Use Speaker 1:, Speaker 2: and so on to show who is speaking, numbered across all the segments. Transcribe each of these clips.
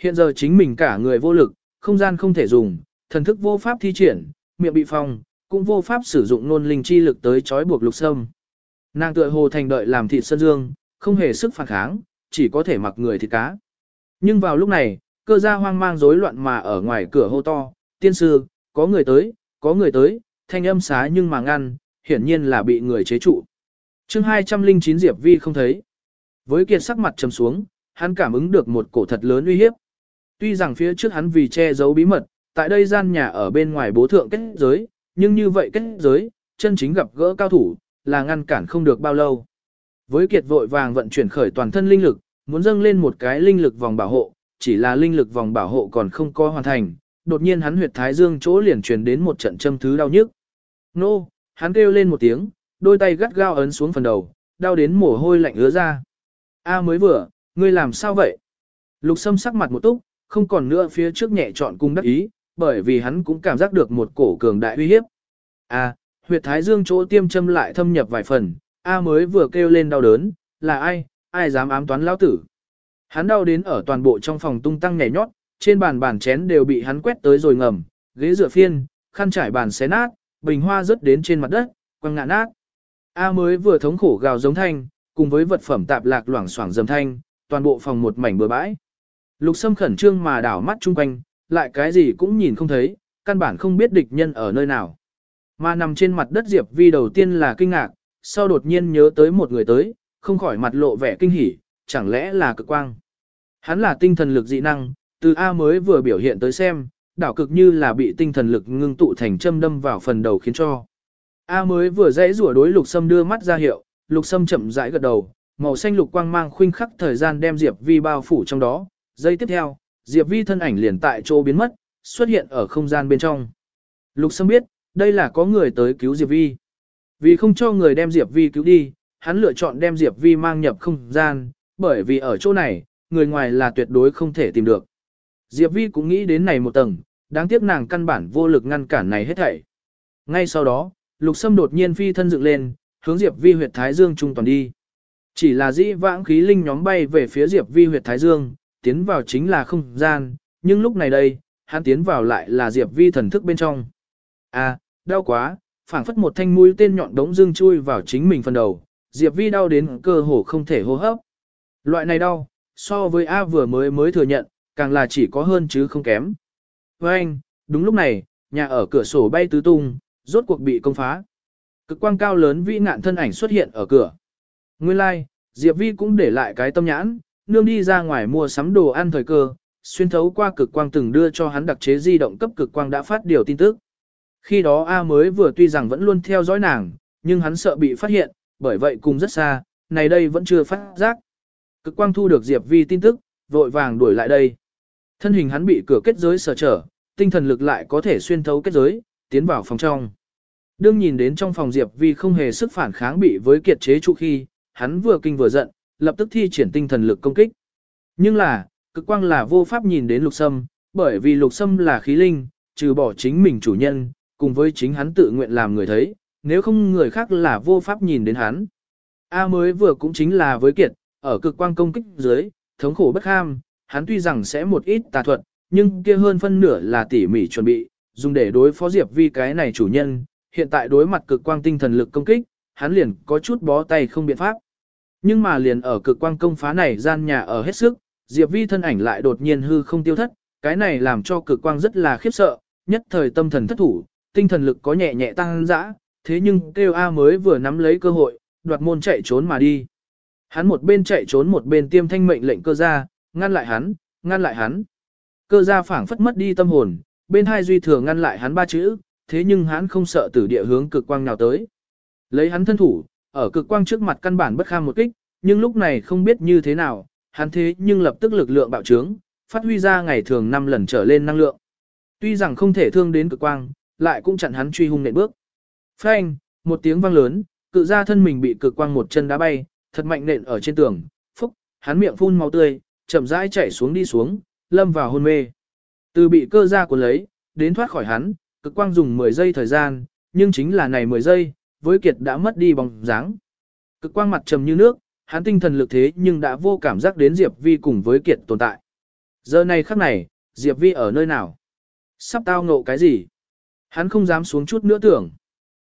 Speaker 1: Hiện giờ chính mình cả người vô lực, không gian không thể dùng, thần thức vô pháp thi triển, miệng bị phong, cũng vô pháp sử dụng nôn linh chi lực tới trói buộc lục sâm. Nàng tựa hồ thành đợi làm thịt sơn dương, không hề sức phản kháng, chỉ có thể mặc người thịt cá. Nhưng vào lúc này, cơ gia hoang mang rối loạn mà ở ngoài cửa hô to, tiên sư, có người tới, có người tới, thanh âm xá nhưng mà ngăn, hiển nhiên là bị người chế trụ. chương 209 Diệp Vi không thấy. Với kiệt sắc mặt trầm xuống, hắn cảm ứng được một cổ thật lớn uy hiếp. Tuy rằng phía trước hắn vì che giấu bí mật, tại đây gian nhà ở bên ngoài bố thượng kết giới, nhưng như vậy kết giới, chân chính gặp gỡ cao thủ, là ngăn cản không được bao lâu. Với kiệt vội vàng vận chuyển khởi toàn thân linh lực, muốn dâng lên một cái linh lực vòng bảo hộ, chỉ là linh lực vòng bảo hộ còn không có hoàn thành, đột nhiên hắn huyệt thái dương chỗ liền truyền đến một trận châm thứ đau nhức. Nô, hắn kêu lên một tiếng, đôi tay gắt gao ấn xuống phần đầu, đau đến mồ hôi lạnh ứa ra. A mới vừa, ngươi làm sao vậy? Lục sâm sắc mặt một túc, không còn nữa phía trước nhẹ chọn cung đắc ý, bởi vì hắn cũng cảm giác được một cổ cường đại uy hiếp. A, huyệt thái dương chỗ tiêm châm lại thâm nhập vài phần, A mới vừa kêu lên đau đớn, là ai, ai dám ám toán lão tử. Hắn đau đến ở toàn bộ trong phòng tung tăng nhảy nhót, trên bàn bàn chén đều bị hắn quét tới rồi ngầm, ghế dựa phiên, khăn trải bàn xé nát, bình hoa rớt đến trên mặt đất, quăng ngã nát. A mới vừa thống khổ gào giống thanh, cùng với vật phẩm tạp lạc loảng xoảng dầm thanh, toàn bộ phòng một mảnh bừa bãi. Lục Sâm khẩn trương mà đảo mắt chung quanh, lại cái gì cũng nhìn không thấy, căn bản không biết địch nhân ở nơi nào. Mà nằm trên mặt đất Diệp Vi đầu tiên là kinh ngạc, sau đột nhiên nhớ tới một người tới, không khỏi mặt lộ vẻ kinh hỉ, chẳng lẽ là cực quang. Hắn là tinh thần lực dị năng, từ A mới vừa biểu hiện tới xem, đảo cực như là bị tinh thần lực ngưng tụ thành châm đâm vào phần đầu khiến cho. A mới vừa dãy rủa đối lục sâm đưa mắt ra hiệu, lục sâm chậm rãi gật đầu, màu xanh lục quang mang khuynh khắc thời gian đem Diệp Vi bao phủ trong đó. Giây tiếp theo, Diệp Vi thân ảnh liền tại chỗ biến mất, xuất hiện ở không gian bên trong. Lục sâm biết, đây là có người tới cứu Diệp Vi. Vì không cho người đem Diệp Vi cứu đi, hắn lựa chọn đem Diệp Vi mang nhập không gian, bởi vì ở chỗ này, người ngoài là tuyệt đối không thể tìm được. Diệp Vi cũng nghĩ đến này một tầng, đáng tiếc nàng căn bản vô lực ngăn cản này hết thảy. Ngay sau đó, Lục Sâm đột nhiên phi thân dựng lên, hướng Diệp Vi huyệt Thái Dương trung toàn đi. Chỉ là dĩ vãng khí linh nhóm bay về phía Diệp Vi huyệt Thái Dương, tiến vào chính là không gian, nhưng lúc này đây, hắn tiến vào lại là Diệp Vi thần thức bên trong. À, đau quá, phảng phất một thanh mũi tên nhọn đống dương chui vào chính mình phần đầu, Diệp Vi đau đến cơ hồ không thể hô hấp. Loại này đau, so với A vừa mới mới thừa nhận, càng là chỉ có hơn chứ không kém. Với anh, đúng lúc này, nhà ở cửa sổ bay tứ tung, rốt cuộc bị công phá. Cực quang cao lớn vĩ nạn thân ảnh xuất hiện ở cửa. Nguyên lai, like, Diệp Vi cũng để lại cái tâm nhãn, nương đi ra ngoài mua sắm đồ ăn thời cơ, xuyên thấu qua cực quang từng đưa cho hắn đặc chế di động cấp cực quang đã phát điều tin tức. Khi đó A mới vừa tuy rằng vẫn luôn theo dõi nàng, nhưng hắn sợ bị phát hiện, bởi vậy cùng rất xa, này đây vẫn chưa phát giác. Cực quang thu được Diệp Vi tin tức, vội vàng đuổi lại đây. Thân hình hắn bị cửa kết giới sở trở, tinh thần lực lại có thể xuyên thấu kết giới, tiến vào phòng trong. Đương nhìn đến trong phòng Diệp Vi không hề sức phản kháng bị với kiệt chế trụ khi, hắn vừa kinh vừa giận, lập tức thi triển tinh thần lực công kích. Nhưng là, cực quang là vô pháp nhìn đến lục sâm, bởi vì lục sâm là khí linh, trừ bỏ chính mình chủ nhân, cùng với chính hắn tự nguyện làm người thấy, nếu không người khác là vô pháp nhìn đến hắn. A mới vừa cũng chính là với kiệt, ở cực quang công kích dưới, thống khổ bất ham, hắn tuy rằng sẽ một ít tà thuật, nhưng kia hơn phân nửa là tỉ mỉ chuẩn bị, dùng để đối phó Diệp Vi cái này chủ nhân, hiện tại đối mặt cực quang tinh thần lực công kích, hắn liền có chút bó tay không biện pháp. Nhưng mà liền ở cực quang công phá này gian nhà ở hết sức, Diệp Vi thân ảnh lại đột nhiên hư không tiêu thất, cái này làm cho cực quang rất là khiếp sợ, nhất thời tâm thần thất thủ, tinh thần lực có nhẹ nhẹ tăng dã, thế nhưng kêu A mới vừa nắm lấy cơ hội, đoạt môn chạy trốn mà đi. Hắn một bên chạy trốn một bên tiêm thanh mệnh lệnh cơ ra, ngăn lại hắn, ngăn lại hắn. Cơ gia phảng phất mất đi tâm hồn, bên hai duy thừa ngăn lại hắn ba chữ, thế nhưng hắn không sợ tử địa hướng cực quang nào tới. Lấy hắn thân thủ, ở cực quang trước mặt căn bản bất kham một kích, nhưng lúc này không biết như thế nào, hắn thế nhưng lập tức lực lượng bạo trướng, phát huy ra ngày thường 5 lần trở lên năng lượng. Tuy rằng không thể thương đến cực quang, lại cũng chặn hắn truy hung nện bước. Phanh, một tiếng vang lớn, cự ra thân mình bị cực quang một chân đá bay, thật mạnh nện ở trên tường, phúc, hắn miệng phun máu tươi, chậm rãi chảy xuống đi xuống, lâm vào hôn mê. Từ bị cơ ra của lấy, đến thoát khỏi hắn, cực quang dùng 10 giây thời gian, nhưng chính là này 10 giây, với kiệt đã mất đi bóng dáng. Cực quang mặt trầm như nước, hắn tinh thần lực thế nhưng đã vô cảm giác đến Diệp Vi cùng với kiệt tồn tại. Giờ này khắc này, Diệp Vi ở nơi nào? Sắp tao ngộ cái gì? Hắn không dám xuống chút nữa tưởng.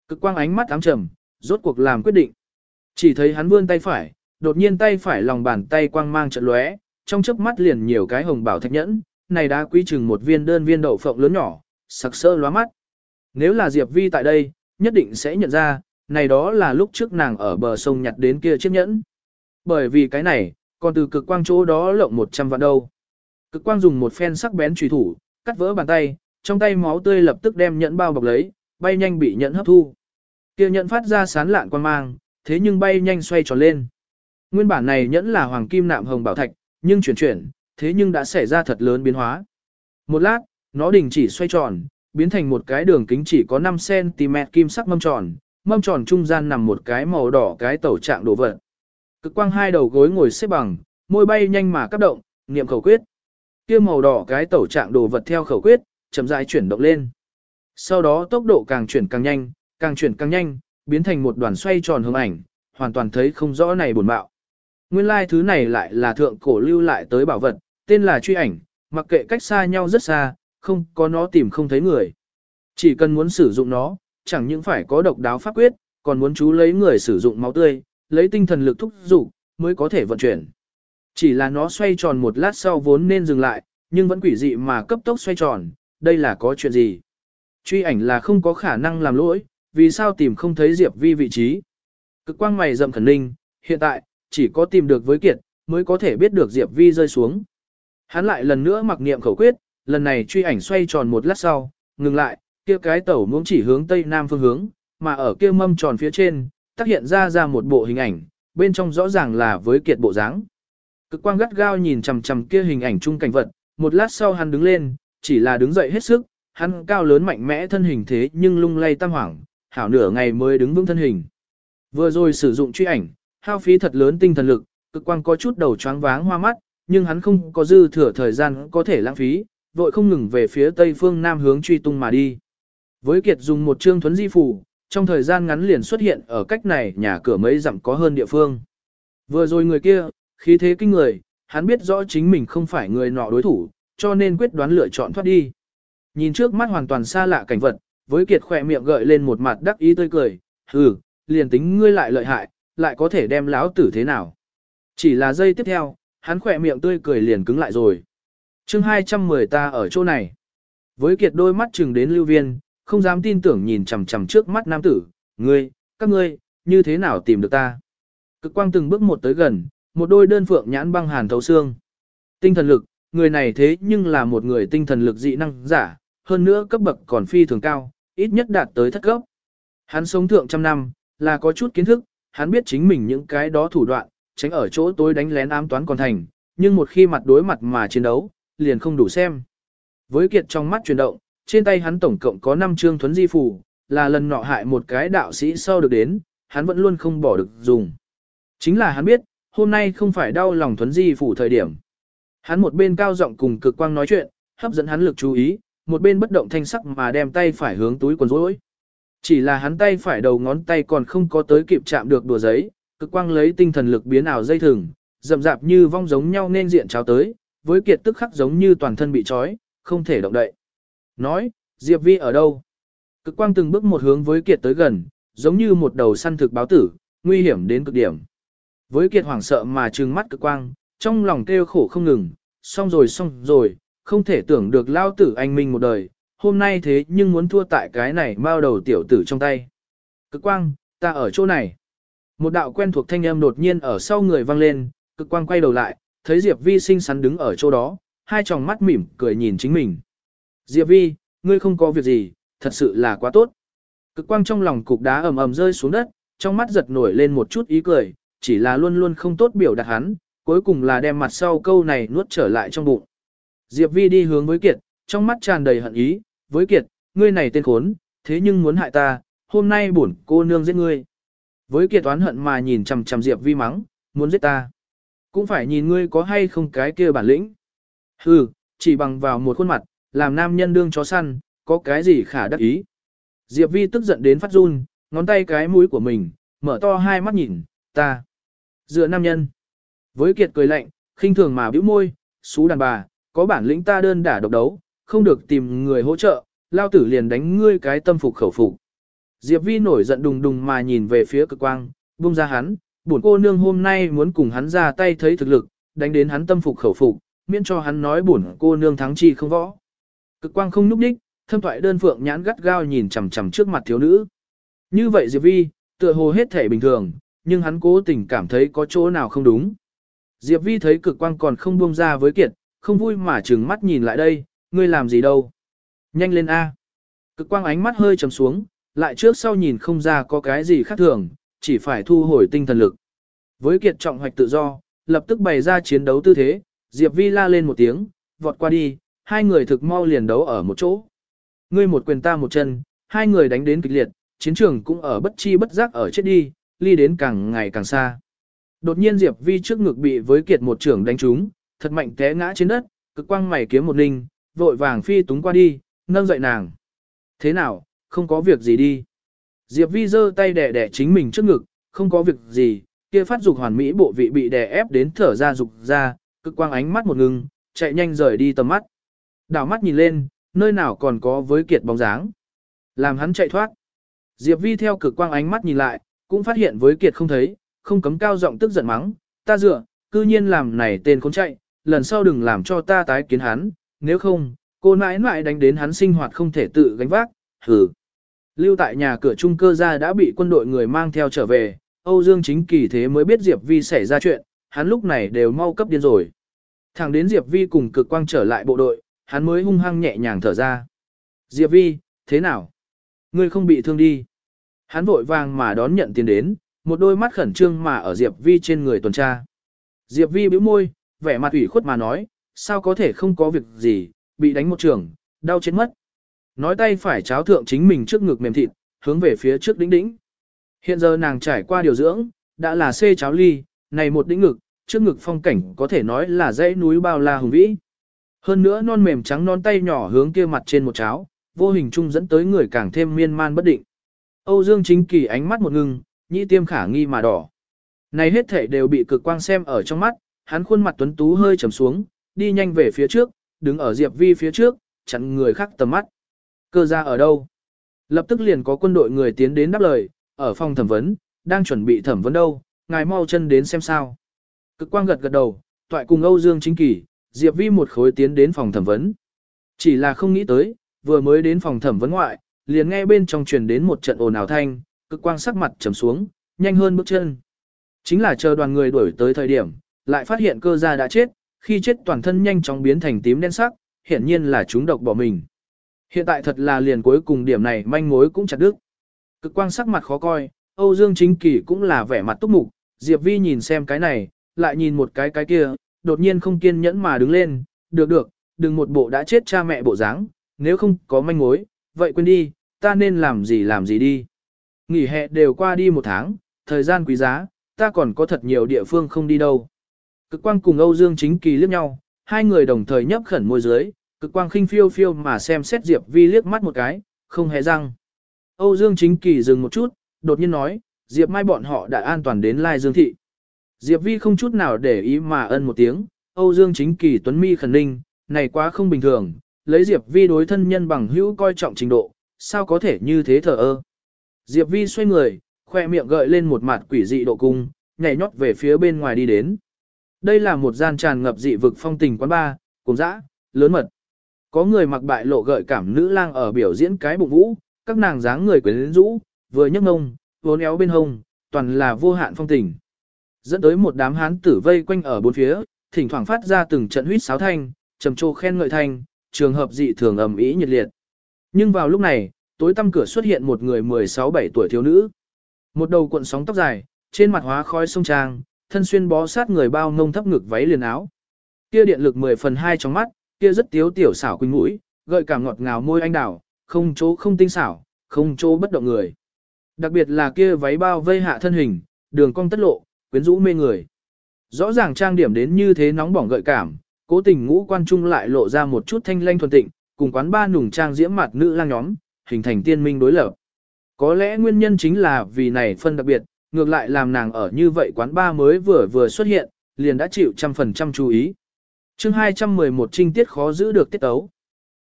Speaker 1: Cực quang ánh mắt ám trầm, rốt cuộc làm quyết định. Chỉ thấy hắn vươn tay phải, đột nhiên tay phải lòng bàn tay quang mang trận lóe, trong chớp mắt liền nhiều cái hồng bảo thạch nhẫn, này đã quý chừng một viên đơn viên đậu phộng lớn nhỏ, sặc sỡ lóa mắt. Nếu là Diệp Vi tại đây, nhất định sẽ nhận ra, này đó là lúc trước nàng ở bờ sông nhặt đến kia chiếc nhẫn. Bởi vì cái này, còn từ cực quang chỗ đó lộng 100 vạn đâu. Cực quang dùng một phen sắc bén trùy thủ, cắt vỡ bàn tay, trong tay máu tươi lập tức đem nhẫn bao bọc lấy, bay nhanh bị nhẫn hấp thu. Kia nhẫn phát ra sán lạn quan mang, thế nhưng bay nhanh xoay tròn lên. Nguyên bản này nhẫn là hoàng kim nạm hồng bảo thạch, nhưng chuyển chuyển, thế nhưng đã xảy ra thật lớn biến hóa. Một lát, nó đình chỉ xoay tròn, biến thành một cái đường kính chỉ có 5cm kim sắc mâm tròn, mâm tròn trung gian nằm một cái màu đỏ cái tẩu trạng đồ vật. Cực quang hai đầu gối ngồi xếp bằng, môi bay nhanh mà cấp động, niệm khẩu quyết. Kia màu đỏ cái tẩu trạng đồ vật theo khẩu quyết, chậm rãi chuyển động lên. Sau đó tốc độ càng chuyển càng nhanh, càng chuyển càng nhanh, biến thành một đoàn xoay tròn hướng ảnh, hoàn toàn thấy không rõ này buồn bạo. Nguyên lai like thứ này lại là thượng cổ lưu lại tới bảo vật, tên là truy ảnh, mặc kệ cách xa nhau rất xa, không có nó tìm không thấy người. Chỉ cần muốn sử dụng nó, chẳng những phải có độc đáo pháp quyết, còn muốn chú lấy người sử dụng máu tươi, lấy tinh thần lực thúc dục mới có thể vận chuyển. Chỉ là nó xoay tròn một lát sau vốn nên dừng lại, nhưng vẫn quỷ dị mà cấp tốc xoay tròn, đây là có chuyện gì? Truy ảnh là không có khả năng làm lỗi, vì sao tìm không thấy Diệp Vi vị trí? Cực quang mày rậm khẩn ninh, hiện tại, chỉ có tìm được với kiệt, mới có thể biết được Diệp Vi rơi xuống. Hắn lại lần nữa mặc niệm khẩu quyết, lần này truy ảnh xoay tròn một lát sau, ngừng lại, kia cái tẩu muốn chỉ hướng tây nam phương hướng, mà ở kia mâm tròn phía trên, tác hiện ra ra một bộ hình ảnh, bên trong rõ ràng là với kiệt bộ dáng. Cực quang gắt gao nhìn chằm chằm kia hình ảnh chung cảnh vật, một lát sau hắn đứng lên, chỉ là đứng dậy hết sức, hắn cao lớn mạnh mẽ thân hình thế nhưng lung lay tam hoảng, hảo nửa ngày mới đứng vững thân hình. Vừa rồi sử dụng truy ảnh, hao phí thật lớn tinh thần lực, cực quang có chút đầu choáng váng hoa mắt, nhưng hắn không có dư thừa thời gian có thể lãng phí, vội không ngừng về phía tây phương nam hướng truy tung mà đi. Với kiệt dùng một trương thuấn di phủ, trong thời gian ngắn liền xuất hiện ở cách này nhà cửa mấy dặm có hơn địa phương. Vừa rồi người kia, khí thế kinh người, hắn biết rõ chính mình không phải người nọ đối thủ, cho nên quyết đoán lựa chọn thoát đi. Nhìn trước mắt hoàn toàn xa lạ cảnh vật, với kiệt khỏe miệng gợi lên một mặt đắc ý tươi cười, hừ, liền tính ngươi lại lợi hại, lại có thể đem láo tử thế nào. Chỉ là giây tiếp theo, hắn khỏe miệng tươi cười liền cứng lại rồi. chương 210 ta ở chỗ này. Với kiệt đôi mắt chừng đến lưu viên, không dám tin tưởng nhìn chằm chằm trước mắt nam tử, ngươi, các ngươi, như thế nào tìm được ta. Cực quang từng bước một tới gần, một đôi đơn phượng nhãn băng hàn thấu xương. Tinh thần lực, người này thế nhưng là một người tinh thần lực dị năng giả, hơn nữa cấp bậc còn phi thường cao, ít nhất đạt tới thất cấp. Hắn sống thượng trăm năm, là có chút kiến thức, hắn biết chính mình những cái đó thủ đoạn, tránh ở chỗ tối đánh lén ám toán còn thành, nhưng một khi mặt đối mặt mà chiến đấu, liền không đủ xem. Với kiệt trong mắt chuyển động, trên tay hắn tổng cộng có 5 chương thuấn di phù, là lần nọ hại một cái đạo sĩ sau được đến, hắn vẫn luôn không bỏ được dùng. Chính là hắn biết, hôm nay không phải đau lòng thuấn di phù thời điểm. Hắn một bên cao giọng cùng cực quang nói chuyện, hấp dẫn hắn lực chú ý, một bên bất động thanh sắc mà đem tay phải hướng túi quần rối. Chỉ là hắn tay phải đầu ngón tay còn không có tới kịp chạm được đùa giấy, cực quang lấy tinh thần lực biến ảo dây thừng, rậm rạp như vong giống nhau nên diện cháo tới, với kiệt tức khắc giống như toàn thân bị trói, không thể động đậy. Nói, Diệp Vi ở đâu? Cực quang từng bước một hướng với kiệt tới gần, giống như một đầu săn thực báo tử, nguy hiểm đến cực điểm. Với kiệt hoảng sợ mà trừng mắt cực quang, trong lòng kêu khổ không ngừng, xong rồi xong rồi, không thể tưởng được lao tử anh minh một đời, hôm nay thế nhưng muốn thua tại cái này bao đầu tiểu tử trong tay. Cực quang, ta ở chỗ này. Một đạo quen thuộc thanh âm đột nhiên ở sau người vang lên, cực quang quay đầu lại, thấy Diệp Vi xinh xắn đứng ở chỗ đó, hai tròng mắt mỉm cười nhìn chính mình. Diệp Vi, ngươi không có việc gì, thật sự là quá tốt. Cực quang trong lòng cục đá ầm ầm rơi xuống đất, trong mắt giật nổi lên một chút ý cười, chỉ là luôn luôn không tốt biểu đạt hắn, cuối cùng là đem mặt sau câu này nuốt trở lại trong bụng. Diệp Vi đi hướng với Kiệt, trong mắt tràn đầy hận ý, với Kiệt, ngươi này tên khốn, thế nhưng muốn hại ta, hôm nay bổn cô nương giết ngươi. Với Kiệt oán hận mà nhìn chằm chằm Diệp Vi mắng, muốn giết ta. Cũng phải nhìn ngươi có hay không cái kia bản lĩnh. Hừ, chỉ bằng vào một khuôn mặt, làm nam nhân đương chó săn, có cái gì khả đắc ý. Diệp Vi tức giận đến phát run, ngón tay cái mũi của mình, mở to hai mắt nhìn, ta. Dựa nam nhân. Với kiệt cười lạnh, khinh thường mà bĩu môi, xú đàn bà, có bản lĩnh ta đơn đả độc đấu, không được tìm người hỗ trợ, lao tử liền đánh ngươi cái tâm phục khẩu phục. Diệp Vi nổi giận đùng đùng mà nhìn về phía cực quang, buông ra hắn, bổn cô nương hôm nay muốn cùng hắn ra tay thấy thực lực, đánh đến hắn tâm phục khẩu phục, miễn cho hắn nói bổn cô nương thắng chi không võ. Cực quang không núp đích, thâm thoại đơn phượng nhãn gắt gao nhìn chằm chằm trước mặt thiếu nữ. Như vậy Diệp Vi, tựa hồ hết thể bình thường, nhưng hắn cố tình cảm thấy có chỗ nào không đúng. Diệp Vi thấy cực quang còn không buông ra với kiệt, không vui mà trừng mắt nhìn lại đây, ngươi làm gì đâu. Nhanh lên A. Cực quang ánh mắt hơi trầm xuống, lại trước sau nhìn không ra có cái gì khác thường, chỉ phải thu hồi tinh thần lực. Với kiệt trọng hoạch tự do, lập tức bày ra chiến đấu tư thế, Diệp Vi la lên một tiếng, vọt qua đi, hai người thực mau liền đấu ở một chỗ. Ngươi một quyền ta một chân, hai người đánh đến kịch liệt, chiến trường cũng ở bất chi bất giác ở chết đi, ly đến càng ngày càng xa. Đột nhiên Diệp Vi trước ngực bị với kiệt một trưởng đánh trúng, thật mạnh té ngã trên đất, cực quang mày kiếm một ninh, vội vàng phi túng qua đi, nâng dậy nàng. Thế nào, không có việc gì đi. Diệp Vi giơ tay đẻ đẻ chính mình trước ngực, không có việc gì, kia phát dục hoàn mỹ bộ vị bị đè ép đến thở ra dục ra, cực quang ánh mắt một ngừng, chạy nhanh rời đi tầm mắt. Đảo mắt nhìn lên, nơi nào còn có với kiệt bóng dáng. Làm hắn chạy thoát. Diệp Vi theo cực quang ánh mắt nhìn lại, cũng phát hiện với kiệt không thấy, không cấm cao giọng tức giận mắng, ta dựa, cư nhiên làm này tên khốn chạy, lần sau đừng làm cho ta tái kiến hắn, nếu không, cô nãi nãi đánh đến hắn sinh hoạt không thể tự gánh vác, hừ. Lưu tại nhà cửa trung cơ gia đã bị quân đội người mang theo trở về, Âu Dương chính kỳ thế mới biết Diệp Vi xảy ra chuyện, hắn lúc này đều mau cấp điên rồi. Thẳng đến Diệp Vi cùng cực quang trở lại bộ đội, hắn mới hung hăng nhẹ nhàng thở ra. Diệp Vi, thế nào? Ngươi không bị thương đi. Hắn vội vàng mà đón nhận tiền đến, một đôi mắt khẩn trương mà ở Diệp Vi trên người tuần tra. Diệp Vi bĩu môi, vẻ mặt ủy khuất mà nói, sao có thể không có việc gì, bị đánh một trường, đau chết mất. Nói tay phải cháo thượng chính mình trước ngực mềm thịt, hướng về phía trước đĩnh đĩnh. Hiện giờ nàng trải qua điều dưỡng, đã là xê cháo ly, này một đĩnh ngực, trước ngực phong cảnh có thể nói là dãy núi bao la hùng vĩ. Hơn nữa non mềm trắng non tay nhỏ hướng kia mặt trên một cháo, vô hình chung dẫn tới người càng thêm miên man bất định. Âu Dương chính kỳ ánh mắt một ngưng, nhĩ tiêm khả nghi mà đỏ. Này hết thể đều bị cực quang xem ở trong mắt, hắn khuôn mặt tuấn tú hơi trầm xuống, đi nhanh về phía trước, đứng ở Diệp Vi phía trước, chặn người khác tầm mắt. Cơ ra ở đâu? Lập tức liền có quân đội người tiến đến đáp lời, ở phòng thẩm vấn, đang chuẩn bị thẩm vấn đâu, ngài mau chân đến xem sao. Cực quang gật gật đầu, toại cùng Âu Dương chính kỳ, Diệp Vi một khối tiến đến phòng thẩm vấn. Chỉ là không nghĩ tới, vừa mới đến phòng thẩm vấn ngoại, liền nghe bên trong truyền đến một trận ồn ào thanh, cực quang sắc mặt trầm xuống, nhanh hơn bước chân. Chính là chờ đoàn người đuổi tới thời điểm, lại phát hiện cơ gia đã chết, khi chết toàn thân nhanh chóng biến thành tím đen sắc, hiển nhiên là chúng độc bỏ mình. Hiện tại thật là liền cuối cùng điểm này manh mối cũng chặt đứt. Cực quang sắc mặt khó coi, Âu Dương Chính Kỳ cũng là vẻ mặt túc mục, Diệp Vi nhìn xem cái này, lại nhìn một cái cái kia, đột nhiên không kiên nhẫn mà đứng lên, được được, đừng một bộ đã chết cha mẹ bộ dáng, nếu không có manh mối, vậy quên đi, ta nên làm gì làm gì đi. Nghỉ hè đều qua đi một tháng, thời gian quý giá, ta còn có thật nhiều địa phương không đi đâu. Cực quang cùng Âu Dương chính kỳ liếc nhau, hai người đồng thời nhấp khẩn môi dưới, cực quang khinh phiêu phiêu mà xem xét Diệp Vi liếc mắt một cái, không hề răng. Âu Dương chính kỳ dừng một chút, đột nhiên nói, Diệp Mai bọn họ đã an toàn đến Lai Dương Thị. Diệp Vi không chút nào để ý mà ân một tiếng, Âu Dương chính kỳ tuấn mi khẩn ninh, này quá không bình thường, lấy Diệp Vi đối thân nhân bằng hữu coi trọng trình độ, sao có thể như thế thờ ơ. Diệp Vi xoay người, khoe miệng gợi lên một mặt quỷ dị độ cung, nhảy nhót về phía bên ngoài đi đến. Đây là một gian tràn ngập dị vực phong tình quán bar, cùng dã, lớn mật. Có người mặc bại lộ gợi cảm nữ lang ở biểu diễn cái bụng vũ, các nàng dáng người quyến rũ, vừa nhấc ngông, vốn éo bên hông, toàn là vô hạn phong tình. Dẫn tới một đám hán tử vây quanh ở bốn phía, thỉnh thoảng phát ra từng trận huýt sáo thanh, trầm trồ khen ngợi thanh, trường hợp dị thường ầm ĩ nhiệt liệt. Nhưng vào lúc này, tối tăm cửa xuất hiện một người 16-17 tuổi thiếu nữ. Một đầu cuộn sóng tóc dài, trên mặt hóa khói sông trang, thân xuyên bó sát người bao ngông thấp ngực váy liền áo. Kia điện lực 10 phần 2 trong mắt, kia rất tiếu tiểu xảo quỳnh mũi, gợi cảm ngọt ngào môi anh đào, không chỗ không tinh xảo, không chỗ bất động người. Đặc biệt là kia váy bao vây hạ thân hình, đường cong tất lộ, quyến rũ mê người. Rõ ràng trang điểm đến như thế nóng bỏng gợi cảm, cố tình ngũ quan trung lại lộ ra một chút thanh lanh thuần tịnh, cùng quán ba nùng trang diễm mặt nữ lang nhóm, hình thành tiên minh đối lập. Có lẽ nguyên nhân chính là vì này phân đặc biệt, ngược lại làm nàng ở như vậy quán ba mới vừa vừa xuất hiện, liền đã chịu trăm phần trăm chú ý. chương 211 trinh tiết khó giữ được tiết tấu.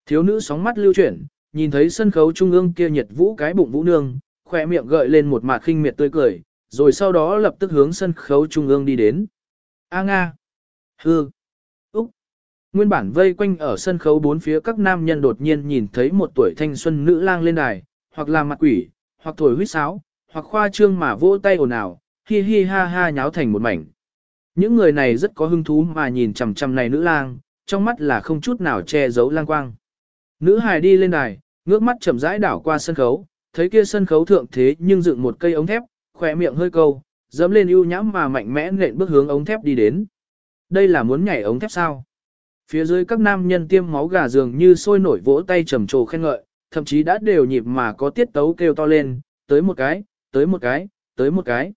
Speaker 1: Thiếu nữ sóng mắt lưu chuyển, nhìn thấy sân khấu trung ương kia nhiệt vũ cái bụng vũ nương, khỏe miệng gợi lên một mặt khinh miệt tươi cười, rồi sau đó lập tức hướng sân khấu trung ương đi đến. A Nga. Hư. Úc. Nguyên bản vây quanh ở sân khấu bốn phía các nam nhân đột nhiên nhìn thấy một tuổi thanh xuân nữ lang lên đài, hoặc là mặt quỷ, hoặc thổi huýt sáo, hoặc khoa trương mà vỗ tay ồn ào, hi hi ha ha nháo thành một mảnh. Những người này rất có hứng thú mà nhìn chằm chằm này nữ lang, trong mắt là không chút nào che giấu lang quang. Nữ hài đi lên đài, ngước mắt chậm rãi đảo qua sân khấu, thấy kia sân khấu thượng thế nhưng dựng một cây ống thép, khỏe miệng hơi câu, dẫm lên ưu nhãm mà mạnh mẽ nện bước hướng ống thép đi đến. Đây là muốn nhảy ống thép sao? Phía dưới các nam nhân tiêm máu gà dường như sôi nổi vỗ tay trầm trồ khen ngợi, thậm chí đã đều nhịp mà có tiết tấu kêu to lên, tới một cái, tới một cái, tới một cái.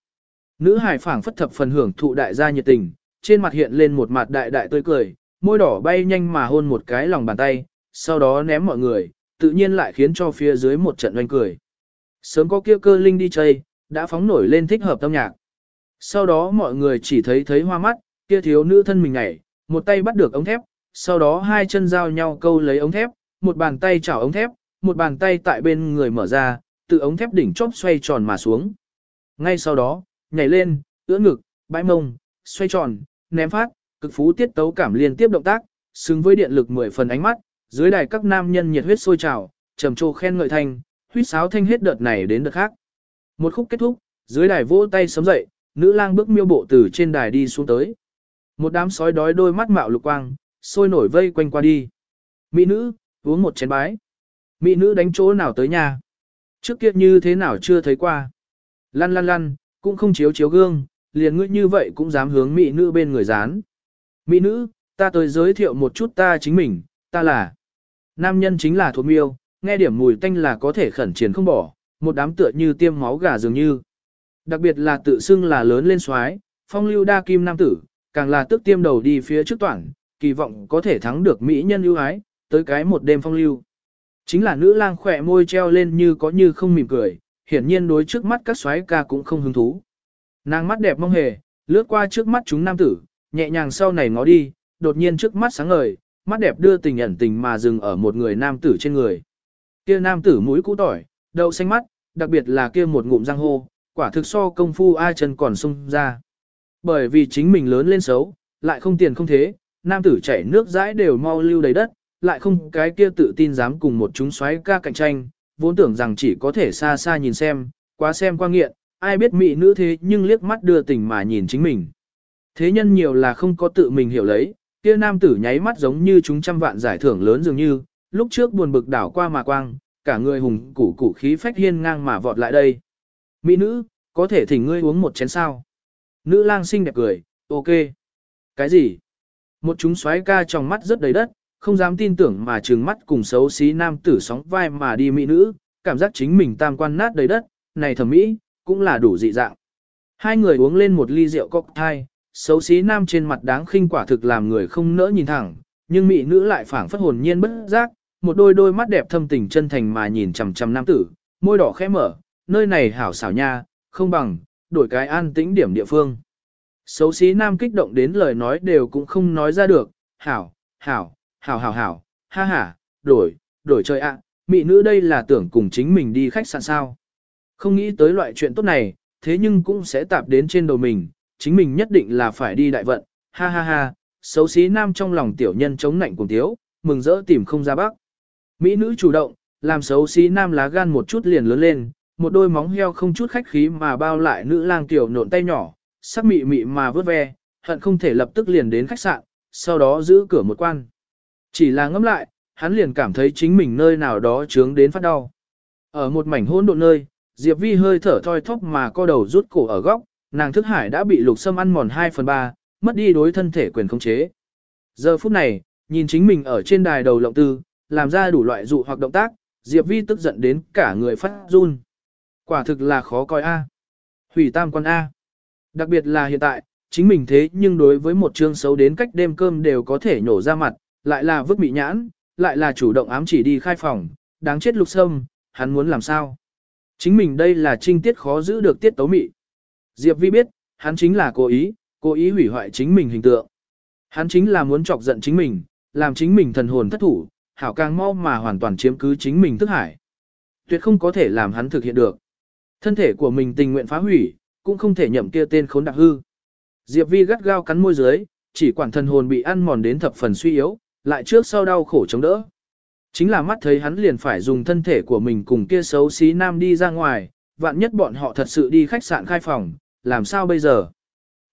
Speaker 1: Nữ hải phảng phất thập phần hưởng thụ đại gia nhiệt tình, trên mặt hiện lên một mặt đại đại tươi cười, môi đỏ bay nhanh mà hôn một cái lòng bàn tay, sau đó ném mọi người, tự nhiên lại khiến cho phía dưới một trận oanh cười. Sớm có kia cơ linh đi chơi, đã phóng nổi lên thích hợp âm nhạc. Sau đó mọi người chỉ thấy thấy hoa mắt, kia thiếu nữ thân mình nhảy, một tay bắt được ống thép, sau đó hai chân giao nhau câu lấy ống thép, một bàn tay chảo ống thép, một bàn tay tại bên người mở ra, từ ống thép đỉnh chóp xoay tròn mà xuống. Ngay sau đó, nhảy lên, ưỡn ngực, bãi mông, xoay tròn, ném phát, cực phú tiết tấu cảm liên tiếp động tác, xứng với điện lực 10 phần ánh mắt, dưới đài các nam nhân nhiệt huyết sôi trào, trầm trồ khen ngợi thanh, huyết sáo thanh hết đợt này đến đợt khác. Một khúc kết thúc, dưới đài vỗ tay sớm dậy, nữ lang bước miêu bộ từ trên đài đi xuống tới. Một đám sói đói đôi mắt mạo lục quang, sôi nổi vây quanh qua đi. Mỹ nữ, uống một chén bái. Mỹ nữ đánh chỗ nào tới nhà. Trước kia như thế nào chưa thấy qua. Lăn lăn lăn, cũng không chiếu chiếu gương, liền ngươi như vậy cũng dám hướng mỹ nữ bên người dán. Mỹ nữ, ta tới giới thiệu một chút ta chính mình, ta là. Nam nhân chính là thuộc miêu, nghe điểm mùi tanh là có thể khẩn triển không bỏ, một đám tựa như tiêm máu gà dường như. Đặc biệt là tự xưng là lớn lên xoái, phong lưu đa kim nam tử, càng là tức tiêm đầu đi phía trước toàn, kỳ vọng có thể thắng được mỹ nhân ưu ái, tới cái một đêm phong lưu. Chính là nữ lang khỏe môi treo lên như có như không mỉm cười, hiển nhiên đối trước mắt các xoái ca cũng không hứng thú. Nàng mắt đẹp mong hề, lướt qua trước mắt chúng nam tử, nhẹ nhàng sau này ngó đi, đột nhiên trước mắt sáng ngời, mắt đẹp đưa tình ẩn tình mà dừng ở một người nam tử trên người. Kia nam tử mũi cũ tỏi, đậu xanh mắt, đặc biệt là kia một ngụm răng hô, quả thực so công phu ai chân còn sung ra. Bởi vì chính mình lớn lên xấu, lại không tiền không thế, nam tử chảy nước dãi đều mau lưu đầy đất, lại không cái kia tự tin dám cùng một chúng xoáy ca cạnh tranh, vốn tưởng rằng chỉ có thể xa xa nhìn xem, quá xem qua nghiện, ai biết mỹ nữ thế nhưng liếc mắt đưa tình mà nhìn chính mình. Thế nhân nhiều là không có tự mình hiểu lấy, kia nam tử nháy mắt giống như chúng trăm vạn giải thưởng lớn dường như, lúc trước buồn bực đảo qua mà quang, cả người hùng củ củ khí phách hiên ngang mà vọt lại đây. Mỹ nữ, có thể thỉnh ngươi uống một chén sao? Nữ lang xinh đẹp cười, ok. Cái gì? Một chúng xoáy ca trong mắt rất đầy đất, không dám tin tưởng mà trừng mắt cùng xấu xí nam tử sóng vai mà đi mỹ nữ, cảm giác chính mình tam quan nát đầy đất, này thẩm mỹ, cũng là đủ dị dạng. Hai người uống lên một ly rượu cocktail, xấu xí nam trên mặt đáng khinh quả thực làm người không nỡ nhìn thẳng, nhưng mỹ nữ lại phảng phất hồn nhiên bất giác, một đôi đôi mắt đẹp thâm tình chân thành mà nhìn chằm chằm nam tử, môi đỏ khẽ mở, nơi này hảo xảo nha, không bằng, đổi cái an tĩnh điểm địa phương. Xấu xí nam kích động đến lời nói đều cũng không nói ra được, hảo, hảo, hảo hảo hảo, ha ha, đổi, đổi chơi ạ, mỹ nữ đây là tưởng cùng chính mình đi khách sạn sao. Không nghĩ tới loại chuyện tốt này, thế nhưng cũng sẽ tạp đến trên đầu mình, chính mình nhất định là phải đi đại vận, ha ha ha, xấu xí nam trong lòng tiểu nhân chống nạnh cùng thiếu mừng rỡ tìm không ra bắc. Mỹ nữ chủ động, làm xấu xí nam lá gan một chút liền lớn lên, một đôi móng heo không chút khách khí mà bao lại nữ lang tiểu nộn tay nhỏ, sắc mị mị mà vớt ve, hận không thể lập tức liền đến khách sạn, sau đó giữ cửa một quan. Chỉ là ngẫm lại, hắn liền cảm thấy chính mình nơi nào đó trướng đến phát đau. Ở một mảnh hỗn độn nơi, Diệp Vi hơi thở thoi thóp mà co đầu rút cổ ở góc, nàng thức hải đã bị lục sâm ăn mòn 2 phần 3, mất đi đối thân thể quyền khống chế. Giờ phút này, nhìn chính mình ở trên đài đầu lộng tư, làm ra đủ loại dụ hoặc động tác, Diệp Vi tức giận đến cả người phát run. Quả thực là khó coi a. Hủy tam quan a. Đặc biệt là hiện tại, chính mình thế nhưng đối với một chương xấu đến cách đêm cơm đều có thể nhổ ra mặt, lại là vứt bị nhãn, lại là chủ động ám chỉ đi khai phòng, đáng chết lục sâm, hắn muốn làm sao? Chính mình đây là trinh tiết khó giữ được tiết tấu mị. Diệp Vi biết, hắn chính là cố ý, cố ý hủy hoại chính mình hình tượng. Hắn chính là muốn chọc giận chính mình, làm chính mình thần hồn thất thủ, hảo càng mau mà hoàn toàn chiếm cứ chính mình thức hải. Tuyệt không có thể làm hắn thực hiện được. Thân thể của mình tình nguyện phá hủy, cũng không thể nhậm kia tên khốn đặc hư. Diệp Vi gắt gao cắn môi dưới, chỉ quản thần hồn bị ăn mòn đến thập phần suy yếu, lại trước sau đau khổ chống đỡ. Chính là mắt thấy hắn liền phải dùng thân thể của mình cùng kia xấu xí nam đi ra ngoài, vạn nhất bọn họ thật sự đi khách sạn khai phòng, làm sao bây giờ?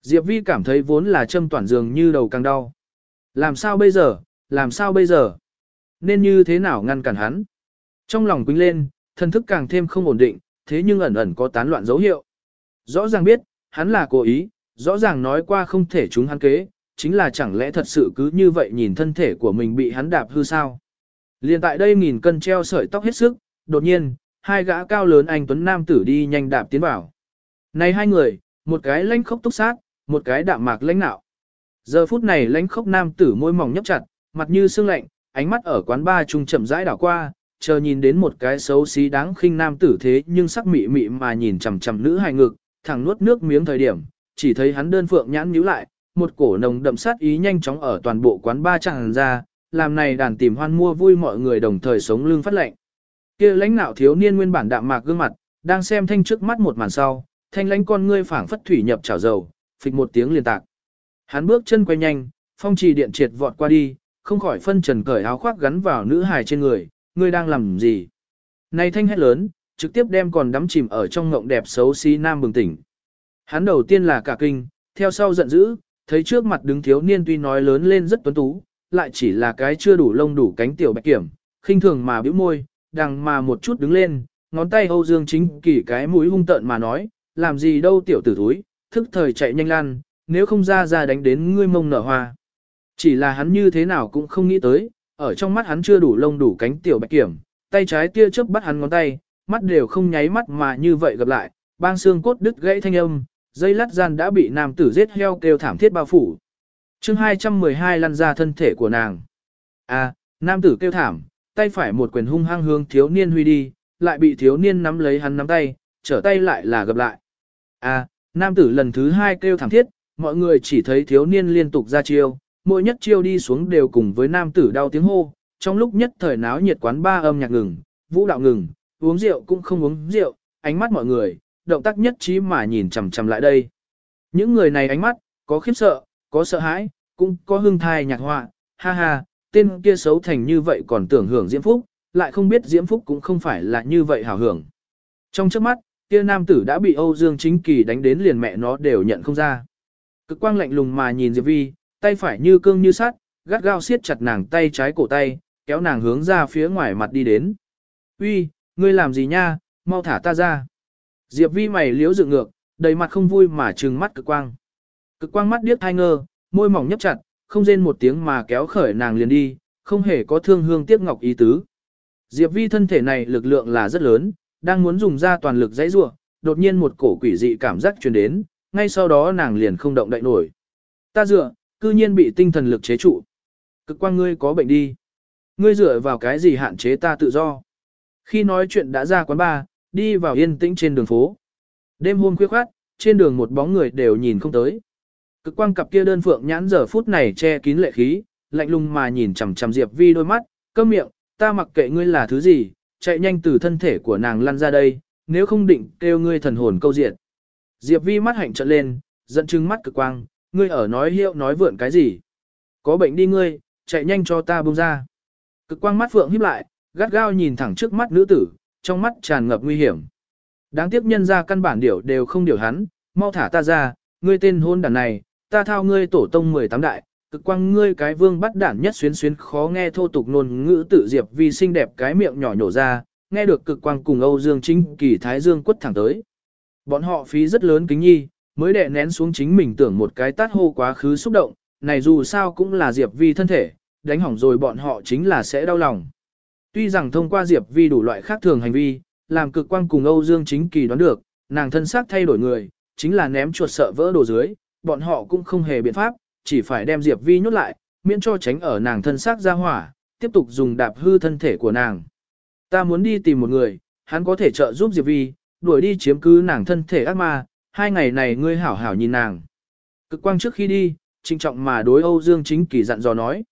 Speaker 1: Diệp Vi cảm thấy vốn là châm toàn giường như đầu càng đau. Làm sao bây giờ, làm sao bây giờ? Nên như thế nào ngăn cản hắn? Trong lòng quýnh lên, thân thức càng thêm không ổn định, thế nhưng ẩn ẩn có tán loạn dấu hiệu. Rõ ràng biết, hắn là cố ý, rõ ràng nói qua không thể chúng hắn kế, chính là chẳng lẽ thật sự cứ như vậy nhìn thân thể của mình bị hắn đạp hư sao? Liên tại đây nghìn cân treo sợi tóc hết sức, đột nhiên, hai gã cao lớn anh Tuấn Nam tử đi nhanh đạp tiến vào. Này hai người, một cái lãnh khốc túc sát, một cái đạm mạc lãnh nạo. Giờ phút này lãnh khốc nam tử môi mỏng nhấp chặt, mặt như sương lạnh, ánh mắt ở quán ba trung chậm rãi đảo qua, chờ nhìn đến một cái xấu xí đáng khinh nam tử thế nhưng sắc mị mị mà nhìn chằm chằm nữ hài ngực, thẳng nuốt nước miếng thời điểm, chỉ thấy hắn đơn phượng nhãn nhíu lại, một cổ nồng đậm sát ý nhanh chóng ở toàn bộ quán ba tràn ra, làm này đàn tìm hoan mua vui mọi người đồng thời sống lưng phát lệnh. Kia lãnh nạo thiếu niên nguyên bản đạm mạc gương mặt, đang xem thanh trước mắt một màn sau, thanh lãnh con ngươi phảng phất thủy nhập chảo dầu, phịch một tiếng liền tạc. Hắn bước chân quay nhanh, phong trì điện triệt vọt qua đi, không khỏi phân trần cởi áo khoác gắn vào nữ hài trên người, ngươi đang làm gì? Này thanh hét lớn, trực tiếp đem còn đắm chìm ở trong ngộng đẹp xấu xí nam bừng tỉnh. Hắn đầu tiên là cả kinh, theo sau giận dữ, thấy trước mặt đứng thiếu niên tuy nói lớn lên rất tuấn tú, lại chỉ là cái chưa đủ lông đủ cánh tiểu bạch kiểm, khinh thường mà bĩu môi, đằng mà một chút đứng lên, ngón tay Âu Dương chính kỳ cái mũi hung tợn mà nói, làm gì đâu tiểu tử thúi, thức thời chạy nhanh lan, nếu không ra ra đánh đến ngươi mông nở hoa. Chỉ là hắn như thế nào cũng không nghĩ tới, ở trong mắt hắn chưa đủ lông đủ cánh tiểu bạch kiểm, tay trái tia chớp bắt hắn ngón tay, mắt đều không nháy mắt mà như vậy gặp lại, bang xương cốt đứt gãy thanh âm, dây lát gian đã bị nam tử giết heo kêu thảm thiết bao phủ. chương 212 lăn ra thân thể của nàng. À, nam tử kêu thảm, tay phải một quyền hung hăng hướng thiếu niên huy đi, lại bị thiếu niên nắm lấy hắn nắm tay, trở tay lại là gặp lại. À, nam tử lần thứ hai kêu thảm thiết, mọi người chỉ thấy thiếu niên liên tục ra chiêu, mỗi nhất chiêu đi xuống đều cùng với nam tử đau tiếng hô, trong lúc nhất thời náo nhiệt quán ba âm nhạc ngừng, vũ đạo ngừng, uống rượu cũng không uống rượu, ánh mắt mọi người, động tác nhất trí mà nhìn chằm chằm lại đây. Những người này ánh mắt, có khiếp sợ, có sợ hãi, cũng có hưng thai nhạc họa, ha ha, tên kia xấu thành như vậy còn tưởng hưởng diễm phúc, lại không biết diễm phúc cũng không phải là như vậy hảo hưởng. Trong trước mắt, kia nam tử đã bị Âu Dương Chính Kỳ đánh đến liền mẹ nó đều nhận không ra. Cực quang lạnh lùng mà nhìn Diệp Vi, tay phải như cương như sắt, gắt gao siết chặt nàng tay trái cổ tay, kéo nàng hướng ra phía ngoài mặt đi đến. Uy, ngươi làm gì nha, mau thả ta ra. Diệp Vi mày liếu dựng ngược, đầy mặt không vui mà trừng mắt cực quang. Cực quang mắt điếc hai ngơ, môi mỏng nhấp chặt, không rên một tiếng mà kéo khởi nàng liền đi, không hề có thương hương tiếc ngọc ý tứ. Diệp Vi thân thể này lực lượng là rất lớn, đang muốn dùng ra toàn lực dãy rủa, đột nhiên một cổ quỷ dị cảm giác truyền đến, ngay sau đó nàng liền không động đậy nổi. Ta dựa, cư nhiên bị tinh thần lực chế trụ. Cực quang ngươi có bệnh đi. Ngươi dựa vào cái gì hạn chế ta tự do. Khi nói chuyện đã ra quán bar, đi vào yên tĩnh trên đường phố. Đêm hôm khuya khoát, trên đường một bóng người đều nhìn không tới. Cực quang cặp kia đơn phượng nhãn giờ phút này che kín lệ khí, lạnh lùng mà nhìn chằm chằm Diệp Vi đôi mắt, câm miệng, ta mặc kệ ngươi là thứ gì, chạy nhanh từ thân thể của nàng lăn ra đây, nếu không định kêu ngươi thần hồn câu diệt. Diệp Vi mắt hạnh trợn lên, giận trừng mắt cực quang, ngươi ở nói hiệu nói vượn cái gì? Có bệnh đi ngươi, chạy nhanh cho ta buông ra. Cực quang mắt phượng híp lại, gắt gao nhìn thẳng trước mắt nữ tử, trong mắt tràn ngập nguy hiểm. Đáng tiếc nhân ra căn bản điều đều không điều hắn, mau thả ta ra, ngươi tên hôn đàn này, ta thao ngươi tổ tông 18 đại, cực quang ngươi cái vương bắt đản nhất xuyến xuyến khó nghe thô tục nôn ngữ tự diệp vì xinh đẹp cái miệng nhỏ nhổ ra, nghe được cực quang cùng Âu Dương Chính kỳ thái dương quất thẳng tới. Bọn họ phí rất lớn kính nhi, mới đè nén xuống chính mình tưởng một cái tát hô quá khứ xúc động, này dù sao cũng là Diệp Vi thân thể, đánh hỏng rồi bọn họ chính là sẽ đau lòng. Tuy rằng thông qua Diệp Vi đủ loại khác thường hành vi, làm cực quang cùng Âu Dương chính kỳ đoán được, nàng thân xác thay đổi người, chính là ném chuột sợ vỡ đồ dưới, bọn họ cũng không hề biện pháp, chỉ phải đem Diệp Vi nhốt lại, miễn cho tránh ở nàng thân xác ra hỏa, tiếp tục dùng đạp hư thân thể của nàng. Ta muốn đi tìm một người, hắn có thể trợ giúp Diệp Vi, đuổi đi chiếm cứ nàng thân thể ác ma, hai ngày này ngươi hảo hảo nhìn nàng. Cực quang trước khi đi, trinh trọng mà đối Âu Dương Chính Kỳ dặn dò nói.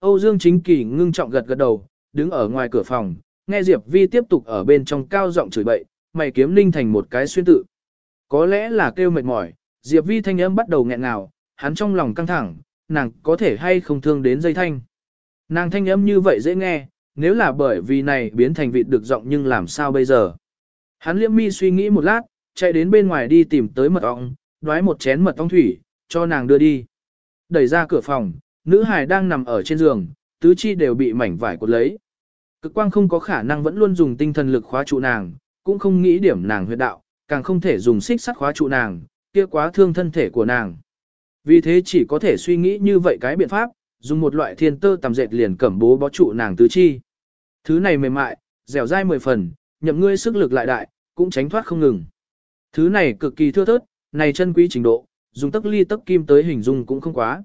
Speaker 1: Âu Dương Chính Kỳ ngưng trọng gật gật đầu, đứng ở ngoài cửa phòng, nghe Diệp Vi tiếp tục ở bên trong cao giọng chửi bậy, mày kiếm linh thành một cái xuyên tự. Có lẽ là kêu mệt mỏi, Diệp Vi thanh âm bắt đầu nghẹn ngào, hắn trong lòng căng thẳng, nàng có thể hay không thương đến dây thanh. Nàng thanh âm như vậy dễ nghe, nếu là bởi vì này biến thành vịt được giọng nhưng làm sao bây giờ. Hắn liễm mi suy nghĩ một lát, chạy đến bên ngoài đi tìm tới mật ong, đoái một chén mật ong thủy, cho nàng đưa đi. Đẩy ra cửa phòng, nữ hài đang nằm ở trên giường, tứ chi đều bị mảnh vải cột lấy. Cực quang không có khả năng vẫn luôn dùng tinh thần lực khóa trụ nàng, cũng không nghĩ điểm nàng huyệt đạo, càng không thể dùng xích sắt khóa trụ nàng, kia quá thương thân thể của nàng. Vì thế chỉ có thể suy nghĩ như vậy cái biện pháp, dùng một loại thiên tơ tầm dệt liền cẩm bố bó trụ nàng tứ chi. Thứ này mềm mại, dẻo dai mười phần, nhậm ngươi sức lực lại đại, cũng tránh thoát không ngừng. Thứ này cực kỳ thưa thớt, này chân quý trình độ, dùng tấc ly tấc kim tới hình dung cũng không quá.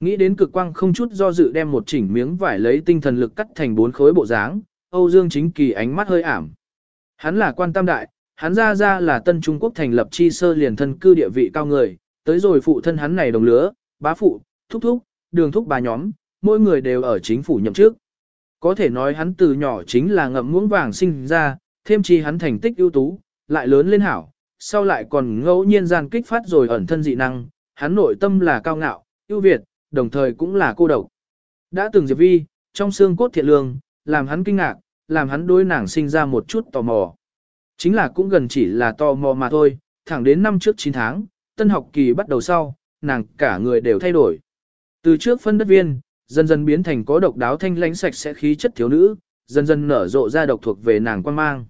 Speaker 1: Nghĩ đến cực quang không chút do dự đem một chỉnh miếng vải lấy tinh thần lực cắt thành bốn khối bộ dáng, Âu Dương Chính Kỳ ánh mắt hơi ảm. Hắn là quan tam đại, hắn ra ra là tân Trung Quốc thành lập chi sơ liền thân cư địa vị cao người, tới rồi phụ thân hắn này đồng lứa, bá phụ, thúc thúc, đường thúc bà nhóm, mỗi người đều ở chính phủ nhậm trước. Có thể nói hắn từ nhỏ chính là ngậm muỗng vàng sinh ra, thêm chi hắn thành tích ưu tú, lại lớn lên hảo, sau lại còn ngẫu nhiên gian kích phát rồi ẩn thân dị năng, hắn nội tâm là cao ngạo, ưu việt, đồng thời cũng là cô độc. Đã từng Diệp Vi, trong xương cốt thiện lương, làm hắn kinh ngạc, làm hắn đối nàng sinh ra một chút tò mò. Chính là cũng gần chỉ là tò mò mà thôi, thẳng đến năm trước 9 tháng, tân học kỳ bắt đầu sau, nàng cả người đều thay đổi. Từ trước phân đất viên, dần dần biến thành có độc đáo thanh lãnh sạch sẽ khí chất thiếu nữ, dần dần nở rộ ra độc thuộc về nàng quan mang.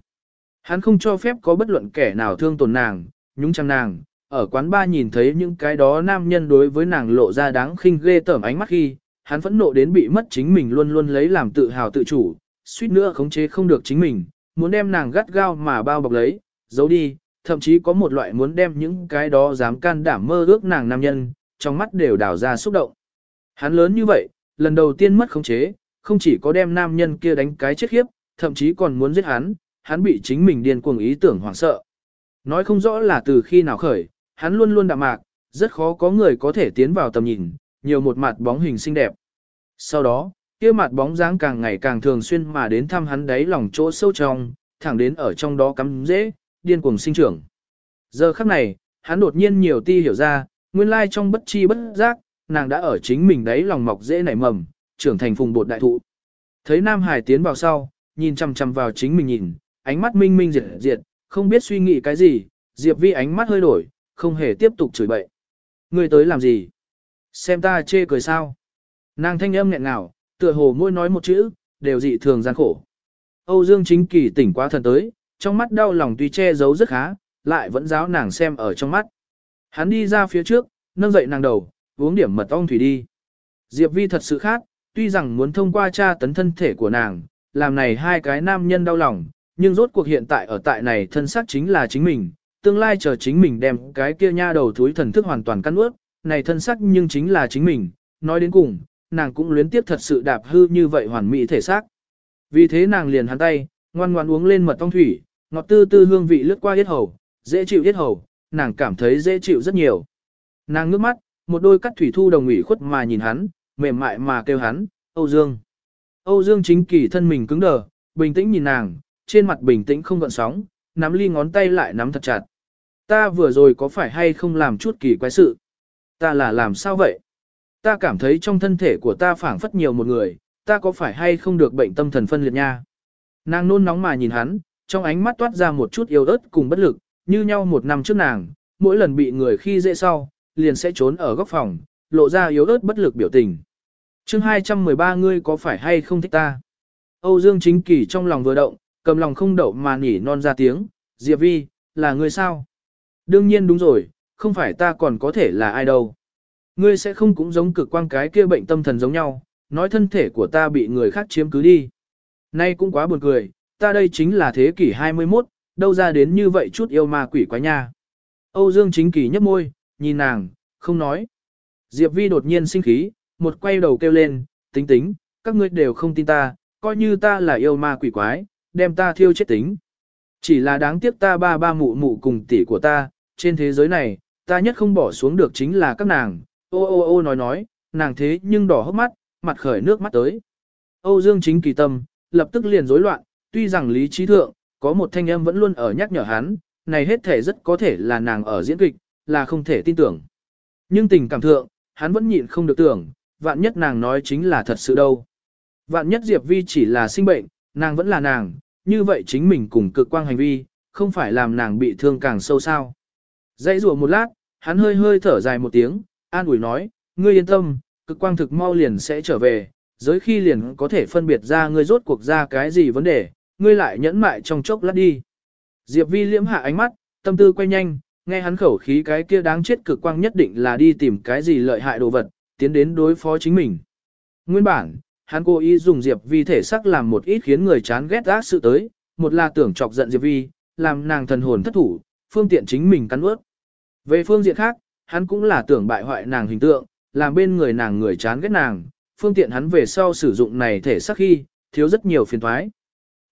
Speaker 1: Hắn không cho phép có bất luận kẻ nào thương tổn nàng, nhúng chăm nàng, ở quán ba nhìn thấy những cái đó nam nhân đối với nàng lộ ra đáng khinh ghê tởm ánh mắt khi, hắn phẫn nộ đến bị mất chính mình luôn luôn lấy làm tự hào tự chủ, suýt nữa khống chế không được chính mình, muốn đem nàng gắt gao mà bao bọc lấy, giấu đi, thậm chí có một loại muốn đem những cái đó dám can đảm mơ ước nàng nam nhân, trong mắt đều đảo ra xúc động. Hắn lớn như vậy, lần đầu tiên mất khống chế, không chỉ có đem nam nhân kia đánh cái chết khiếp, thậm chí còn muốn giết hắn, hắn bị chính mình điên cuồng ý tưởng hoảng sợ. Nói không rõ là từ khi nào khởi, hắn luôn luôn đạm mạc, rất khó có người có thể tiến vào tầm nhìn, nhiều một mặt bóng hình xinh đẹp. Sau đó, kia mặt bóng dáng càng ngày càng thường xuyên mà đến thăm hắn đáy lòng chỗ sâu trong, thẳng đến ở trong đó cắm dễ, điên cuồng sinh trưởng. Giờ khắc này, hắn đột nhiên nhiều ti hiểu ra, nguyên lai trong bất chi bất giác, nàng đã ở chính mình đáy lòng mọc dễ nảy mầm, trưởng thành phùng bột đại thụ. Thấy Nam Hải tiến vào sau, nhìn chằm chằm vào chính mình nhìn, ánh mắt minh minh diệt diệt, không biết suy nghĩ cái gì, Diệp Vi ánh mắt hơi đổi, không hề tiếp tục chửi bậy. Người tới làm gì? Xem ta chê cười sao? Nàng thanh âm nghẹn ngào, tựa hồ môi nói một chữ, đều dị thường gian khổ. Âu Dương chính kỳ tỉnh quá thần tới, trong mắt đau lòng tuy che giấu rất khá, lại vẫn giáo nàng xem ở trong mắt. Hắn đi ra phía trước, nâng dậy nàng đầu, uống điểm mật ong thủy đi. Diệp Vi thật sự khác, tuy rằng muốn thông qua tra tấn thân thể của nàng, làm này hai cái nam nhân đau lòng, nhưng rốt cuộc hiện tại ở tại này thân xác chính là chính mình, tương lai chờ chính mình đem cái kia nha đầu thúi thần thức hoàn toàn cắn ướt, này thân xác nhưng chính là chính mình, nói đến cùng, nàng cũng luyến tiếp thật sự đạp hư như vậy hoàn mỹ thể xác. Vì thế nàng liền hắn tay, ngoan ngoan uống lên mật tông thủy, ngọt tư tư hương vị lướt qua yết hầu, dễ chịu yết hầu, nàng cảm thấy dễ chịu rất nhiều. Nàng ngước mắt, một đôi cắt thủy thu đồng ủy khuất mà nhìn hắn, mềm mại mà kêu hắn, Âu Dương. Âu Dương chính kỳ thân mình cứng đờ, bình tĩnh nhìn nàng, trên mặt bình tĩnh không gợn sóng, nắm ly ngón tay lại nắm thật chặt. Ta vừa rồi có phải hay không làm chút kỳ quái sự? Ta là làm sao vậy? Ta cảm thấy trong thân thể của ta phảng phất nhiều một người, ta có phải hay không được bệnh tâm thần phân liệt nha? Nàng nôn nóng mà nhìn hắn, trong ánh mắt toát ra một chút yêu ớt cùng bất lực, như nhau một năm trước nàng, mỗi lần bị người khi dễ sau, liền sẽ trốn ở góc phòng, lộ ra yếu ớt bất lực biểu tình. chương 213 ngươi có phải hay không thích ta? Âu Dương Chính Kỳ trong lòng vừa động, cầm lòng không đậu mà nhỉ non ra tiếng, Diệp Vi, là ngươi sao? Đương nhiên đúng rồi, không phải ta còn có thể là ai đâu. Ngươi sẽ không cũng giống cực quang cái kia bệnh tâm thần giống nhau, nói thân thể của ta bị người khác chiếm cứ đi. Nay cũng quá buồn cười, ta đây chính là thế kỷ 21, đâu ra đến như vậy chút yêu ma quỷ quái nha. Âu Dương chính kỳ nhấp môi, nhìn nàng, không nói. Diệp Vi đột nhiên sinh khí, một quay đầu kêu lên, tính tính, các ngươi đều không tin ta, coi như ta là yêu ma quỷ quái, đem ta thiêu chết tính. Chỉ là đáng tiếc ta ba ba mụ mụ cùng tỷ của ta, trên thế giới này, ta nhất không bỏ xuống được chính là các nàng, ô ô ô nói nói, nàng thế nhưng đỏ hốc mắt, mặt khởi nước mắt tới. Âu Dương chính kỳ tâm, lập tức liền rối loạn, tuy rằng lý trí thượng, có một thanh âm vẫn luôn ở nhắc nhở hắn, này hết thể rất có thể là nàng ở diễn kịch, là không thể tin tưởng. Nhưng tình cảm thượng, hắn vẫn nhịn không được tưởng, vạn nhất nàng nói chính là thật sự đâu. Vạn nhất Diệp Vi chỉ là sinh bệnh, nàng vẫn là nàng, như vậy chính mình cùng cực quang hành vi, không phải làm nàng bị thương càng sâu sao. Dãy rùa một lát, hắn hơi hơi thở dài một tiếng, an ủi nói, ngươi yên tâm, cực quang thực mau liền sẽ trở về, giới khi liền có thể phân biệt ra ngươi rốt cuộc ra cái gì vấn đề, ngươi lại nhẫn mại trong chốc lát đi. Diệp Vi liễm hạ ánh mắt, tâm tư quay nhanh, nghe hắn khẩu khí cái kia đáng chết cực quang nhất định là đi tìm cái gì lợi hại đồ vật, tiến đến đối phó chính mình. Nguyên bản, hắn cố ý dùng Diệp Vi thể sắc làm một ít khiến người chán ghét ác sự tới, một là tưởng chọc giận Diệp Vi, làm nàng thần hồn thất thủ, phương tiện chính mình cắn ướt. Về phương diện khác, hắn cũng là tưởng bại hoại nàng hình tượng, làm bên người nàng người chán ghét nàng, phương tiện hắn về sau sử dụng này thể sắc khi, thiếu rất nhiều phiền thoái.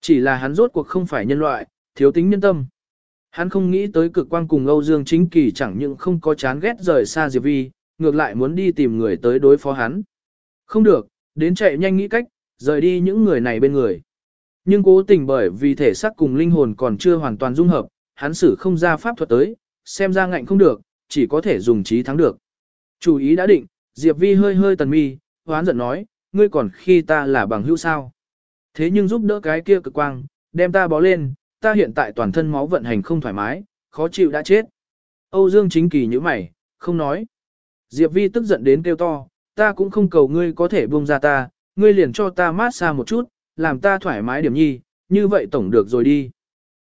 Speaker 1: Chỉ là hắn rốt cuộc không phải nhân loại, thiếu tính nhân tâm. Hắn không nghĩ tới cực quan cùng Âu Dương Chính Kỳ chẳng những không có chán ghét rời xa Diệp Vi, ngược lại muốn đi tìm người tới đối phó hắn. Không được, đến chạy nhanh nghĩ cách, rời đi những người này bên người. Nhưng cố tình bởi vì thể xác cùng linh hồn còn chưa hoàn toàn dung hợp, hắn xử không ra pháp thuật tới, xem ra ngạnh không được, chỉ có thể dùng trí thắng được. Chủ ý đã định, Diệp Vi hơi hơi tần mi, hoán giận nói, ngươi còn khi ta là bằng hữu sao. Thế nhưng giúp đỡ cái kia cực quang, đem ta bó lên, ta hiện tại toàn thân máu vận hành không thoải mái, khó chịu đã chết. Âu Dương chính kỳ như mày, không nói. Diệp Vi tức giận đến kêu to, ta cũng không cầu ngươi có thể buông ra ta, ngươi liền cho ta mát xa một chút, làm ta thoải mái điểm nhi, như vậy tổng được rồi đi.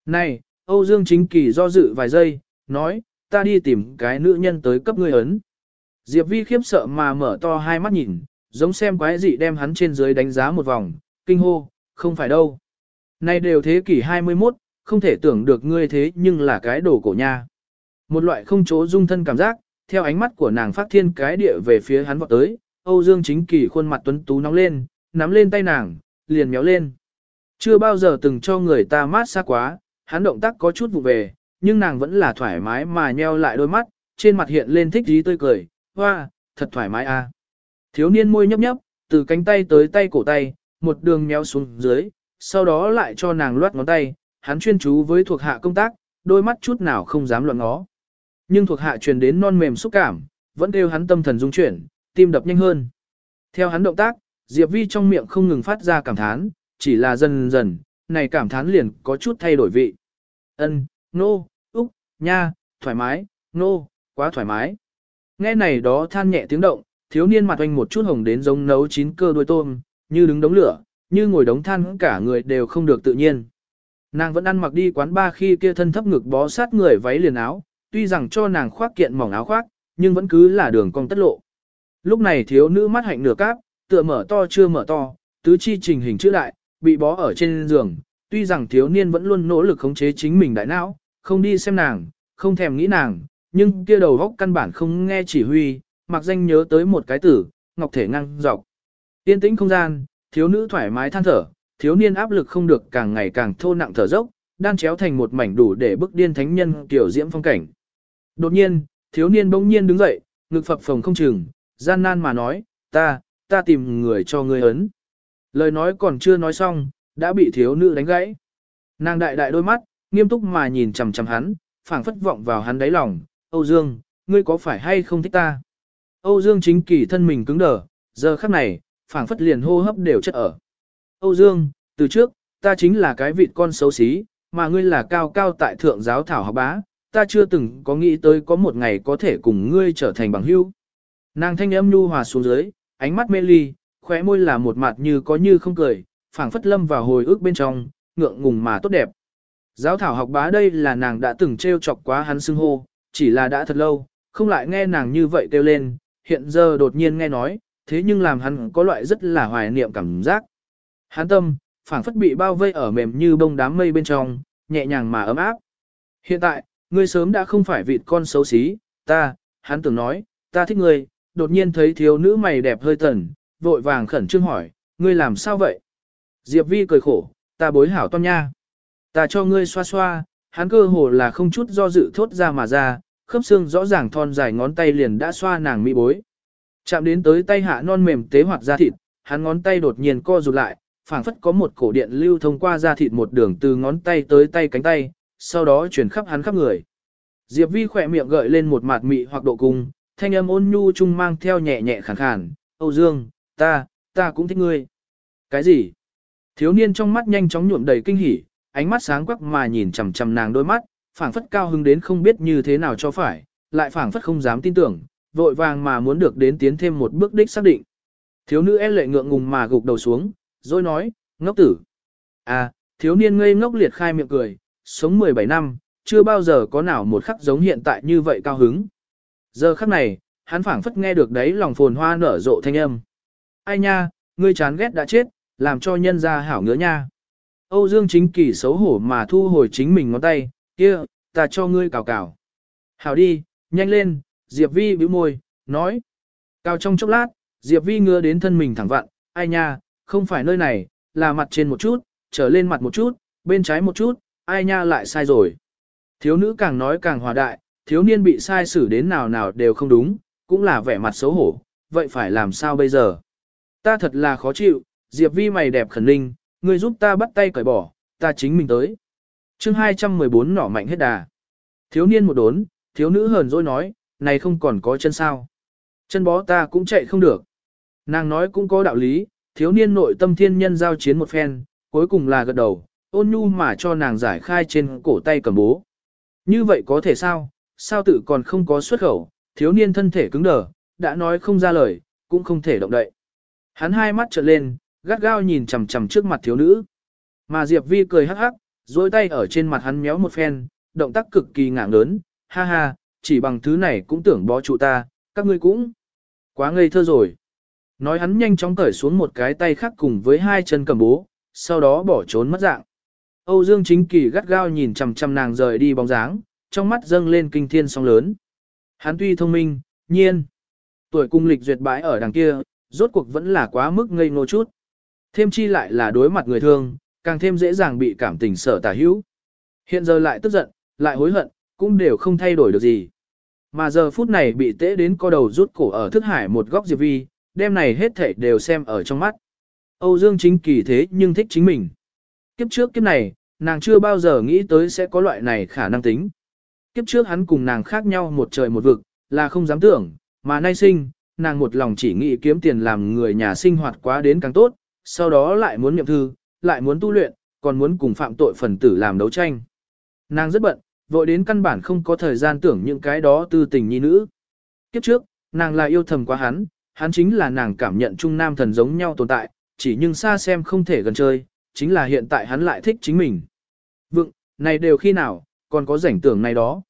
Speaker 1: Này, Âu Dương chính kỳ do dự vài giây, nói, ta đi tìm cái nữ nhân tới cấp ngươi ấn. Diệp Vi khiếp sợ mà mở to hai mắt nhìn, giống xem quái dị đem hắn trên dưới đánh giá một vòng, kinh hô, không phải đâu. này đều thế kỷ 21, không thể tưởng được ngươi thế nhưng là cái đồ cổ nha. Một loại không chỗ dung thân cảm giác, theo ánh mắt của nàng phát thiên cái địa về phía hắn vọt tới, Âu Dương chính kỳ khuôn mặt tuấn tú nóng lên, nắm lên tay nàng, liền méo lên. Chưa bao giờ từng cho người ta mát xa quá, hắn động tác có chút vụ về, nhưng nàng vẫn là thoải mái mà nheo lại đôi mắt, trên mặt hiện lên thích dí tươi cười, hoa, thật thoải mái a. Thiếu niên môi nhấp nhấp, từ cánh tay tới tay cổ tay, một đường méo xuống dưới, sau đó lại cho nàng loát ngón tay, hắn chuyên chú với thuộc hạ công tác, đôi mắt chút nào không dám loạn ngó. Nhưng thuộc hạ truyền đến non mềm xúc cảm, vẫn kêu hắn tâm thần dung chuyển, tim đập nhanh hơn. Theo hắn động tác, Diệp Vi trong miệng không ngừng phát ra cảm thán, chỉ là dần dần, này cảm thán liền có chút thay đổi vị. Ân, nô, úc, nha, thoải mái, nô, quá thoải mái. Nghe này đó than nhẹ tiếng động, thiếu niên mặt oanh một chút hồng đến giống nấu chín cơ đuôi tôm, như đứng đống lửa, như ngồi đống than cả người đều không được tự nhiên. Nàng vẫn ăn mặc đi quán ba khi kia thân thấp ngực bó sát người váy liền áo, tuy rằng cho nàng khoác kiện mỏng áo khoác, nhưng vẫn cứ là đường cong tất lộ. Lúc này thiếu nữ mắt hạnh nửa cáp, tựa mở to chưa mở to, tứ chi trình hình chữ đại, bị bó ở trên giường, tuy rằng thiếu niên vẫn luôn nỗ lực khống chế chính mình đại não, không đi xem nàng, không thèm nghĩ nàng, nhưng kia đầu góc căn bản không nghe chỉ huy, mặc danh nhớ tới một cái tử, ngọc thể ngang dọc. yên tĩnh không gian, thiếu nữ thoải mái than thở, thiếu niên áp lực không được càng ngày càng thô nặng thở dốc, đan chéo thành một mảnh đủ để bức điên thánh nhân tiểu diễm phong cảnh. Đột nhiên, thiếu niên bỗng nhiên đứng dậy, ngực phập phồng không chừng, gian nan mà nói, ta, ta tìm người cho ngươi ấn. Lời nói còn chưa nói xong, đã bị thiếu nữ đánh gãy. Nàng đại đại đôi mắt, nghiêm túc mà nhìn chằm chằm hắn, phảng phất vọng vào hắn đáy lòng, Âu Dương, ngươi có phải hay không thích ta? Âu Dương chính kỳ thân mình cứng đờ, giờ khắc này, phảng phất liền hô hấp đều chất ở. Âu Dương, từ trước, ta chính là cái vịt con xấu xí, mà ngươi là cao cao tại thượng giáo thảo học bá, ta chưa từng có nghĩ tới có một ngày có thể cùng ngươi trở thành bằng hữu. Nàng thanh âm nhu hòa xuống dưới, ánh mắt mê ly, khóe môi là một mặt như có như không cười, phảng phất lâm vào hồi ức bên trong, ngượng ngùng mà tốt đẹp. Giáo thảo học bá đây là nàng đã từng trêu chọc quá hắn xưng hô, chỉ là đã thật lâu, không lại nghe nàng như vậy kêu lên, hiện giờ đột nhiên nghe nói, thế nhưng làm hắn có loại rất là hoài niệm cảm giác. Hắn tâm, phảng phất bị bao vây ở mềm như bông đám mây bên trong, nhẹ nhàng mà ấm áp. Hiện tại, ngươi sớm đã không phải vịt con xấu xí, ta, hắn tưởng nói, ta thích ngươi, đột nhiên thấy thiếu nữ mày đẹp hơi tần, vội vàng khẩn trương hỏi, ngươi làm sao vậy? Diệp Vi cười khổ, ta bối hảo toan nha. Ta cho ngươi xoa xoa, hắn cơ hồ là không chút do dự thốt ra mà ra, khớp xương rõ ràng thon dài ngón tay liền đã xoa nàng mỹ bối, Chạm đến tới tay hạ non mềm tế hoạt da thịt, hắn ngón tay đột nhiên co rụt lại, phảng phất có một cổ điện lưu thông qua da thịt một đường từ ngón tay tới tay cánh tay, sau đó chuyển khắp hắn khắp người. Diệp Vi khỏe miệng gợi lên một mạt mị hoặc độ cung, thanh âm ôn nhu chung mang theo nhẹ nhẹ khàn khàn, Âu Dương, ta, ta cũng thích ngươi. Cái gì? Thiếu niên trong mắt nhanh chóng nhuộm đầy kinh hỉ, ánh mắt sáng quắc mà nhìn chằm chằm nàng đôi mắt, phảng phất cao hứng đến không biết như thế nào cho phải, lại phảng phất không dám tin tưởng, vội vàng mà muốn được đến tiến thêm một bước đích xác định. Thiếu nữ e lệ ngượng ngùng mà gục đầu xuống, rồi nói, ngốc tử. À, thiếu niên ngây ngốc liệt khai miệng cười, sống 17 năm, chưa bao giờ có nào một khắc giống hiện tại như vậy cao hứng. Giờ khắc này, hắn phảng phất nghe được đấy lòng phồn hoa nở rộ thanh âm. Ai nha, ngươi chán ghét đã chết, làm cho nhân gia hảo ngứa nha. Âu Dương chính kỳ xấu hổ mà thu hồi chính mình ngón tay, kia, ta cho ngươi cào cào. Hảo đi, nhanh lên, Diệp Vi bĩu môi, nói. Cào trong chốc lát, Diệp Vi ngứa đến thân mình thẳng vặn, ai nha, không phải nơi này, là mặt trên một chút, trở lên mặt một chút, bên trái một chút, ai nha lại sai rồi. Thiếu nữ càng nói càng hòa đại, thiếu niên bị sai xử đến nào nào đều không đúng, cũng là vẻ mặt xấu hổ, vậy phải làm sao bây giờ? Ta thật là khó chịu, Diệp Vi mày đẹp khẩn ninh, ngươi giúp ta bắt tay cởi bỏ, ta chính mình tới. chương 214 nỏ mạnh hết đà. Thiếu niên một đốn, thiếu nữ hờn dỗi nói, này không còn có chân sao. Chân bó ta cũng chạy không được. Nàng nói cũng có đạo lý, thiếu niên nội tâm thiên nhân giao chiến một phen, cuối cùng là gật đầu, ôn nhu mà cho nàng giải khai trên cổ tay cầm bố. Như vậy có thể sao, sao tự còn không có xuất khẩu, thiếu niên thân thể cứng đờ, đã nói không ra lời, cũng không thể động đậy. Hắn hai mắt trợn lên, gắt gao nhìn chằm chằm trước mặt thiếu nữ. Mà Diệp Vi cười hắc hắc, dối tay ở trên mặt hắn méo một phen, động tác cực kỳ ngạng lớn, ha ha, chỉ bằng thứ này cũng tưởng bó trụ ta, các ngươi cũng quá ngây thơ rồi. Nói hắn nhanh chóng cởi xuống một cái tay khác cùng với hai chân cầm bố, sau đó bỏ trốn mất dạng. Âu Dương Chính Kỳ gắt gao nhìn chằm chằm nàng rời đi bóng dáng, trong mắt dâng lên kinh thiên sóng lớn. Hắn tuy thông minh, nhiên, tuổi cung lịch duyệt bãi ở đằng kia, rốt cuộc vẫn là quá mức ngây ngô chút. Thêm chi lại là đối mặt người thương, càng thêm dễ dàng bị cảm tình sở tả hữu. Hiện giờ lại tức giận, lại hối hận, cũng đều không thay đổi được gì. Mà giờ phút này bị tễ đến co đầu rút cổ ở thức hải một góc diệp vi, đêm này hết thảy đều xem ở trong mắt. Âu Dương chính kỳ thế nhưng thích chính mình. Kiếp trước kiếp này, nàng chưa bao giờ nghĩ tới sẽ có loại này khả năng tính. Kiếp trước hắn cùng nàng khác nhau một trời một vực, là không dám tưởng, mà nay sinh, nàng một lòng chỉ nghĩ kiếm tiền làm người nhà sinh hoạt quá đến càng tốt, sau đó lại muốn nhậm thư, lại muốn tu luyện, còn muốn cùng phạm tội phần tử làm đấu tranh. Nàng rất bận, vội đến căn bản không có thời gian tưởng những cái đó tư tình nhi nữ. Kiếp trước, nàng là yêu thầm quá hắn, hắn chính là nàng cảm nhận trung nam thần giống nhau tồn tại, chỉ nhưng xa xem không thể gần chơi, chính là hiện tại hắn lại thích chính mình. Vựng, này đều khi nào, còn có rảnh tưởng này đó.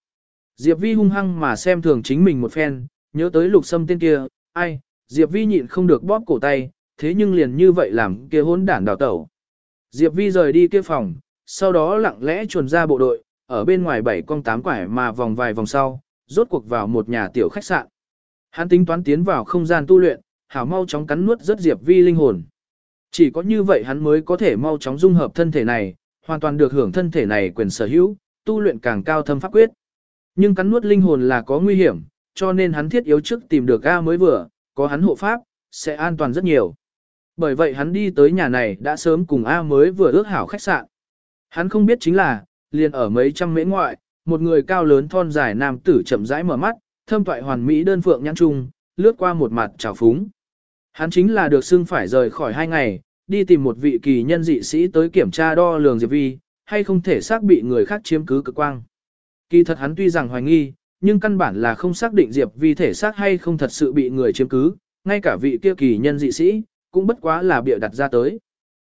Speaker 1: Diệp Vi hung hăng mà xem thường chính mình một phen, nhớ tới lục sâm tên kia, ai, Diệp Vi nhịn không được bóp cổ tay, thế nhưng liền như vậy làm kia hỗn đản đào tẩu. Diệp Vi rời đi kia phòng, sau đó lặng lẽ chuồn ra bộ đội, ở bên ngoài bảy con tám quải mà vòng vài vòng sau, rốt cuộc vào một nhà tiểu khách sạn. Hắn tính toán tiến vào không gian tu luyện, hảo mau chóng cắn nuốt rất Diệp Vi linh hồn. Chỉ có như vậy hắn mới có thể mau chóng dung hợp thân thể này, hoàn toàn được hưởng thân thể này quyền sở hữu, tu luyện càng cao thâm pháp quyết. Nhưng cắn nuốt linh hồn là có nguy hiểm, cho nên hắn thiết yếu trước tìm được A mới vừa, có hắn hộ pháp, sẽ an toàn rất nhiều. Bởi vậy hắn đi tới nhà này đã sớm cùng A mới vừa ước hảo khách sạn. Hắn không biết chính là, liền ở mấy trăm mễ ngoại, một người cao lớn thon dài nam tử chậm rãi mở mắt, thâm toại hoàn mỹ đơn phượng nhãn trung, lướt qua một mặt trào phúng. Hắn chính là được xưng phải rời khỏi hai ngày, đi tìm một vị kỳ nhân dị sĩ tới kiểm tra đo lường Diệp Vi, hay không thể xác bị người khác chiếm cứ cực quang. Kỳ thật hắn tuy rằng hoài nghi, nhưng căn bản là không xác định Diệp Vi thể xác hay không thật sự bị người chiếm cứ, ngay cả vị kia kỳ nhân dị sĩ, cũng bất quá là bịa đặt ra tới.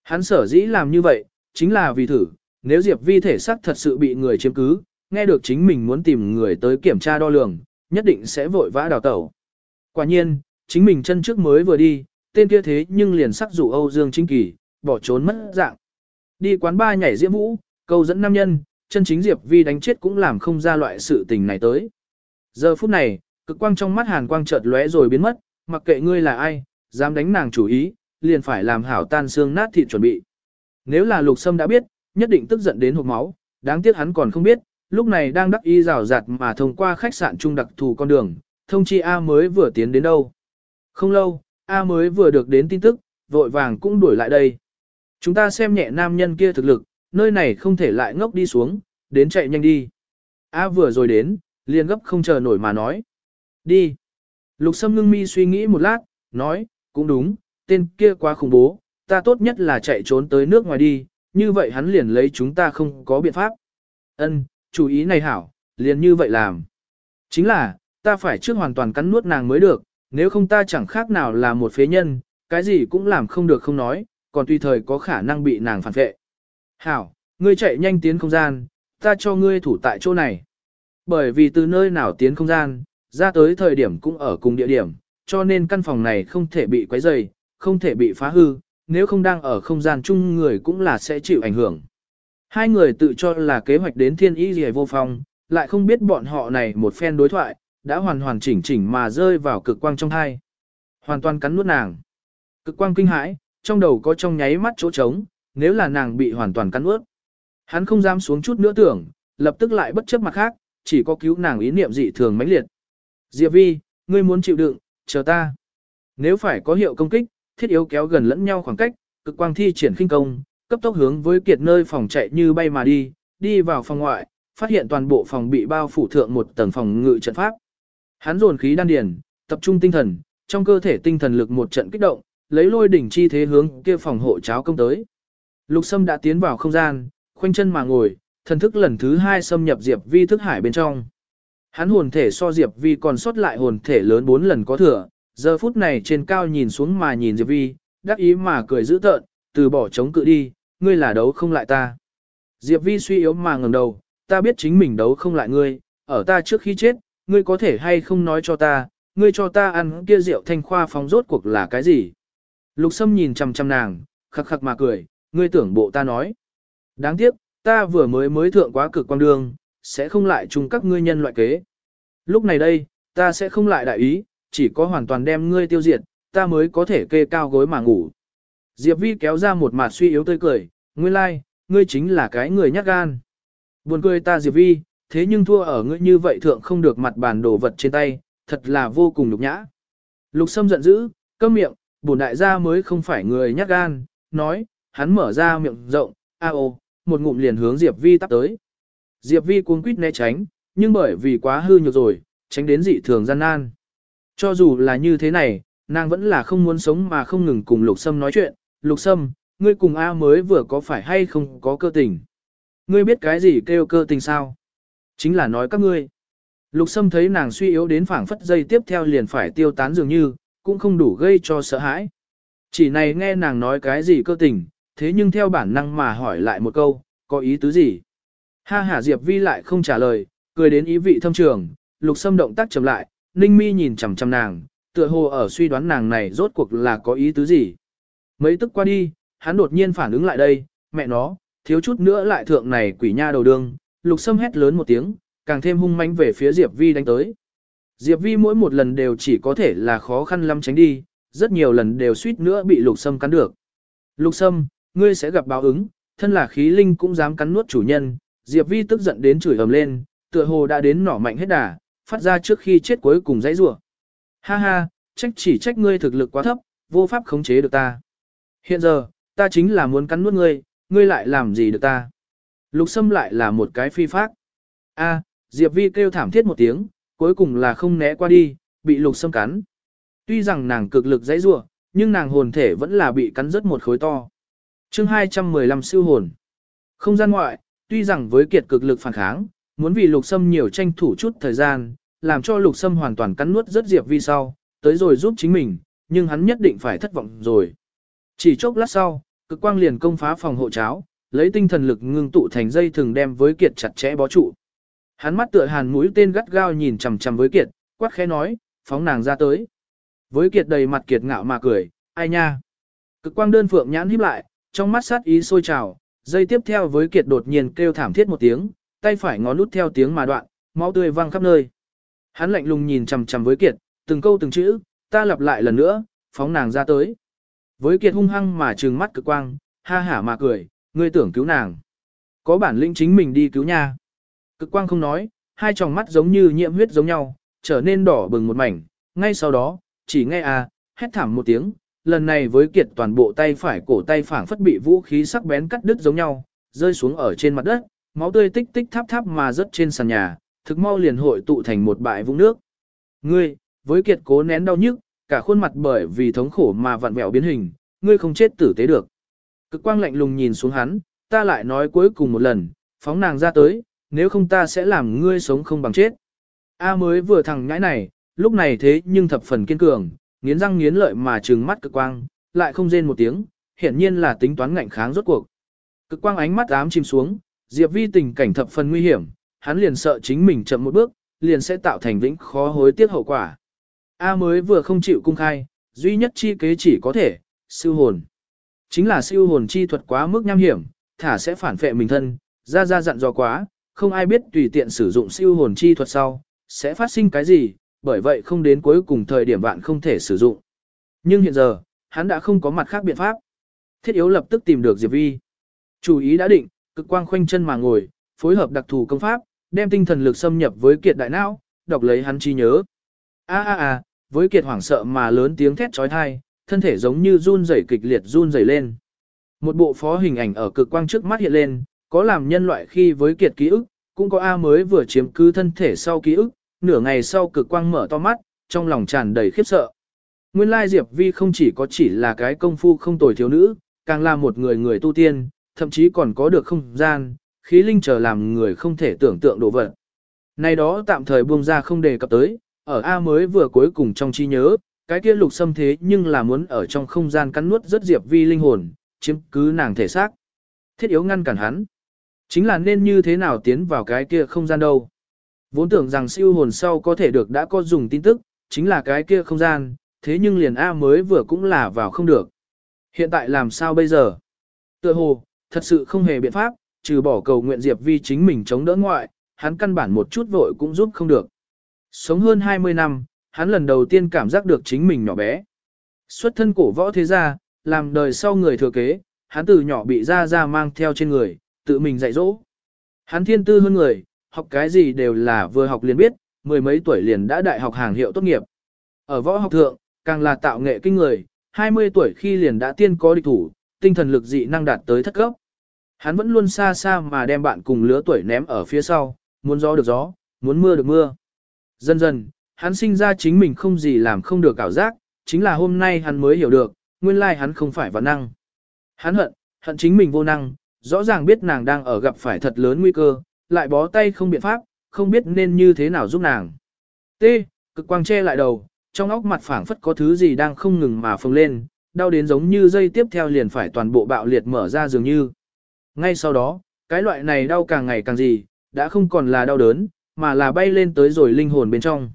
Speaker 1: Hắn sở dĩ làm như vậy, chính là vì thử, nếu Diệp Vi thể xác thật sự bị người chiếm cứ, nghe được chính mình muốn tìm người tới kiểm tra đo lường, nhất định sẽ vội vã đào tẩu. Quả nhiên, chính mình chân trước mới vừa đi, tên kia thế nhưng liền sắc dụ Âu Dương Chính Kỳ, bỏ trốn mất dạng. Đi quán ba nhảy diễm vũ, câu dẫn nam nhân, chân chính Diệp Vi đánh chết cũng làm không ra loại sự tình này tới. Giờ phút này, cực quang trong mắt hàn quang chợt lóe rồi biến mất, mặc kệ ngươi là ai, dám đánh nàng chủ ý, liền phải làm hảo tan xương nát thịt chuẩn bị. Nếu là lục sâm đã biết, nhất định tức giận đến hộc máu, đáng tiếc hắn còn không biết, lúc này đang đắc y rào rạt mà thông qua khách sạn trung đặc thù con đường, thông chi A mới vừa tiến đến đâu. Không lâu, A mới vừa được đến tin tức, vội vàng cũng đuổi lại đây. Chúng ta xem nhẹ nam nhân kia thực lực, nơi này không thể lại ngốc đi xuống, đến chạy nhanh đi. A vừa rồi đến, liền gấp không chờ nổi mà nói. Đi. Lục Sâm ngưng mi suy nghĩ một lát, nói, cũng đúng, tên kia quá khủng bố, ta tốt nhất là chạy trốn tới nước ngoài đi, như vậy hắn liền lấy chúng ta không có biện pháp. Ân, chủ ý này hảo, liền như vậy làm. Chính là, ta phải trước hoàn toàn cắn nuốt nàng mới được, nếu không ta chẳng khác nào là một phế nhân, cái gì cũng làm không được không nói, còn tùy thời có khả năng bị nàng phản vệ. Hảo, ngươi chạy nhanh tiến không gian, ta cho ngươi thủ tại chỗ này. Bởi vì từ nơi nào tiến không gian, ra tới thời điểm cũng ở cùng địa điểm, cho nên căn phòng này không thể bị quấy rầy, không thể bị phá hư, nếu không đang ở không gian chung người cũng là sẽ chịu ảnh hưởng. Hai người tự cho là kế hoạch đến thiên ý gì vô phong, lại không biết bọn họ này một phen đối thoại, đã hoàn hoàn chỉnh chỉnh mà rơi vào cực quang trong thai. Hoàn toàn cắn nuốt nàng. Cực quang kinh hãi, trong đầu có trong nháy mắt chỗ trống, nếu là nàng bị hoàn toàn cắn nuốt. Hắn không dám xuống chút nữa tưởng, lập tức lại bất chấp mặt khác, chỉ có cứu nàng ý niệm dị thường mãnh liệt. Diệp Vi, ngươi muốn chịu đựng, chờ ta. Nếu phải có hiệu công kích, thiết yếu kéo gần lẫn nhau khoảng cách, cực quang thi triển khinh công, cấp tốc hướng với kiệt nơi phòng chạy như bay mà đi, đi vào phòng ngoại, phát hiện toàn bộ phòng bị bao phủ thượng một tầng phòng ngự trận pháp. Hắn dồn khí đan điền, tập trung tinh thần, trong cơ thể tinh thần lực một trận kích động, lấy lôi đỉnh chi thế hướng kia phòng hộ cháo công tới. Lục Sâm đã tiến vào không gian, khoanh chân mà ngồi, thần thức lần thứ hai xâm nhập Diệp Vi thức hải bên trong. Hắn hồn thể so Diệp Vi còn sót lại hồn thể lớn bốn lần có thừa, giờ phút này trên cao nhìn xuống mà nhìn Diệp Vi, đắc ý mà cười dữ tợn, từ bỏ chống cự đi, ngươi là đấu không lại ta. Diệp Vi suy yếu mà ngẩng đầu, ta biết chính mình đấu không lại ngươi, ở ta trước khi chết, ngươi có thể hay không nói cho ta, ngươi cho ta ăn kia rượu thanh khoa phóng rốt cuộc là cái gì? Lục Sâm nhìn chằm chằm nàng, khắc khắc mà cười, ngươi tưởng bộ ta nói. Đáng tiếc, ta vừa mới mới thượng quá cực quang đường, sẽ không lại chung các ngươi nhân loại kế. Lúc này đây, ta sẽ không lại đại ý, chỉ có hoàn toàn đem ngươi tiêu diệt, ta mới có thể kê cao gối mà ngủ. Diệp Vi kéo ra một mặt suy yếu tươi cười, nguyên lai, like, ngươi chính là cái người nhát gan. Buồn cười ta Diệp Vi, thế nhưng thua ở ngươi như vậy thượng không được mặt bàn đồ vật trên tay, thật là vô cùng nhục nhã. Lục Sâm giận dữ, câm miệng, bổn đại gia mới không phải người nhát gan, nói, hắn mở ra miệng rộng, a ô, một ngụm liền hướng Diệp Vi tắp tới. Diệp Vi cuống quýt né tránh, nhưng bởi vì quá hư nhược rồi, tránh đến dị thường gian nan. Cho dù là như thế này, nàng vẫn là không muốn sống mà không ngừng cùng Lục Sâm nói chuyện. Lục Sâm, ngươi cùng A mới vừa có phải hay không có cơ tình? Ngươi biết cái gì kêu cơ tình sao? Chính là nói các ngươi. Lục Sâm thấy nàng suy yếu đến phảng phất dây tiếp theo liền phải tiêu tán dường như, cũng không đủ gây cho sợ hãi. Chỉ này nghe nàng nói cái gì cơ tình, thế nhưng theo bản năng mà hỏi lại một câu, có ý tứ gì? Ha hả Diệp Vi lại không trả lời, cười đến ý vị thâm trường, lục Sâm động tác chậm lại, ninh mi nhìn chằm chằm nàng, tựa hồ ở suy đoán nàng này rốt cuộc là có ý tứ gì. Mấy tức qua đi, hắn đột nhiên phản ứng lại đây, mẹ nó, thiếu chút nữa lại thượng này quỷ nha đầu đương, lục Sâm hét lớn một tiếng, càng thêm hung mãnh về phía Diệp Vi đánh tới. Diệp Vi mỗi một lần đều chỉ có thể là khó khăn lắm tránh đi, rất nhiều lần đều suýt nữa bị lục Sâm cắn được. Lục Sâm, ngươi sẽ gặp báo ứng, thân là khí linh cũng dám cắn nuốt chủ nhân, Diệp Vi tức giận đến chửi ầm lên, tựa hồ đã đến nỏ mạnh hết đà, phát ra trước khi chết cuối cùng dãy rủa. Ha ha, trách chỉ trách ngươi thực lực quá thấp, vô pháp khống chế được ta. Hiện giờ, ta chính là muốn cắn nuốt ngươi, ngươi lại làm gì được ta. Lục Sâm lại là một cái phi phác. A, Diệp Vi kêu thảm thiết một tiếng, cuối cùng là không né qua đi, bị Lục Sâm cắn. Tuy rằng nàng cực lực dãy rủa, nhưng nàng hồn thể vẫn là bị cắn rất một khối to. Chương 215 siêu hồn. Không gian ngoại, tuy rằng với kiệt cực lực phản kháng, muốn vì lục sâm nhiều tranh thủ chút thời gian, làm cho lục sâm hoàn toàn cắn nuốt rất diệp vi sau, tới rồi giúp chính mình, nhưng hắn nhất định phải thất vọng rồi. Chỉ chốc lát sau, cực quang liền công phá phòng hộ cháo, lấy tinh thần lực ngưng tụ thành dây thường đem với kiệt chặt chẽ bó trụ. Hắn mắt tựa hàn mũi tên gắt gao nhìn chằm chằm với kiệt, quát khẽ nói, phóng nàng ra tới. Với kiệt đầy mặt kiệt ngạo mà cười, ai nha. Cực quang đơn phượng nhãn híp lại, trong mắt sát ý sôi trào, dây tiếp theo với kiệt đột nhiên kêu thảm thiết một tiếng, tay phải ngón lút theo tiếng mà đoạn, máu tươi văng khắp nơi. Hắn lạnh lùng nhìn chằm chằm với kiệt, từng câu từng chữ, ta lặp lại lần nữa, phóng nàng ra tới. Với kiệt hung hăng mà trừng mắt cực quang, ha hả mà cười, ngươi tưởng cứu nàng. Có bản lĩnh chính mình đi cứu nha. Cực quang không nói, hai tròng mắt giống như nhiễm huyết giống nhau, trở nên đỏ bừng một mảnh, ngay sau đó, chỉ nghe à, hét thảm một tiếng, lần này với kiệt toàn bộ tay phải cổ tay phảng phất bị vũ khí sắc bén cắt đứt giống nhau, rơi xuống ở trên mặt đất, máu tươi tích tích tháp tháp mà rớt trên sàn nhà, thực mau liền hội tụ thành một bãi vũng nước. Ngươi, với kiệt cố nén đau nhức, cả khuôn mặt bởi vì thống khổ mà vặn vẹo biến hình, ngươi không chết tử tế được. Cực quang lạnh lùng nhìn xuống hắn, ta lại nói cuối cùng một lần, phóng nàng ra tới, nếu không ta sẽ làm ngươi sống không bằng chết. A mới vừa thằng nhãi này, lúc này thế nhưng thập phần kiên cường, nghiến răng nghiến lợi mà trừng mắt cực quang, lại không rên một tiếng, hiển nhiên là tính toán ngạnh kháng rốt cuộc. Cực quang ánh mắt ám chìm xuống, Diệp Vi tình cảnh thập phần nguy hiểm, hắn liền sợ chính mình chậm một bước, liền sẽ tạo thành vĩnh khó hối tiếc hậu quả. A mới vừa không chịu cung khai, duy nhất chi kế chỉ có thể, siêu hồn. Chính là siêu hồn chi thuật quá mức nham hiểm, thả sẽ phản phệ mình thân, ra ra dặn dò quá, không ai biết tùy tiện sử dụng siêu hồn chi thuật sau, sẽ phát sinh cái gì, bởi vậy không đến cuối cùng thời điểm bạn không thể sử dụng. Nhưng hiện giờ, hắn đã không có mặt khác biện pháp. Thiết yếu lập tức tìm được Diệp Vi. Chủ ý đã định, cực quang khoanh chân mà ngồi, phối hợp đặc thù công pháp, đem tinh thần lực xâm nhập với kiệt đại não, đọc lấy hắn chi nhớ. A a a, với kiệt hoảng sợ mà lớn tiếng thét chói tai, thân thể giống như run rẩy kịch liệt run rẩy lên. Một bộ phó hình ảnh ở cực quang trước mắt hiện lên, có làm nhân loại khi với kiệt ký ức, cũng có A mới vừa chiếm cứ thân thể sau ký ức, nửa ngày sau cực quang mở to mắt, trong lòng tràn đầy khiếp sợ. Nguyên lai Diệp Vi không chỉ có chỉ là cái công phu không tồi thiếu nữ, càng là một người người tu tiên, thậm chí còn có được không gian, khí linh trở làm người không thể tưởng tượng đồ vật. Này đó tạm thời buông ra không đề cập tới, ở A mới vừa cuối cùng trong trí nhớ, cái kia lục xâm thế nhưng là muốn ở trong không gian cắn nuốt rất Diệp Vi linh hồn, chiếm cứ nàng thể xác. Thiết yếu ngăn cản hắn. Chính là nên như thế nào tiến vào cái kia không gian đâu. Vốn tưởng rằng siêu hồn sau có thể được đã có dùng tin tức, chính là cái kia không gian, thế nhưng liền A mới vừa cũng là vào không được. Hiện tại làm sao bây giờ? Tựa hồ, thật sự không hề biện pháp, trừ bỏ cầu nguyện Diệp Vi chính mình chống đỡ ngoại, hắn căn bản một chút vội cũng giúp không được. Sống hơn 20 năm, hắn lần đầu tiên cảm giác được chính mình nhỏ bé. Xuất thân cổ võ thế gia, làm đời sau người thừa kế, hắn từ nhỏ bị ra ra mang theo trên người, tự mình dạy dỗ. Hắn thiên tư hơn người, học cái gì đều là vừa học liền biết, mười mấy tuổi liền đã đại học hàng hiệu tốt nghiệp. Ở võ học thượng, càng là tạo nghệ kinh người, 20 tuổi khi liền đã tiên có địch thủ, tinh thần lực dị năng đạt tới thất cấp. Hắn vẫn luôn xa xa mà đem bạn cùng lứa tuổi ném ở phía sau, muốn gió được gió, muốn mưa được mưa. Dần dần, hắn sinh ra chính mình không gì làm không được ảo giác, chính là hôm nay hắn mới hiểu được, nguyên lai hắn không phải vạn năng. Hắn hận, hận chính mình vô năng, rõ ràng biết nàng đang ở gặp phải thật lớn nguy cơ, lại bó tay không biện pháp, không biết nên như thế nào giúp nàng. T. Cực quang che lại đầu, trong óc mặt phảng phất có thứ gì đang không ngừng mà phồng lên, đau đến giống như dây tiếp theo liền phải toàn bộ bạo liệt mở ra dường như. Ngay sau đó, cái loại này đau càng ngày càng gì, đã không còn là đau đớn, mà là bay lên tới rồi linh hồn bên trong.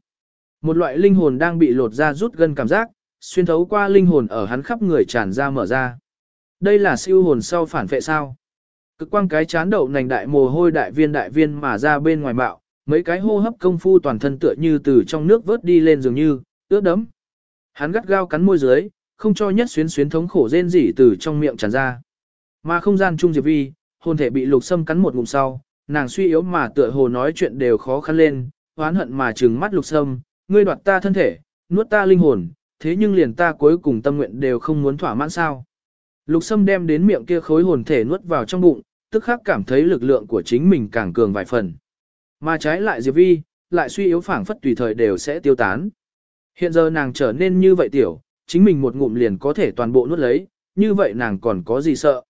Speaker 1: Một loại linh hồn đang bị lột ra rút gần cảm giác, xuyên thấu qua linh hồn ở hắn khắp người tràn ra mở ra. Đây là siêu hồn sau phản vệ sao? Cực quang cái chán đậu nành đại mồ hôi đại viên đại viên mà ra bên ngoài bạo, mấy cái hô hấp công phu toàn thân tựa như từ trong nước vớt đi lên dường như, ướt đấm. Hắn gắt gao cắn môi dưới, không cho nhất xuyến xuyến thống khổ rên rỉ từ trong miệng tràn ra. Mà không gian trung diệp vi, hồn thể bị lục sâm cắn một ngụm sau, nàng suy yếu mà tựa hồ nói chuyện đều khó khăn lên, oán hận mà trừng mắt lục sâm, ngươi đoạt ta thân thể, nuốt ta linh hồn, thế nhưng liền ta cuối cùng tâm nguyện đều không muốn thỏa mãn sao. Lục sâm đem đến miệng kia khối hồn thể nuốt vào trong bụng, tức khắc cảm thấy lực lượng của chính mình càng cường vài phần. Mà trái lại Diệp Vi, lại suy yếu phảng phất tùy thời đều sẽ tiêu tán. Hiện giờ nàng trở nên như vậy tiểu, chính mình một ngụm liền có thể toàn bộ nuốt lấy, như vậy nàng còn có gì sợ.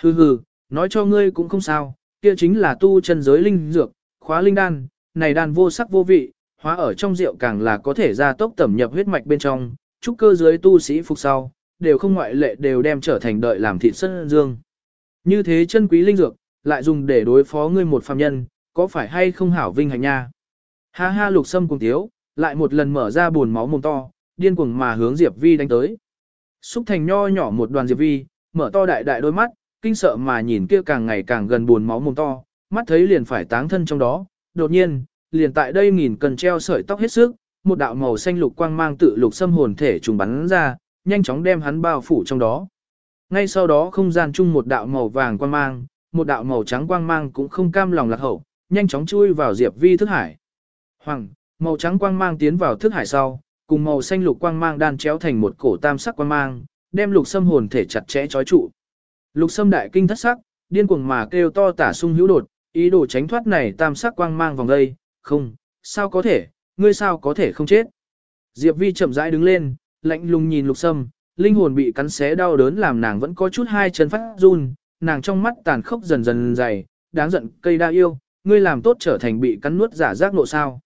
Speaker 1: Hừ hừ, nói cho ngươi cũng không sao, kia chính là tu chân giới linh dược, khóa linh đan, này đan vô sắc vô vị, hóa ở trong rượu càng là có thể ra tốc tẩm nhập huyết mạch bên trong, trúc cơ dưới tu sĩ phục sau, đều không ngoại lệ đều đem trở thành đợi làm thịt sân dương. Như thế chân quý linh dược, lại dùng để đối phó ngươi một phàm nhân, có phải hay không hảo vinh hạnh nha. Ha ha lục sâm cùng tiếu, lại một lần mở ra buồn máu mồm to, điên cuồng mà hướng Diệp Vi đánh tới. Xúc thành nho nhỏ một đoàn Diệp Vi, mở to đại đại đôi mắt, kinh sợ mà nhìn kia càng ngày càng gần buồn máu mồm to, mắt thấy liền phải táng thân trong đó, đột nhiên, liền tại đây nghìn cần treo sợi tóc hết sức, một đạo màu xanh lục quang mang tự lục xâm hồn thể trùng bắn ra, nhanh chóng đem hắn bao phủ trong đó. Ngay sau đó không gian chung một đạo màu vàng quang mang, một đạo màu trắng quang mang cũng không cam lòng lạc hậu, nhanh chóng chui vào Diệp Vi thức hải. Hoàng, màu trắng quang mang tiến vào thức hải sau, cùng màu xanh lục quang mang đan chéo thành một cổ tam sắc quang mang, đem lục xâm hồn thể chặt chẽ trói trụ. Lục xâm đại kinh thất sắc, điên cuồng mà kêu to tả sung hữu đột, ý đồ tránh thoát này tam sắc quang mang vòng đây, không, sao có thể, ngươi sao có thể không chết. Diệp Vi chậm rãi đứng lên, lạnh lùng nhìn lục sâm, linh hồn bị cắn xé đau đớn làm nàng vẫn có chút hai chân phát run, nàng trong mắt tàn khốc dần dần dày, đáng giận cây đa yêu, ngươi làm tốt trở thành bị cắn nuốt giả giác nộ sao.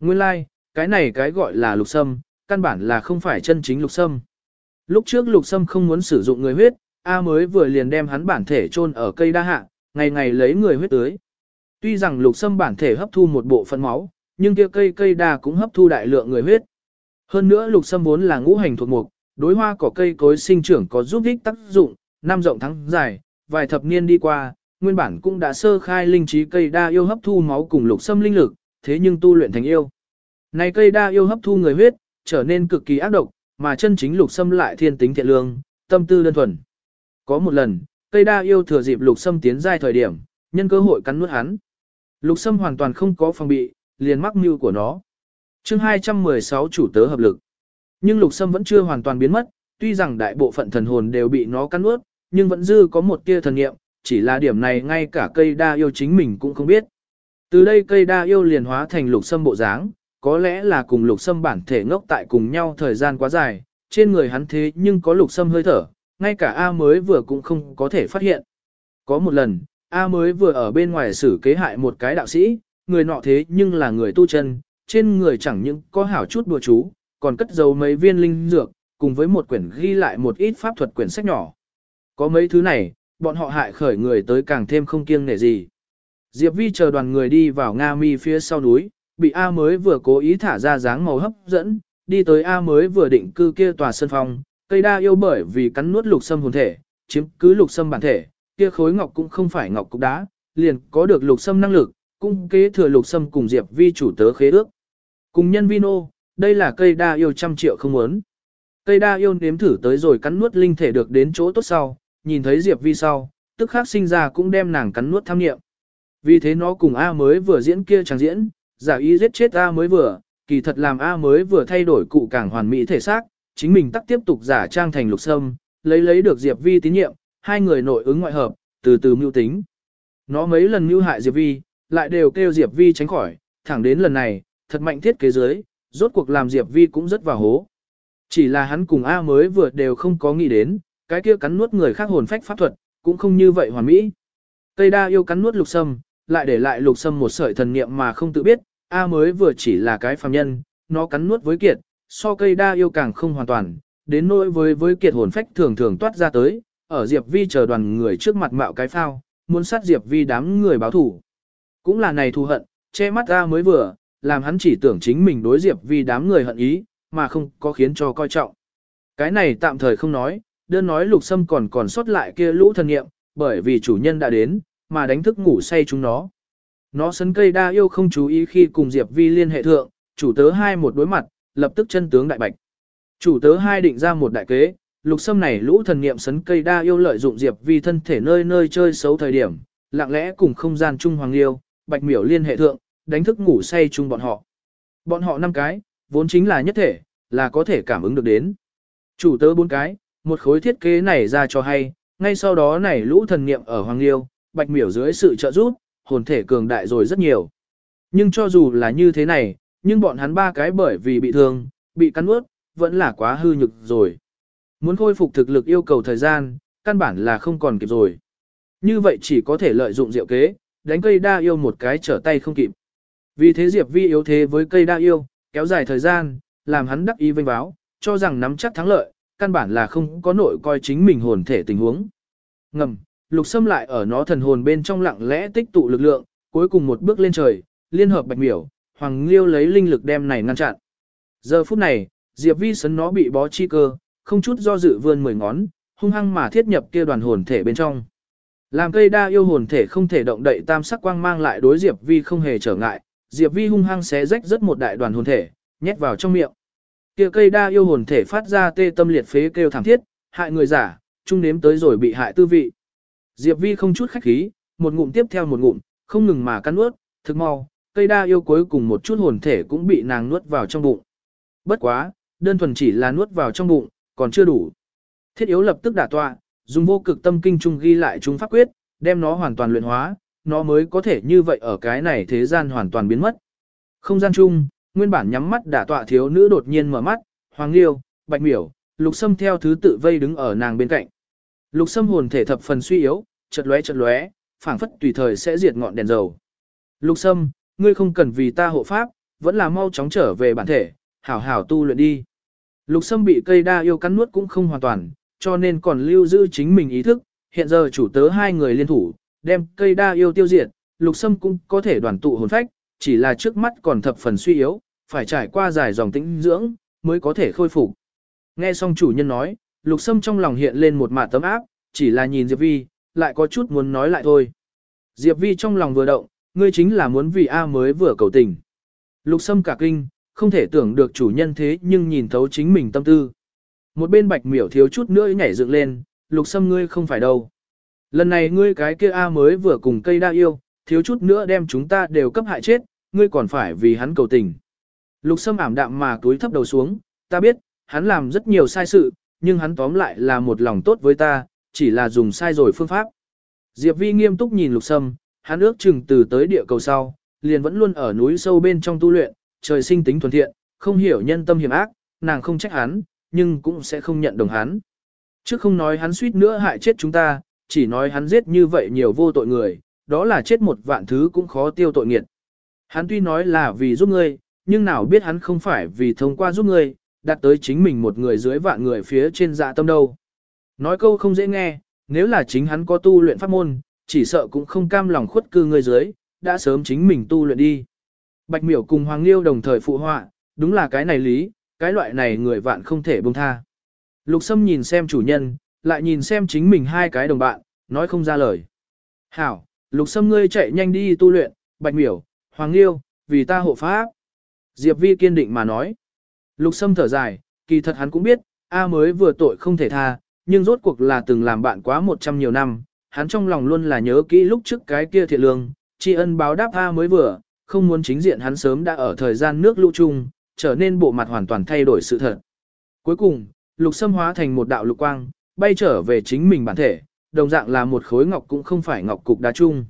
Speaker 1: Nguyên lai, like, cái này cái gọi là lục sâm, căn bản là không phải chân chính lục sâm. Lúc trước lục sâm không muốn sử dụng người huyết, A mới vừa liền đem hắn bản thể chôn ở cây đa hạ, ngày ngày lấy người huyết tưới. Tuy rằng lục sâm bản thể hấp thu một bộ phận máu, nhưng kia cây cây đa cũng hấp thu đại lượng người huyết. Hơn nữa lục sâm vốn là ngũ hành thuộc mục, đối hoa cỏ cây cối sinh trưởng có giúp ích tác dụng, năm rộng thắng dài, vài thập niên đi qua, nguyên bản cũng đã sơ khai linh trí cây đa yêu hấp thu máu cùng lục sâm linh lực, thế nhưng tu luyện thành yêu. Này cây đa yêu hấp thu người huyết, trở nên cực kỳ ác độc, mà chân chính lục sâm lại thiên tính thiện lương, tâm tư đơn thuần. Có một lần, cây đa yêu thừa dịp lục sâm tiến giai thời điểm, nhân cơ hội cắn nuốt hắn. Lục sâm hoàn toàn không có phòng bị, liền mắc mưu của nó. chương 216 chủ tớ hợp lực. Nhưng lục sâm vẫn chưa hoàn toàn biến mất, tuy rằng đại bộ phận thần hồn đều bị nó cắn nuốt, nhưng vẫn dư có một tia thần nghiệm, chỉ là điểm này ngay cả cây đa yêu chính mình cũng không biết. Từ đây cây đa yêu liền hóa thành lục sâm bộ dáng, có lẽ là cùng lục sâm bản thể ngốc tại cùng nhau thời gian quá dài, trên người hắn thế nhưng có lục sâm hơi thở, ngay cả A mới vừa cũng không có thể phát hiện. Có một lần, A mới vừa ở bên ngoài xử kế hại một cái đạo sĩ, người nọ thế nhưng là người tu chân, trên người chẳng những có hảo chút bùa chú, còn cất giấu mấy viên linh dược, cùng với một quyển ghi lại một ít pháp thuật quyển sách nhỏ. Có mấy thứ này, bọn họ hại khởi người tới càng thêm không kiêng nể gì. Diệp Vi chờ đoàn người đi vào Nga Mi phía sau núi, bị A mới vừa cố ý thả ra dáng màu hấp dẫn, đi tới A mới vừa định cư kia tòa sân phong, cây đa yêu bởi vì cắn nuốt lục sâm hồn thể, chiếm cứ lục sâm bản thể, kia khối ngọc cũng không phải ngọc cục đá, liền có được lục sâm năng lực, cung kế thừa lục sâm cùng Diệp Vi chủ tớ khế ước. Cùng nhân vino, đây là cây đa yêu trăm triệu không muốn. Cây đa yêu nếm thử tới rồi cắn nuốt linh thể được đến chỗ tốt sau, nhìn thấy Diệp Vi sau, tức khắc sinh ra cũng đem nàng cắn nuốt tham nghiệm. Vì thế nó cùng A mới vừa diễn kia chẳng diễn, giả ý giết chết A mới vừa, kỳ thật làm A mới vừa thay đổi cụ càng hoàn mỹ thể xác, chính mình tắc tiếp tục giả trang thành lục sâm, lấy lấy được Diệp Vi tín nhiệm, hai người nội ứng ngoại hợp, từ từ mưu tính. Nó mấy lần mưu hại Diệp Vi, lại đều kêu Diệp Vi tránh khỏi, thẳng đến lần này, thật mạnh thiết kế dưới, rốt cuộc làm Diệp Vi cũng rất vào hố. Chỉ là hắn cùng A mới vừa đều không có nghĩ đến, cái kia cắn nuốt người khác hồn phách pháp thuật, cũng không như vậy hoàn mỹ. Tây đa yêu cắn nuốt lục sâm, lại để lại lục sâm một sợi thần niệm mà không tự biết, A mới vừa chỉ là cái phàm nhân, nó cắn nuốt với kiệt, so cây đa yêu càng không hoàn toàn, đến nỗi với với kiệt hồn phách thường thường toát ra tới, ở Diệp Vi chờ đoàn người trước mặt mạo cái phao, muốn sát Diệp Vi đám người báo thủ. Cũng là này thù hận, che mắt ra mới vừa, làm hắn chỉ tưởng chính mình đối Diệp Vi đám người hận ý, mà không có khiến cho coi trọng. Cái này tạm thời không nói, đơn nói lục sâm còn còn sót lại kia lũ thần nghiệm, bởi vì chủ nhân đã đến, mà đánh thức ngủ say chúng nó. Nó sấn cây đa yêu không chú ý khi cùng Diệp Vi liên hệ thượng, chủ tớ hai một đối mặt, lập tức chân tướng đại bạch. Chủ tớ hai định ra một đại kế, lục sâm này lũ thần niệm sấn cây đa yêu lợi dụng Diệp Vi thân thể nơi nơi chơi xấu thời điểm, lặng lẽ cùng không gian chung hoàng liêu, bạch miểu liên hệ thượng, đánh thức ngủ say chung bọn họ. Bọn họ năm cái, vốn chính là nhất thể, là có thể cảm ứng được đến. Chủ tớ bốn cái, một khối thiết kế này ra cho hay, ngay sau đó này lũ thần niệm ở Hoàng Liêu, Bạch Miểu dưới sự trợ giúp, hồn thể cường đại rồi rất nhiều. Nhưng cho dù là như thế này, nhưng bọn hắn ba cái bởi vì bị thương, bị cắn ướt, vẫn là quá hư nhực rồi. Muốn khôi phục thực lực yêu cầu thời gian, căn bản là không còn kịp rồi. Như vậy chỉ có thể lợi dụng diệu kế, đánh cây đa yêu một cái trở tay không kịp. Vì thế Diệp Vi yếu thế với cây đa yêu, kéo dài thời gian, làm hắn đắc ý vinh báo, cho rằng nắm chắc thắng lợi, căn bản là không có nội coi chính mình hồn thể tình huống. Ngầm, lục xâm lại ở nó thần hồn bên trong lặng lẽ tích tụ lực lượng, cuối cùng một bước lên trời, liên hợp bạch miểu, hoàng liêu lấy linh lực đem này ngăn chặn. Giờ phút này, Diệp Vi sấn nó bị bó chi cơ, không chút do dự vươn mười ngón, hung hăng mà thiết nhập kia đoàn hồn thể bên trong. Làm cây đa yêu hồn thể không thể động đậy tam sắc quang mang lại đối Diệp Vi không hề trở ngại, Diệp Vi hung hăng xé rách rất một đại đoàn hồn thể, nhét vào trong miệng. Kia cây đa yêu hồn thể phát ra tê tâm liệt phế kêu thảm thiết, hại người giả, chung nếm tới rồi bị hại tư vị. Diệp Vi không chút khách khí, một ngụm tiếp theo một ngụm, không ngừng mà cắn nuốt, thực mau, cây đa yêu cuối cùng một chút hồn thể cũng bị nàng nuốt vào trong bụng. Bất quá, đơn thuần chỉ là nuốt vào trong bụng, còn chưa đủ. Thiết yếu lập tức đả tọa, dùng vô cực tâm kinh trung ghi lại chúng pháp quyết, đem nó hoàn toàn luyện hóa, nó mới có thể như vậy ở cái này thế gian hoàn toàn biến mất. Không gian chung, nguyên bản nhắm mắt đả tọa thiếu nữ đột nhiên mở mắt, Hoàng Liêu, Bạch Miểu, Lục Sâm theo thứ tự vây đứng ở nàng bên cạnh. Lục Sâm hồn thể thập phần suy yếu, chợt lóe chợt lóe, phảng phất tùy thời sẽ diệt ngọn đèn dầu. Lục Sâm, ngươi không cần vì ta hộ pháp, vẫn là mau chóng trở về bản thể, hảo hảo tu luyện đi. Lục Sâm bị cây đa yêu cắn nuốt cũng không hoàn toàn, cho nên còn lưu giữ chính mình ý thức, hiện giờ chủ tớ hai người liên thủ, đem cây đa yêu tiêu diệt, Lục Sâm cũng có thể đoàn tụ hồn phách, chỉ là trước mắt còn thập phần suy yếu, phải trải qua dài dòng tĩnh dưỡng, mới có thể khôi phục. Nghe xong chủ nhân nói, Lục Sâm trong lòng hiện lên một mạt tấm áp, chỉ là nhìn Diệp Vi, lại có chút muốn nói lại thôi. Diệp Vi trong lòng vừa động, ngươi chính là muốn vì A mới vừa cầu tình. Lục Sâm cả kinh, không thể tưởng được chủ nhân thế nhưng nhìn thấu chính mình tâm tư. Một bên bạch miểu thiếu chút nữa nhảy dựng lên, Lục Sâm ngươi không phải đâu. Lần này ngươi cái kia A mới vừa cùng cây đa yêu, thiếu chút nữa đem chúng ta đều cấp hại chết, ngươi còn phải vì hắn cầu tình. Lục Sâm ảm đạm mà túi thấp đầu xuống, ta biết, hắn làm rất nhiều sai sự, nhưng hắn tóm lại là một lòng tốt với ta, chỉ là dùng sai rồi phương pháp. Diệp Vi nghiêm túc nhìn Lục Sâm, hắn ước chừng từ tới địa cầu sau, liền vẫn luôn ở núi sâu bên trong tu luyện, trời sinh tính thuần thiện, không hiểu nhân tâm hiểm ác, nàng không trách hắn, nhưng cũng sẽ không nhận đồng hắn. Trước không nói hắn suýt nữa hại chết chúng ta, chỉ nói hắn giết như vậy nhiều vô tội người, đó là chết một vạn thứ cũng khó tiêu tội nghiệt. Hắn tuy nói là vì giúp ngươi, nhưng nào biết hắn không phải vì thông qua giúp ngươi, đặt tới chính mình một người dưới vạn người phía trên dạ tâm đâu. Nói câu không dễ nghe, nếu là chính hắn có tu luyện pháp môn, chỉ sợ cũng không cam lòng khuất cư ngươi dưới, đã sớm chính mình tu luyện đi. Bạch miểu cùng Hoàng Liêu đồng thời phụ họa, đúng là cái này lý, cái loại này người vạn không thể buông tha. Lục Sâm nhìn xem chủ nhân, lại nhìn xem chính mình hai cái đồng bạn, nói không ra lời. Hảo, Lục Sâm ngươi chạy nhanh đi tu luyện, Bạch miểu, Hoàng Liêu, vì ta hộ pháp. Diệp Vi kiên định mà nói. Lục Sâm thở dài, kỳ thật hắn cũng biết, A mới vừa tội không thể tha, nhưng rốt cuộc là từng làm bạn quá một trăm nhiều năm, hắn trong lòng luôn là nhớ kỹ lúc trước cái kia thiệt lương, tri ân báo đáp A mới vừa, không muốn chính diện hắn sớm đã ở thời gian nước lũ chung, trở nên bộ mặt hoàn toàn thay đổi sự thật. Cuối cùng, lục Sâm hóa thành một đạo lục quang, bay trở về chính mình bản thể, đồng dạng là một khối ngọc cũng không phải ngọc cục đá chung.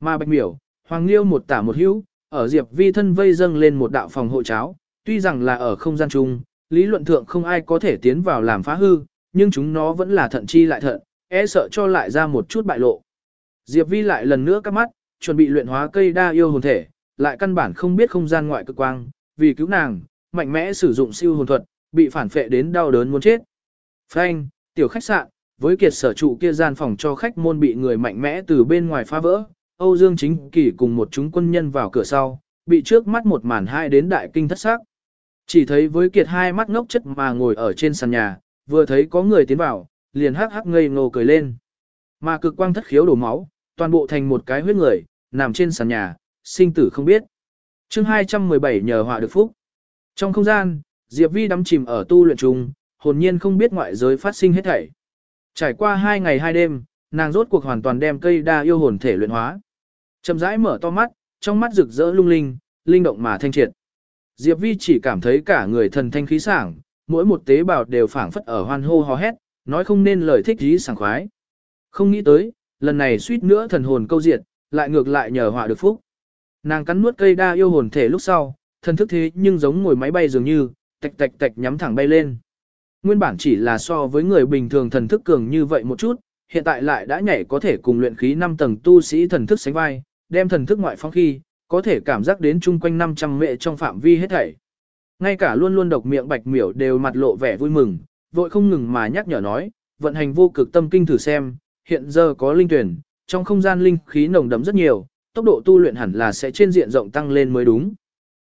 Speaker 1: Mà bạch miểu, hoàng liêu một tả một hữu, ở diệp vi thân vây dâng lên một đạo phòng hộ cháo, tuy rằng là ở không gian chung, lý luận thượng không ai có thể tiến vào làm phá hư, nhưng chúng nó vẫn là thận chi lại thận, e sợ cho lại ra một chút bại lộ. Diệp Vi lại lần nữa cắt mắt, chuẩn bị luyện hóa cây đa yêu hồn thể, lại căn bản không biết không gian ngoại cực quang, vì cứu nàng, mạnh mẽ sử dụng siêu hồn thuật, bị phản phệ đến đau đớn muốn chết. Frank, tiểu khách sạn, với kiệt sở trụ kia gian phòng cho khách môn bị người mạnh mẽ từ bên ngoài phá vỡ, Âu Dương Chính Kỳ cùng một chúng quân nhân vào cửa sau, bị trước mắt một màn hai đến đại kinh thất sắc. Chỉ thấy với kiệt hai mắt ngốc chất mà ngồi ở trên sàn nhà, vừa thấy có người tiến vào, liền hắc hắc ngây ngô cười lên. Mà cực quang thất khiếu đổ máu, toàn bộ thành một cái huyết người, nằm trên sàn nhà, sinh tử không biết. chương 217 nhờ họa được phúc. Trong không gian, Diệp Vi đắm chìm ở tu luyện trùng, hồn nhiên không biết ngoại giới phát sinh hết thảy. Trải qua hai ngày hai đêm, nàng rốt cuộc hoàn toàn đem cây đa yêu hồn thể luyện hóa. Chậm rãi mở to mắt, trong mắt rực rỡ lung linh, linh động mà thanh triệt. Diệp Vi chỉ cảm thấy cả người thần thanh khí sảng, mỗi một tế bào đều phảng phất ở hoan hô hò hét, nói không nên lời thích ý sảng khoái. Không nghĩ tới, lần này suýt nữa thần hồn câu diệt, lại ngược lại nhờ họa được phúc. Nàng cắn nuốt cây đa yêu hồn thể lúc sau, thần thức thế nhưng giống ngồi máy bay dường như, tạch tạch tạch nhắm thẳng bay lên. Nguyên bản chỉ là so với người bình thường thần thức cường như vậy một chút, hiện tại lại đã nhảy có thể cùng luyện khí 5 tầng tu sĩ thần thức sánh vai, đem thần thức ngoại phong khi, có thể cảm giác đến chung quanh 500 mệ trong phạm vi hết thảy. Ngay cả luôn luôn độc miệng bạch miểu đều mặt lộ vẻ vui mừng, vội không ngừng mà nhắc nhở nói, vận hành vô cực tâm kinh thử xem, hiện giờ có linh tuyển, trong không gian linh khí nồng đậm rất nhiều, tốc độ tu luyện hẳn là sẽ trên diện rộng tăng lên mới đúng.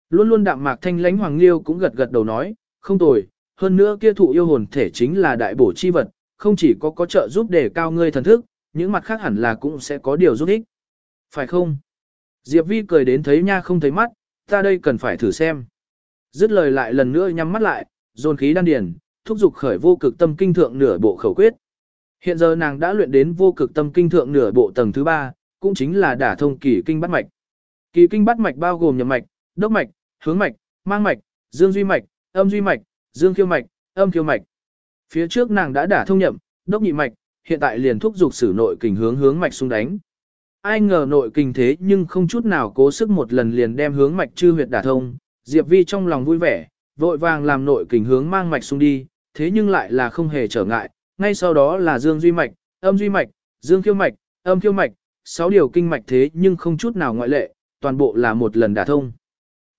Speaker 1: Luôn luôn đạm mạc thanh lãnh hoàng liêu cũng gật gật đầu nói, không tồi, hơn nữa kia thụ yêu hồn thể chính là đại bổ chi vật, không chỉ có có trợ giúp để cao ngươi thần thức, những mặt khác hẳn là cũng sẽ có điều giúp ích. Phải không? Diệp Vi cười đến thấy nha không thấy mắt, ta đây cần phải thử xem. Dứt lời lại lần nữa nhắm mắt lại, dồn khí đan điền, thúc giục khởi vô cực tâm kinh thượng nửa bộ khẩu quyết. Hiện giờ nàng đã luyện đến vô cực tâm kinh thượng nửa bộ tầng thứ ba, cũng chính là đả thông kỳ kinh bắt mạch. Kỳ kinh bắt mạch bao gồm nhậm mạch, đốc mạch, hướng mạch, mang mạch, dương duy mạch, âm duy mạch, dương khiêu mạch, âm khiêu mạch. Phía trước nàng đã đả thông nhậm, đốc nhị mạch, hiện tại liền thúc dục sử nội kình hướng hướng mạch xung đánh. Ai ngờ nội kình thế nhưng không chút nào cố sức một lần liền đem hướng mạch chư huyệt đả thông, Diệp Vi trong lòng vui vẻ, vội vàng làm nội kình hướng mang mạch xung đi, thế nhưng lại là không hề trở ngại, ngay sau đó là dương duy mạch, âm duy mạch, dương khiêu mạch, âm khiêu mạch, sáu điều kinh mạch thế nhưng không chút nào ngoại lệ, toàn bộ là một lần đả thông.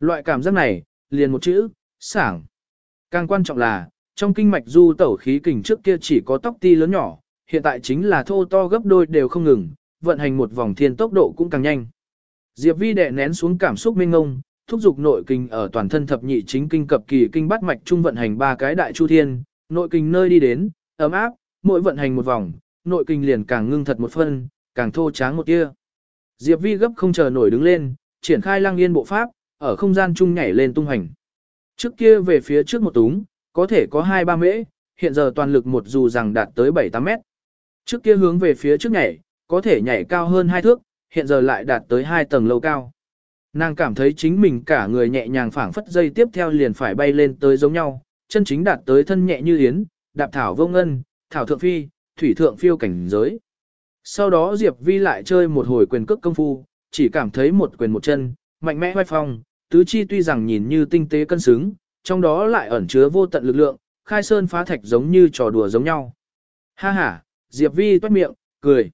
Speaker 1: Loại cảm giác này, liền một chữ, sảng. Càng quan trọng là, trong kinh mạch du tẩu khí kình trước kia chỉ có tóc ti lớn nhỏ, hiện tại chính là thô to gấp đôi đều không ngừng, vận hành một vòng thiên tốc độ cũng càng nhanh. Diệp Vi đè nén xuống cảm xúc mênh ngông, thúc giục nội kinh ở toàn thân thập nhị chính kinh cập kỳ kinh bát mạch trung vận hành ba cái đại chu thiên, nội kinh nơi đi đến, ấm áp, mỗi vận hành một vòng, nội kinh liền càng ngưng thật một phân, càng thô tráng một tia. Diệp Vi gấp không chờ nổi đứng lên, triển khai lang yên bộ pháp, ở không gian trung nhảy lên tung hành. Trước kia về phía trước một túng, có thể có 2-3 mễ, hiện giờ toàn lực một dù rằng đạt tới 7-8 mét. Trước kia hướng về phía trước nhảy, có thể nhảy cao hơn 2 thước, hiện giờ lại đạt tới 2 tầng lâu cao. Nàng cảm thấy chính mình cả người nhẹ nhàng phảng phất dây tiếp theo liền phải bay lên tới giống nhau, chân chính đạt tới thân nhẹ như yến, đạp thảo vô ngân, thảo thượng phi, thủy thượng phiêu cảnh giới. Sau đó Diệp Vi lại chơi một hồi quyền cước công phu, chỉ cảm thấy một quyền một chân, mạnh mẽ hoài phong, tứ chi tuy rằng nhìn như tinh tế cân xứng, trong đó lại ẩn chứa vô tận lực lượng, khai sơn phá thạch giống như trò đùa giống nhau. Ha ha, Diệp Vi toát miệng, cười.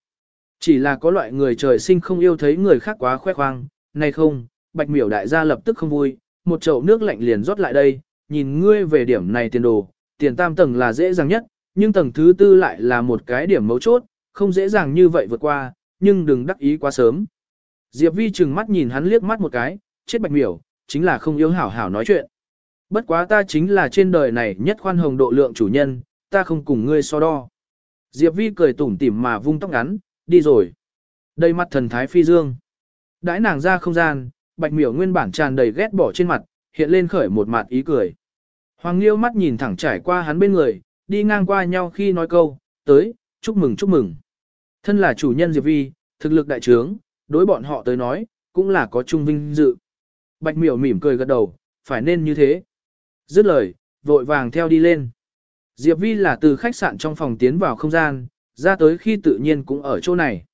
Speaker 1: Chỉ là có loại người trời sinh không yêu thấy người khác quá khoe khoang, này không, bạch miểu đại gia lập tức không vui, một chậu nước lạnh liền rót lại đây, nhìn ngươi về điểm này tiền đồ, tiền tam tầng là dễ dàng nhất, nhưng tầng thứ tư lại là một cái điểm mấu chốt, không dễ dàng như vậy vượt qua, nhưng đừng đắc ý quá sớm. Diệp Vi chừng mắt nhìn hắn liếc mắt một cái, chết bạch miểu, chính là không yêu hảo hảo nói chuyện. Bất quá ta chính là trên đời này nhất khoan hồng độ lượng chủ nhân, ta không cùng ngươi so đo. Diệp Vi cười tủm tỉm mà vung tóc ngắn, đi rồi. Đây mặt thần thái phi dương. Đãi nàng ra không gian, bạch miểu nguyên bản tràn đầy ghét bỏ trên mặt, hiện lên khởi một mặt ý cười. Hoàng Liêu mắt nhìn thẳng trải qua hắn bên người, đi ngang qua nhau khi nói câu, tới, chúc mừng chúc mừng. Thân là chủ nhân Diệp Vi, thực lực đại trướng, đối bọn họ tới nói, cũng là có trung vinh dự. Bạch miểu mỉm cười gật đầu, phải nên như thế. Dứt lời, vội vàng theo đi lên. Diệp Vi là từ khách sạn trong phòng tiến vào không gian, ra tới khi tự nhiên cũng ở chỗ này.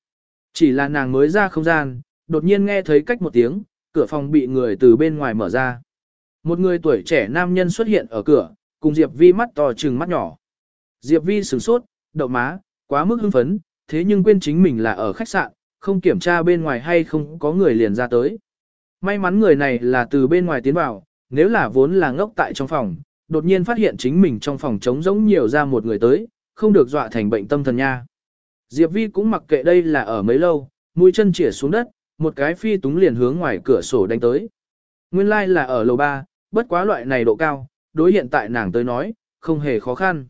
Speaker 1: Chỉ là nàng mới ra không gian, đột nhiên nghe thấy cách một tiếng, cửa phòng bị người từ bên ngoài mở ra. Một người tuổi trẻ nam nhân xuất hiện ở cửa, cùng Diệp Vi mắt to trừng mắt nhỏ. Diệp Vi sửng sốt, đậu má, quá mức hưng phấn, thế nhưng quên chính mình là ở khách sạn, không kiểm tra bên ngoài hay không có người liền ra tới. May mắn người này là từ bên ngoài tiến vào, nếu là vốn là ngốc tại trong phòng, đột nhiên phát hiện chính mình trong phòng trống rỗng nhiều ra một người tới, không được dọa thành bệnh tâm thần nha. Diệp Vi cũng mặc kệ đây là ở mấy lâu, mũi chân chỉa xuống đất, một cái phi túng liền hướng ngoài cửa sổ đánh tới. Nguyên lai like là ở lầu 3, bất quá loại này độ cao, đối hiện tại nàng tới nói, không hề khó khăn.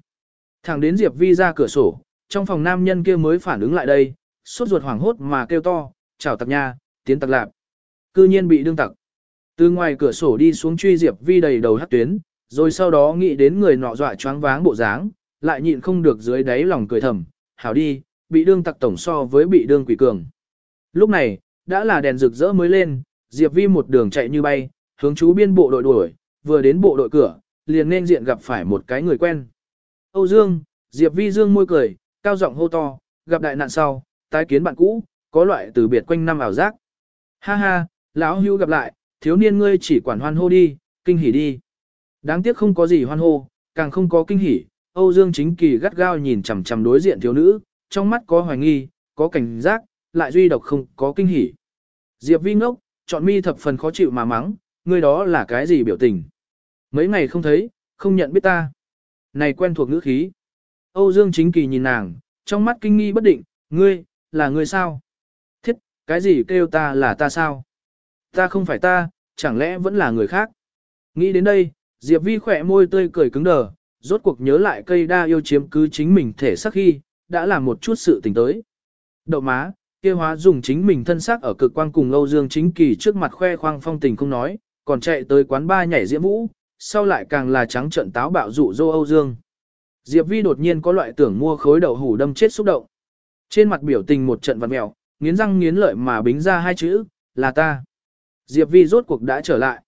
Speaker 1: Thẳng đến Diệp Vi ra cửa sổ, trong phòng nam nhân kia mới phản ứng lại đây, sốt ruột hoảng hốt mà kêu to, chào tặc nha, tiến tặc lạp. Cư nhiên bị đương tặc. Từ ngoài cửa sổ đi xuống truy Diệp Vi đầy đầu hát tuyến, rồi sau đó nghĩ đến người nọ dọa choáng váng bộ dáng, lại nhịn không được dưới đáy lòng cười thầm, hảo đi, bị đương tặc tổng so với bị đương quỷ cường. Lúc này, đã là đèn rực rỡ mới lên, Diệp Vi một đường chạy như bay, hướng chú biên bộ đội đuổi, vừa đến bộ đội cửa, liền nên diện gặp phải một cái người quen. Âu Dương, Diệp Vi Dương môi cười, cao giọng hô to, gặp đại nạn sau, tái kiến bạn cũ, có loại từ biệt quanh năm ảo giác. Ha ha, lão hưu gặp lại, thiếu niên ngươi chỉ quản hoan hô đi, kinh hỉ đi. Đáng tiếc không có gì hoan hô, càng không có kinh hỉ, Âu Dương chính kỳ gắt gao nhìn chằm chằm đối diện thiếu nữ, trong mắt có hoài nghi, có cảnh giác, lại duy độc không có kinh hỉ. Diệp Vi ngốc, chọn mi thập phần khó chịu mà mắng, ngươi đó là cái gì biểu tình. Mấy ngày không thấy, không nhận biết ta. Này quen thuộc ngữ khí. Âu Dương chính kỳ nhìn nàng, trong mắt kinh nghi bất định, ngươi, là ngươi sao? Thiết, cái gì kêu ta là ta sao? Ta không phải ta, chẳng lẽ vẫn là người khác? Nghĩ đến đây, Diệp Vi khỏe môi tươi cười cứng đờ, rốt cuộc nhớ lại cây đa yêu chiếm cứ chính mình thể sắc khi, đã làm một chút sự tình tới. Đậu má, kia hóa dùng chính mình thân xác ở cực quang cùng Âu Dương chính kỳ trước mặt khoe khoang phong tình không nói, còn chạy tới quán ba nhảy diễm vũ, sau lại càng là trắng trận táo bạo dụ dỗ Âu Dương. Diệp Vi đột nhiên có loại tưởng mua khối đậu hủ đâm chết xúc động. Trên mặt biểu tình một trận vặn mèo, nghiến răng nghiến lợi mà bính ra hai chữ, là ta. Diệp Vi rốt cuộc đã trở lại.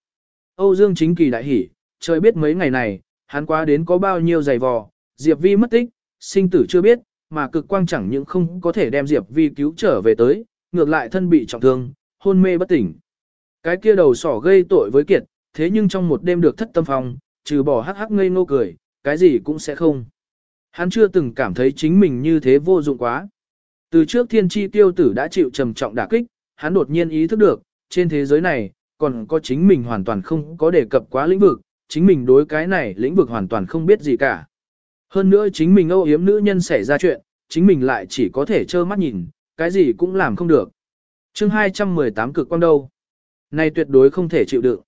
Speaker 1: Âu Dương chính kỳ đại hỉ, trời biết mấy ngày này, hắn qua đến có bao nhiêu giày vò, Diệp Vi mất tích, sinh tử chưa biết, mà cực quang chẳng những không có thể đem Diệp Vi cứu trở về tới, ngược lại thân bị trọng thương, hôn mê bất tỉnh. Cái kia đầu sỏ gây tội với kiệt, thế nhưng trong một đêm được thất tâm phòng, trừ bỏ hắc hắc ngây ngô cười, cái gì cũng sẽ không. Hắn chưa từng cảm thấy chính mình như thế vô dụng quá. Từ trước thiên tri tiêu tử đã chịu trầm trọng đả kích, hắn đột nhiên ý thức được, trên thế giới này, còn có chính mình hoàn toàn không có đề cập quá lĩnh vực, chính mình đối cái này lĩnh vực hoàn toàn không biết gì cả. Hơn nữa chính mình âu yếm nữ nhân xảy ra chuyện, chính mình lại chỉ có thể trơ mắt nhìn, cái gì cũng làm không được. chương 218 cực quang đâu. Này tuyệt đối không thể chịu đựng.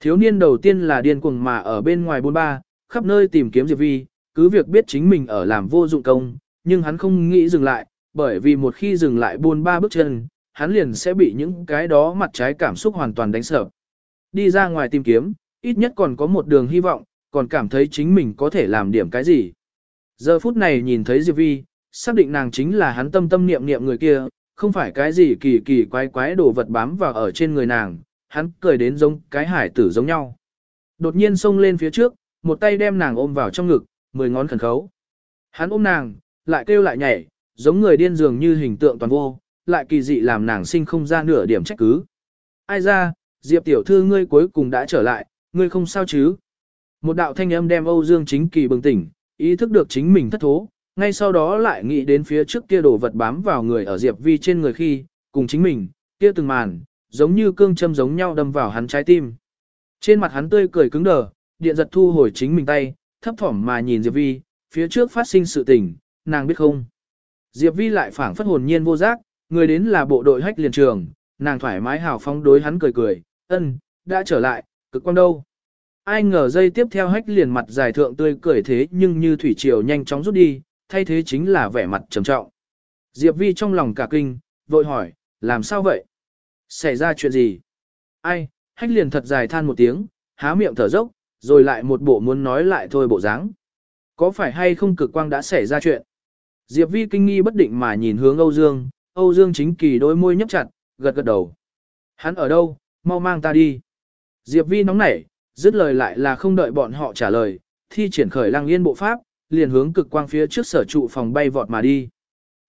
Speaker 1: Thiếu niên đầu tiên là điên cuồng mà ở bên ngoài bôn ba, khắp nơi tìm kiếm Diệp Vi, cứ việc biết chính mình ở làm vô dụng công, nhưng hắn không nghĩ dừng lại, bởi vì một khi dừng lại buôn ba bước chân, hắn liền sẽ bị những cái đó mặt trái cảm xúc hoàn toàn đánh sợ. Đi ra ngoài tìm kiếm, ít nhất còn có một đường hy vọng, còn cảm thấy chính mình có thể làm điểm cái gì. Giờ phút này nhìn thấy Diệp Vi, xác định nàng chính là hắn tâm tâm niệm niệm người kia, không phải cái gì kỳ kỳ quái quái đồ vật bám vào ở trên người nàng, hắn cười đến giống cái hải tử giống nhau. Đột nhiên xông lên phía trước, một tay đem nàng ôm vào trong ngực, mười ngón khẩn khấu. Hắn ôm nàng, lại kêu lại nhảy, giống người điên dường như hình tượng toàn vô, lại kỳ dị làm nàng sinh không ra nửa điểm trách cứ. Ai ra, Diệp tiểu thư ngươi cuối cùng đã trở lại, ngươi không sao chứ? Một đạo thanh âm đem Âu Dương Chính Kỳ bừng tỉnh, ý thức được chính mình thất thố, ngay sau đó lại nghĩ đến phía trước kia đồ vật bám vào người ở Diệp Vi trên người khi, cùng chính mình, kia từng màn, giống như cương châm giống nhau đâm vào hắn trái tim. Trên mặt hắn tươi cười cứng đờ, điện giật thu hồi chính mình tay, thấp thỏm mà nhìn Diệp Vi, phía trước phát sinh sự tình, nàng biết không? Diệp Vi lại phảng phất hồn nhiên vô giác, người đến là bộ đội hách liền trường, nàng thoải mái hào phóng đối hắn cười cười, ân, đã trở lại, cực quan đâu. Ai ngờ dây tiếp theo hách liền mặt dài thượng tươi cười thế nhưng như thủy triều nhanh chóng rút đi, thay thế chính là vẻ mặt trầm trọng. Diệp Vi trong lòng cả kinh, vội hỏi, làm sao vậy? Xảy ra chuyện gì? Ai, hách liền thật dài than một tiếng, há miệng thở dốc, rồi lại một bộ muốn nói lại thôi bộ dáng. Có phải hay không cực quang đã xảy ra chuyện? Diệp Vi kinh nghi bất định mà nhìn hướng Âu Dương, Âu Dương chính kỳ đôi môi nhấp chặt, gật gật đầu. Hắn ở đâu, mau mang ta đi. Diệp Vi nóng nảy, dứt lời lại là không đợi bọn họ trả lời, thi triển khởi lăng yên bộ pháp, liền hướng cực quang phía trước sở trụ phòng bay vọt mà đi.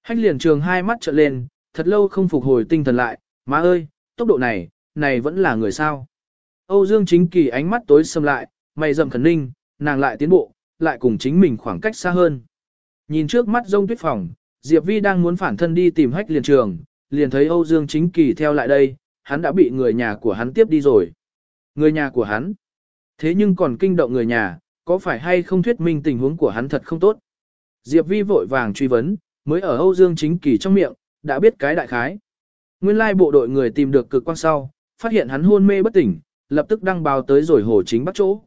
Speaker 1: Hách liền trường hai mắt trợn lên, thật lâu không phục hồi tinh thần lại, má ơi, tốc độ này, này vẫn là người sao. Âu Dương chính kỳ ánh mắt tối sầm lại, mày rậm khẩn ninh, nàng lại tiến bộ, lại cùng chính mình khoảng cách xa hơn. Nhìn trước mắt rông tuyết phòng, Diệp Vi đang muốn phản thân đi tìm hách liền trường, liền thấy Âu Dương chính kỳ theo lại đây, hắn đã bị người nhà của hắn tiếp đi rồi. Người nhà của hắn. Thế nhưng còn kinh động người nhà, có phải hay không thuyết minh tình huống của hắn thật không tốt. Diệp Vi vội vàng truy vấn, mới ở Âu Dương chính kỳ trong miệng, đã biết cái đại khái. Nguyên lai bộ đội người tìm được cực quang sau, phát hiện hắn hôn mê bất tỉnh, lập tức đăng báo tới rồi Hồ Chính bắt chỗ.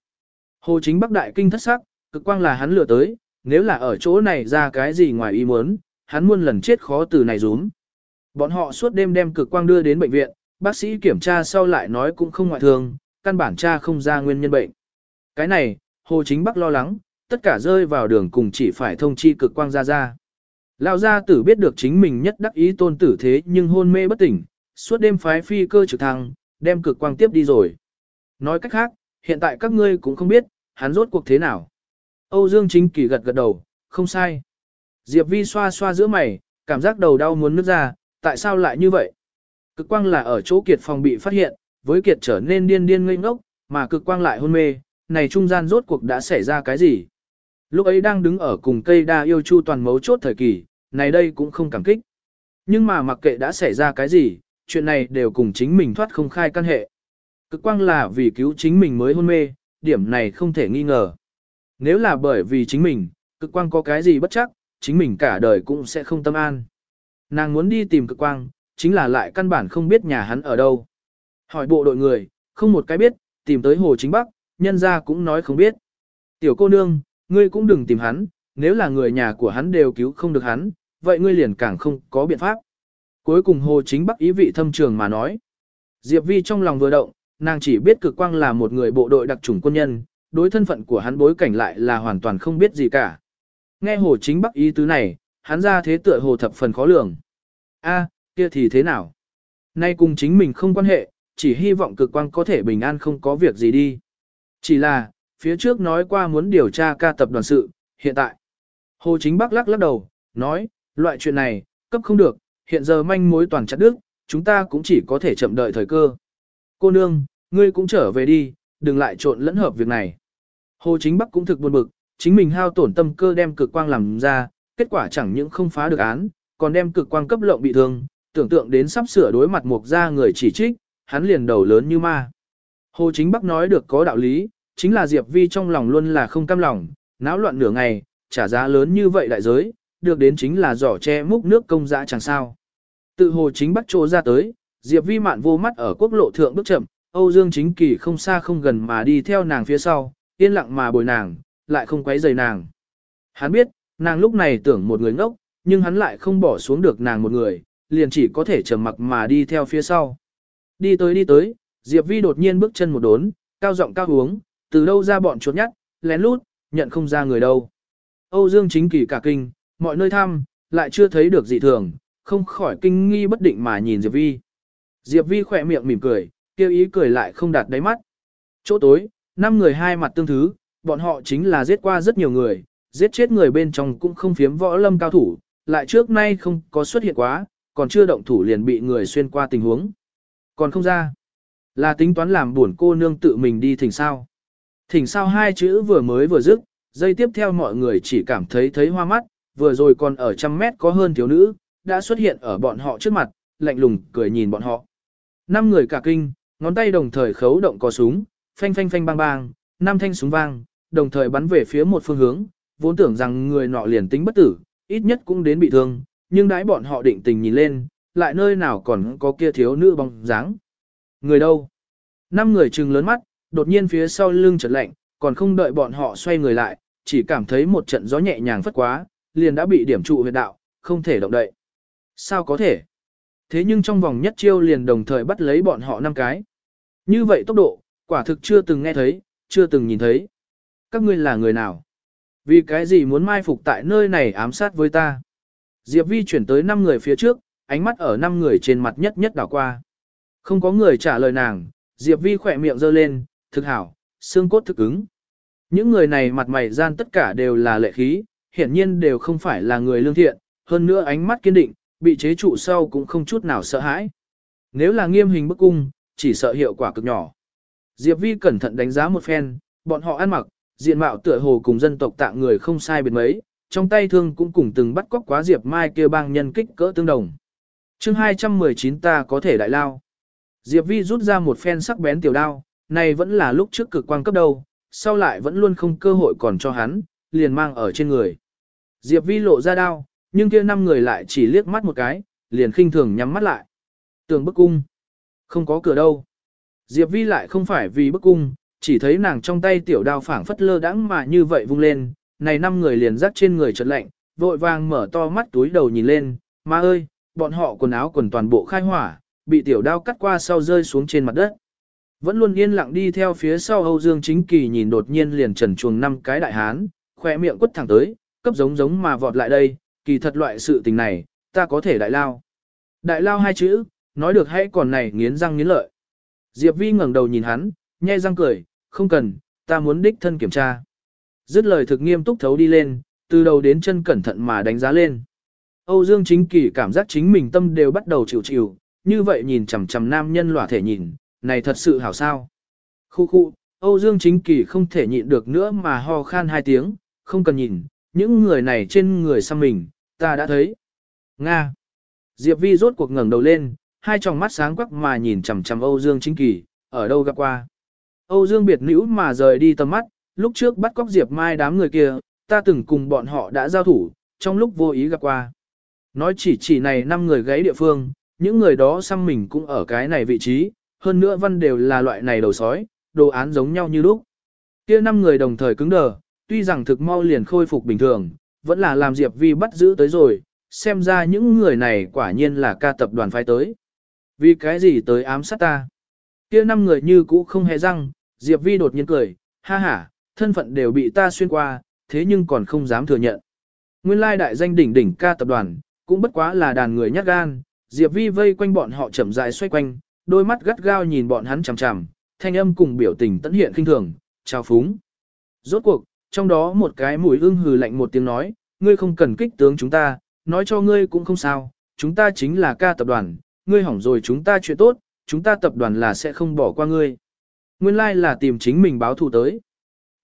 Speaker 1: Hồ Chính Bắc đại kinh thất sắc, cực quang là hắn lừa tới, nếu là ở chỗ này ra cái gì ngoài ý muốn, hắn muôn lần chết khó từ này rúm. Bọn họ suốt đêm đem cực quang đưa đến bệnh viện, bác sĩ kiểm tra sau lại nói cũng không ngoại thường, căn bản tra không ra nguyên nhân bệnh. Cái này, Hồ Chính Bắc lo lắng, tất cả rơi vào đường cùng chỉ phải thông chi cực quang ra ra. Lão gia tử biết được chính mình nhất đắc ý tôn tử thế nhưng hôn mê bất tỉnh, suốt đêm phái phi cơ trực thăng, đem cực quang tiếp đi rồi. Nói cách khác, hiện tại các ngươi cũng không biết, hắn rốt cuộc thế nào. Âu Dương Chính Kỳ gật gật đầu, không sai. Diệp Vi xoa xoa giữa mày, cảm giác đầu đau muốn nứt ra, tại sao lại như vậy? Cực quang là ở chỗ kiệt phòng bị phát hiện, với kiệt trở nên điên điên ngây ngốc, mà cực quang lại hôn mê, này trung gian rốt cuộc đã xảy ra cái gì? Lúc ấy đang đứng ở cùng cây đa yêu chu toàn mấu chốt thời kỳ, này đây cũng không cảm kích. Nhưng mà mặc kệ đã xảy ra cái gì, chuyện này đều cùng chính mình thoát không khai căn hệ. Cực quang là vì cứu chính mình mới hôn mê, điểm này không thể nghi ngờ. Nếu là bởi vì chính mình, cực quang có cái gì bất chắc, chính mình cả đời cũng sẽ không tâm an. Nàng muốn đi tìm cực quang, chính là lại căn bản không biết nhà hắn ở đâu. Hỏi bộ đội người, không một cái biết, tìm tới Hồ Chính Bắc, nhân ra cũng nói không biết. Tiểu cô nương, ngươi cũng đừng tìm hắn, nếu là người nhà của hắn đều cứu không được hắn, vậy ngươi liền càng không có biện pháp. Cuối cùng Hồ Chính Bắc ý vị thâm trường mà nói. Diệp Vi trong lòng vừa động, nàng chỉ biết cực quang là một người bộ đội đặc chủng quân nhân, đối thân phận của hắn bối cảnh lại là hoàn toàn không biết gì cả. Nghe Hồ Chính Bắc ý tứ này, hắn ra thế tựa hồ thập phần khó lường. A, kia thì thế nào? Nay cùng chính mình không quan hệ, chỉ hy vọng cực quang có thể bình an không có việc gì đi. Chỉ là, phía trước nói qua muốn điều tra ca tập đoàn sự, hiện tại. Hồ Chính Bắc lắc lắc đầu, nói, loại chuyện này, cấp không được, hiện giờ manh mối toàn chặt đứt, chúng ta cũng chỉ có thể chậm đợi thời cơ. Cô nương, ngươi cũng trở về đi, đừng lại trộn lẫn hợp việc này. Hồ Chính Bắc cũng thực buồn bực, chính mình hao tổn tâm cơ đem cực quang làm ra, kết quả chẳng những không phá được án, còn đem cực quang cấp lộng bị thương, tưởng tượng đến sắp sửa đối mặt mục ra người chỉ trích, hắn liền đầu lớn như ma. Hồ Chính Bắc nói được có đạo lý, chính là Diệp Vi trong lòng luôn là không cam lòng, náo loạn nửa ngày, trả giá lớn như vậy đại giới, được đến chính là giỏ che múc nước công dã chẳng sao. Tự Hồ Chính Bắc trô ra tới, Diệp Vi mạn vô mắt ở quốc lộ thượng bước chậm, Âu Dương Chính Kỳ không xa không gần mà đi theo nàng phía sau, yên lặng mà bồi nàng, lại không quấy rầy nàng. Hắn biết, nàng lúc này tưởng một người ngốc, nhưng hắn lại không bỏ xuống được nàng một người, liền chỉ có thể trầm mặc mà đi theo phía sau. Đi tới đi tới, Diệp Vi đột nhiên bước chân một đốn, cao giọng cao uống, từ đâu ra bọn chuột nhắt, lén lút, nhận không ra người đâu. Âu Dương chính kỳ cả kinh, mọi nơi thăm, lại chưa thấy được dị thường, không khỏi kinh nghi bất định mà nhìn Diệp Vi. Diệp Vi khỏe miệng mỉm cười, kêu ý cười lại không đạt đáy mắt. Chỗ tối, năm người hai mặt tương thứ, bọn họ chính là giết qua rất nhiều người, giết chết người bên trong cũng không phiếm võ lâm cao thủ, lại trước nay không có xuất hiện quá, còn chưa động thủ liền bị người xuyên qua tình huống. Còn không ra, là tính toán làm buồn cô nương tự mình đi thỉnh sao. Thỉnh sao hai chữ vừa mới vừa dứt, dây tiếp theo mọi người chỉ cảm thấy thấy hoa mắt, vừa rồi còn ở trăm mét có hơn thiếu nữ, đã xuất hiện ở bọn họ trước mặt, lạnh lùng cười nhìn bọn họ. Năm người cả kinh, ngón tay đồng thời khấu động cò súng, phanh phanh phanh bang bang, năm thanh súng vang, đồng thời bắn về phía một phương hướng, vốn tưởng rằng người nọ liền tính bất tử, ít nhất cũng đến bị thương, nhưng đãi bọn họ định tình nhìn lên, lại nơi nào còn có kia thiếu nữ bóng dáng. Người đâu? Năm người trừng lớn mắt, đột nhiên phía sau lưng chợt lạnh, còn không đợi bọn họ xoay người lại, chỉ cảm thấy một trận gió nhẹ nhàng phất quá, liền đã bị điểm trụ huyệt đạo, không thể động đậy. Sao có thể? Thế nhưng trong vòng nhất chiêu liền đồng thời bắt lấy bọn họ năm cái. Như vậy tốc độ, quả thực chưa từng nghe thấy, chưa từng nhìn thấy. Các ngươi là người nào? Vì cái gì muốn mai phục tại nơi này ám sát với ta? Diệp Vi chuyển tới 5 người phía trước, ánh mắt ở 5 người trên mặt nhất nhất đảo qua. Không có người trả lời nàng, Diệp Vi khỏe miệng giơ lên, thực hảo, xương cốt thực ứng. Những người này mặt mày gian tất cả đều là lệ khí, hiển nhiên đều không phải là người lương thiện, hơn nữa ánh mắt kiên định, bị chế trụ sau cũng không chút nào sợ hãi. Nếu là nghiêm hình bức cung, chỉ sợ hiệu quả cực nhỏ. Diệp Vi cẩn thận đánh giá một phen, bọn họ ăn mặc, diện mạo tựa hồ cùng dân tộc tạng người không sai biệt mấy, trong tay thương cũng cùng từng bắt cóc quá Diệp Mai kia bang nhân kích cỡ tương đồng. chương 219 ta có thể đại lao. Diệp Vi rút ra một phen sắc bén tiểu đao, này vẫn là lúc trước cực quang cấp đầu, sau lại vẫn luôn không cơ hội còn cho hắn, liền mang ở trên người. Diệp Vi lộ ra đao, nhưng kia năm người lại chỉ liếc mắt một cái, liền khinh thường nhắm mắt lại. Tường bức cung. Không có cửa đâu. Diệp Vi lại không phải vì bức cung, chỉ thấy nàng trong tay tiểu đao phảng phất lơ đãng mà như vậy vung lên, này năm người liền rắc trên người chợt lạnh, vội vàng mở to mắt túi đầu nhìn lên, ma ơi, bọn họ quần áo quần toàn bộ khai hỏa, bị tiểu đao cắt qua sau rơi xuống trên mặt đất. Vẫn luôn yên lặng đi theo phía sau Âu Dương Chính Kỳ nhìn đột nhiên liền trần chuồng năm cái đại hán, khỏe miệng quất thẳng tới, cấp giống giống mà vọt lại đây, kỳ thật loại sự tình này, ta có thể đại lao. Đại lao hai chữ, nói được hãy còn này nghiến răng nghiến lợi. Diệp Vi ngẩng đầu nhìn hắn, nhe răng cười, không cần, ta muốn đích thân kiểm tra. Dứt lời thực nghiêm túc thấu đi lên, từ đầu đến chân cẩn thận mà đánh giá lên. Âu Dương Chính Kỳ cảm giác chính mình tâm đều bắt đầu chịu chịu, như vậy nhìn chằm chằm nam nhân lỏa thể nhìn, này thật sự hảo sao. Khu khu, Âu Dương Chính Kỳ không thể nhịn được nữa mà ho khan hai tiếng, không cần nhìn, những người này trên người xăm mình, ta đã thấy. Nga. Diệp Vi rốt cuộc ngẩng đầu lên, hai tròng mắt sáng quắc mà nhìn chằm chằm Âu Dương Chính Kỳ, ở đâu gặp qua. Âu Dương biệt nữ mà rời đi tầm mắt, lúc trước bắt cóc Diệp Mai đám người kia, ta từng cùng bọn họ đã giao thủ, trong lúc vô ý gặp qua. Nói chỉ chỉ này năm người gáy địa phương, những người đó xăm mình cũng ở cái này vị trí, hơn nữa văn đều là loại này đầu sói, đồ án giống nhau như lúc. Kia năm người đồng thời cứng đờ, tuy rằng thực mau liền khôi phục bình thường, vẫn là làm Diệp Vi bắt giữ tới rồi, xem ra những người này quả nhiên là ca tập đoàn phái tới. Vì cái gì tới ám sát ta? Kia năm người như cũ không hề răng, Diệp Vi đột nhiên cười, ha ha, thân phận đều bị ta xuyên qua, thế nhưng còn không dám thừa nhận. Nguyên lai đại danh đỉnh đỉnh ca tập đoàn, cũng bất quá là đàn người nhát gan, Diệp Vi vây quanh bọn họ chậm rãi xoay quanh, đôi mắt gắt gao nhìn bọn hắn chằm chằm, thanh âm cùng biểu tình tận hiện kinh thường, chào phúng. Rốt cuộc, trong đó một cái mũi ưng hừ lạnh một tiếng nói, ngươi không cần kích tướng chúng ta, nói cho ngươi cũng không sao, chúng ta chính là ca tập đoàn, ngươi hỏng rồi chúng ta chuyện tốt, chúng ta tập đoàn là sẽ không bỏ qua ngươi. Nguyên lai like là tìm chính mình báo thù tới.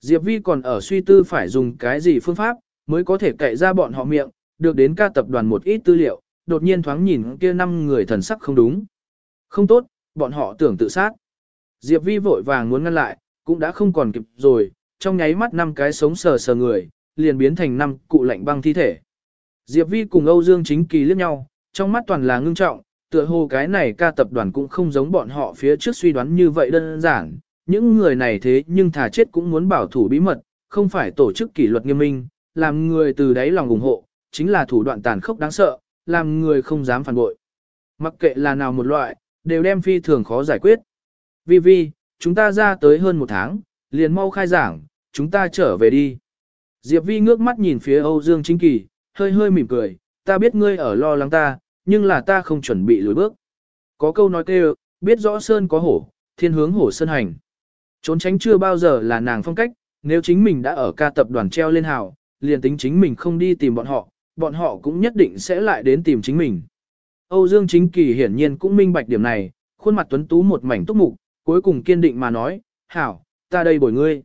Speaker 1: Diệp Vi còn ở suy tư phải dùng cái gì phương pháp, mới có thể cậy ra bọn họ miệng, được đến ca tập đoàn một ít tư liệu, đột nhiên thoáng nhìn kia năm người thần sắc không đúng. Không tốt, bọn họ tưởng tự sát. Diệp Vi vội vàng muốn ngăn lại, cũng đã không còn kịp rồi, trong nháy mắt năm cái sống sờ sờ người, liền biến thành năm cụ lạnh băng thi thể. Diệp Vi cùng Âu Dương Chính Kỳ liếc nhau, trong mắt toàn là ngưng trọng, tựa hồ cái này ca tập đoàn cũng không giống bọn họ phía trước suy đoán như vậy đơn giản. Những người này thế nhưng thà chết cũng muốn bảo thủ bí mật, không phải tổ chức kỷ luật nghiêm minh, làm người từ đáy lòng ủng hộ, chính là thủ đoạn tàn khốc đáng sợ, làm người không dám phản bội. Mặc kệ là nào một loại, đều đem phi thường khó giải quyết. Vi Vi, chúng ta ra tới hơn một tháng, liền mau khai giảng, chúng ta trở về đi. Diệp Vi ngước mắt nhìn phía Âu Dương Chính Kỳ, hơi hơi mỉm cười, ta biết ngươi ở lo lắng ta, nhưng là ta không chuẩn bị lùi bước. Có câu nói kêu, biết rõ sơn có hổ, thiên hướng hổ sơn hành. Trốn tránh chưa bao giờ là nàng phong cách, nếu chính mình đã ở ca tập đoàn treo lên hào, liền tính chính mình không đi tìm bọn họ, bọn họ cũng nhất định sẽ lại đến tìm chính mình. Âu Dương Chính Kỳ hiển nhiên cũng minh bạch điểm này, khuôn mặt tuấn tú một mảnh túc mục, cuối cùng kiên định mà nói, hảo, ta đây bồi ngươi.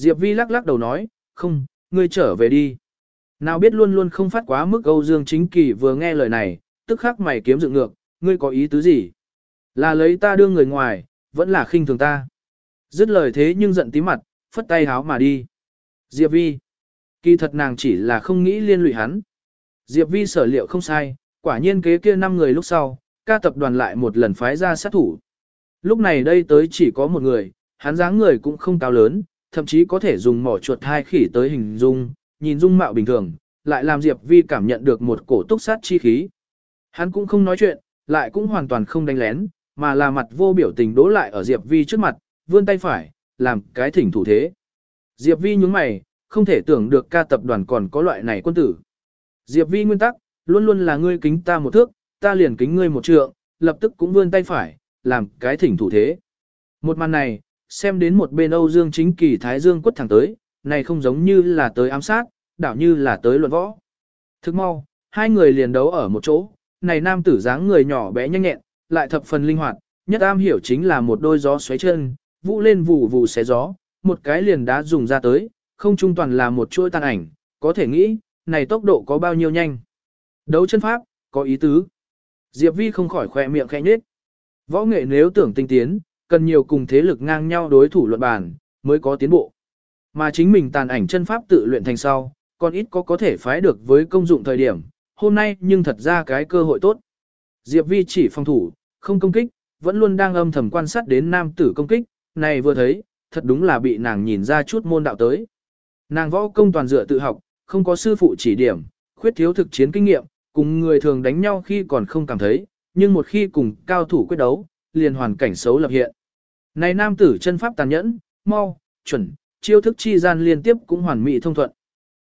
Speaker 1: Diệp Vi lắc lắc đầu nói, không, ngươi trở về đi. Nào biết luôn luôn không phát quá mức Âu Dương Chính Kỳ vừa nghe lời này, tức khắc mày kiếm dựng ngược, ngươi có ý tứ gì? Là lấy ta đưa người ngoài, vẫn là khinh thường ta. Dứt lời thế nhưng giận tí mặt, phất tay háo mà đi. Diệp Vi. Kỳ thật nàng chỉ là không nghĩ liên lụy hắn. Diệp Vi sở liệu không sai, quả nhiên kế kia năm người lúc sau, ca tập đoàn lại một lần phái ra sát thủ. Lúc này đây tới chỉ có một người, hắn dáng người cũng không cao lớn, thậm chí có thể dùng mỏ chuột hai khỉ tới hình dung, nhìn dung mạo bình thường, lại làm Diệp Vi cảm nhận được một cổ túc sát chi khí. Hắn cũng không nói chuyện, lại cũng hoàn toàn không đánh lén, mà là mặt vô biểu tình đố lại ở Diệp Vi trước mặt, vươn tay phải, làm cái thỉnh thủ thế. Diệp Vi nhướng mày, không thể tưởng được ca tập đoàn còn có loại này quân tử. Diệp Vi nguyên tắc, luôn luôn là ngươi kính ta một thước, ta liền kính ngươi một trượng, lập tức cũng vươn tay phải, làm cái thỉnh thủ thế. Một màn này, xem đến một bên Âu Dương chính kỳ Thái Dương quất thẳng tới, này không giống như là tới ám sát, đảo như là tới luận võ. Thức mau, hai người liền đấu ở một chỗ, này nam tử dáng người nhỏ bé nhanh nhẹn, lại thập phần linh hoạt, nhất am hiểu chính là một đôi gió xoáy chân, vũ lên vụ vụ xé gió, một cái liền đã dùng ra tới, không trung toàn là một chuỗi tàn ảnh, có thể nghĩ, này tốc độ có bao nhiêu nhanh. Đấu chân pháp, có ý tứ. Diệp Vi không khỏi khỏe miệng khẽ nhếch. Võ nghệ nếu tưởng tinh tiến, cần nhiều cùng thế lực ngang nhau đối thủ luận bàn, mới có tiến bộ. Mà chính mình tàn ảnh chân pháp tự luyện thành sau, còn ít có có thể phái được với công dụng thời điểm, hôm nay nhưng thật ra cái cơ hội tốt. Diệp Vi chỉ phòng thủ, không công kích, vẫn luôn đang âm thầm quan sát đến nam tử công kích, này vừa thấy, thật đúng là bị nàng nhìn ra chút môn đạo tới. Nàng võ công toàn dựa tự học, không có sư phụ chỉ điểm, khuyết thiếu thực chiến kinh nghiệm, cùng người thường đánh nhau khi còn không cảm thấy, nhưng một khi cùng cao thủ quyết đấu, liền hoàn cảnh xấu lập hiện. Này nam tử chân pháp tàn nhẫn, mau, chuẩn, chiêu thức chi gian liên tiếp cũng hoàn mỹ thông thuận.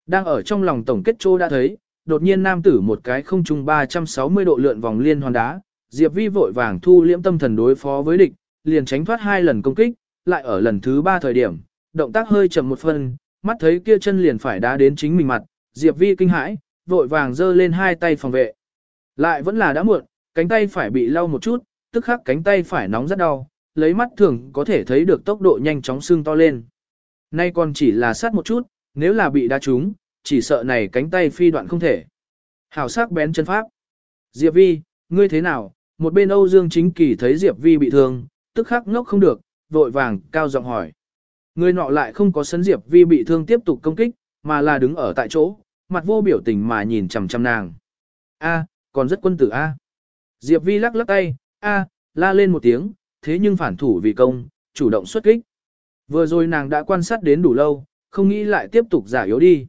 Speaker 1: Đang ở trong lòng tổng kết trô đã thấy, đột nhiên nam tử một cái không trung 360 độ lượn vòng liên hoàn đá, Diệp Vi vội vàng thu liễm tâm thần đối phó với địch, liền tránh thoát hai lần công kích, lại ở lần thứ ba thời điểm, động tác hơi chậm một phần, mắt thấy kia chân liền phải đá đến chính mình mặt, Diệp Vi kinh hãi, vội vàng giơ lên hai tay phòng vệ. Lại vẫn là đã muộn, cánh tay phải bị lau một chút, tức khắc cánh tay phải nóng rất đau, lấy mắt thường có thể thấy được tốc độ nhanh chóng xương to lên. Nay còn chỉ là sát một chút, nếu là bị đá trúng, chỉ sợ này cánh tay phi đoạn không thể. Hảo sắc bén chân pháp. Diệp Vi, ngươi thế nào? Một bên Âu Dương Chính Kỳ thấy Diệp Vi bị thương, tức khắc ngốc không được, vội vàng cao giọng hỏi. Người nọ lại không có sấn Diệp Vi bị thương tiếp tục công kích, mà là đứng ở tại chỗ, mặt vô biểu tình mà nhìn chằm chằm nàng. A, còn rất quân tử A. Diệp Vi lắc lắc tay, A, la lên một tiếng, thế nhưng phản thủ vì công, chủ động xuất kích. Vừa rồi nàng đã quan sát đến đủ lâu, không nghĩ lại tiếp tục giả yếu đi.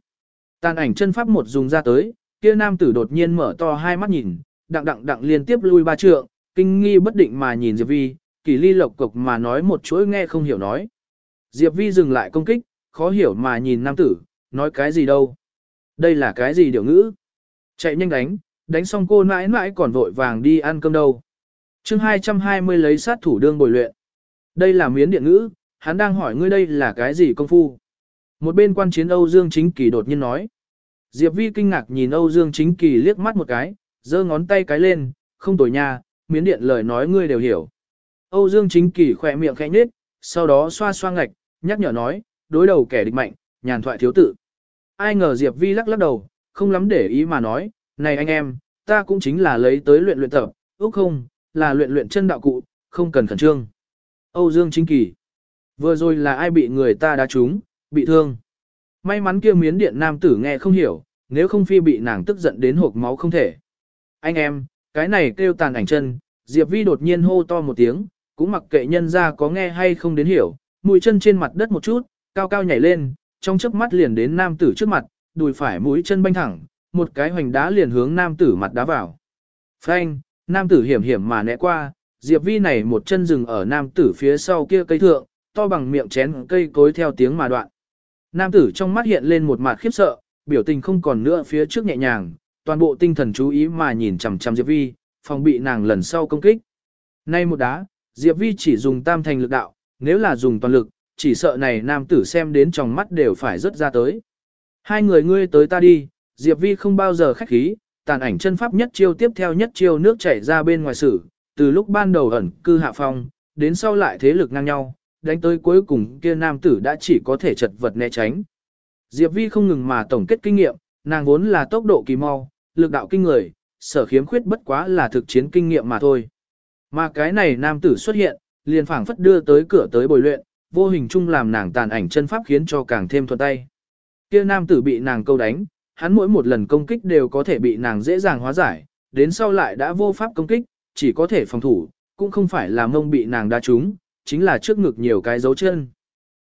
Speaker 1: Tàn ảnh chân pháp một dùng ra tới, kia nam tử đột nhiên mở to hai mắt nhìn, đặng đặng đặng liên tiếp lui ba trượng, kinh nghi bất định mà nhìn Diệp Vi, kỳ ly lộc cục mà nói một chuỗi nghe không hiểu nói. Diệp Vi dừng lại công kích, khó hiểu mà nhìn nam tử, nói cái gì đâu. Đây là cái gì điều ngữ? Chạy nhanh đánh, đánh xong cô mãi mãi còn vội vàng đi ăn cơm đâu chương 220 lấy sát thủ đương bồi luyện. Đây là miến điện ngữ, hắn đang hỏi ngươi đây là cái gì công phu. Một bên quan chiến Âu Dương Chính Kỳ đột nhiên nói. Diệp Vi kinh ngạc nhìn Âu Dương Chính Kỳ liếc mắt một cái, giơ ngón tay cái lên, không tồi nha, miến điện lời nói ngươi đều hiểu. Âu Dương Chính Kỳ khỏe miệng khẽ nhếch, sau đó xoa xoa ngạch, nhắc nhở nói, đối đầu kẻ địch mạnh, nhàn thoại thiếu tự. Ai ngờ Diệp Vi lắc lắc đầu, không lắm để ý mà nói, này anh em, ta cũng chính là lấy tới luyện luyện tập, ước không, là luyện luyện chân đạo cụ, không cần khẩn trương. Âu Dương Chính Kỳ, vừa rồi là ai bị người ta đá trúng, bị thương. May mắn kia miến điện nam tử nghe không hiểu, nếu không phi bị nàng tức giận đến hộp máu không thể. Anh em, cái này kêu tàn ảnh chân, Diệp Vi đột nhiên hô to một tiếng, cũng mặc kệ nhân ra có nghe hay không đến hiểu, mũi chân trên mặt đất một chút, cao cao nhảy lên, trong chớp mắt liền đến nam tử trước mặt, đùi phải mũi chân banh thẳng, một cái hoành đá liền hướng nam tử mặt đá vào. Phanh, nam tử hiểm hiểm mà né qua, Diệp Vi này một chân dừng ở nam tử phía sau kia cây thượng, to bằng miệng chén cây cối theo tiếng mà đoạn. Nam tử trong mắt hiện lên một mặt khiếp sợ, biểu tình không còn nữa phía trước nhẹ nhàng, toàn bộ tinh thần chú ý mà nhìn chằm chằm Diệp Vi, phòng bị nàng lần sau công kích. Nay một đá, Diệp Vi chỉ dùng tam thành lực đạo, nếu là dùng toàn lực, chỉ sợ này nam tử xem đến trong mắt đều phải rớt ra tới. Hai người ngươi tới ta đi, Diệp Vi không bao giờ khách khí, tàn ảnh chân pháp nhất chiêu tiếp theo nhất chiêu nước chảy ra bên ngoài sử, từ lúc ban đầu ẩn cư hạ phong, đến sau lại thế lực ngang nhau, đánh tới cuối cùng kia nam tử đã chỉ có thể chật vật né tránh. Diệp Vi không ngừng mà tổng kết kinh nghiệm, nàng vốn là tốc độ kỳ mau, lực đạo kinh người, sở khiếm khuyết bất quá là thực chiến kinh nghiệm mà thôi. Mà cái này nam tử xuất hiện, liền phảng phất đưa tới cửa tới bồi luyện, vô hình chung làm nàng tàn ảnh chân pháp khiến cho càng thêm thuận tay. Kia nam tử bị nàng câu đánh, hắn mỗi một lần công kích đều có thể bị nàng dễ dàng hóa giải, đến sau lại đã vô pháp công kích, chỉ có thể phòng thủ, cũng không phải là mông bị nàng đa trúng, chính là trước ngực nhiều cái dấu chân.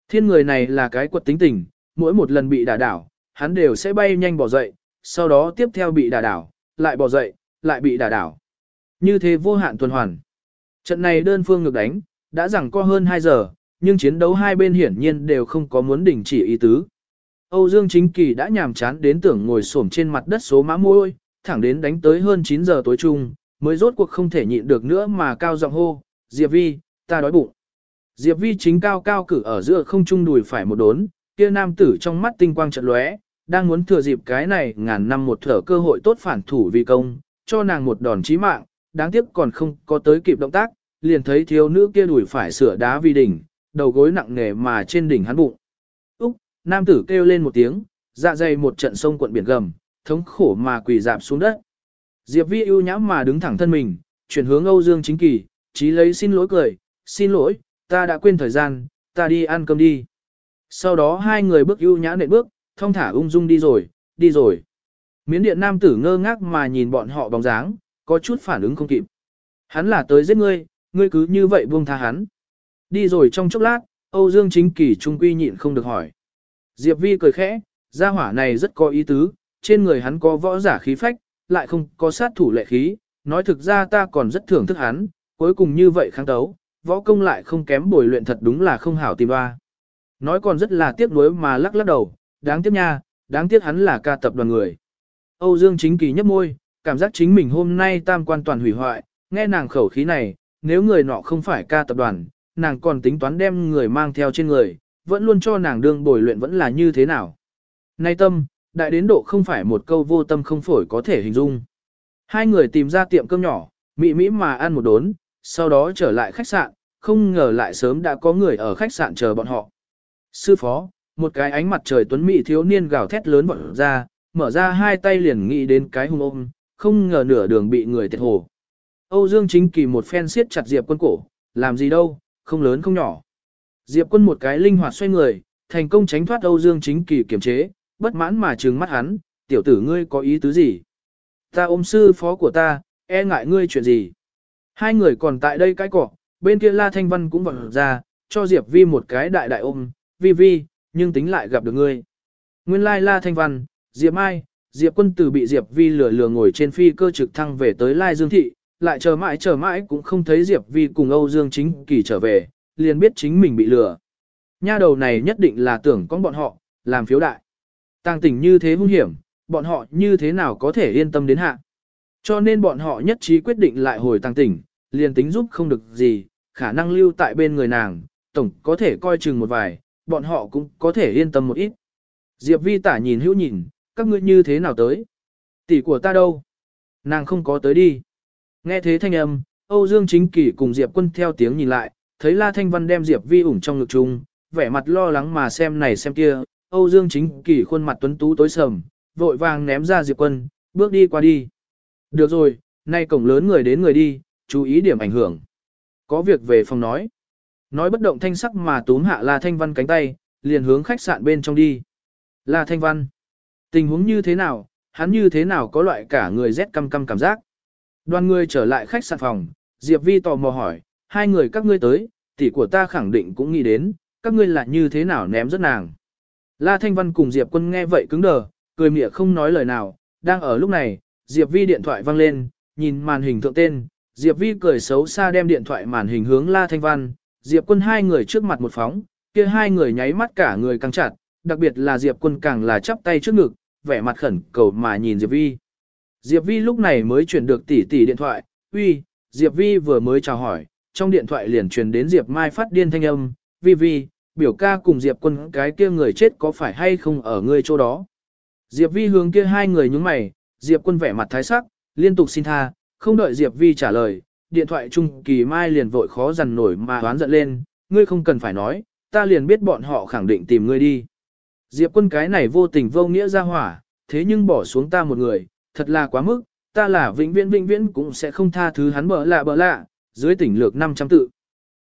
Speaker 1: Thiên người này là cái quật tính tình, mỗi một lần bị đả đảo, hắn đều sẽ bay nhanh bỏ dậy, sau đó tiếp theo bị đả đảo, lại bỏ dậy, lại bị đả đảo. Như thế vô hạn tuần hoàn. Trận này đơn phương ngược đánh, đã rằng co hơn 2 giờ, nhưng chiến đấu hai bên hiển nhiên đều không có muốn đình chỉ ý tứ. Âu Dương Chính Kỳ đã nhàm chán đến tưởng ngồi xổm trên mặt đất số má môi, thẳng đến đánh tới hơn 9 giờ tối chung, mới rốt cuộc không thể nhịn được nữa mà cao giọng hô, Diệp Vi, ta đói bụng. Diệp Vi chính cao cao cử ở giữa không trung đùi phải một đốn, kia nam tử trong mắt tinh quang chợt lóe, đang muốn thừa dịp cái này ngàn năm một thở cơ hội tốt phản thủ vì công, cho nàng một đòn chí mạng, đáng tiếc còn không có tới kịp động tác, liền thấy thiếu nữ kia đùi phải sửa đá vì đỉnh, đầu gối nặng nề mà trên đỉnh hắn bụng. Nam tử kêu lên một tiếng, dạ dày một trận sông cuộn biển gầm, thống khổ mà quỳ dạp xuống đất. Diệp Vi ưu nhãm mà đứng thẳng thân mình, chuyển hướng Âu Dương Chính Kỳ, chí lấy xin lỗi cười, xin lỗi, ta đã quên thời gian, ta đi ăn cơm đi. Sau đó hai người bước ưu nhã nện bước, thông thả ung dung đi rồi, đi rồi. Miến điện nam tử ngơ ngác mà nhìn bọn họ bóng dáng, có chút phản ứng không kịp. Hắn là tới giết ngươi, ngươi cứ như vậy buông tha hắn. Đi rồi trong chốc lát, Âu Dương Chính Kỳ trung quy nhịn không được hỏi. Diệp Vi cười khẽ, gia hỏa này rất có ý tứ, trên người hắn có võ giả khí phách, lại không có sát thủ lệ khí, nói thực ra ta còn rất thưởng thức hắn, cuối cùng như vậy kháng tấu, võ công lại không kém bồi luyện thật đúng là không hảo tìm ba. Nói còn rất là tiếc nuối mà lắc lắc đầu, đáng tiếc nha, đáng tiếc hắn là ca tập đoàn người. Âu Dương chính kỳ nhấp môi, cảm giác chính mình hôm nay tam quan toàn hủy hoại, nghe nàng khẩu khí này, nếu người nọ không phải ca tập đoàn, nàng còn tính toán đem người mang theo trên người, vẫn luôn cho nàng đương bồi luyện vẫn là như thế nào. Nay tâm, đại đến độ không phải một câu vô tâm không phổi có thể hình dung. Hai người tìm ra tiệm cơm nhỏ, mị mỹ mà ăn một đốn, sau đó trở lại khách sạn, không ngờ lại sớm đã có người ở khách sạn chờ bọn họ. Sư phó, một cái ánh mặt trời tuấn mỹ thiếu niên gào thét lớn bọn ra, mở ra hai tay liền nghĩ đến cái hung ôm, không ngờ nửa đường bị người tiệt hồ. Âu Dương chính kỳ một phen siết chặt Diệp quân cổ, làm gì đâu, không lớn không nhỏ. Diệp quân một cái linh hoạt xoay người, thành công tránh thoát Âu Dương chính kỳ kiềm chế, bất mãn mà trừng mắt hắn, tiểu tử ngươi có ý tứ gì? Ta ôm sư phó của ta, e ngại ngươi chuyện gì? Hai người còn tại đây cái cỏ, bên kia La Thanh Văn cũng vọt ra, cho Diệp Vi một cái đại đại ôm, Vi Vi, nhưng tính lại gặp được ngươi. Nguyên lai La Thanh Văn, Diệp Mai, Diệp quân tử bị Diệp Vi lừa lừa ngồi trên phi cơ trực thăng về tới Lai Dương Thị, lại chờ mãi chờ mãi cũng không thấy Diệp Vi cùng Âu Dương Chính Kỳ trở về, liền biết chính mình bị lừa. Nha đầu này nhất định là tưởng con bọn họ, làm phiếu đại. Tàng tỉnh như thế hung hiểm, bọn họ như thế nào có thể yên tâm đến hạ. Cho nên bọn họ nhất trí quyết định lại hồi tàng tỉnh, liền tính giúp không được gì, khả năng lưu tại bên người nàng, tổng có thể coi chừng một vài, bọn họ cũng có thể yên tâm một ít. Diệp vi tả nhìn hữu nhìn, các ngươi như thế nào tới? Tỷ của ta đâu? Nàng không có tới đi. Nghe thế thanh âm, Âu Dương Chính Kỳ cùng Diệp Quân theo tiếng nhìn lại, thấy La Thanh Văn đem Diệp Vi ủng trong ngực chung, vẻ mặt lo lắng mà xem này xem kia, Âu Dương Chính Kỳ khuôn mặt tuấn tú tối sầm, vội vàng ném ra Diệp Quân, bước đi qua đi. Được rồi, nay cổng lớn người đến người đi, chú ý điểm ảnh hưởng. Có việc về phòng nói. Nói bất động thanh sắc mà túm hạ La Thanh Văn cánh tay, liền hướng khách sạn bên trong đi. La Thanh Văn. Tình huống như thế nào, hắn như thế nào có loại cả người rét căm căm cảm giác. Đoàn người trở lại khách sạn phòng, Diệp Vi tò mò hỏi, hai người các ngươi tới, tỷ của ta khẳng định cũng nghĩ đến, các ngươi là như thế nào ném rất nàng. La Thanh Văn cùng Diệp Quân nghe vậy cứng đờ, cười mỉa không nói lời nào, đang ở lúc này, Diệp Vi điện thoại vang lên, nhìn màn hình thượng tên, Diệp Vi cười xấu xa đem điện thoại màn hình hướng La Thanh Văn, Diệp Quân hai người trước mặt một phóng, kia hai người nháy mắt cả người căng chặt, đặc biệt là Diệp Quân càng là chắp tay trước ngực, vẻ mặt khẩn cầu mà nhìn Diệp Vi. Diệp Vi lúc này mới chuyển được tỷ tỷ điện thoại, uy, Diệp Vi vừa mới chào hỏi, trong điện thoại liền truyền đến Diệp Mai phát điên thanh âm, Vi Vi, biểu ca cùng Diệp quân cái kia người chết có phải hay không ở ngươi chỗ đó. Diệp Vi hướng kia hai người nhúng mày, Diệp quân vẻ mặt thái sắc, liên tục xin tha, không đợi Diệp Vi trả lời, điện thoại Chung kỳ mai liền vội khó dằn nổi mà đoán giận lên, ngươi không cần phải nói, ta liền biết bọn họ khẳng định tìm ngươi đi. Diệp quân cái này vô tình vô nghĩa ra hỏa, thế nhưng bỏ xuống ta một người, thật là quá mức, ta là vĩnh viễn vĩnh viễn cũng sẽ không tha thứ hắn bở lạ bở lạ, dưới tỉnh lược 500 tự.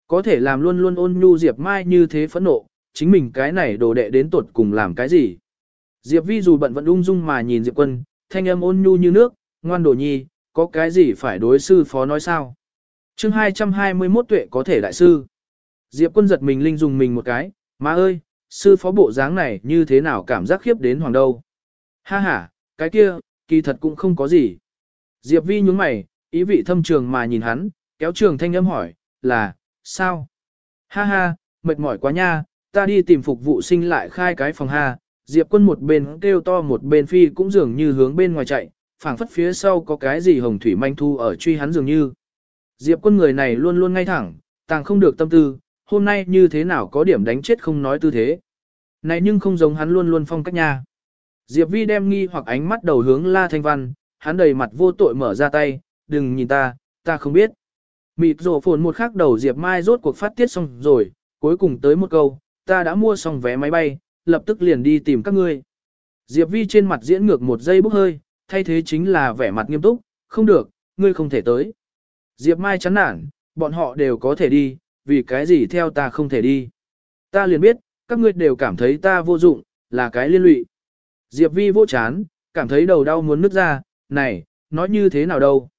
Speaker 1: Có thể làm luôn luôn ôn nhu Diệp Mai như thế phẫn nộ, chính mình cái này đồ đệ đến tuột cùng làm cái gì. Diệp Vi dù bận vẫn ung dung mà nhìn Diệp Quân, thanh âm ôn nhu như nước, ngoan đồ nhi, có cái gì phải đối sư phó nói sao. chương 221 tuệ có thể đại sư. Diệp Quân giật mình linh dùng mình một cái, má ơi, sư phó bộ dáng này như thế nào cảm giác khiếp đến hoàng đâu. Ha ha, cái kia, kỳ thật cũng không có gì. Diệp Vi nhúng mày, ý vị thâm trường mà nhìn hắn, kéo trường thanh âm hỏi, là, sao? Ha ha, mệt mỏi quá nha, ta đi tìm phục vụ sinh lại khai cái phòng ha. Diệp quân một bên kêu to một bên phi cũng dường như hướng bên ngoài chạy, phảng phất phía sau có cái gì hồng thủy manh thu ở truy hắn dường như. Diệp quân người này luôn luôn ngay thẳng, tàng không được tâm tư, hôm nay như thế nào có điểm đánh chết không nói tư thế. Này nhưng không giống hắn luôn luôn phong cách nha. Diệp Vi đem nghi hoặc ánh mắt đầu hướng La Thanh Văn, hắn đầy mặt vô tội mở ra tay, đừng nhìn ta, ta không biết. Mịt rổ phồn một khắc đầu Diệp Mai rốt cuộc phát tiết xong rồi, cuối cùng tới một câu, ta đã mua xong vé máy bay, lập tức liền đi tìm các ngươi. Diệp Vi trên mặt diễn ngược một giây bốc hơi, thay thế chính là vẻ mặt nghiêm túc, không được, ngươi không thể tới. Diệp Mai chán nản, bọn họ đều có thể đi, vì cái gì theo ta không thể đi. Ta liền biết, các ngươi đều cảm thấy ta vô dụng, là cái liên lụy. Diệp Vi vô chán, cảm thấy đầu đau muốn nứt ra, này, nói như thế nào đâu.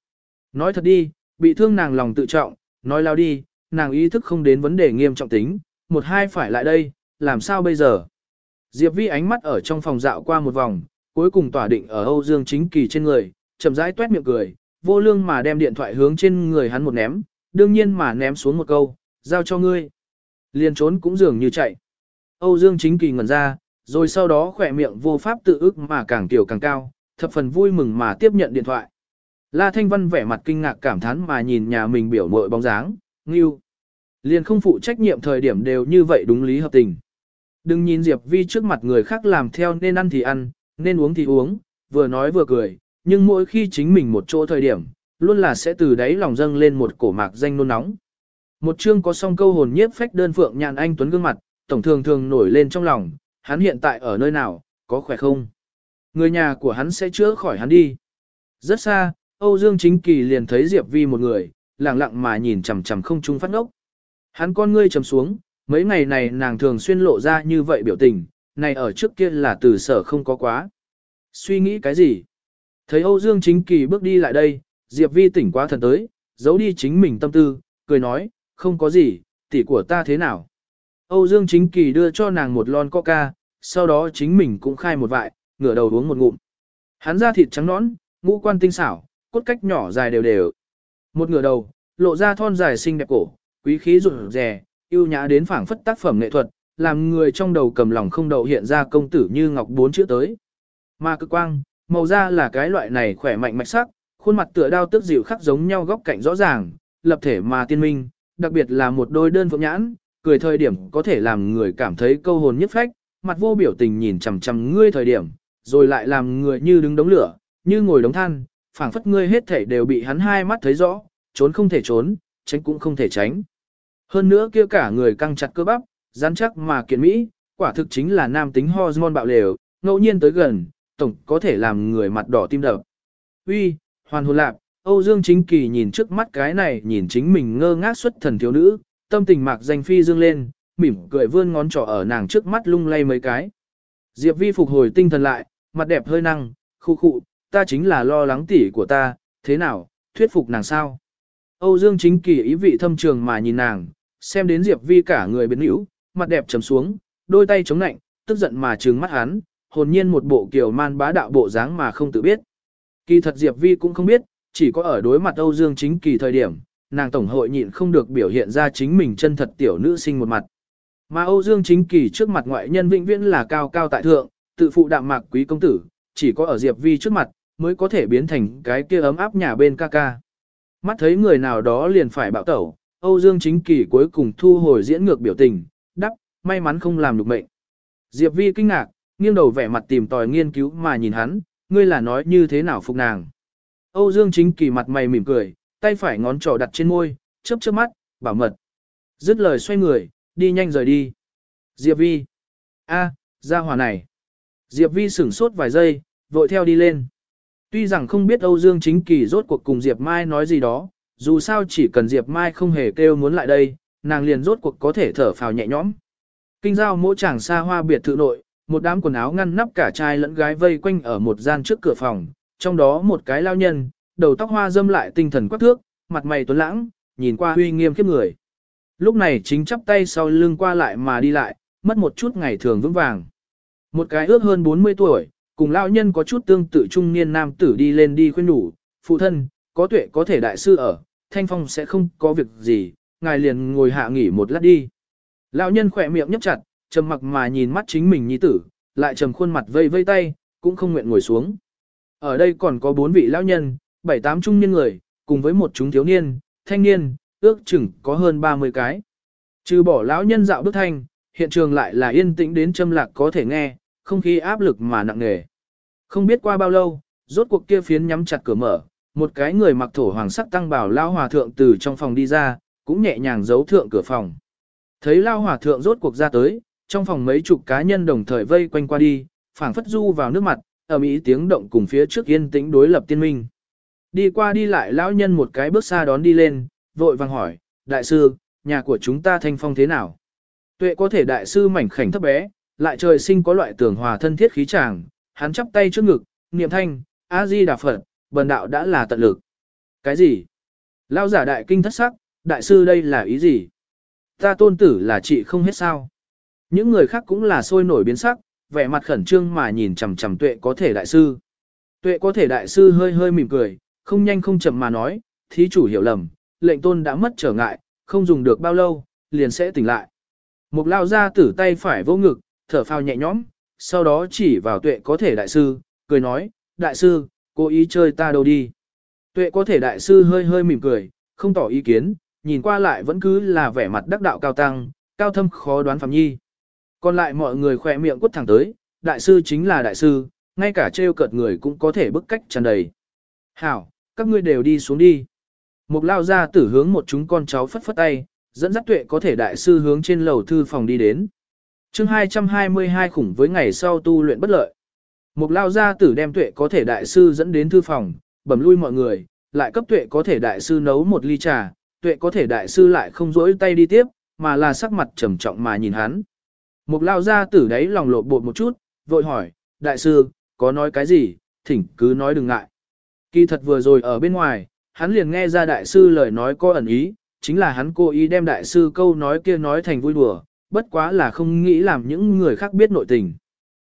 Speaker 1: Nói thật đi, bị thương nàng lòng tự trọng, nói lao đi, nàng ý thức không đến vấn đề nghiêm trọng tính, một hai phải lại đây, làm sao bây giờ? Diệp Vi ánh mắt ở trong phòng dạo qua một vòng, cuối cùng tỏa định ở Âu Dương Chính Kỳ trên người, chậm rãi tuét miệng cười, vô lương mà đem điện thoại hướng trên người hắn một ném, đương nhiên mà ném xuống một câu, giao cho ngươi. Liên trốn cũng dường như chạy. Âu Dương Chính Kỳ ngẩn ra, rồi sau đó khỏe miệng vô pháp tự ức mà càng tiểu càng cao, thập phần vui mừng mà tiếp nhận điện thoại. La Thanh Văn vẻ mặt kinh ngạc cảm thán mà nhìn nhà mình biểu mội bóng dáng, nghiêu. Liền không phụ trách nhiệm thời điểm đều như vậy đúng lý hợp tình. Đừng nhìn Diệp Vi trước mặt người khác làm theo nên ăn thì ăn, nên uống thì uống, vừa nói vừa cười, nhưng mỗi khi chính mình một chỗ thời điểm, luôn là sẽ từ đấy lòng dâng lên một cổ mạc danh nôn nóng. Một chương có song câu hồn nhiếp phách đơn phượng nhàn anh tuấn gương mặt, tổng thường thường nổi lên trong lòng, hắn hiện tại ở nơi nào, có khỏe không? Người nhà của hắn sẽ chữa khỏi hắn đi. Rất xa, Âu Dương Chính Kỳ liền thấy Diệp Vi một người, lặng lặng mà nhìn chằm chằm không trung phát ngốc. Hắn con ngươi trầm xuống, mấy ngày này nàng thường xuyên lộ ra như vậy biểu tình, này ở trước kia là từ sở không có quá. Suy nghĩ cái gì? Thấy Âu Dương Chính Kỳ bước đi lại đây, Diệp Vi tỉnh quá thần tới, giấu đi chính mình tâm tư, cười nói, không có gì, tỷ của ta thế nào? Âu Dương Chính Kỳ đưa cho nàng một lon coca, sau đó chính mình cũng khai một vại, ngửa đầu uống một ngụm. Hắn da thịt trắng nõn, ngũ quan tinh xảo, cốt cách nhỏ dài đều đều. Một ngửa đầu, lộ ra thon dài xinh đẹp cổ, quý khí rụt rè, yêu nhã đến phảng phất tác phẩm nghệ thuật, làm người trong đầu cầm lòng không đầu hiện ra công tử như ngọc bốn chữ tới. Mà cực quang, màu da là cái loại này khỏe mạnh mạch sắc, khuôn mặt tựa đao tước dịu khắc giống nhau góc cạnh rõ ràng, lập thể mà tiên minh, đặc biệt là một đôi đơn phượng nhãn, cười thời điểm có thể làm người cảm thấy câu hồn nhất phách, mặt vô biểu tình nhìn chằm chằm ngươi thời điểm, rồi lại làm người như đứng đống lửa, như ngồi đống than, phảng phất ngươi hết thể đều bị hắn hai mắt thấy rõ, trốn không thể trốn, tránh cũng không thể tránh. Hơn nữa kia cả người căng chặt cơ bắp, rắn chắc mà kiện mỹ, quả thực chính là nam tính hormone bạo lều, ngẫu nhiên tới gần, tổng có thể làm người mặt đỏ tim đập. Uy, hoàn hồn lạc, Âu Dương Chính Kỳ nhìn trước mắt cái này nhìn chính mình ngơ ngác xuất thần thiếu nữ, tâm tình mạc danh phi dương lên, mỉm cười vươn ngón trỏ ở nàng trước mắt lung lay mấy cái. Diệp Vi phục hồi tinh thần lại, mặt đẹp hơi năng, khu khụ, ta chính là lo lắng tỉ của ta, thế nào, thuyết phục nàng sao? Âu Dương Chính Kỳ ý vị thâm trường mà nhìn nàng, xem đến Diệp Vi cả người biến hữu, mặt đẹp trầm xuống, đôi tay chống nạnh, tức giận mà trừng mắt hắn, hồn nhiên một bộ kiểu man bá đạo bộ dáng mà không tự biết. Kỳ thật Diệp Vi cũng không biết, chỉ có ở đối mặt Âu Dương Chính Kỳ thời điểm, nàng tổng hội nhịn không được biểu hiện ra chính mình chân thật tiểu nữ sinh một mặt. Mà Âu Dương Chính Kỳ trước mặt ngoại nhân vĩnh viễn là cao cao tại thượng, tự phụ đạm mạc quý công tử, chỉ có ở Diệp Vi trước mặt, mới có thể biến thành cái kia ấm áp nhà bên ca ca. Mắt thấy người nào đó liền phải bạo tẩu, Âu Dương Chính Kỳ cuối cùng thu hồi diễn ngược biểu tình, đắp, may mắn không làm được mệnh. Diệp Vi kinh ngạc, nghiêng đầu vẻ mặt tìm tòi nghiên cứu mà nhìn hắn, ngươi là nói như thế nào phục nàng. Âu Dương Chính Kỳ mặt mày mỉm cười, tay phải ngón trỏ đặt trên môi, chớp chớp mắt, bảo mật. Dứt lời xoay người, đi nhanh rời đi. Diệp Vi. a, ra hỏa này. Diệp Vi sửng sốt vài giây, vội theo đi lên. Tuy rằng không biết Âu Dương Chính Kỳ rốt cuộc cùng Diệp Mai nói gì đó, dù sao chỉ cần Diệp Mai không hề kêu muốn lại đây, nàng liền rốt cuộc có thể thở phào nhẹ nhõm. Kinh giao mỗi chàng xa hoa biệt thự nội, một đám quần áo ngăn nắp cả trai lẫn gái vây quanh ở một gian trước cửa phòng, trong đó một cái lao nhân, đầu tóc hoa dâm lại tinh thần quắc thước, mặt mày tuấn lãng, nhìn qua huy nghiêm khiếp người. Lúc này chính chắp tay sau lưng qua lại mà đi lại, mất một chút ngày thường vững vàng. Một cái ước hơn 40 tuổi, cùng lão nhân có chút tương tự trung niên nam tử đi lên đi khuyên nhủ, phụ thân, có tuệ có thể đại sư ở, thanh phong sẽ không có việc gì, ngài liền ngồi hạ nghỉ một lát đi. Lão nhân khỏe miệng nhấp chặt, trầm mặc mà nhìn mắt chính mình nhi tử, lại trầm khuôn mặt vây vây tay, cũng không nguyện ngồi xuống. Ở đây còn có bốn vị lão nhân, bảy tám trung niên người, cùng với một chúng thiếu niên, thanh niên, ước chừng có hơn 30 cái. Trừ bỏ lão nhân dạo bước thanh, hiện trường lại là yên tĩnh đến châm lạc có thể nghe, không khí áp lực mà nặng nề. Không biết qua bao lâu, rốt cuộc kia phiến nhắm chặt cửa mở, một cái người mặc thổ hoàng sắc tăng bảo lao hòa thượng từ trong phòng đi ra, cũng nhẹ nhàng giấu thượng cửa phòng. Thấy lao hòa thượng rốt cuộc ra tới, trong phòng mấy chục cá nhân đồng thời vây quanh qua đi, phảng phất du vào nước mặt, ở mỹ tiếng động cùng phía trước yên tĩnh đối lập tiên minh. Đi qua đi lại lão nhân một cái bước xa đón đi lên, vội vàng hỏi, đại sư, nhà của chúng ta thanh phong thế nào? Tuệ có thể đại sư mảnh khảnh thấp bé, lại trời sinh có loại tưởng hòa thân thiết khí chàng, hắn chắp tay trước ngực, niệm thanh, A-di đà Phật, bần đạo đã là tận lực. Cái gì? Lao giả đại kinh thất sắc, đại sư đây là ý gì? Ta tôn tử là chị không hết sao? Những người khác cũng là sôi nổi biến sắc, vẻ mặt khẩn trương mà nhìn chằm chằm tuệ có thể đại sư. Tuệ có thể đại sư hơi hơi mỉm cười, không nhanh không chậm mà nói, thí chủ hiểu lầm, lệnh tôn đã mất trở ngại, không dùng được bao lâu, liền sẽ tỉnh lại. Một lao ra tử tay phải vô ngực, thở phào nhẹ nhõm, sau đó chỉ vào tuệ có thể đại sư, cười nói, đại sư, cố ý chơi ta đâu đi. Tuệ có thể đại sư hơi hơi mỉm cười, không tỏ ý kiến, nhìn qua lại vẫn cứ là vẻ mặt đắc đạo cao tăng, cao thâm khó đoán phạm nhi. Còn lại mọi người khỏe miệng quất thẳng tới, đại sư chính là đại sư, ngay cả trêu cợt người cũng có thể bức cách tràn đầy. Hảo, các ngươi đều đi xuống đi. Một lao ra tử hướng một chúng con cháu phất phất tay, dẫn dắt tuệ có thể đại sư hướng trên lầu thư phòng đi đến chương 222 khủng với ngày sau tu luyện bất lợi. Một lao gia tử đem tuệ có thể đại sư dẫn đến thư phòng, bẩm lui mọi người, lại cấp tuệ có thể đại sư nấu một ly trà, tuệ có thể đại sư lại không rỗi tay đi tiếp, mà là sắc mặt trầm trọng mà nhìn hắn. Một lao gia tử đấy lòng lộ bột một chút, vội hỏi, đại sư, có nói cái gì, thỉnh cứ nói đừng ngại. Kỳ thật vừa rồi ở bên ngoài, hắn liền nghe ra đại sư lời nói có ẩn ý, chính là hắn cố ý đem đại sư câu nói kia nói thành vui đùa, bất quá là không nghĩ làm những người khác biết nội tình.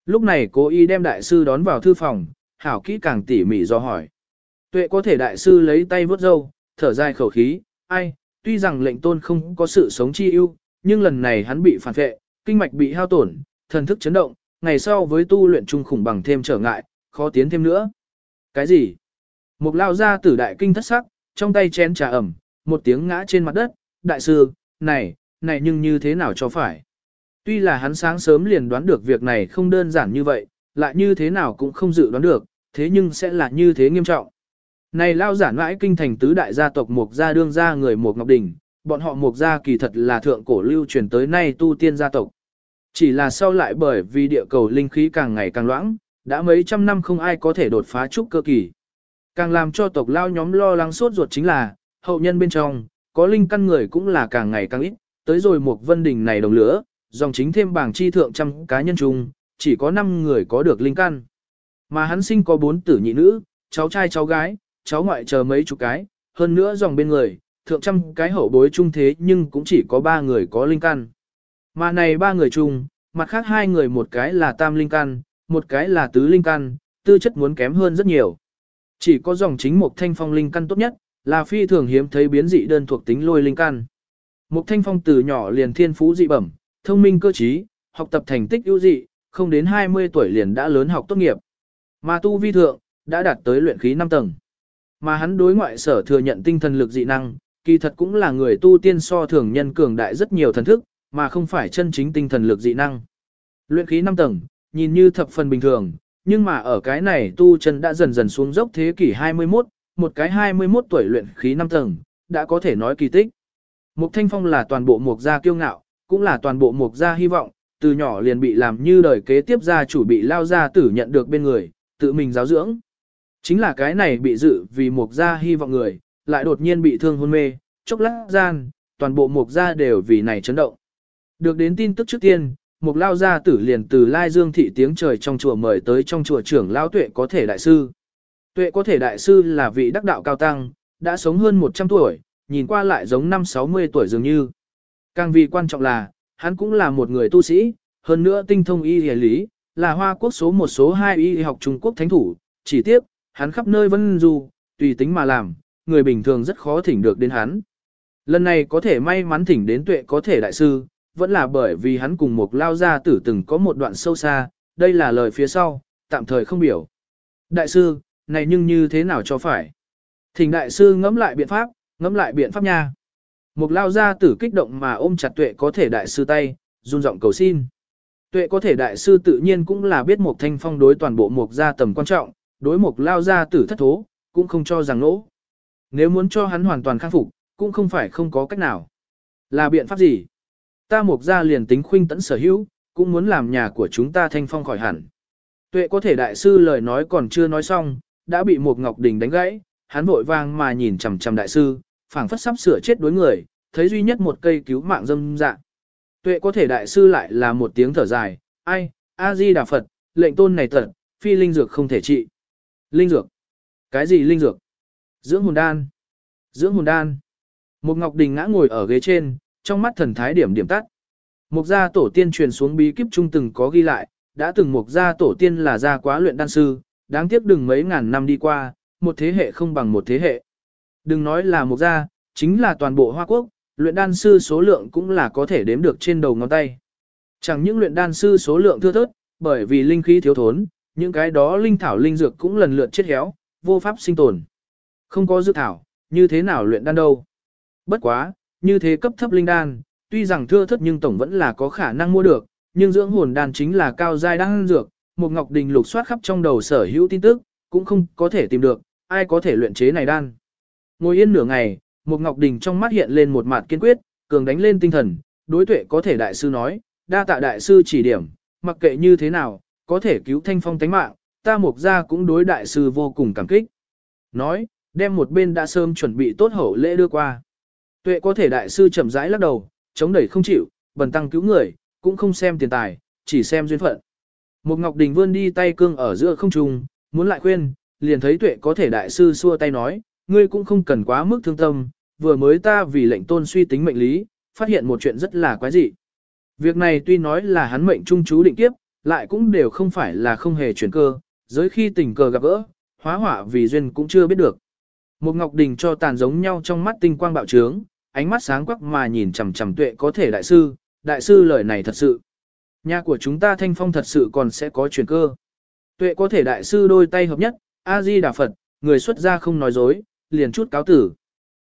Speaker 1: Lúc này cố ý đem đại sư đón vào thư phòng, hảo kỹ càng tỉ mỉ do hỏi. Tuệ có thể đại sư lấy tay vớt râu, thở dài khẩu khí, ai, tuy rằng lệnh tôn không có sự sống chi ưu, nhưng lần này hắn bị phản vệ, kinh mạch bị hao tổn, thần thức chấn động, ngày sau với tu luyện trung khủng bằng thêm trở ngại, khó tiến thêm nữa. Cái gì? Một lao ra tử đại kinh thất sắc, trong tay chén trà ẩm, một tiếng ngã trên mặt đất, đại sư, này, này nhưng như thế nào cho phải. Tuy là hắn sáng sớm liền đoán được việc này không đơn giản như vậy, lại như thế nào cũng không dự đoán được, thế nhưng sẽ là như thế nghiêm trọng. Này lao giản mãi kinh thành tứ đại gia tộc Mộc gia đương gia người Mộc Ngọc Đình, bọn họ Mộc gia kỳ thật là thượng cổ lưu truyền tới nay tu tiên gia tộc. Chỉ là sau lại bởi vì địa cầu linh khí càng ngày càng loãng, đã mấy trăm năm không ai có thể đột phá trúc cơ kỳ. Càng làm cho tộc lao nhóm lo lắng suốt ruột chính là, hậu nhân bên trong, có linh căn người cũng là càng ngày càng ít, tới rồi một vân đỉnh này đồng lửa, dòng chính thêm bảng chi thượng trăm cá nhân chung, chỉ có 5 người có được linh căn. Mà hắn sinh có 4 tử nhị nữ, cháu trai cháu gái, cháu ngoại chờ mấy chục cái, hơn nữa dòng bên người, thượng trăm cái hậu bối chung thế nhưng cũng chỉ có 3 người có linh căn. Mà này ba người chung, mặt khác hai người một cái là tam linh căn, một cái là tứ linh căn, tư chất muốn kém hơn rất nhiều. Chỉ có dòng chính một thanh phong linh căn tốt nhất, là phi thường hiếm thấy biến dị đơn thuộc tính lôi linh căn. Mục thanh phong từ nhỏ liền thiên phú dị bẩm, thông minh cơ trí, học tập thành tích ưu dị, không đến 20 tuổi liền đã lớn học tốt nghiệp. Mà tu vi thượng, đã đạt tới luyện khí 5 tầng. Mà hắn đối ngoại sở thừa nhận tinh thần lực dị năng, kỳ thật cũng là người tu tiên so thường nhân cường đại rất nhiều thần thức, mà không phải chân chính tinh thần lực dị năng. Luyện khí 5 tầng, nhìn như thập phần bình thường, nhưng mà ở cái này tu chân đã dần dần xuống dốc thế kỷ 21, một cái 21 tuổi luyện khí 5 tầng, đã có thể nói kỳ tích. Mục Thanh Phong là toàn bộ mục gia kiêu ngạo, cũng là toàn bộ mục gia hy vọng, từ nhỏ liền bị làm như đời kế tiếp gia chủ bị lao gia tử nhận được bên người, tự mình giáo dưỡng. Chính là cái này bị dự vì mục gia hy vọng người, lại đột nhiên bị thương hôn mê, chốc lát gian, toàn bộ mục gia đều vì này chấn động. Được đến tin tức trước tiên, mục lao gia tử liền từ Lai Dương thị tiếng trời trong chùa mời tới trong chùa trưởng lao tuệ có thể đại sư. Tuệ có thể đại sư là vị đắc đạo cao tăng, đã sống hơn 100 tuổi, nhìn qua lại giống năm 60 tuổi dường như. Càng vì quan trọng là, hắn cũng là một người tu sĩ, hơn nữa tinh thông y y lý, là hoa quốc số một số 2 y học Trung Quốc thánh thủ, chỉ tiếp, hắn khắp nơi vân du, tùy tính mà làm, người bình thường rất khó thỉnh được đến hắn. Lần này có thể may mắn thỉnh đến tuệ có thể đại sư, vẫn là bởi vì hắn cùng một lao gia tử từng có một đoạn sâu xa, đây là lời phía sau, tạm thời không biểu. Đại sư, này nhưng như thế nào cho phải? Thỉnh đại sư ngẫm lại biện pháp, ngẫm lại biện pháp nha. mục lao gia tử kích động mà ôm chặt tuệ có thể đại sư tay, run giọng cầu xin. Tuệ có thể đại sư tự nhiên cũng là biết một thanh phong đối toàn bộ mục gia tầm quan trọng, đối mục lao gia tử thất thố, cũng không cho rằng lỗ. Nếu muốn cho hắn hoàn toàn khắc phục, cũng không phải không có cách nào. Là biện pháp gì? ta mục gia liền tính khuynh tẫn sở hữu, cũng muốn làm nhà của chúng ta thanh phong khỏi hẳn. Tuệ có thể đại sư lời nói còn chưa nói xong, đã bị mục ngọc đình đánh gãy, hắn vội vang mà nhìn chằm chằm đại sư, phảng phất sắp sửa chết đối người, thấy duy nhất một cây cứu mạng dâm dạ. Tuệ có thể đại sư lại là một tiếng thở dài, ai, A-di Đà Phật, lệnh tôn này thật, phi linh dược không thể trị. Linh dược? Cái gì linh dược? Dưỡng hồn đan. Dưỡng hồn đan. Một ngọc đình ngã ngồi ở ghế trên, trong mắt thần thái điểm điểm tắt. Mục gia tổ tiên truyền xuống bí kíp trung từng có ghi lại, đã từng mục gia tổ tiên là gia quá luyện đan sư, đáng tiếc đừng mấy ngàn năm đi qua, một thế hệ không bằng một thế hệ. Đừng nói là một gia, chính là toàn bộ Hoa Quốc, luyện đan sư số lượng cũng là có thể đếm được trên đầu ngón tay. Chẳng những luyện đan sư số lượng thưa thớt, bởi vì linh khí thiếu thốn, những cái đó linh thảo linh dược cũng lần lượt chết héo, vô pháp sinh tồn. Không có dược thảo, như thế nào luyện đan đâu. Bất quá, như thế cấp thấp linh đan, tuy rằng thưa thất nhưng tổng vẫn là có khả năng mua được, nhưng dưỡng hồn đan chính là cao giai đan dược, một ngọc đình lục soát khắp trong đầu sở hữu tin tức, cũng không có thể tìm được, ai có thể luyện chế này đan. Ngồi yên nửa ngày, một ngọc đình trong mắt hiện lên một mặt kiên quyết, cường đánh lên tinh thần, đối tuệ có thể đại sư nói, đa tạ đại sư chỉ điểm, mặc kệ như thế nào, có thể cứu thanh phong tánh mạng, ta mục ra cũng đối đại sư vô cùng cảm kích. Nói, đem một bên đã sớm chuẩn bị tốt hậu lễ đưa qua. Tuệ có thể đại sư chậm rãi lắc đầu, chống đẩy không chịu, bần tăng cứu người, cũng không xem tiền tài, chỉ xem duyên phận. Một Ngọc Đình vươn đi tay cương ở giữa không trung, muốn lại khuyên, liền thấy tuệ có thể đại sư xua tay nói, ngươi cũng không cần quá mức thương tâm, vừa mới ta vì lệnh tôn suy tính mệnh lý, phát hiện một chuyện rất là quái dị. Việc này tuy nói là hắn mệnh trung chú định kiếp, lại cũng đều không phải là không hề chuyển cơ, giới khi tình cờ gặp gỡ, hóa hỏa vì duyên cũng chưa biết được. Một ngọc đình cho tàn giống nhau trong mắt tinh quang bạo trướng, ánh mắt sáng quắc mà nhìn chằm chằm tuệ có thể đại sư, đại sư lời này thật sự. Nhà của chúng ta thanh phong thật sự còn sẽ có chuyển cơ. Tuệ có thể đại sư đôi tay hợp nhất, A-di Đà Phật, người xuất gia không nói dối, liền chút cáo tử.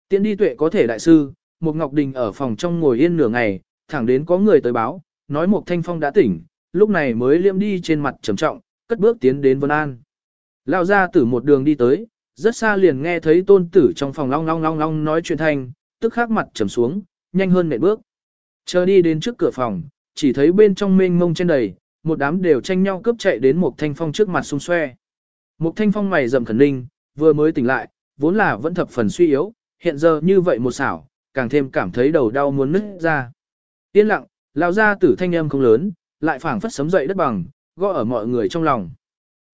Speaker 1: Tiến đi tuệ có thể đại sư, một ngọc đình ở phòng trong ngồi yên nửa ngày, thẳng đến có người tới báo, nói một thanh phong đã tỉnh, lúc này mới liêm đi trên mặt trầm trọng, cất bước tiến đến Vân An. Lao ra tử một đường đi tới, rất xa liền nghe thấy tôn tử trong phòng long long long long nói chuyện thanh, tức khắc mặt trầm xuống, nhanh hơn nệm bước. Chờ đi đến trước cửa phòng, chỉ thấy bên trong mênh mông trên đầy, một đám đều tranh nhau cướp chạy đến một thanh phong trước mặt xung xoe. Một thanh phong mày rậm khẩn ninh, vừa mới tỉnh lại, vốn là vẫn thập phần suy yếu, hiện giờ như vậy một xảo, càng thêm cảm thấy đầu đau muốn nứt ra. Yên lặng, lao ra tử thanh âm không lớn, lại phảng phất sấm dậy đất bằng, gõ ở mọi người trong lòng.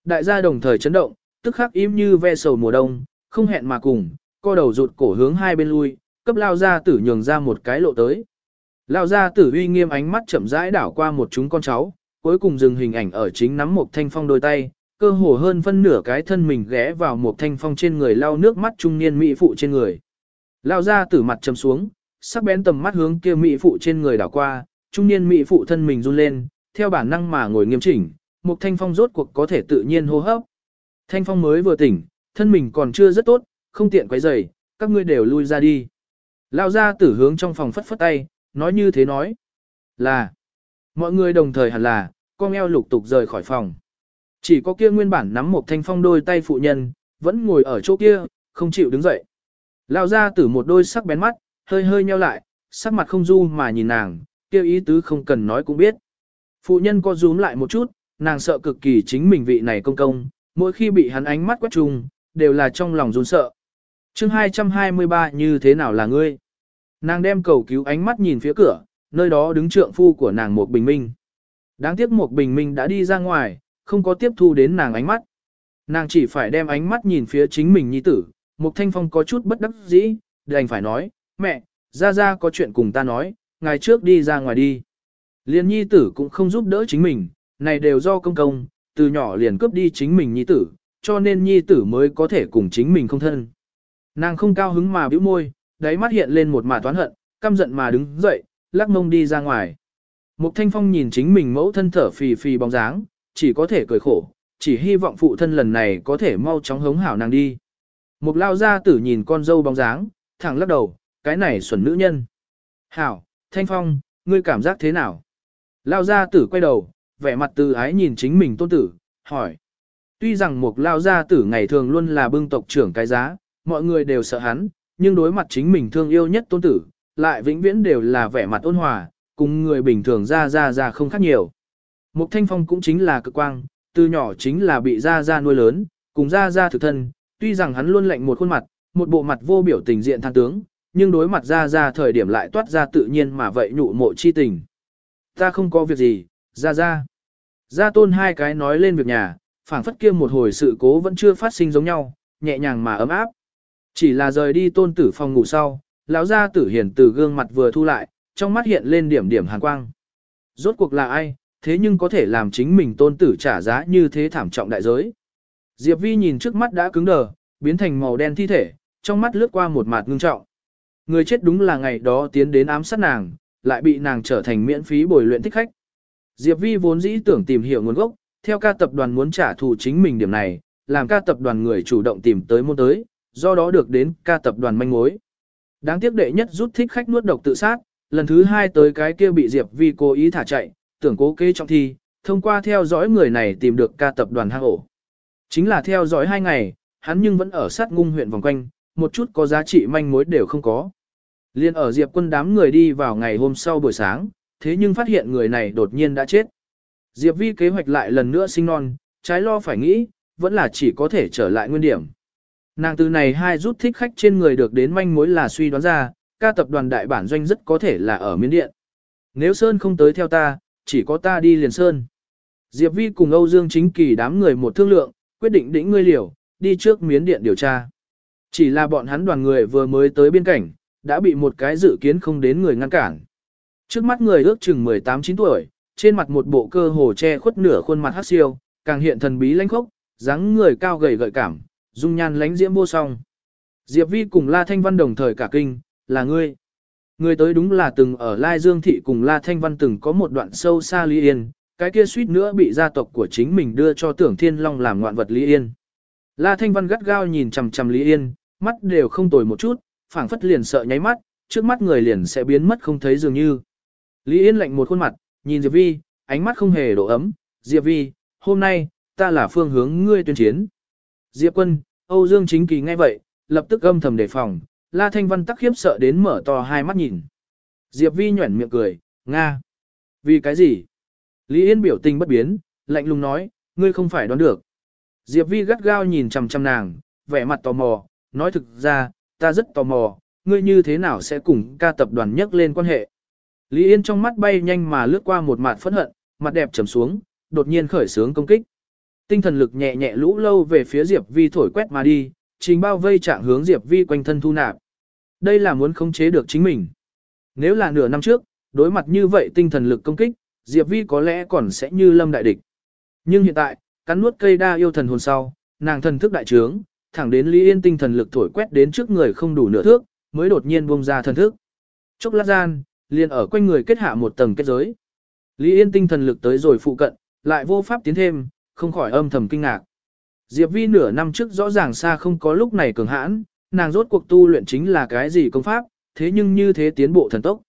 Speaker 1: Đại gia đồng thời chấn động, tức khắc im như ve sầu mùa đông, không hẹn mà cùng, co đầu rụt cổ hướng hai bên lui, cấp lao gia tử nhường ra một cái lộ tới. Lao gia tử uy nghiêm ánh mắt chậm rãi đảo qua một chúng con cháu, cuối cùng dừng hình ảnh ở chính nắm một thanh phong đôi tay, cơ hồ hơn phân nửa cái thân mình ghé vào một thanh phong trên người lau nước mắt trung niên mỹ phụ trên người. Lao ra tử mặt chầm xuống, sắc bén tầm mắt hướng kia mỹ phụ trên người đảo qua, trung niên mỹ phụ thân mình run lên, theo bản năng mà ngồi nghiêm chỉnh, một thanh phong rốt cuộc có thể tự nhiên hô hấp. Thanh phong mới vừa tỉnh, thân mình còn chưa rất tốt, không tiện quấy rầy, các ngươi đều lui ra đi. Lao ra tử hướng trong phòng phất phất tay, nói như thế nói. Là, mọi người đồng thời hẳn là, con eo lục tục rời khỏi phòng. Chỉ có kia nguyên bản nắm một thanh phong đôi tay phụ nhân, vẫn ngồi ở chỗ kia, không chịu đứng dậy. Lao ra tử một đôi sắc bén mắt, hơi hơi nheo lại, sắc mặt không du mà nhìn nàng, kêu ý tứ không cần nói cũng biết. Phụ nhân co rúm lại một chút, nàng sợ cực kỳ chính mình vị này công công, mỗi khi bị hắn ánh mắt quét trùng, đều là trong lòng run sợ. chương 223 như thế nào là ngươi? Nàng đem cầu cứu ánh mắt nhìn phía cửa, nơi đó đứng trượng phu của nàng một bình minh. Đáng tiếc một bình minh đã đi ra ngoài, không có tiếp thu đến nàng ánh mắt. Nàng chỉ phải đem ánh mắt nhìn phía chính mình nhi tử, Mục thanh phong có chút bất đắc dĩ, đành phải nói, mẹ, ra ra có chuyện cùng ta nói, ngày trước đi ra ngoài đi. Liên nhi tử cũng không giúp đỡ chính mình, này đều do công công, từ nhỏ liền cướp đi chính mình nhi tử, cho nên nhi tử mới có thể cùng chính mình không thân. Nàng không cao hứng mà bĩu môi, đáy mắt hiện lên một mà toán hận, căm giận mà đứng dậy, lắc mông đi ra ngoài. Mục Thanh Phong nhìn chính mình mẫu thân thở phì phì bóng dáng, chỉ có thể cười khổ, chỉ hy vọng phụ thân lần này có thể mau chóng hống hảo nàng đi. Mục lao gia tử nhìn con dâu bóng dáng, thẳng lắc đầu, cái này xuẩn nữ nhân. Hảo, Thanh Phong, ngươi cảm giác thế nào? Lao gia tử quay đầu, vẻ mặt từ ái nhìn chính mình tôn tử, hỏi. Tuy rằng Mục lao gia tử ngày thường luôn là bưng tộc trưởng cái giá, mọi người đều sợ hắn, nhưng đối mặt chính mình thương yêu nhất tôn tử, lại vĩnh viễn đều là vẻ mặt ôn hòa, cùng người bình thường ra ra ra không khác nhiều. Mục Thanh Phong cũng chính là cực quang, từ nhỏ chính là bị gia gia nuôi lớn, cùng gia gia thực thân, tuy rằng hắn luôn lạnh một khuôn mặt, một bộ mặt vô biểu tình diện than tướng, nhưng đối mặt gia gia thời điểm lại toát ra tự nhiên mà vậy nhụ mộ chi tình. Ta không có việc gì, gia gia. Gia tôn hai cái nói lên việc nhà, phảng phất kia một hồi sự cố vẫn chưa phát sinh giống nhau, nhẹ nhàng mà ấm áp. Chỉ là rời đi tôn tử phòng ngủ sau, lão gia tử hiển từ gương mặt vừa thu lại, trong mắt hiện lên điểm điểm hàn quang. Rốt cuộc là ai, thế nhưng có thể làm chính mình tôn tử trả giá như thế thảm trọng đại giới. Diệp Vi nhìn trước mắt đã cứng đờ, biến thành màu đen thi thể, trong mắt lướt qua một mặt ngưng trọng. Người chết đúng là ngày đó tiến đến ám sát nàng, lại bị nàng trở thành miễn phí bồi luyện thích khách. Diệp Vi vốn dĩ tưởng tìm hiểu nguồn gốc, theo ca tập đoàn muốn trả thù chính mình điểm này, làm ca tập đoàn người chủ động tìm tới môn tới, do đó được đến ca tập đoàn manh mối. Đáng tiếc đệ nhất rút thích khách nuốt độc tự sát, lần thứ hai tới cái kia bị Diệp Vi cố ý thả chạy, tưởng cố kế trọng thi, thông qua theo dõi người này tìm được ca tập đoàn hang ổ. Chính là theo dõi hai ngày, hắn nhưng vẫn ở sát ngung huyện vòng quanh, một chút có giá trị manh mối đều không có. Liên ở Diệp quân đám người đi vào ngày hôm sau buổi sáng, thế nhưng phát hiện người này đột nhiên đã chết. Diệp Vi kế hoạch lại lần nữa sinh non, trái lo phải nghĩ, vẫn là chỉ có thể trở lại nguyên điểm. Nàng từ này hai rút thích khách trên người được đến manh mối là suy đoán ra, ca tập đoàn đại bản doanh rất có thể là ở miến điện. Nếu Sơn không tới theo ta, chỉ có ta đi liền Sơn. Diệp Vi cùng Âu Dương chính kỳ đám người một thương lượng, quyết định đỉnh ngươi liều, đi trước miến điện điều tra. Chỉ là bọn hắn đoàn người vừa mới tới biên cảnh, đã bị một cái dự kiến không đến người ngăn cản. Trước mắt người ước chừng 18-9 tuổi, trên mặt một bộ cơ hồ che khuất nửa khuôn mặt hát siêu, càng hiện thần bí lãnh khốc, dáng người cao gầy gợi cảm, dung nhan lánh diễm vô song. Diệp Vi cùng La Thanh Văn đồng thời cả kinh, là ngươi. Người tới đúng là từng ở Lai Dương Thị cùng La Thanh Văn từng có một đoạn sâu xa Lý Yên, cái kia suýt nữa bị gia tộc của chính mình đưa cho tưởng thiên long làm ngoạn vật Lý Yên. La Thanh Văn gắt gao nhìn chằm chằm Lý Yên, mắt đều không tồi một chút, phảng phất liền sợ nháy mắt, trước mắt người liền sẽ biến mất không thấy dường như. Lý Yên lạnh một khuôn mặt, nhìn Diệp Vi, ánh mắt không hề độ ấm, Diệp Vi, hôm nay, ta là phương hướng ngươi tuyên chiến. Diệp quân, Âu Dương chính kỳ nghe vậy, lập tức âm thầm đề phòng, La Thanh Văn tắc khiếp sợ đến mở to hai mắt nhìn. Diệp Vi nhuẩn miệng cười, Nga. Vì cái gì? Lý Yên biểu tình bất biến, lạnh lùng nói, ngươi không phải đoán được. Diệp Vi gắt gao nhìn chằm chằm nàng, vẻ mặt tò mò, nói thực ra, ta rất tò mò, ngươi như thế nào sẽ cùng ca tập đoàn nhắc lên quan hệ. Lý Yên trong mắt bay nhanh mà lướt qua một mặt phẫn hận, mặt đẹp trầm xuống, đột nhiên khởi sướng công kích. Tinh thần lực nhẹ nhẹ lũ lâu về phía Diệp Vi thổi quét mà đi, trình bao vây trạng hướng Diệp Vi quanh thân thu nạp. Đây là muốn khống chế được chính mình. Nếu là nửa năm trước, đối mặt như vậy tinh thần lực công kích, Diệp Vi có lẽ còn sẽ như lâm đại địch. Nhưng hiện tại, cắn nuốt cây đa yêu thần hồn sau, nàng thần thức đại trướng, thẳng đến Lý Yên tinh thần lực thổi quét đến trước người không đủ nửa thước, mới đột nhiên buông ra thần thức. Chốc lát gian, liền ở quanh người kết hạ một tầng kết giới. Lý Yên tinh thần lực tới rồi phụ cận, lại vô pháp tiến thêm, không khỏi âm thầm kinh ngạc. Diệp Vi nửa năm trước rõ ràng xa không có lúc này cường hãn, nàng rốt cuộc tu luyện chính là cái gì công pháp, thế nhưng như thế tiến bộ thần tốc.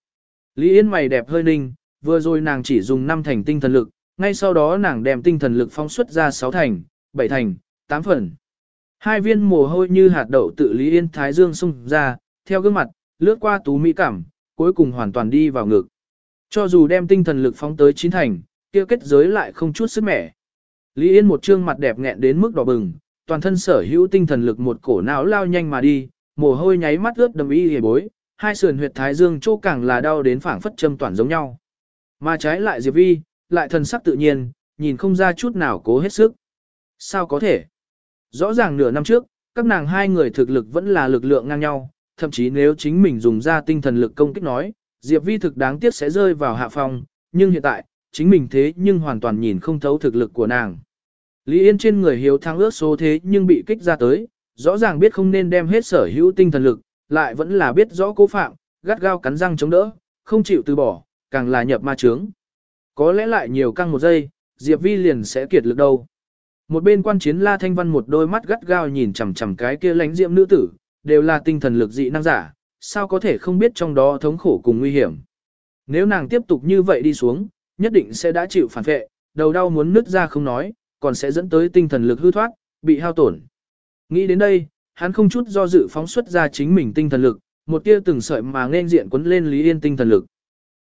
Speaker 1: Lý Yên mày đẹp hơi ninh, vừa rồi nàng chỉ dùng 5 thành tinh thần lực, ngay sau đó nàng đem tinh thần lực phóng xuất ra 6 thành, 7 thành, 8 phần. Hai viên mồ hôi như hạt đậu tự Lý Yên Thái Dương xung ra, theo gương mặt, lướt qua tú mỹ cảm, cuối cùng hoàn toàn đi vào ngực. Cho dù đem tinh thần lực phóng tới chín thành, kia kết giới lại không chút sức mẻ. Lý Yên một trương mặt đẹp nghẹn đến mức đỏ bừng, toàn thân sở hữu tinh thần lực một cổ não lao nhanh mà đi, mồ hôi nháy mắt ướt đầm y hề bối, hai sườn huyệt thái dương chỗ càng là đau đến phảng phất châm toàn giống nhau. Mà trái lại Diệp Vi, lại thần sắc tự nhiên, nhìn không ra chút nào cố hết sức. Sao có thể? Rõ ràng nửa năm trước, các nàng hai người thực lực vẫn là lực lượng ngang nhau, thậm chí nếu chính mình dùng ra tinh thần lực công kích nói, Diệp Vi thực đáng tiếc sẽ rơi vào hạ phong, nhưng hiện tại, chính mình thế nhưng hoàn toàn nhìn không thấu thực lực của nàng. Lý Yên trên người hiếu thắng ước số thế nhưng bị kích ra tới, rõ ràng biết không nên đem hết sở hữu tinh thần lực, lại vẫn là biết rõ cố phạm, gắt gao cắn răng chống đỡ, không chịu từ bỏ, càng là nhập ma trướng. Có lẽ lại nhiều căng một giây, Diệp Vi liền sẽ kiệt lực đâu. Một bên quan chiến La Thanh Văn một đôi mắt gắt gao nhìn chằm chằm cái kia lánh diệm nữ tử, đều là tinh thần lực dị năng giả, sao có thể không biết trong đó thống khổ cùng nguy hiểm. Nếu nàng tiếp tục như vậy đi xuống, nhất định sẽ đã chịu phản vệ, đầu đau muốn nứt ra không nói, còn sẽ dẫn tới tinh thần lực hư thoát, bị hao tổn. Nghĩ đến đây, hắn không chút do dự phóng xuất ra chính mình tinh thần lực, một tia từng sợi mà nên diện quấn lên Lý Yên tinh thần lực.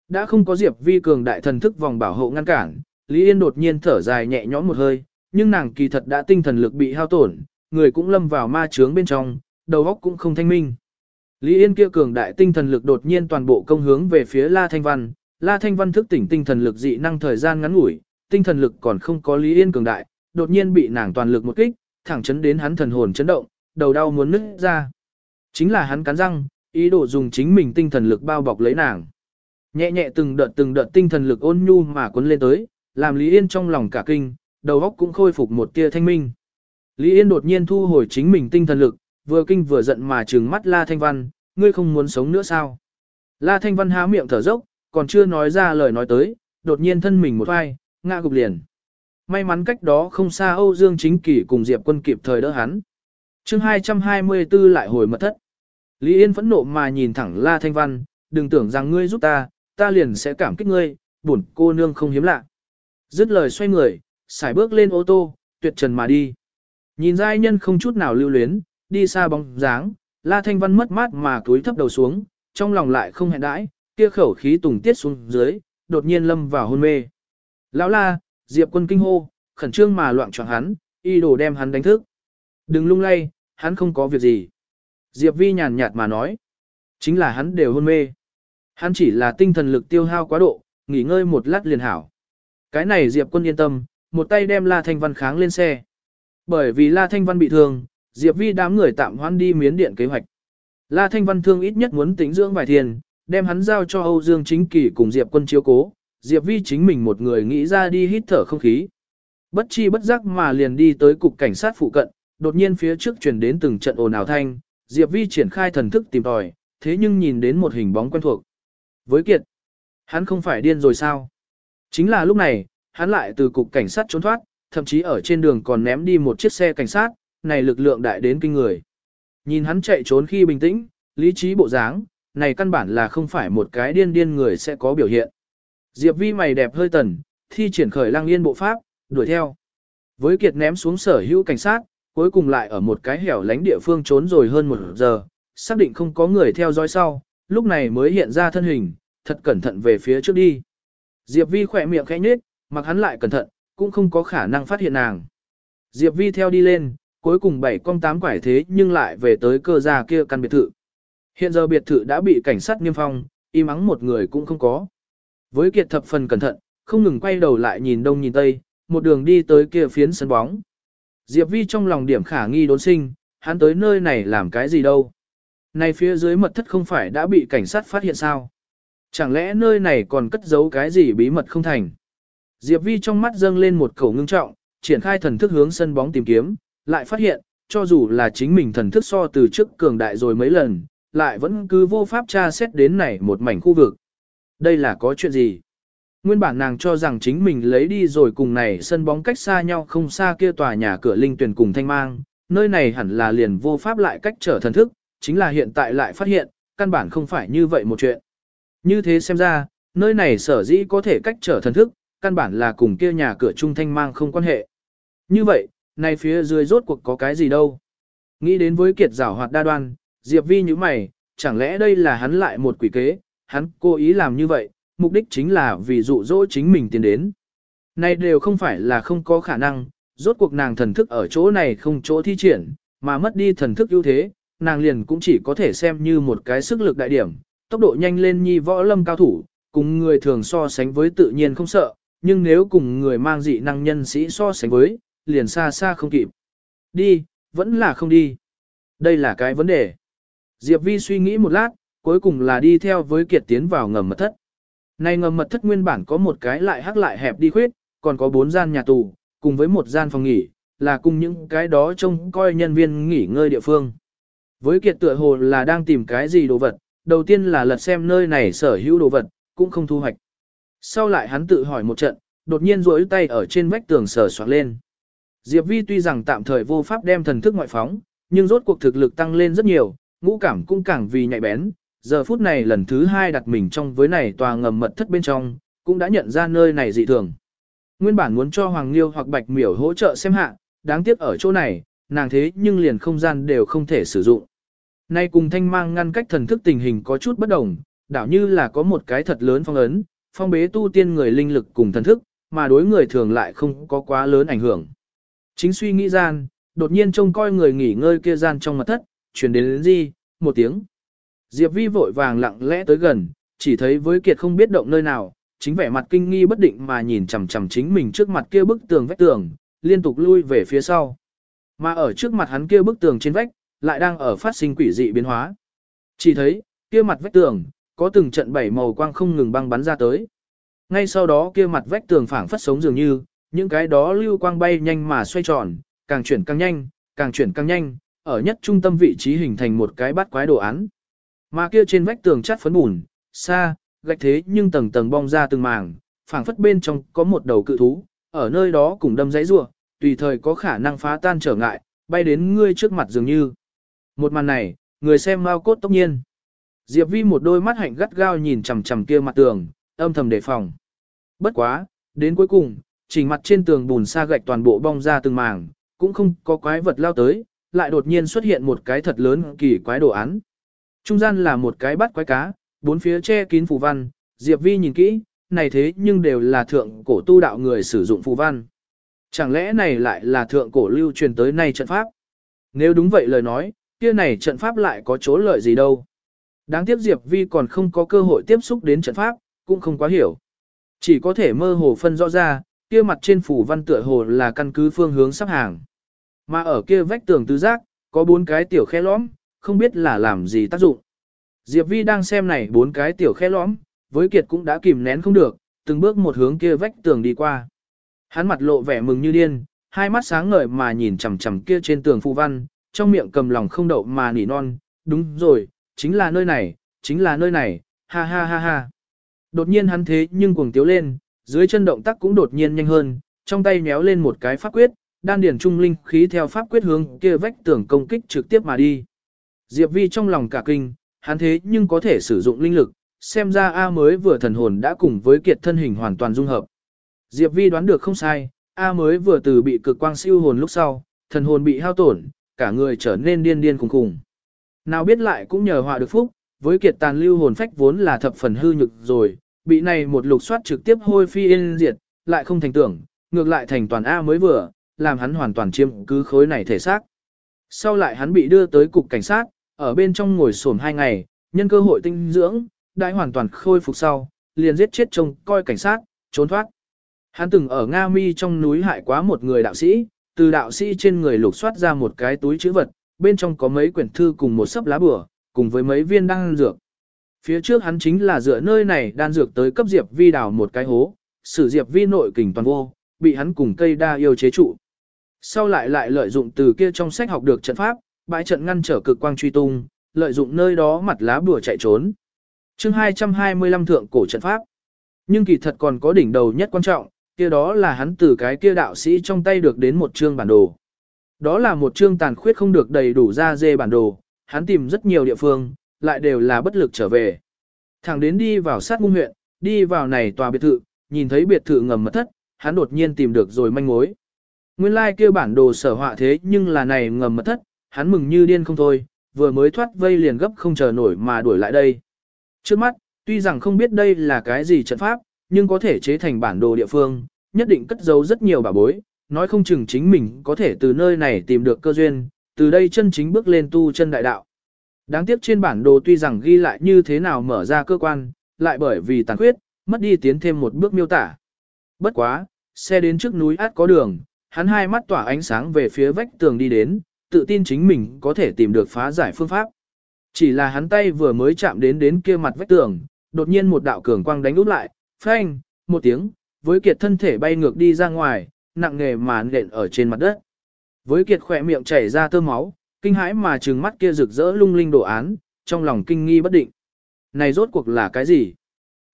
Speaker 1: Đã không có Diệp Vi cường đại thần thức vòng bảo hộ ngăn cản, Lý Yên đột nhiên thở dài nhẹ nhõm một hơi, nhưng nàng kỳ thật đã tinh thần lực bị hao tổn, người cũng lâm vào ma chướng bên trong, đầu óc cũng không thanh minh. Lý Yên kia cường đại tinh thần lực đột nhiên toàn bộ công hướng về phía La Thanh Văn, La Thanh Văn thức tỉnh tinh thần lực dị năng thời gian ngắn ngủi, tinh thần lực còn không có Lý Yên cường đại, đột nhiên bị nàng toàn lực một kích, thẳng chấn đến hắn thần hồn chấn động, đầu đau muốn nứt ra. Chính là hắn cắn răng, ý đồ dùng chính mình tinh thần lực bao bọc lấy nàng. Nhẹ nhẹ từng đợt từng đợt tinh thần lực ôn nhu mà cuốn lên tới, làm Lý Yên trong lòng cả kinh, đầu óc cũng khôi phục một tia thanh minh. Lý Yên đột nhiên thu hồi chính mình tinh thần lực, vừa kinh vừa giận mà trừng mắt La Thanh Văn, ngươi không muốn sống nữa sao? La Thanh Văn há miệng thở dốc, còn chưa nói ra lời nói tới, đột nhiên thân mình một vai, ngã gục liền. May mắn cách đó không xa Âu Dương Chính kỳ cùng Diệp Quân kịp thời đỡ hắn. chương 224 lại hồi mật thất. Lý Yên phẫn nộ mà nhìn thẳng La Thanh Văn, đừng tưởng rằng ngươi giúp ta, ta liền sẽ cảm kích ngươi, buồn cô nương không hiếm lạ. Dứt lời xoay người, xài bước lên ô tô, tuyệt trần mà đi. Nhìn giai nhân không chút nào lưu luyến, đi xa bóng dáng, La Thanh Văn mất mát mà cúi thấp đầu xuống, trong lòng lại không hẹn đãi, kia khẩu khí tùng tiết xuống dưới, đột nhiên lâm vào hôn mê. Lão la, Diệp quân kinh hô, khẩn trương mà loạn choạng hắn, y đồ đem hắn đánh thức. Đừng lung lay, hắn không có việc gì. Diệp vi nhàn nhạt mà nói. Chính là hắn đều hôn mê. Hắn chỉ là tinh thần lực tiêu hao quá độ, nghỉ ngơi một lát liền hảo. Cái này Diệp quân yên tâm, một tay đem La Thanh Văn kháng lên xe. Bởi vì La Thanh Văn bị thương, Diệp Vi đám người tạm hoãn đi miến điện kế hoạch. La Thanh Văn thương ít nhất muốn tính dưỡng vài thiền, đem hắn giao cho Âu Dương Chính Kỳ cùng Diệp Quân chiếu cố, Diệp Vi chính mình một người nghĩ ra đi hít thở không khí. Bất chi bất giác mà liền đi tới cục cảnh sát phụ cận, đột nhiên phía trước truyền đến từng trận ồn ào thanh, Diệp Vi triển khai thần thức tìm tòi, thế nhưng nhìn đến một hình bóng quen thuộc. Với Kiệt, hắn không phải điên rồi sao? Chính là lúc này, hắn lại từ cục cảnh sát trốn thoát, thậm chí ở trên đường còn ném đi một chiếc xe cảnh sát, này lực lượng đại đến kinh người. Nhìn hắn chạy trốn khi bình tĩnh, lý trí bộ dáng, này căn bản là không phải một cái điên điên người sẽ có biểu hiện. Diệp Vi mày đẹp hơi tần, thi triển khởi Lang yên bộ pháp, đuổi theo. Với kiệt ném xuống sở hữu cảnh sát, cuối cùng lại ở một cái hẻo lánh địa phương trốn rồi hơn một giờ, xác định không có người theo dõi sau, lúc này mới hiện ra thân hình, thật cẩn thận về phía trước đi. Diệp Vi khỏe miệng khẽ nhếch, mặc hắn lại cẩn thận, cũng không có khả năng phát hiện nàng. Diệp Vi theo đi lên, cuối cùng bảy con tám quải thế nhưng lại về tới cơ gia kia căn biệt thự. Hiện giờ biệt thự đã bị cảnh sát niêm phong, im ắng một người cũng không có. Với kiệt thập phần cẩn thận, không ngừng quay đầu lại nhìn đông nhìn tây, một đường đi tới kia phiến sân bóng. Diệp Vi trong lòng điểm khả nghi đốn sinh, hắn tới nơi này làm cái gì đâu. Này phía dưới mật thất không phải đã bị cảnh sát phát hiện sao? Chẳng lẽ nơi này còn cất giấu cái gì bí mật không thành? Diệp Vi trong mắt dâng lên một khẩu ngưng trọng, triển khai thần thức hướng sân bóng tìm kiếm, lại phát hiện, cho dù là chính mình thần thức so từ trước cường đại rồi mấy lần, lại vẫn cứ vô pháp tra xét đến này một mảnh khu vực. Đây là có chuyện gì? Nguyên bản nàng cho rằng chính mình lấy đi rồi cùng này sân bóng cách xa nhau không xa kia tòa nhà cửa linh tuyển cùng thanh mang, nơi này hẳn là liền vô pháp lại cách trở thần thức, chính là hiện tại lại phát hiện, căn bản không phải như vậy một chuyện. Như thế xem ra, nơi này sở dĩ có thể cách trở thần thức, căn bản là cùng kia nhà cửa trung thanh mang không quan hệ. Như vậy, này phía dưới rốt cuộc có cái gì đâu? Nghĩ đến với kiệt giảo hoạt đa đoan, Diệp Vi như mày, chẳng lẽ đây là hắn lại một quỷ kế, hắn cố ý làm như vậy, mục đích chính là vì dụ dỗ chính mình tiến đến. Này đều không phải là không có khả năng, rốt cuộc nàng thần thức ở chỗ này không chỗ thi triển, mà mất đi thần thức ưu thế, nàng liền cũng chỉ có thể xem như một cái sức lực đại điểm, tốc độ nhanh lên nhi võ lâm cao thủ, cùng người thường so sánh với tự nhiên không sợ, nhưng nếu cùng người mang dị năng nhân sĩ so sánh với, liền xa xa không kịp. Đi, vẫn là không đi. Đây là cái vấn đề. Diệp Vi suy nghĩ một lát, cuối cùng là đi theo với Kiệt tiến vào ngầm mật thất. Này ngầm mật thất nguyên bản có một cái lại hắc lại hẹp đi khuyết, còn có bốn gian nhà tù, cùng với một gian phòng nghỉ, là cùng những cái đó trông coi nhân viên nghỉ ngơi địa phương. Với Kiệt tựa hồ là đang tìm cái gì đồ vật, đầu tiên là lật xem nơi này sở hữu đồ vật, cũng không thu hoạch. Sau lại hắn tự hỏi một trận, đột nhiên duỗi tay ở trên vách tường sờ soạn lên. Diệp Vi tuy rằng tạm thời vô pháp đem thần thức ngoại phóng, nhưng rốt cuộc thực lực tăng lên rất nhiều, ngũ cảm cũng càng vì nhạy bén. Giờ phút này lần thứ hai đặt mình trong với này tòa ngầm mật thất bên trong, cũng đã nhận ra nơi này dị thường. Nguyên bản muốn cho Hoàng Liêu hoặc Bạch Miểu hỗ trợ xem hạ, đáng tiếc ở chỗ này, nàng thế nhưng liền không gian đều không thể sử dụng. Nay cùng thanh mang ngăn cách thần thức tình hình có chút bất đồng, đảo như là có một cái thật lớn phong ấn, phong bế tu tiên người linh lực cùng thần thức, mà đối người thường lại không có quá lớn ảnh hưởng. Chính suy nghĩ gian, đột nhiên trông coi người nghỉ ngơi kia gian trong mặt thất, chuyển đến, đến gì, một tiếng. Diệp Vi vội vàng lặng lẽ tới gần, chỉ thấy với kiệt không biết động nơi nào, chính vẻ mặt kinh nghi bất định mà nhìn chằm chằm chính mình trước mặt kia bức tường vách tường, liên tục lui về phía sau. Mà ở trước mặt hắn kia bức tường trên vách, lại đang ở phát sinh quỷ dị biến hóa. Chỉ thấy, kia mặt vách tường, có từng trận bảy màu quang không ngừng băng bắn ra tới. Ngay sau đó kia mặt vách tường phảng phất sống dường như, những cái đó lưu quang bay nhanh mà xoay tròn, càng chuyển càng nhanh, càng chuyển càng nhanh, ở nhất trung tâm vị trí hình thành một cái bát quái đồ án. Mà kia trên vách tường chát phấn bùn, xa, gạch thế nhưng tầng tầng bong ra từng màng, phảng phất bên trong có một đầu cự thú, ở nơi đó cùng đâm giấy rua, tùy thời có khả năng phá tan trở ngại, bay đến ngươi trước mặt dường như. Một màn này, người xem mau cốt tốc nhiên. Diệp Vi một đôi mắt hạnh gắt gao nhìn chằm chằm kia mặt tường, âm thầm đề phòng. Bất quá, đến cuối cùng, chỉnh mặt trên tường bùn sa gạch toàn bộ bong ra từng màng, cũng không có quái vật lao tới, lại đột nhiên xuất hiện một cái thật lớn kỳ quái đồ án. Trung gian là một cái bắt quái cá, bốn phía che kín phù văn, Diệp Vi nhìn kỹ, này thế nhưng đều là thượng cổ tu đạo người sử dụng phù văn. Chẳng lẽ này lại là thượng cổ lưu truyền tới nay trận pháp? Nếu đúng vậy lời nói, kia này trận pháp lại có chỗ lợi gì đâu? Đáng tiếc Diệp Vi còn không có cơ hội tiếp xúc đến trận pháp, cũng không quá hiểu. Chỉ có thể mơ hồ phân rõ ra, kia mặt trên phủ văn tựa hồ là căn cứ phương hướng sắp hàng. Mà ở kia vách tường tứ giác, có bốn cái tiểu khe lõm, không biết là làm gì tác dụng. Diệp Vi đang xem này bốn cái tiểu khe lõm, với kiệt cũng đã kìm nén không được, từng bước một hướng kia vách tường đi qua. Hắn mặt lộ vẻ mừng như điên, hai mắt sáng ngời mà nhìn chằm chằm kia trên tường phù văn, trong miệng cầm lòng không đậu mà nỉ non, đúng rồi, chính là nơi này, chính là nơi này, ha ha ha ha. Đột nhiên hắn thế nhưng cuồng tiếu lên, dưới chân động tác cũng đột nhiên nhanh hơn, trong tay méo lên một cái pháp quyết, đan điển trung linh khí theo pháp quyết hướng kia vách tường công kích trực tiếp mà đi. Diệp Vi trong lòng cả kinh, hắn thế nhưng có thể sử dụng linh lực, xem ra A mới vừa thần hồn đã cùng với kiệt thân hình hoàn toàn dung hợp. Diệp Vi đoán được không sai, A mới vừa từ bị cực quang siêu hồn lúc sau, thần hồn bị hao tổn, cả người trở nên điên điên khùng khùng. Nào biết lại cũng nhờ họa được phúc, với kiệt tàn lưu hồn phách vốn là thập phần hư nhực rồi, bị này một lục soát trực tiếp hôi phi yên diệt, lại không thành tưởng, ngược lại thành toàn A mới vừa, làm hắn hoàn toàn chiếm cứ khối này thể xác. Sau lại hắn bị đưa tới cục cảnh sát, ở bên trong ngồi xổm hai ngày, nhân cơ hội tinh dưỡng, đại hoàn toàn khôi phục sau, liền giết chết chồng coi cảnh sát, trốn thoát. Hắn từng ở Nga Mi trong núi hại quá một người đạo sĩ, từ đạo sĩ trên người lục soát ra một cái túi chữ vật, bên trong có mấy quyển thư cùng một sấp lá bửa, cùng với mấy viên đan dược. Phía trước hắn chính là dựa nơi này đan dược tới cấp Diệp Vi đào một cái hố, sử Diệp Vi nội kình toàn vô, bị hắn cùng cây đa yêu chế trụ. Sau lại lại lợi dụng từ kia trong sách học được trận pháp, bãi trận ngăn trở cực quang truy tung, lợi dụng nơi đó mặt lá bùa chạy trốn. chương 225 thượng cổ trận pháp. Nhưng kỳ thật còn có đỉnh đầu nhất quan trọng, kia đó là hắn từ cái kia đạo sĩ trong tay được đến một chương bản đồ. Đó là một chương tàn khuyết không được đầy đủ ra dê bản đồ, hắn tìm rất nhiều địa phương, lại đều là bất lực trở về. Thẳng đến đi vào sát ngung huyện, đi vào này tòa biệt thự, nhìn thấy biệt thự ngầm mật thất, hắn đột nhiên tìm được rồi manh mối. Nguyên lai like kia bản đồ sở họa thế nhưng là này ngầm mật thất, hắn mừng như điên không thôi, vừa mới thoát vây liền gấp không chờ nổi mà đuổi lại đây. Trước mắt, tuy rằng không biết đây là cái gì trận pháp, nhưng có thể chế thành bản đồ địa phương, nhất định cất giấu rất nhiều bảo bối, nói không chừng chính mình có thể từ nơi này tìm được cơ duyên, từ đây chân chính bước lên tu chân đại đạo. Đáng tiếc trên bản đồ tuy rằng ghi lại như thế nào mở ra cơ quan, lại bởi vì tàn khuyết, mất đi tiến thêm một bước miêu tả. Bất quá, xe đến trước núi át có đường, hắn hai mắt tỏa ánh sáng về phía vách tường đi đến, tự tin chính mình có thể tìm được phá giải phương pháp. Chỉ là hắn tay vừa mới chạm đến đến kia mặt vách tường, đột nhiên một đạo cường quang đánh úp lại, phanh, một tiếng, với kiệt thân thể bay ngược đi ra ngoài, nặng nghề mà nện ở trên mặt đất. Với kiệt khỏe miệng chảy ra tơ máu, kinh hãi mà trừng mắt kia rực rỡ lung linh đồ án, trong lòng kinh nghi bất định. Này rốt cuộc là cái gì?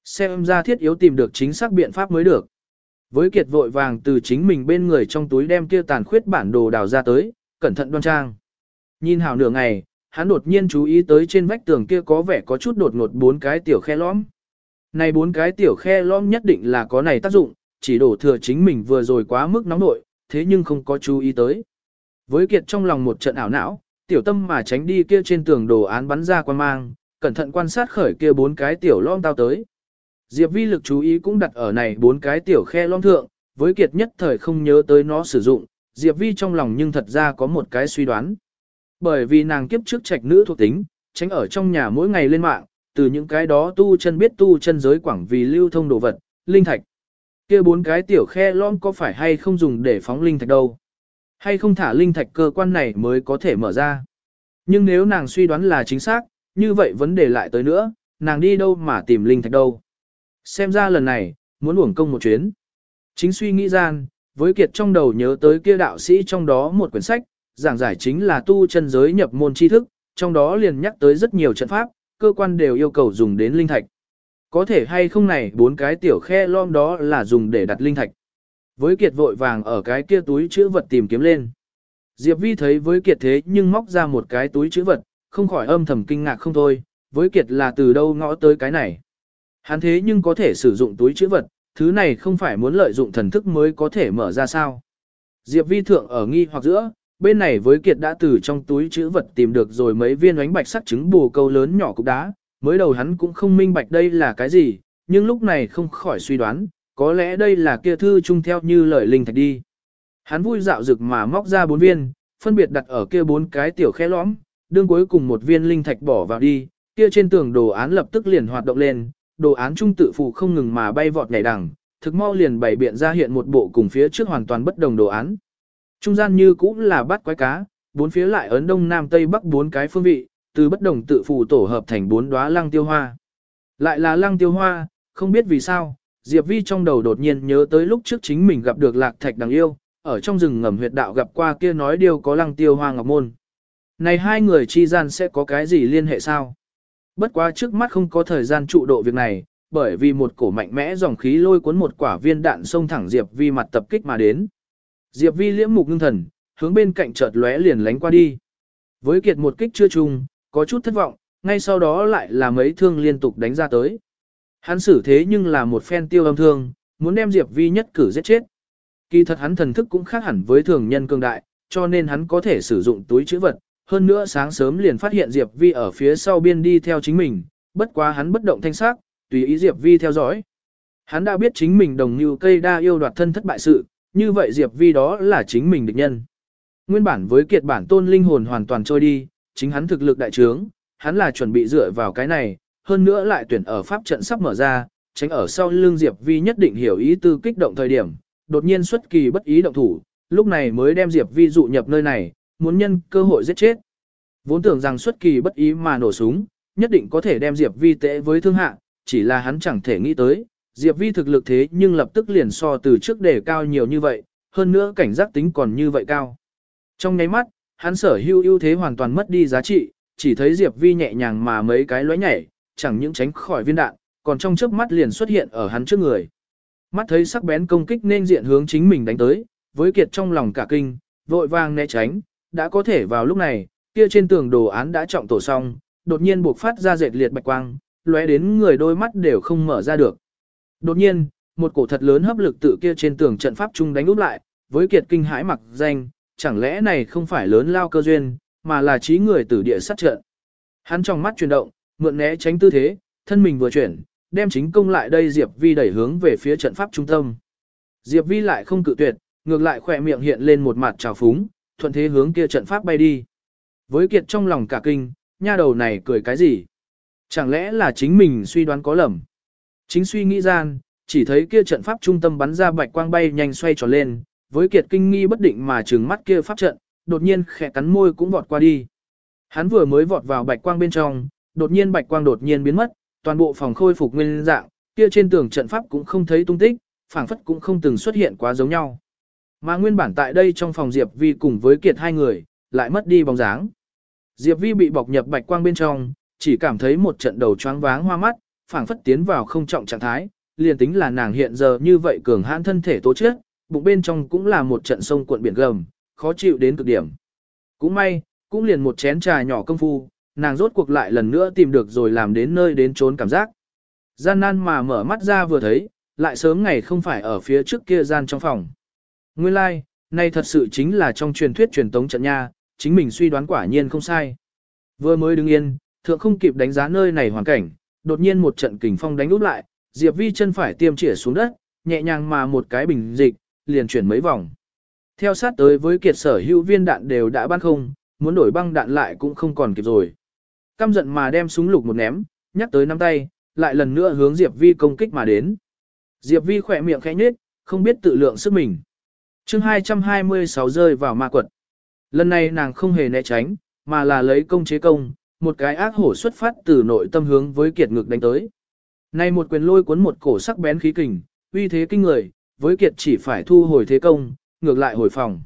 Speaker 1: Xem ra thiết yếu tìm được chính xác biện pháp mới được. Với kiệt vội vàng từ chính mình bên người trong túi đem kia tàn khuyết bản đồ đào ra tới, cẩn thận đoan trang. Nhìn hào nửa ngày, hắn đột nhiên chú ý tới trên vách tường kia có vẻ có chút đột ngột bốn cái tiểu khe lõm. Này bốn cái tiểu khe lõm nhất định là có này tác dụng, chỉ đổ thừa chính mình vừa rồi quá mức nóng nội, thế nhưng không có chú ý tới. Với kiệt trong lòng một trận ảo não, tiểu tâm mà tránh đi kia trên tường đồ án bắn ra quan mang, cẩn thận quan sát khởi kia bốn cái tiểu lõm tao tới. Diệp vi lực chú ý cũng đặt ở này bốn cái tiểu khe lõm thượng, với kiệt nhất thời không nhớ tới nó sử dụng, Diệp Vi trong lòng nhưng thật ra có một cái suy đoán. Bởi vì nàng kiếp trước trạch nữ thuộc tính, tránh ở trong nhà mỗi ngày lên mạng, từ những cái đó tu chân biết tu chân giới quảng vì lưu thông đồ vật, linh thạch. kia bốn cái tiểu khe lon có phải hay không dùng để phóng linh thạch đâu? Hay không thả linh thạch cơ quan này mới có thể mở ra? Nhưng nếu nàng suy đoán là chính xác, như vậy vấn đề lại tới nữa, nàng đi đâu mà tìm linh thạch đâu? Xem ra lần này, muốn uổng công một chuyến. Chính suy nghĩ gian, với kiệt trong đầu nhớ tới kia đạo sĩ trong đó một quyển sách, giảng giải chính là tu chân giới nhập môn tri thức, trong đó liền nhắc tới rất nhiều trận pháp, cơ quan đều yêu cầu dùng đến linh thạch. Có thể hay không này bốn cái tiểu khe lom đó là dùng để đặt linh thạch. Với kiệt vội vàng ở cái kia túi chữ vật tìm kiếm lên. Diệp Vi thấy với kiệt thế nhưng móc ra một cái túi chữ vật, không khỏi âm thầm kinh ngạc không thôi, với kiệt là từ đâu ngõ tới cái này. Hắn thế nhưng có thể sử dụng túi chữ vật, thứ này không phải muốn lợi dụng thần thức mới có thể mở ra sao. Diệp vi thượng ở nghi hoặc giữa, bên này với kiệt đã từ trong túi chữ vật tìm được rồi mấy viên ánh bạch sắc trứng bù câu lớn nhỏ cục đá, mới đầu hắn cũng không minh bạch đây là cái gì, nhưng lúc này không khỏi suy đoán, có lẽ đây là kia thư chung theo như lời linh thạch đi. Hắn vui dạo rực mà móc ra bốn viên, phân biệt đặt ở kia bốn cái tiểu khe lõm, đương cuối cùng một viên linh thạch bỏ vào đi, kia trên tường đồ án lập tức liền hoạt động lên, đồ án trung tự phụ không ngừng mà bay vọt nhảy đằng, thực mau liền bày biện ra hiện một bộ cùng phía trước hoàn toàn bất đồng đồ án. Trung gian như cũng là bắt quái cá, bốn phía lại ấn đông nam tây bắc bốn cái phương vị, từ bất đồng tự phụ tổ hợp thành bốn đóa lăng tiêu hoa. Lại là lăng tiêu hoa, không biết vì sao, Diệp Vi trong đầu đột nhiên nhớ tới lúc trước chính mình gặp được lạc thạch đằng yêu, ở trong rừng ngầm huyệt đạo gặp qua kia nói điều có lăng tiêu hoa ngọc môn. Này hai người chi gian sẽ có cái gì liên hệ sao? Bất quá trước mắt không có thời gian trụ độ việc này, bởi vì một cổ mạnh mẽ dòng khí lôi cuốn một quả viên đạn xông thẳng Diệp Vi mặt tập kích mà đến. Diệp Vi liễm mục ngưng thần, hướng bên cạnh chợt lóe liền lánh qua đi. Với kiệt một kích chưa trùng, có chút thất vọng, ngay sau đó lại là mấy thương liên tục đánh ra tới. Hắn xử thế nhưng là một phen tiêu âm thương, muốn đem Diệp Vi nhất cử giết chết. Kỳ thật hắn thần thức cũng khác hẳn với thường nhân cường đại, cho nên hắn có thể sử dụng túi chữ vật, hơn nữa sáng sớm liền phát hiện Diệp Vi ở phía sau biên đi theo chính mình, bất quá hắn bất động thanh sắc, tùy ý Diệp Vi theo dõi. Hắn đã biết chính mình đồng như cây đa yêu đoạt thân thất bại sự, như vậy Diệp Vi đó là chính mình địch nhân. Nguyên bản với kiệt bản tôn linh hồn hoàn toàn trôi đi, chính hắn thực lực đại trướng, hắn là chuẩn bị dựa vào cái này, hơn nữa lại tuyển ở pháp trận sắp mở ra, tránh ở sau lưng Diệp Vi nhất định hiểu ý tư kích động thời điểm, đột nhiên xuất kỳ bất ý động thủ, lúc này mới đem Diệp Vi dụ nhập nơi này, muốn nhân cơ hội giết chết. Vốn tưởng rằng xuất kỳ bất ý mà nổ súng, nhất định có thể đem Diệp Vi tệ với thương hạ, chỉ là hắn chẳng thể nghĩ tới, Diệp Vi thực lực thế nhưng lập tức liền so từ trước đề cao nhiều như vậy, hơn nữa cảnh giác tính còn như vậy cao. Trong nháy mắt, hắn sở hữu ưu thế hoàn toàn mất đi giá trị, chỉ thấy Diệp Vi nhẹ nhàng mà mấy cái lóe nhảy, chẳng những tránh khỏi viên đạn, còn trong chớp mắt liền xuất hiện ở hắn trước người. Mắt thấy sắc bén công kích nên diện hướng chính mình đánh tới, với kiệt trong lòng cả kinh, vội vàng né tránh, đã có thể vào lúc này, kia trên tường đồ án đã trọng tổ xong, đột nhiên buộc phát ra dệt liệt bạch quang, lóe đến người đôi mắt đều không mở ra được. Đột nhiên, một cổ thật lớn hấp lực tự kia trên tường trận pháp trung đánh úp lại, với kiệt kinh hãi mặc danh, chẳng lẽ này không phải lớn lao cơ duyên, mà là trí người tử địa sát trận. Hắn trong mắt chuyển động, mượn né tránh tư thế, thân mình vừa chuyển, đem chính công lại đây Diệp Vi đẩy hướng về phía trận pháp trung tâm. Diệp Vi lại không cự tuyệt, ngược lại khỏe miệng hiện lên một mặt trào phúng, thuận thế hướng kia trận pháp bay đi. Với kiệt trong lòng cả kinh, nha đầu này cười cái gì? Chẳng lẽ là chính mình suy đoán có lầm? Chính suy nghĩ gian, chỉ thấy kia trận pháp trung tâm bắn ra bạch quang bay nhanh xoay tròn lên, với kiệt kinh nghi bất định mà trừng mắt kia pháp trận, đột nhiên khẽ cắn môi cũng vọt qua đi. Hắn vừa mới vọt vào bạch quang bên trong, đột nhiên bạch quang đột nhiên biến mất, toàn bộ phòng khôi phục nguyên dạng, kia trên tường trận pháp cũng không thấy tung tích, phảng phất cũng không từng xuất hiện quá giống nhau. Mà nguyên bản tại đây trong phòng Diệp Vi cùng với Kiệt hai người, lại mất đi bóng dáng. Diệp Vi bị bọc nhập bạch quang bên trong, chỉ cảm thấy một trận đầu choáng váng hoa mắt, phảng phất tiến vào không trọng trạng thái, liền tính là nàng hiện giờ như vậy cường hãn thân thể tố chết, bụng bên trong cũng là một trận sông cuộn biển gầm, khó chịu đến cực điểm. Cũng may, cũng liền một chén trà nhỏ công phu, nàng rốt cuộc lại lần nữa tìm được rồi làm đến nơi đến trốn cảm giác. Gian nan mà mở mắt ra vừa thấy, lại sớm ngày không phải ở phía trước kia gian trong phòng. Nguyên lai, like, này thật sự chính là trong truyền thuyết truyền tống trận nha, chính mình suy đoán quả nhiên không sai. Vừa mới đứng yên, thượng không kịp đánh giá nơi này hoàn cảnh, đột nhiên một trận kình phong đánh úp lại, Diệp Vi chân phải tiêm chĩa xuống đất, nhẹ nhàng mà một cái bình dịch, liền chuyển mấy vòng. Theo sát tới với kiệt sở hữu viên đạn đều đã ban không, muốn đổi băng đạn lại cũng không còn kịp rồi. Căm giận mà đem súng lục một ném, nhắc tới nắm tay, lại lần nữa hướng Diệp Vi công kích mà đến. Diệp Vi khỏe miệng khẽ nhếch, không biết tự lượng sức mình. Chương 226 rơi vào ma quật. Lần này nàng không hề né tránh, mà là lấy công chế công, một cái ác hổ xuất phát từ nội tâm hướng với kiệt ngực đánh tới. Này một quyền lôi cuốn một cổ sắc bén khí kình, uy thế kinh người, với kiệt chỉ phải thu hồi thế công, ngược lại hồi phòng.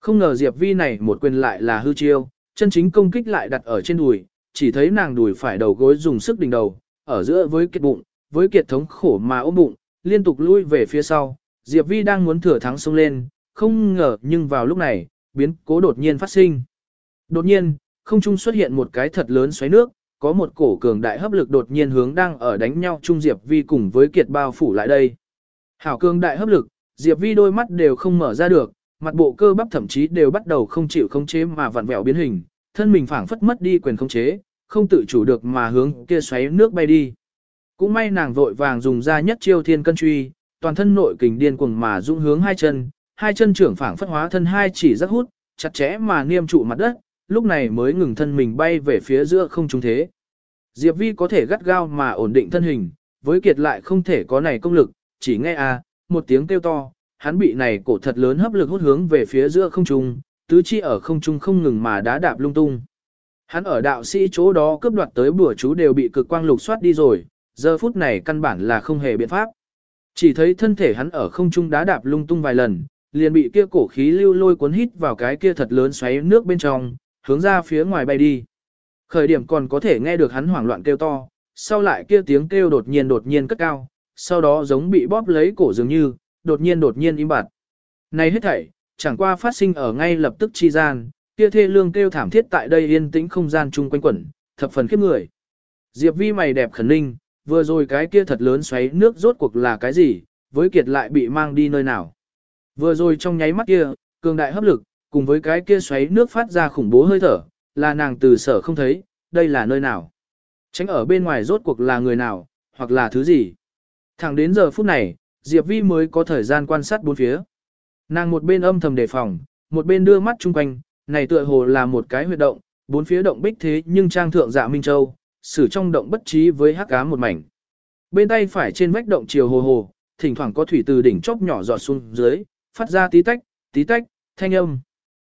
Speaker 1: Không ngờ Diệp Vi này một quyền lại là hư chiêu, chân chính công kích lại đặt ở trên đùi, chỉ thấy nàng đùi phải đầu gối dùng sức đỉnh đầu, ở giữa với kiệt bụng, với kiệt thống khổ mà ôm bụng, liên tục lui về phía sau. Diệp Vi đang muốn thừa thắng xông lên, không ngờ nhưng vào lúc này, biến cố đột nhiên phát sinh. Đột nhiên, không trung xuất hiện một cái thật lớn xoáy nước, có một cổ cường đại hấp lực đột nhiên hướng đang ở đánh nhau Trung Diệp Vi cùng với kiệt bao phủ lại đây. Hảo cường đại hấp lực, Diệp Vi đôi mắt đều không mở ra được, mặt bộ cơ bắp thậm chí đều bắt đầu không chịu khống chế mà vặn vẹo biến hình, thân mình phảng phất mất đi quyền khống chế, không tự chủ được mà hướng kia xoáy nước bay đi. Cũng may nàng vội vàng dùng ra nhất chiêu thiên cân truy, toàn thân nội kình điên cuồng mà dũng hướng hai chân, hai chân trưởng phảng phất hóa thân hai chỉ rất hút, chặt chẽ mà niêm trụ mặt đất, lúc này mới ngừng thân mình bay về phía giữa không trung thế. Diệp Vi có thể gắt gao mà ổn định thân hình, với kiệt lại không thể có này công lực, chỉ nghe a một tiếng kêu to, hắn bị này cổ thật lớn hấp lực hút hướng về phía giữa không trung, tứ chi ở không trung không ngừng mà đá đạp lung tung. Hắn ở đạo sĩ chỗ đó cướp đoạt tới bùa chú đều bị cực quang lục soát đi rồi, giờ phút này căn bản là không hề biện pháp. Chỉ thấy thân thể hắn ở không trung đá đạp lung tung vài lần, liền bị kia cổ khí lưu lôi cuốn hít vào cái kia thật lớn xoáy nước bên trong, hướng ra phía ngoài bay đi. Khởi điểm còn có thể nghe được hắn hoảng loạn kêu to, sau lại kia tiếng kêu đột nhiên đột nhiên cất cao, sau đó giống bị bóp lấy cổ dường như, đột nhiên đột nhiên im bặt. Này hết thảy, chẳng qua phát sinh ở ngay lập tức chi gian, kia thê lương kêu thảm thiết tại đây yên tĩnh không gian chung quanh quẩn, thập phần khiếp người. Diệp Vi mày đẹp khẩn ninh, vừa rồi cái kia thật lớn xoáy nước rốt cuộc là cái gì, với kiệt lại bị mang đi nơi nào. Vừa rồi trong nháy mắt kia, cường đại hấp lực, cùng với cái kia xoáy nước phát ra khủng bố hơi thở, là nàng từ sở không thấy, đây là nơi nào. Tránh ở bên ngoài rốt cuộc là người nào, hoặc là thứ gì. Thẳng đến giờ phút này, Diệp Vi mới có thời gian quan sát bốn phía. Nàng một bên âm thầm đề phòng, một bên đưa mắt chung quanh, này tựa hồ là một cái huyệt động, bốn phía động bích thế nhưng trang thượng dạ Minh Châu, xử trong động bất trí với hắc ám một mảnh. Bên tay phải trên vách động chiều hồ hồ, thỉnh thoảng có thủy từ đỉnh chóp nhỏ giọt xuống dưới, phát ra tí tách, tí tách, thanh âm.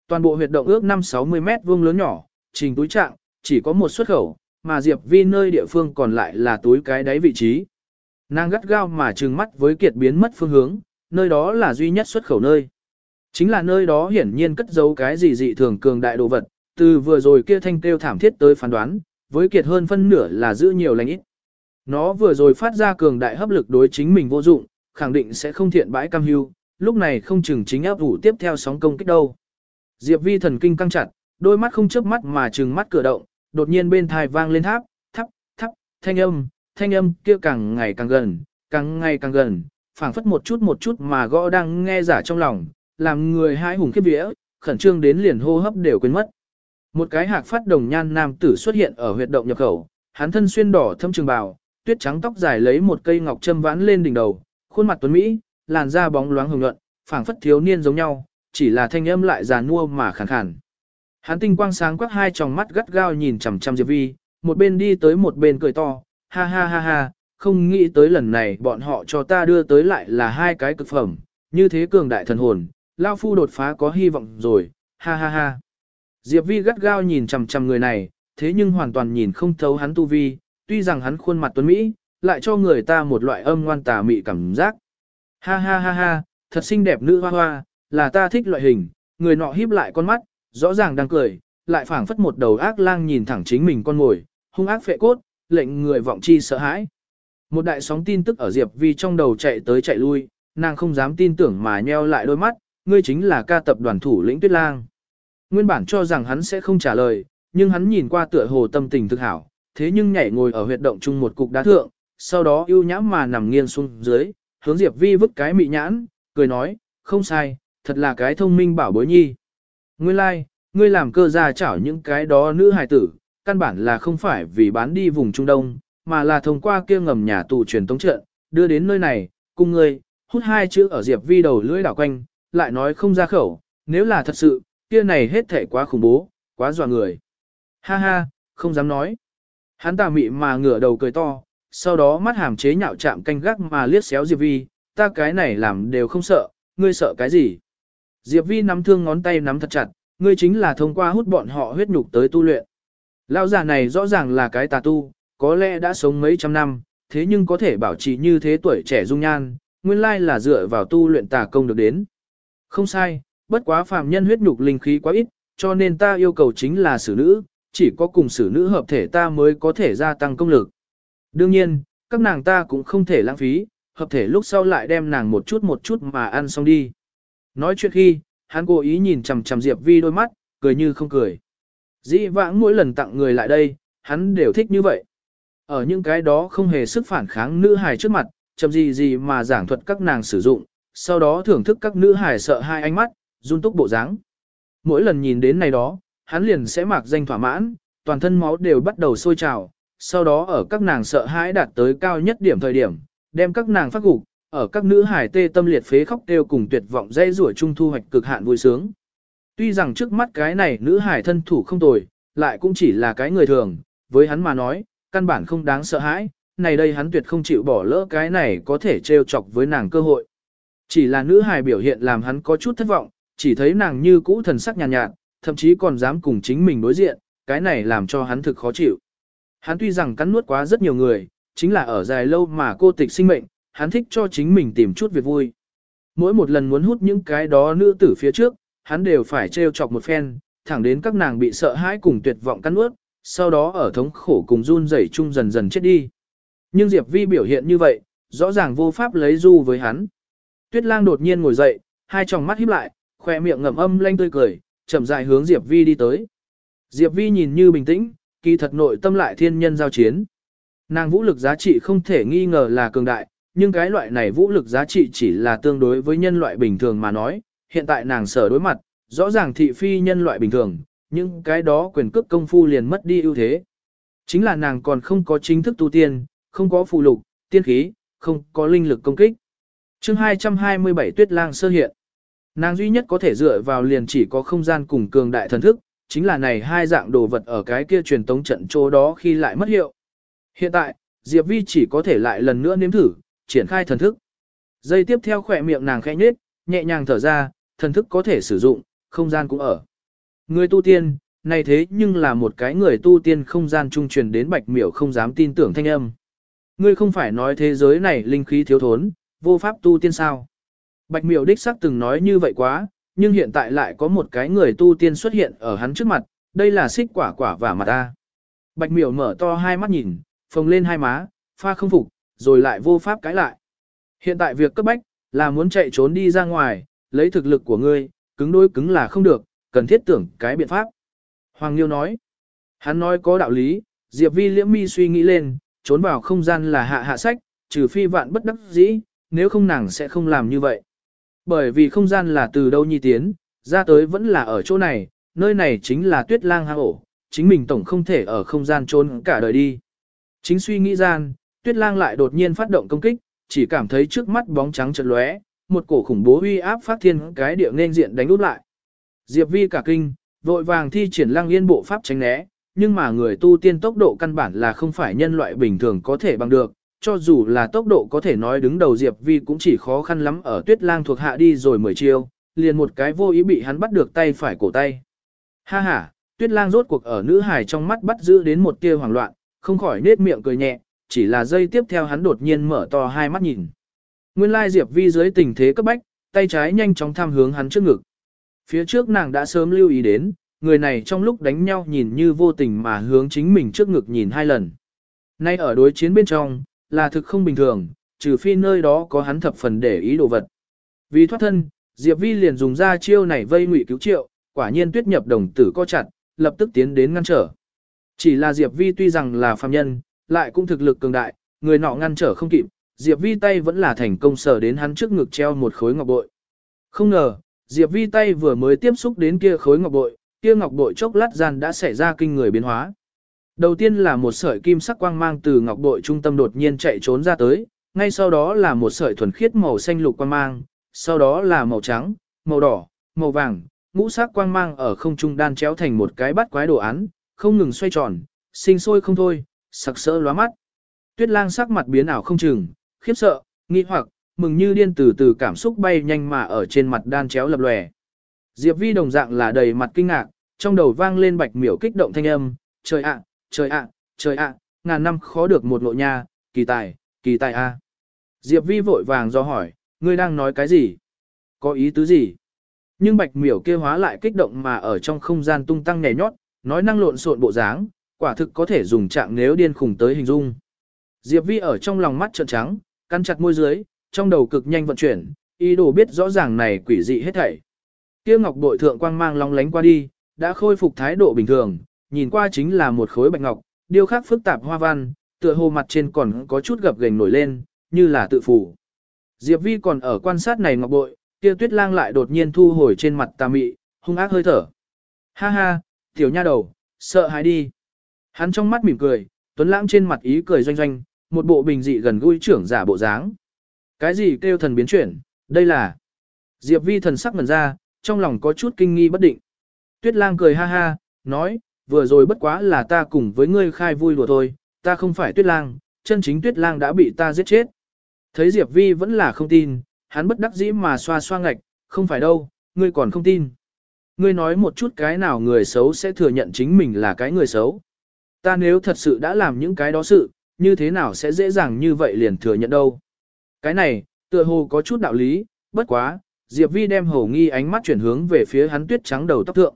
Speaker 1: Toàn bộ huyệt động ước 5-60 mét vuông lớn nhỏ, trình túi trạng, chỉ có một xuất khẩu, mà Diệp Vi nơi địa phương còn lại là túi cái đáy vị trí. Nàng gắt gao mà trừng mắt với kiệt biến mất phương hướng, nơi đó là duy nhất xuất khẩu nơi. Chính là nơi đó hiển nhiên cất giấu cái gì dị thường cường đại đồ vật, từ vừa rồi kia thanh kêu thảm thiết tới phán đoán, với kiệt hơn phân nửa là giữ nhiều lành ít. Nó vừa rồi phát ra cường đại hấp lực đối chính mình vô dụng, khẳng định sẽ không thiện bãi cam hưu, lúc này không chừng chính áp ủ tiếp theo sóng công kích đâu. Diệp Vi thần kinh căng chặt, đôi mắt không chớp mắt mà trừng mắt cửa động, đột nhiên bên thai vang lên tháp, thắp, thắp, thanh âm, thanh âm kia càng ngày càng gần, càng ngày càng gần, phảng phất một chút một chút mà gõ đang nghe giả trong lòng, làm người hái hùng khiếp vía, khẩn trương đến liền hô hấp đều quên mất. Một cái hạc phát đồng nhan nam tử xuất hiện ở huyệt động nhập khẩu, hắn thân xuyên đỏ thâm trường bào, tuyết trắng tóc dài lấy một cây ngọc châm vãn lên đỉnh đầu, khuôn mặt tuấn mỹ, làn da bóng loáng hồng nhuận, phảng phất thiếu niên giống nhau, chỉ là thanh âm lại già nua mà khàn khàn. Hắn tinh quang sáng quắc hai tròng mắt gắt gao nhìn chằm chằm Diệp Vi, một bên đi tới một bên cười to, ha ha ha ha, không nghĩ tới lần này bọn họ cho ta đưa tới lại là hai cái cực phẩm, như thế cường đại thần hồn, Lao Phu đột phá có hy vọng rồi, ha ha ha. Diệp Vi gắt gao nhìn chằm chằm người này, thế nhưng hoàn toàn nhìn không thấu hắn tu vi, tuy rằng hắn khuôn mặt tuấn Mỹ, lại cho người ta một loại âm ngoan tà mị cảm giác. Ha ha ha ha, thật xinh đẹp nữ hoa hoa, là ta thích loại hình, người nọ híp lại con mắt, rõ ràng đang cười, lại phảng phất một đầu ác lang nhìn thẳng chính mình con ngồi, hung ác phệ cốt, lệnh người vọng chi sợ hãi. Một đại sóng tin tức ở Diệp Vi trong đầu chạy tới chạy lui, nàng không dám tin tưởng mà nheo lại đôi mắt, ngươi chính là ca tập đoàn thủ lĩnh Tuyết Lang. Nguyên bản cho rằng hắn sẽ không trả lời, nhưng hắn nhìn qua tựa hồ tâm tình thực hảo, thế nhưng nhảy ngồi ở huyệt động chung một cục đá thượng, sau đó ưu nhãm mà nằm nghiêng xuống dưới, hướng Diệp Vi vứt cái mị nhãn, cười nói, không sai, thật là cái thông minh bảo bối nhi. Nguyên lai, like, ngươi làm cơ gia chảo những cái đó nữ hài tử, căn bản là không phải vì bán đi vùng Trung Đông, mà là thông qua kia ngầm nhà tù truyền tống trận, đưa đến nơi này, cùng ngươi, hút hai chữ ở Diệp Vi đầu lưỡi đảo quanh, lại nói không ra khẩu, nếu là thật sự, kia này hết thể quá khủng bố, quá dọa người. Ha ha, không dám nói. Hắn tà mị mà ngửa đầu cười to, sau đó mắt hàm chế nhạo chạm canh gác mà liếc xéo Diệp Vi, ta cái này làm đều không sợ, ngươi sợ cái gì? Diệp Vi nắm thương ngón tay nắm thật chặt, ngươi chính là thông qua hút bọn họ huyết nhục tới tu luyện. Lão già này rõ ràng là cái tà tu, có lẽ đã sống mấy trăm năm, thế nhưng có thể bảo trì như thế tuổi trẻ dung nhan, nguyên lai là dựa vào tu luyện tà công được đến. Không sai, bất quá phàm nhân huyết nhục linh khí quá ít, cho nên ta yêu cầu chính là xử nữ, chỉ có cùng xử nữ hợp thể ta mới có thể gia tăng công lực. Đương nhiên, các nàng ta cũng không thể lãng phí, hợp thể lúc sau lại đem nàng một chút một chút mà ăn xong đi. Nói chuyện khi, hắn cố ý nhìn chằm chằm Diệp Vi đôi mắt, cười như không cười. Dĩ vãng mỗi lần tặng người lại đây, hắn đều thích như vậy. Ở những cái đó không hề sức phản kháng nữ hài trước mặt, chậm gì gì mà giảng thuật các nàng sử dụng, sau đó thưởng thức các nữ hài sợ hai ánh mắt, run túc bộ dáng. Mỗi lần nhìn đến này đó, hắn liền sẽ mặc danh thỏa mãn, toàn thân máu đều bắt đầu sôi trào, sau đó ở các nàng sợ hãi đạt tới cao nhất điểm thời điểm, đem các nàng phát gục, ở các nữ hải tê tâm liệt phế khóc kêu cùng tuyệt vọng dây rủa trung thu hoạch cực hạn vui sướng. Tuy rằng trước mắt cái này nữ hải thân thủ không tồi, lại cũng chỉ là cái người thường, với hắn mà nói, căn bản không đáng sợ hãi, này đây hắn tuyệt không chịu bỏ lỡ cái này có thể trêu chọc với nàng cơ hội. Chỉ là nữ hài biểu hiện làm hắn có chút thất vọng, chỉ thấy nàng như cũ thần sắc nhàn nhạt, nhạt, thậm chí còn dám cùng chính mình đối diện, cái này làm cho hắn thực khó chịu. Hắn tuy rằng cắn nuốt quá rất nhiều người, chính là ở dài lâu mà cô tịch sinh mệnh, hắn thích cho chính mình tìm chút việc vui. Mỗi một lần muốn hút những cái đó nữ tử phía trước, hắn đều phải trêu chọc một phen, thẳng đến các nàng bị sợ hãi cùng tuyệt vọng cắn nuốt, sau đó ở thống khổ cùng run rẩy chung dần dần chết đi. Nhưng Diệp Vi biểu hiện như vậy, rõ ràng vô pháp lấy du với hắn. Tuyết lang đột nhiên ngồi dậy, hai tròng mắt híp lại, khoe miệng ngậm âm lanh tươi cười, chậm rãi hướng Diệp Vi đi tới. Diệp Vi nhìn như bình tĩnh, kỳ thật nội tâm lại thiên nhân giao chiến. Nàng vũ lực giá trị không thể nghi ngờ là cường đại, nhưng cái loại này vũ lực giá trị chỉ là tương đối với nhân loại bình thường mà nói, hiện tại nàng sở đối mặt, rõ ràng thị phi nhân loại bình thường, nhưng cái đó quyền cước công phu liền mất đi ưu thế. Chính là nàng còn không có chính thức tu tiên, không có phù lục, tiên khí, không có linh lực công kích. chương 227 Tuyết Lang sơ hiện. Nàng duy nhất có thể dựa vào liền chỉ có không gian cùng cường đại thần thức, chính là này hai dạng đồ vật ở cái kia truyền tống trận chỗ đó khi lại mất hiệu. Hiện tại, Diệp Vi chỉ có thể lại lần nữa nếm thử, triển khai thần thức. Dây tiếp theo khỏe miệng nàng khẽ nhếch, nhẹ nhàng thở ra, thần thức có thể sử dụng, không gian cũng ở. Người tu tiên, này thế nhưng là một cái người tu tiên không gian trung truyền đến bạch miểu không dám tin tưởng thanh âm. Ngươi không phải nói thế giới này linh khí thiếu thốn, vô pháp tu tiên sao. Bạch miểu đích xác từng nói như vậy quá, nhưng hiện tại lại có một cái người tu tiên xuất hiện ở hắn trước mặt, đây là xích quả quả và mặt ta. Bạch miểu mở to hai mắt nhìn, phồng lên hai má, pha không phục, rồi lại vô pháp cãi lại. Hiện tại việc cấp bách, là muốn chạy trốn đi ra ngoài, lấy thực lực của ngươi, cứng đối cứng là không được, cần thiết tưởng cái biện pháp. Hoàng Nghiêu nói, hắn nói có đạo lý, Diệp Vi liễm mi suy nghĩ lên, trốn vào không gian là hạ hạ sách, trừ phi vạn bất đắc dĩ, nếu không nàng sẽ không làm như vậy. Bởi vì không gian là từ đâu nhi tiến, ra tới vẫn là ở chỗ này, nơi này chính là tuyết lang hang ổ, chính mình tổng không thể ở không gian trốn cả đời đi. Chính suy nghĩ gian, tuyết lang lại đột nhiên phát động công kích, chỉ cảm thấy trước mắt bóng trắng chật lóe, một cổ khủng bố uy áp phát thiên cái địa nên diện đánh úp lại. Diệp Vi cả kinh, vội vàng thi triển lang yên bộ pháp tránh né, nhưng mà người tu tiên tốc độ căn bản là không phải nhân loại bình thường có thể bằng được, cho dù là tốc độ có thể nói đứng đầu Diệp Vi cũng chỉ khó khăn lắm ở tuyết lang thuộc hạ đi rồi mười chiêu, liền một cái vô ý bị hắn bắt được tay phải cổ tay. Ha ha, tuyết lang rốt cuộc ở nữ hải trong mắt bắt giữ đến một tia hoảng loạn, không khỏi nết miệng cười nhẹ, chỉ là giây tiếp theo hắn đột nhiên mở to hai mắt nhìn. Nguyên lai Diệp Vi dưới tình thế cấp bách, tay trái nhanh chóng tham hướng hắn trước ngực. Phía trước nàng đã sớm lưu ý đến, người này trong lúc đánh nhau nhìn như vô tình mà hướng chính mình trước ngực nhìn hai lần. Nay ở đối chiến bên trong, là thực không bình thường, trừ phi nơi đó có hắn thập phần để ý đồ vật. Vì thoát thân, Diệp Vi liền dùng ra chiêu này vây ngụy cứu triệu, quả nhiên tuyết nhập đồng tử co chặt, lập tức tiến đến ngăn trở. Chỉ là Diệp Vi tuy rằng là phàm nhân, lại cũng thực lực cường đại, người nọ ngăn trở không kịp, Diệp Vi tay vẫn là thành công sở đến hắn trước ngực treo một khối ngọc bội. Không ngờ, Diệp Vi tay vừa mới tiếp xúc đến kia khối ngọc bội, kia ngọc bội chốc lát gian đã xảy ra kinh người biến hóa. Đầu tiên là một sợi kim sắc quang mang từ ngọc bội trung tâm đột nhiên chạy trốn ra tới, ngay sau đó là một sợi thuần khiết màu xanh lục quang mang, sau đó là màu trắng, màu đỏ, màu vàng, ngũ sắc quang mang ở không trung đan chéo thành một cái bát quái đồ án, không ngừng xoay tròn, sinh sôi không thôi, sặc sỡ lóa mắt. Tuyết lang sắc mặt biến ảo không chừng, khiếp sợ, nghi hoặc, mừng như điên từ từ cảm xúc bay nhanh mà ở trên mặt đan chéo lập lòe. Diệp Vi đồng dạng là đầy mặt kinh ngạc, trong đầu vang lên bạch miểu kích động thanh âm, trời ạ, trời ạ, trời ạ, ngàn năm khó được một ngộ nha, kỳ tài, kỳ tài a. Diệp Vi vội vàng do hỏi, ngươi đang nói cái gì? Có ý tứ gì? Nhưng bạch miểu kia hóa lại kích động mà ở trong không gian tung tăng nhảy nhót, nói năng lộn xộn bộ dáng, quả thực có thể dùng trạng nếu điên khủng tới hình dung. Diệp Vi ở trong lòng mắt trợn trắng, căn chặt môi dưới, trong đầu cực nhanh vận chuyển, ý đồ biết rõ ràng này quỷ dị hết thảy. Kia ngọc bội thượng quang mang long lánh qua đi, đã khôi phục thái độ bình thường, nhìn qua chính là một khối bạch ngọc, điêu khắc phức tạp hoa văn, tựa hồ mặt trên còn có chút gập ghềnh nổi lên, như là tự phủ. Diệp Vi còn ở quan sát này ngọc bội, kia tuyết lang lại đột nhiên thu hồi trên mặt tà mị, hung ác hơi thở. Ha ha, tiểu nha đầu, sợ hãi đi. Hắn trong mắt mỉm cười, tuấn lãng trên mặt ý cười doanh doanh, một bộ bình dị gần gũi trưởng giả bộ dáng. Cái gì kêu thần biến chuyển, đây là... Diệp vi thần sắc ngần ra, trong lòng có chút kinh nghi bất định. Tuyết lang cười ha ha, nói, vừa rồi bất quá là ta cùng với ngươi khai vui đùa thôi, ta không phải tuyết lang, chân chính tuyết lang đã bị ta giết chết. Thấy Diệp vi vẫn là không tin, hắn bất đắc dĩ mà xoa xoa ngạch, không phải đâu, ngươi còn không tin. Ngươi nói một chút cái nào người xấu sẽ thừa nhận chính mình là cái người xấu. Ta nếu thật sự đã làm những cái đó sự, như thế nào sẽ dễ dàng như vậy liền thừa nhận đâu. Cái này, tựa hồ có chút đạo lý, bất quá, Diệp Vi đem hổ nghi ánh mắt chuyển hướng về phía hắn tuyết trắng đầu tóc thượng.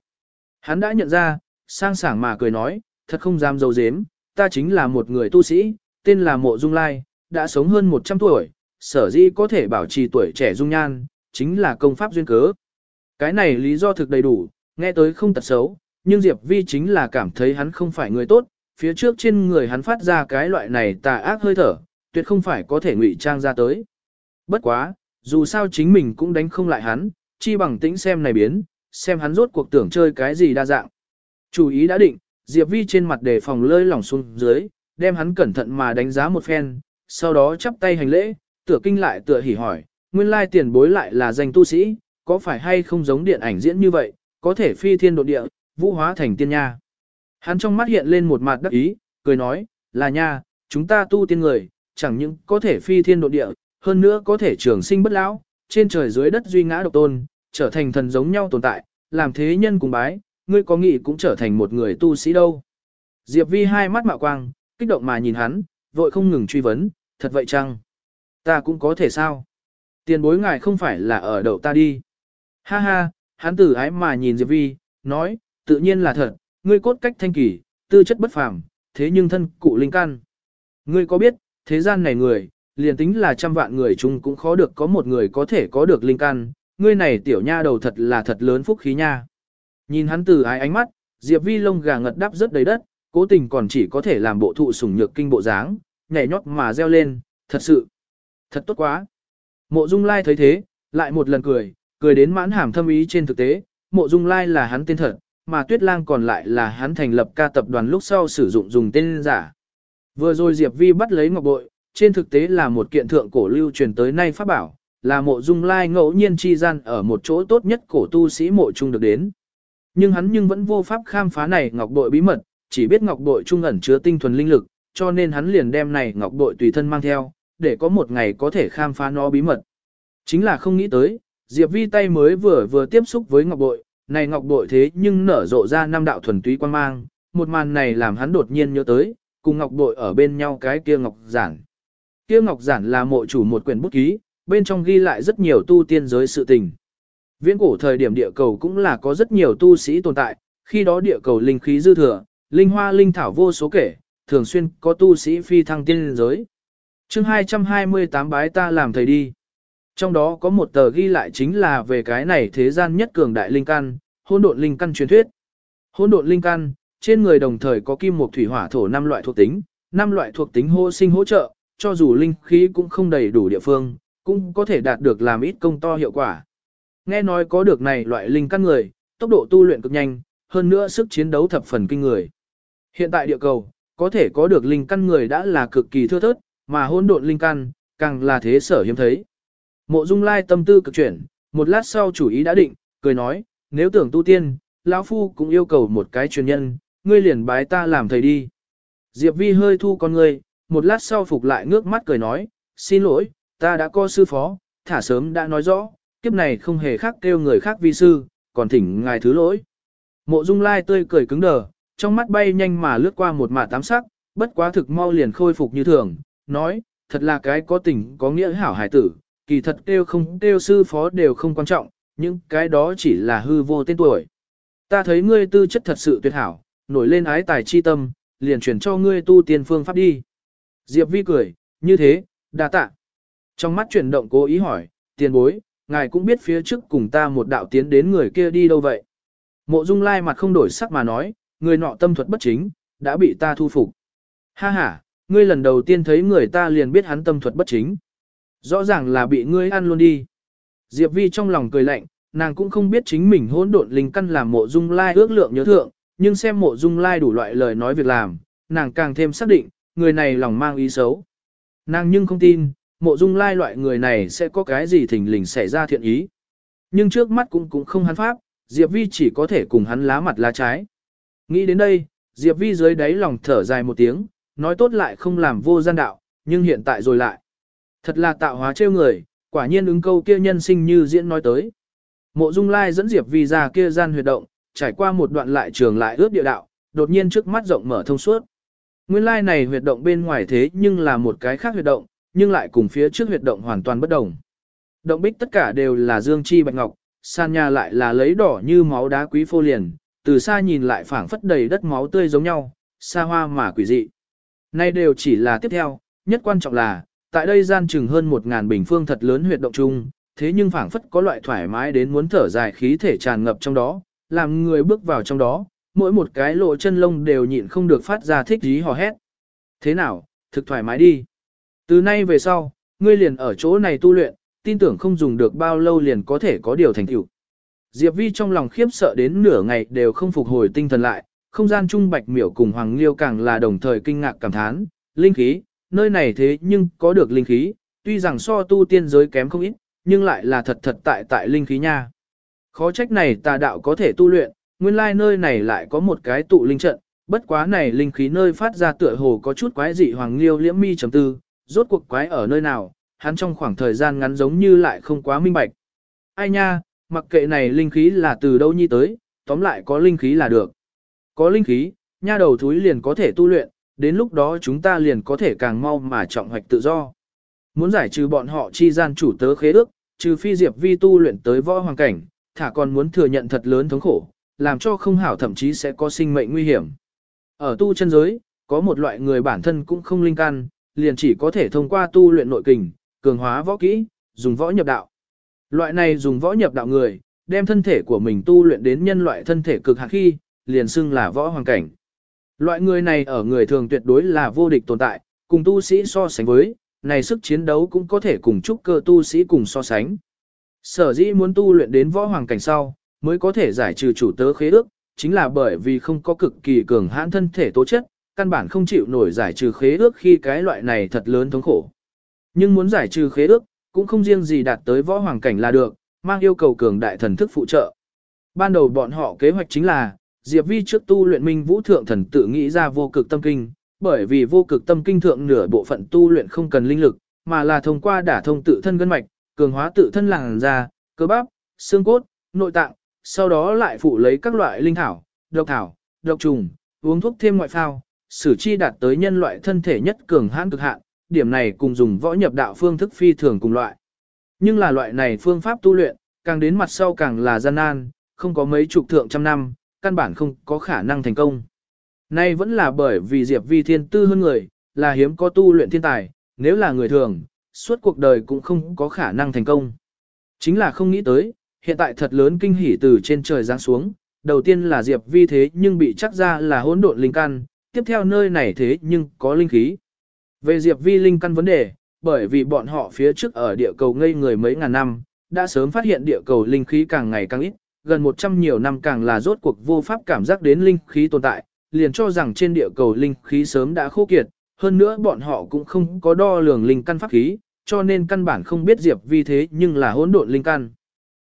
Speaker 1: Hắn đã nhận ra, sang sảng mà cười nói, thật không dám dấu dếm, ta chính là một người tu sĩ, tên là Mộ Dung Lai, đã sống hơn 100 tuổi, sở dĩ có thể bảo trì tuổi trẻ dung nhan, chính là công pháp duyên cớ. Cái này lý do thực đầy đủ, nghe tới không tật xấu, nhưng Diệp Vi chính là cảm thấy hắn không phải người tốt, phía trước trên người hắn phát ra cái loại này tà ác hơi thở, tuyệt không phải có thể ngụy trang ra tới. Bất quá, dù sao chính mình cũng đánh không lại hắn, chi bằng tĩnh xem này biến, xem hắn rốt cuộc tưởng chơi cái gì đa dạng. Chủ ý đã định, Diệp Vi trên mặt đề phòng lơi lỏng xuống dưới, đem hắn cẩn thận mà đánh giá một phen, sau đó chắp tay hành lễ, tựa kinh lại tựa hỉ hỏi, nguyên lai tiền bối lại là danh tu sĩ, có phải hay không giống điện ảnh diễn như vậy, có thể phi thiên độ địa, vũ hóa thành tiên nha. Hắn trong mắt hiện lên một mặt đắc ý, cười nói, là nha, chúng ta tu tiên người, chẳng những có thể phi thiên độ địa, hơn nữa có thể trường sinh bất lão, trên trời dưới đất duy ngã độc tôn, trở thành thần giống nhau tồn tại, làm thế nhân cùng bái, ngươi có nghĩ cũng trở thành một người tu sĩ đâu. Diệp Vi hai mắt mạo quang, kích động mà nhìn hắn, vội không ngừng truy vấn, thật vậy chăng? Ta cũng có thể sao? Tiền bối ngài không phải là ở đậu ta đi. Ha ha, hắn tử ái mà nhìn Diệp Vi, nói, tự nhiên là thật, ngươi cốt cách thanh kỳ, tư chất bất phàm, thế nhưng thân cụ linh căn. Ngươi có biết, thế gian này người, liền tính là trăm vạn người chung cũng khó được có một người có thể có được linh căn, ngươi này tiểu nha đầu thật là thật lớn phúc khí nha. Nhìn hắn từ ái ánh mắt, Diệp Vi lông gà ngật đắp rất đầy đất, cố tình còn chỉ có thể làm bộ thụ sủng nhược kinh bộ dáng, nhảy nhót mà reo lên, thật sự, thật tốt quá. Mộ Dung Lai thấy thế, lại một lần cười, cười đến mãn hàm thâm ý trên thực tế, Mộ Dung Lai là hắn tên thật, mà Tuyết Lang còn lại là hắn thành lập ca tập đoàn lúc sau sử dụng dùng tên giả. Vừa rồi Diệp Vi bắt lấy ngọc bội, trên thực tế là một kiện thượng cổ lưu truyền tới nay pháp bảo, là mộ dung lai ngẫu nhiên chi gian ở một chỗ tốt nhất cổ tu sĩ mộ trung được đến. Nhưng hắn nhưng vẫn vô pháp khám phá này ngọc bội bí mật, chỉ biết ngọc bội trung ẩn chứa tinh thuần linh lực, cho nên hắn liền đem này ngọc bội tùy thân mang theo, để có một ngày có thể khám phá nó bí mật. Chính là không nghĩ tới, Diệp Vi tay mới vừa vừa tiếp xúc với ngọc bội, này ngọc bội thế nhưng nở rộ ra năm đạo thuần túy quan mang, một màn này làm hắn đột nhiên nhớ tới, cùng ngọc bội ở bên nhau cái kia ngọc giản. Kia ngọc giản là mộ chủ một quyển bút ký, bên trong ghi lại rất nhiều tu tiên giới sự tình. Viễn cổ thời điểm địa cầu cũng là có rất nhiều tu sĩ tồn tại, khi đó địa cầu linh khí dư thừa, linh hoa linh thảo vô số kể, thường xuyên có tu sĩ phi thăng tiên giới. chương 228 bái ta làm thầy đi. Trong đó có một tờ ghi lại chính là về cái này thế gian nhất cường đại linh căn, hôn độn linh căn truyền thuyết. Hôn độn linh căn, trên người đồng thời có kim mộc thủy hỏa thổ năm loại thuộc tính, năm loại thuộc tính hô sinh hỗ trợ, cho dù linh khí cũng không đầy đủ địa phương, cũng có thể đạt được làm ít công to hiệu quả. Nghe nói có được này loại linh căn người, tốc độ tu luyện cực nhanh, hơn nữa sức chiến đấu thập phần kinh người. Hiện tại địa cầu, có thể có được linh căn người đã là cực kỳ thưa thớt, mà hỗn độn linh căn, càng là thế sở hiếm thấy. Mộ Dung Lai tâm tư cực chuyển, một lát sau chủ ý đã định, cười nói, nếu tưởng tu tiên, lão phu cũng yêu cầu một cái truyền nhân, ngươi liền bái ta làm thầy đi. Diệp Vi hơi thu con ngươi, một lát sau phục lại ngước mắt cười nói, xin lỗi, ta đã có sư phó, thả sớm đã nói rõ, kiếp này không hề khác kêu người khác vi sư, còn thỉnh ngài thứ lỗi. Mộ Dung Lai tươi cười cứng đờ, trong mắt bay nhanh mà lướt qua một mả tám sắc, bất quá thực mau liền khôi phục như thường, nói, thật là cái có tình có nghĩa hảo hải tử, kỳ thật kêu không kêu sư phó đều không quan trọng, nhưng cái đó chỉ là hư vô tên tuổi. Ta thấy ngươi tư chất thật sự tuyệt hảo, nổi lên ái tài chi tâm, liền chuyển cho ngươi tu tiên phương pháp đi. Diệp Vi cười, như thế, đa tạ. Trong mắt chuyển động cố ý hỏi, tiền bối, ngài cũng biết phía trước cùng ta một đạo tiến đến người kia đi đâu vậy. Mộ Dung Lai mặt không đổi sắc mà nói, người nọ tâm thuật bất chính, đã bị ta thu phục. Ha ha, ngươi lần đầu tiên thấy người ta liền biết hắn tâm thuật bất chính. Rõ ràng là bị ngươi ăn luôn đi. Diệp Vi trong lòng cười lạnh, nàng cũng không biết chính mình hỗn độn linh căn làm mộ dung lai ước lượng nhớ thượng, nhưng xem mộ dung lai đủ loại lời nói việc làm, nàng càng thêm xác định, người này lòng mang ý xấu. Nàng nhưng không tin, mộ dung lai loại người này sẽ có cái gì thình lình xảy ra thiện ý. Nhưng trước mắt cũng cũng không hắn pháp, Diệp Vi chỉ có thể cùng hắn lá mặt lá trái. Nghĩ đến đây, Diệp Vi dưới đáy lòng thở dài một tiếng, nói tốt lại không làm vô gian đạo, nhưng hiện tại rồi lại. Thật là tạo hóa trêu người, quả nhiên ứng câu kia nhân sinh như diễn nói tới. Mộ Dung Lai dẫn Diệp Vi ra kia gian huyệt động, trải qua một đoạn lại trường lại ướt địa đạo, đột nhiên trước mắt rộng mở thông suốt. Nguyên lai này huyệt động bên ngoài thế nhưng là một cái khác huyệt động, nhưng lại cùng phía trước huyệt động hoàn toàn bất đồng. Động bích tất cả đều là dương chi bạch ngọc, san nhà lại là lấy đỏ như máu đá quý phô liền, từ xa nhìn lại phảng phất đầy đất máu tươi giống nhau, xa hoa mà quỷ dị. Nay đều chỉ là tiếp theo, nhất quan trọng là, tại đây gian chừng hơn một ngàn bình phương thật lớn huyệt động chung, thế nhưng phảng phất có loại thoải mái đến muốn thở dài khí thể tràn ngập trong đó, làm người bước vào trong đó, mỗi một cái lộ chân lông đều nhịn không được phát ra thích dí hò hét. Thế nào, thực thoải mái đi. Từ nay về sau, ngươi liền ở chỗ này tu luyện, tin tưởng không dùng được bao lâu liền có thể có điều thành tựu. Diệp Vi trong lòng khiếp sợ đến nửa ngày đều không phục hồi tinh thần lại, không gian trung bạch miểu cùng Hoàng Liêu càng là đồng thời kinh ngạc cảm thán, linh khí, nơi này thế nhưng có được linh khí, tuy rằng so tu tiên giới kém không ít, nhưng lại là thật thật tại tại linh khí nha. Khó trách này tà đạo có thể tu luyện, nguyên lai nơi này lại có một cái tụ linh trận, bất quá này linh khí nơi phát ra tựa hồ có chút quái dị Hoàng Liêu liễm mi chấm tư, rốt cuộc quái ở nơi nào, hắn trong khoảng thời gian ngắn giống như lại không quá minh bạch. Ai nha, mặc kệ này linh khí là từ đâu nhi tới, tóm lại có linh khí là được. Có linh khí, nha đầu thúi liền có thể tu luyện, đến lúc đó chúng ta liền có thể càng mau mà trọng hoạch tự do. Muốn giải trừ bọn họ chi gian chủ tớ khế ước, trừ phi diệp vi tu luyện tới võ hoàng cảnh, thả còn muốn thừa nhận thật lớn thống khổ, làm cho không hảo thậm chí sẽ có sinh mệnh nguy hiểm. Ở tu chân giới, có một loại người bản thân cũng không linh căn, liền chỉ có thể thông qua tu luyện nội kình, cường hóa võ kỹ, dùng võ nhập đạo. Loại này dùng võ nhập đạo người, đem thân thể của mình tu luyện đến nhân loại thân thể cực hạn khi, liền xưng là võ hoàng cảnh. Loại người này ở người thường tuyệt đối là vô địch tồn tại, cùng tu sĩ so sánh với, này sức chiến đấu cũng có thể cùng trúc cơ tu sĩ cùng so sánh. Sở dĩ muốn tu luyện đến võ hoàng cảnh sau, mới có thể giải trừ chủ tớ khế ước, chính là bởi vì không có cực kỳ cường hãn thân thể tố chất, căn bản không chịu nổi giải trừ khế ước khi cái loại này thật lớn thống khổ. Nhưng muốn giải trừ khế ước, cũng không riêng gì đạt tới võ hoàng cảnh là được, mang yêu cầu cường đại thần thức phụ trợ. Ban đầu bọn họ kế hoạch chính là, Diệp Vi trước tu luyện minh vũ thượng thần tự nghĩ ra vô cực tâm kinh, bởi vì vô cực tâm kinh thượng nửa bộ phận tu luyện không cần linh lực, mà là thông qua đả thông tự thân gân mạch, cường hóa tự thân làn da, cơ bắp, xương cốt, nội tạng, sau đó lại phụ lấy các loại linh thảo, độc thảo, độc trùng, uống thuốc thêm ngoại phao, sử chi đạt tới nhân loại thân thể nhất cường hãn cực hạn, điểm này cùng dùng võ nhập đạo phương thức phi thường cùng loại. Nhưng là loại này phương pháp tu luyện, càng đến mặt sau càng là gian nan, không có mấy chục thượng trăm năm, căn bản không có khả năng thành công. Nay vẫn là bởi vì Diệp Vi thiên tư hơn người, là hiếm có tu luyện thiên tài, nếu là người thường, suốt cuộc đời cũng không có khả năng thành công. Chính là không nghĩ tới, hiện tại thật lớn kinh hỉ từ trên trời giáng xuống, đầu tiên là Diệp Vi thế nhưng bị chắc ra là hỗn độn linh căn, tiếp theo nơi này thế nhưng có linh khí. Về Diệp Vi linh căn vấn đề, bởi vì bọn họ phía trước ở địa cầu ngây người mấy ngàn năm, đã sớm phát hiện địa cầu linh khí càng ngày càng ít, gần 100 nhiều năm càng là rốt cuộc vô pháp cảm giác đến linh khí tồn tại, liền cho rằng trên địa cầu linh khí sớm đã khô kiệt, hơn nữa bọn họ cũng không có đo lường linh căn pháp khí, cho nên căn bản không biết Diệp Vi thế nhưng là hỗn độn linh căn.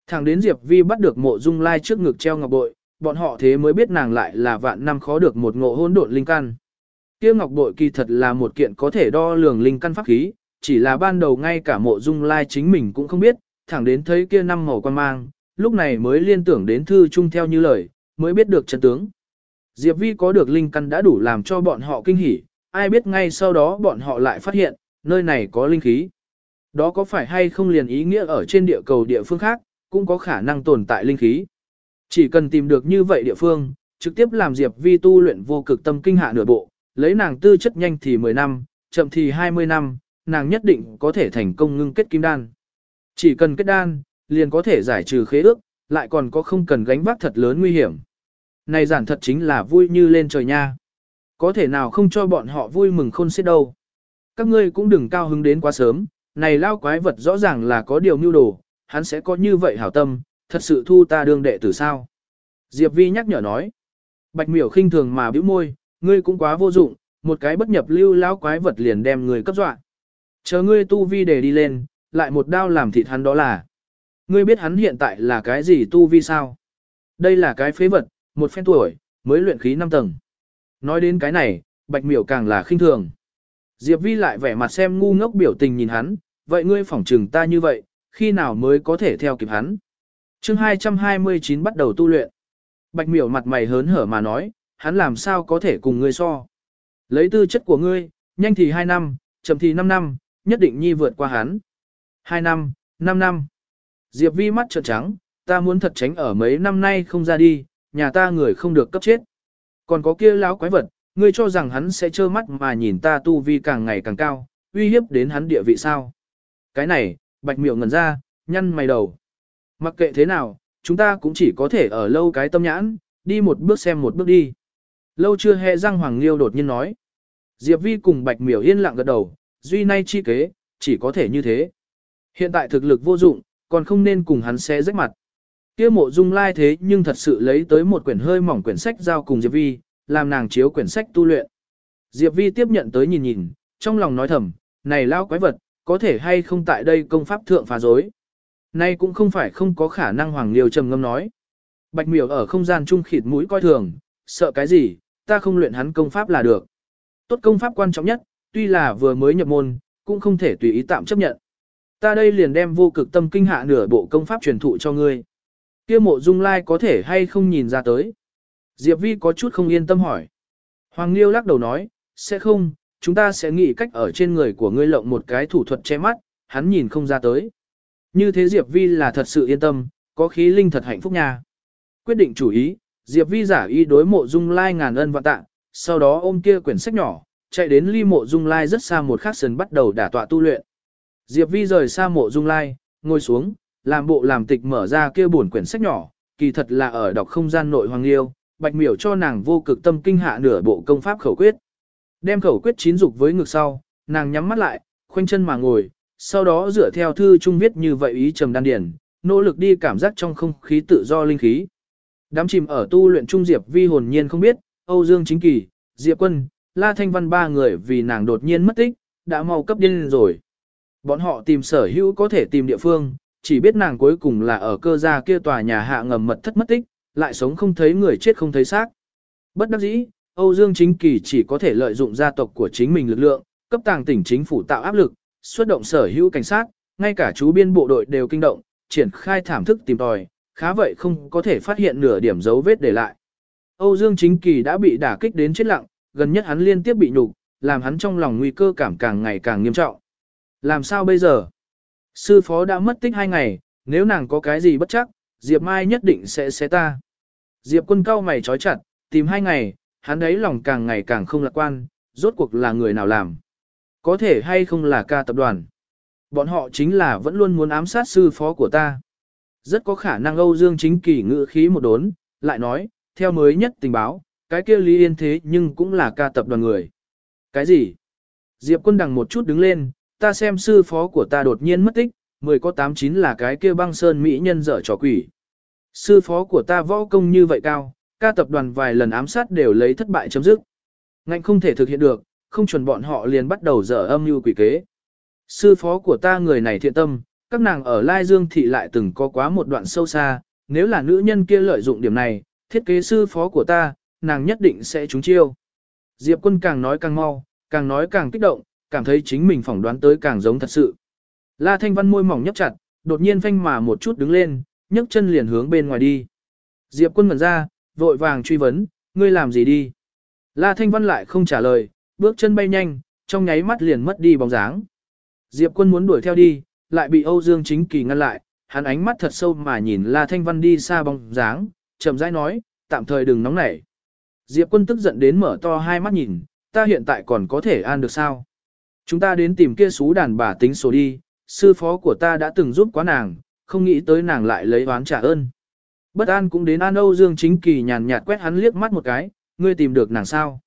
Speaker 1: Thẳng đến Diệp Vi bắt được mộ dung lai trước ngực treo ngọc bội, bọn họ thế mới biết nàng lại là vạn năm khó được một ngộ hôn độn linh căn. Kia ngọc bội kỳ thật là một kiện có thể đo lường linh căn pháp khí, chỉ là ban đầu ngay cả mộ dung lai chính mình cũng không biết, thẳng đến thấy kia năm màu quan mang, lúc này mới liên tưởng đến thư chung theo như lời, mới biết được chân tướng. Diệp Vi có được linh căn đã đủ làm cho bọn họ kinh hỉ, ai biết ngay sau đó bọn họ lại phát hiện, nơi này có linh khí. Đó có phải hay không liền ý nghĩa ở trên địa cầu địa phương khác, cũng có khả năng tồn tại linh khí. Chỉ cần tìm được như vậy địa phương, trực tiếp làm Diệp Vi tu luyện vô cực tâm kinh hạ nửa bộ, lấy nàng tư chất nhanh thì 10 năm, chậm thì 20 năm, nàng nhất định có thể thành công ngưng kết kim đan. Chỉ cần kết đan, liền có thể giải trừ khế ước, lại còn có không cần gánh vác thật lớn nguy hiểm. Này giản thật chính là vui như lên trời nha. Có thể nào không cho bọn họ vui mừng khôn xiết đâu. Các ngươi cũng đừng cao hứng đến quá sớm, này lao quái vật rõ ràng là có điều mưu đồ, hắn sẽ có như vậy hảo tâm, thật sự thu ta đương đệ tử sao. Diệp Vi nhắc nhở nói. Bạch miểu khinh thường mà bĩu môi, ngươi cũng quá vô dụng, một cái bất nhập lưu lão quái vật liền đem người cấp dọa. Chờ ngươi tu vi để đi lên, lại một đao làm thịt hắn đó là. Ngươi biết hắn hiện tại là cái gì tu vi sao? Đây là cái phế vật, một phen tuổi, mới luyện khí 5 tầng. Nói đến cái này, bạch miểu càng là khinh thường. Diệp Vi lại vẻ mặt xem ngu ngốc biểu tình nhìn hắn, vậy ngươi phỏng trừng ta như vậy, khi nào mới có thể theo kịp hắn chương 229 bắt đầu tu luyện. Bạch miểu mặt mày hớn hở mà nói, hắn làm sao có thể cùng ngươi so. Lấy tư chất của ngươi, nhanh thì 2 năm, chậm thì 5 năm, nhất định nhi vượt qua hắn. 2 năm, 5 năm. Diệp vi mắt trợn trắng, ta muốn thật tránh ở mấy năm nay không ra đi, nhà ta người không được cấp chết. Còn có kia láo quái vật, ngươi cho rằng hắn sẽ trơ mắt mà nhìn ta tu vi càng ngày càng cao, uy hiếp đến hắn địa vị sao. Cái này, bạch Miểu ngẩn ra, nhăn mày đầu. Mặc kệ thế nào, chúng ta cũng chỉ có thể ở lâu cái tâm nhãn, đi một bước xem một bước đi. Lâu chưa hẹ răng Hoàng Liêu đột nhiên nói. Diệp Vi cùng Bạch Miểu yên lặng gật đầu, duy nay chi kế, chỉ có thể như thế. Hiện tại thực lực vô dụng, còn không nên cùng hắn xé rách mặt. Kia mộ dung lai thế nhưng thật sự lấy tới một quyển hơi mỏng quyển sách giao cùng Diệp Vi, làm nàng chiếu quyển sách tu luyện. Diệp Vi tiếp nhận tới nhìn nhìn, trong lòng nói thầm, này lao quái vật, có thể hay không tại đây công pháp thượng phá dối. Nay cũng không phải không có khả năng Hoàng Liêu trầm ngâm nói. Bạch miểu ở không gian trung khịt mũi coi thường, sợ cái gì, ta không luyện hắn công pháp là được. Tốt công pháp quan trọng nhất, tuy là vừa mới nhập môn, cũng không thể tùy ý tạm chấp nhận. Ta đây liền đem vô cực tâm kinh hạ nửa bộ công pháp truyền thụ cho ngươi. Kia mộ dung lai có thể hay không nhìn ra tới. Diệp Vi có chút không yên tâm hỏi. Hoàng Liêu lắc đầu nói, sẽ không, chúng ta sẽ nghĩ cách ở trên người của ngươi lộng một cái thủ thuật che mắt, hắn nhìn không ra tới. Như thế Diệp Vi là thật sự yên tâm, có khí linh thật hạnh phúc nha. Quyết định chủ ý, Diệp Vi giả ý đối mộ dung lai ngàn ân vạn tạ, sau đó ôm kia quyển sách nhỏ, chạy đến ly mộ dung lai rất xa một khắc sân bắt đầu đả tọa tu luyện. Diệp Vi rời xa mộ dung lai, ngồi xuống, làm bộ làm tịch mở ra kia buồn quyển sách nhỏ, kỳ thật là ở đọc không gian nội hoàng liêu, bạch miểu cho nàng vô cực tâm kinh hạ nửa bộ công pháp khẩu quyết. Đem khẩu quyết chín dục với ngực sau, nàng nhắm mắt lại, khoanh chân mà ngồi, sau đó dựa theo thư trung viết như vậy ý trầm đan điển, nỗ lực đi cảm giác trong không khí tự do linh khí. Đám chìm ở tu luyện trung Diệp Vi hồn nhiên không biết, Âu Dương Chính Kỳ, Diệp Quân, La Thanh Văn ba người vì nàng đột nhiên mất tích, đã mau cấp điên rồi. Bọn họ tìm sở hữu có thể tìm địa phương, chỉ biết nàng cuối cùng là ở cơ gia kia tòa nhà hạ ngầm mật thất mất tích, lại sống không thấy người chết không thấy xác. Bất đắc dĩ, Âu Dương Chính Kỳ chỉ có thể lợi dụng gia tộc của chính mình lực lượng, cấp tàng tỉnh chính phủ tạo áp lực, xuất động sở hữu cảnh sát, ngay cả chú biên bộ đội đều kinh động, triển khai thảm thức tìm tòi, khá vậy không có thể phát hiện nửa điểm dấu vết để lại. Âu Dương Chính Kỳ đã bị đả kích đến chết lặng, gần nhất hắn liên tiếp bị nhục, làm hắn trong lòng nguy cơ cảm càng ngày càng nghiêm trọng. Làm sao bây giờ? Sư phó đã mất tích hai ngày, nếu nàng có cái gì bất chắc, Diệp Mai nhất định sẽ xé ta. Diệp quân cao mày trói chặt, tìm hai ngày, hắn ấy lòng càng ngày càng không lạc quan, rốt cuộc là người nào làm. Có thể hay không là ca tập đoàn. Bọn họ chính là vẫn luôn muốn ám sát sư phó của ta. Rất có khả năng Âu Dương chính kỳ ngự khí một đốn, lại nói, theo mới nhất tình báo, cái kia Lý Yên thế nhưng cũng là ca tập đoàn người. Cái gì? Diệp quân đằng một chút đứng lên, ta xem sư phó của ta đột nhiên mất tích, mười có tám chín là cái kia băng sơn mỹ nhân dở trò quỷ. Sư phó của ta võ công như vậy cao, ca tập đoàn vài lần ám sát đều lấy thất bại chấm dứt. Ngạnh không thể thực hiện được, không chuẩn bọn họ liền bắt đầu dở âm mưu quỷ kế. Sư phó của ta người này thiện tâm, các nàng ở Lai Dương thị lại từng có quá một đoạn sâu xa, nếu là nữ nhân kia lợi dụng điểm này, thiết kế sư phó của ta, nàng nhất định sẽ trúng chiêu. Diệp quân càng nói càng mau, càng nói càng kích động, cảm thấy chính mình phỏng đoán tới càng giống thật sự. La Thanh Văn môi mỏng nhấp chặt, đột nhiên phanh mà một chút đứng lên, nhấc chân liền hướng bên ngoài đi. Diệp quân ngẩn ra, vội vàng truy vấn, ngươi làm gì đi? La Thanh Văn lại không trả lời, bước chân bay nhanh, trong nháy mắt liền mất đi bóng dáng. Diệp quân muốn đuổi theo đi, lại bị Âu Dương Chính Kỳ ngăn lại, hắn ánh mắt thật sâu mà nhìn La Thanh Văn đi xa bóng dáng, chậm rãi nói, tạm thời đừng nóng nảy. Diệp quân tức giận đến mở to hai mắt nhìn, ta hiện tại còn có thể an được sao? Chúng ta đến tìm kia xú đàn bà tính số đi, sư phó của ta đã từng giúp quá nàng, không nghĩ tới nàng lại lấy oán trả ơn. Bất an cũng đến An Âu Dương Chính Kỳ nhàn nhạt quét hắn liếc mắt một cái, ngươi tìm được nàng sao.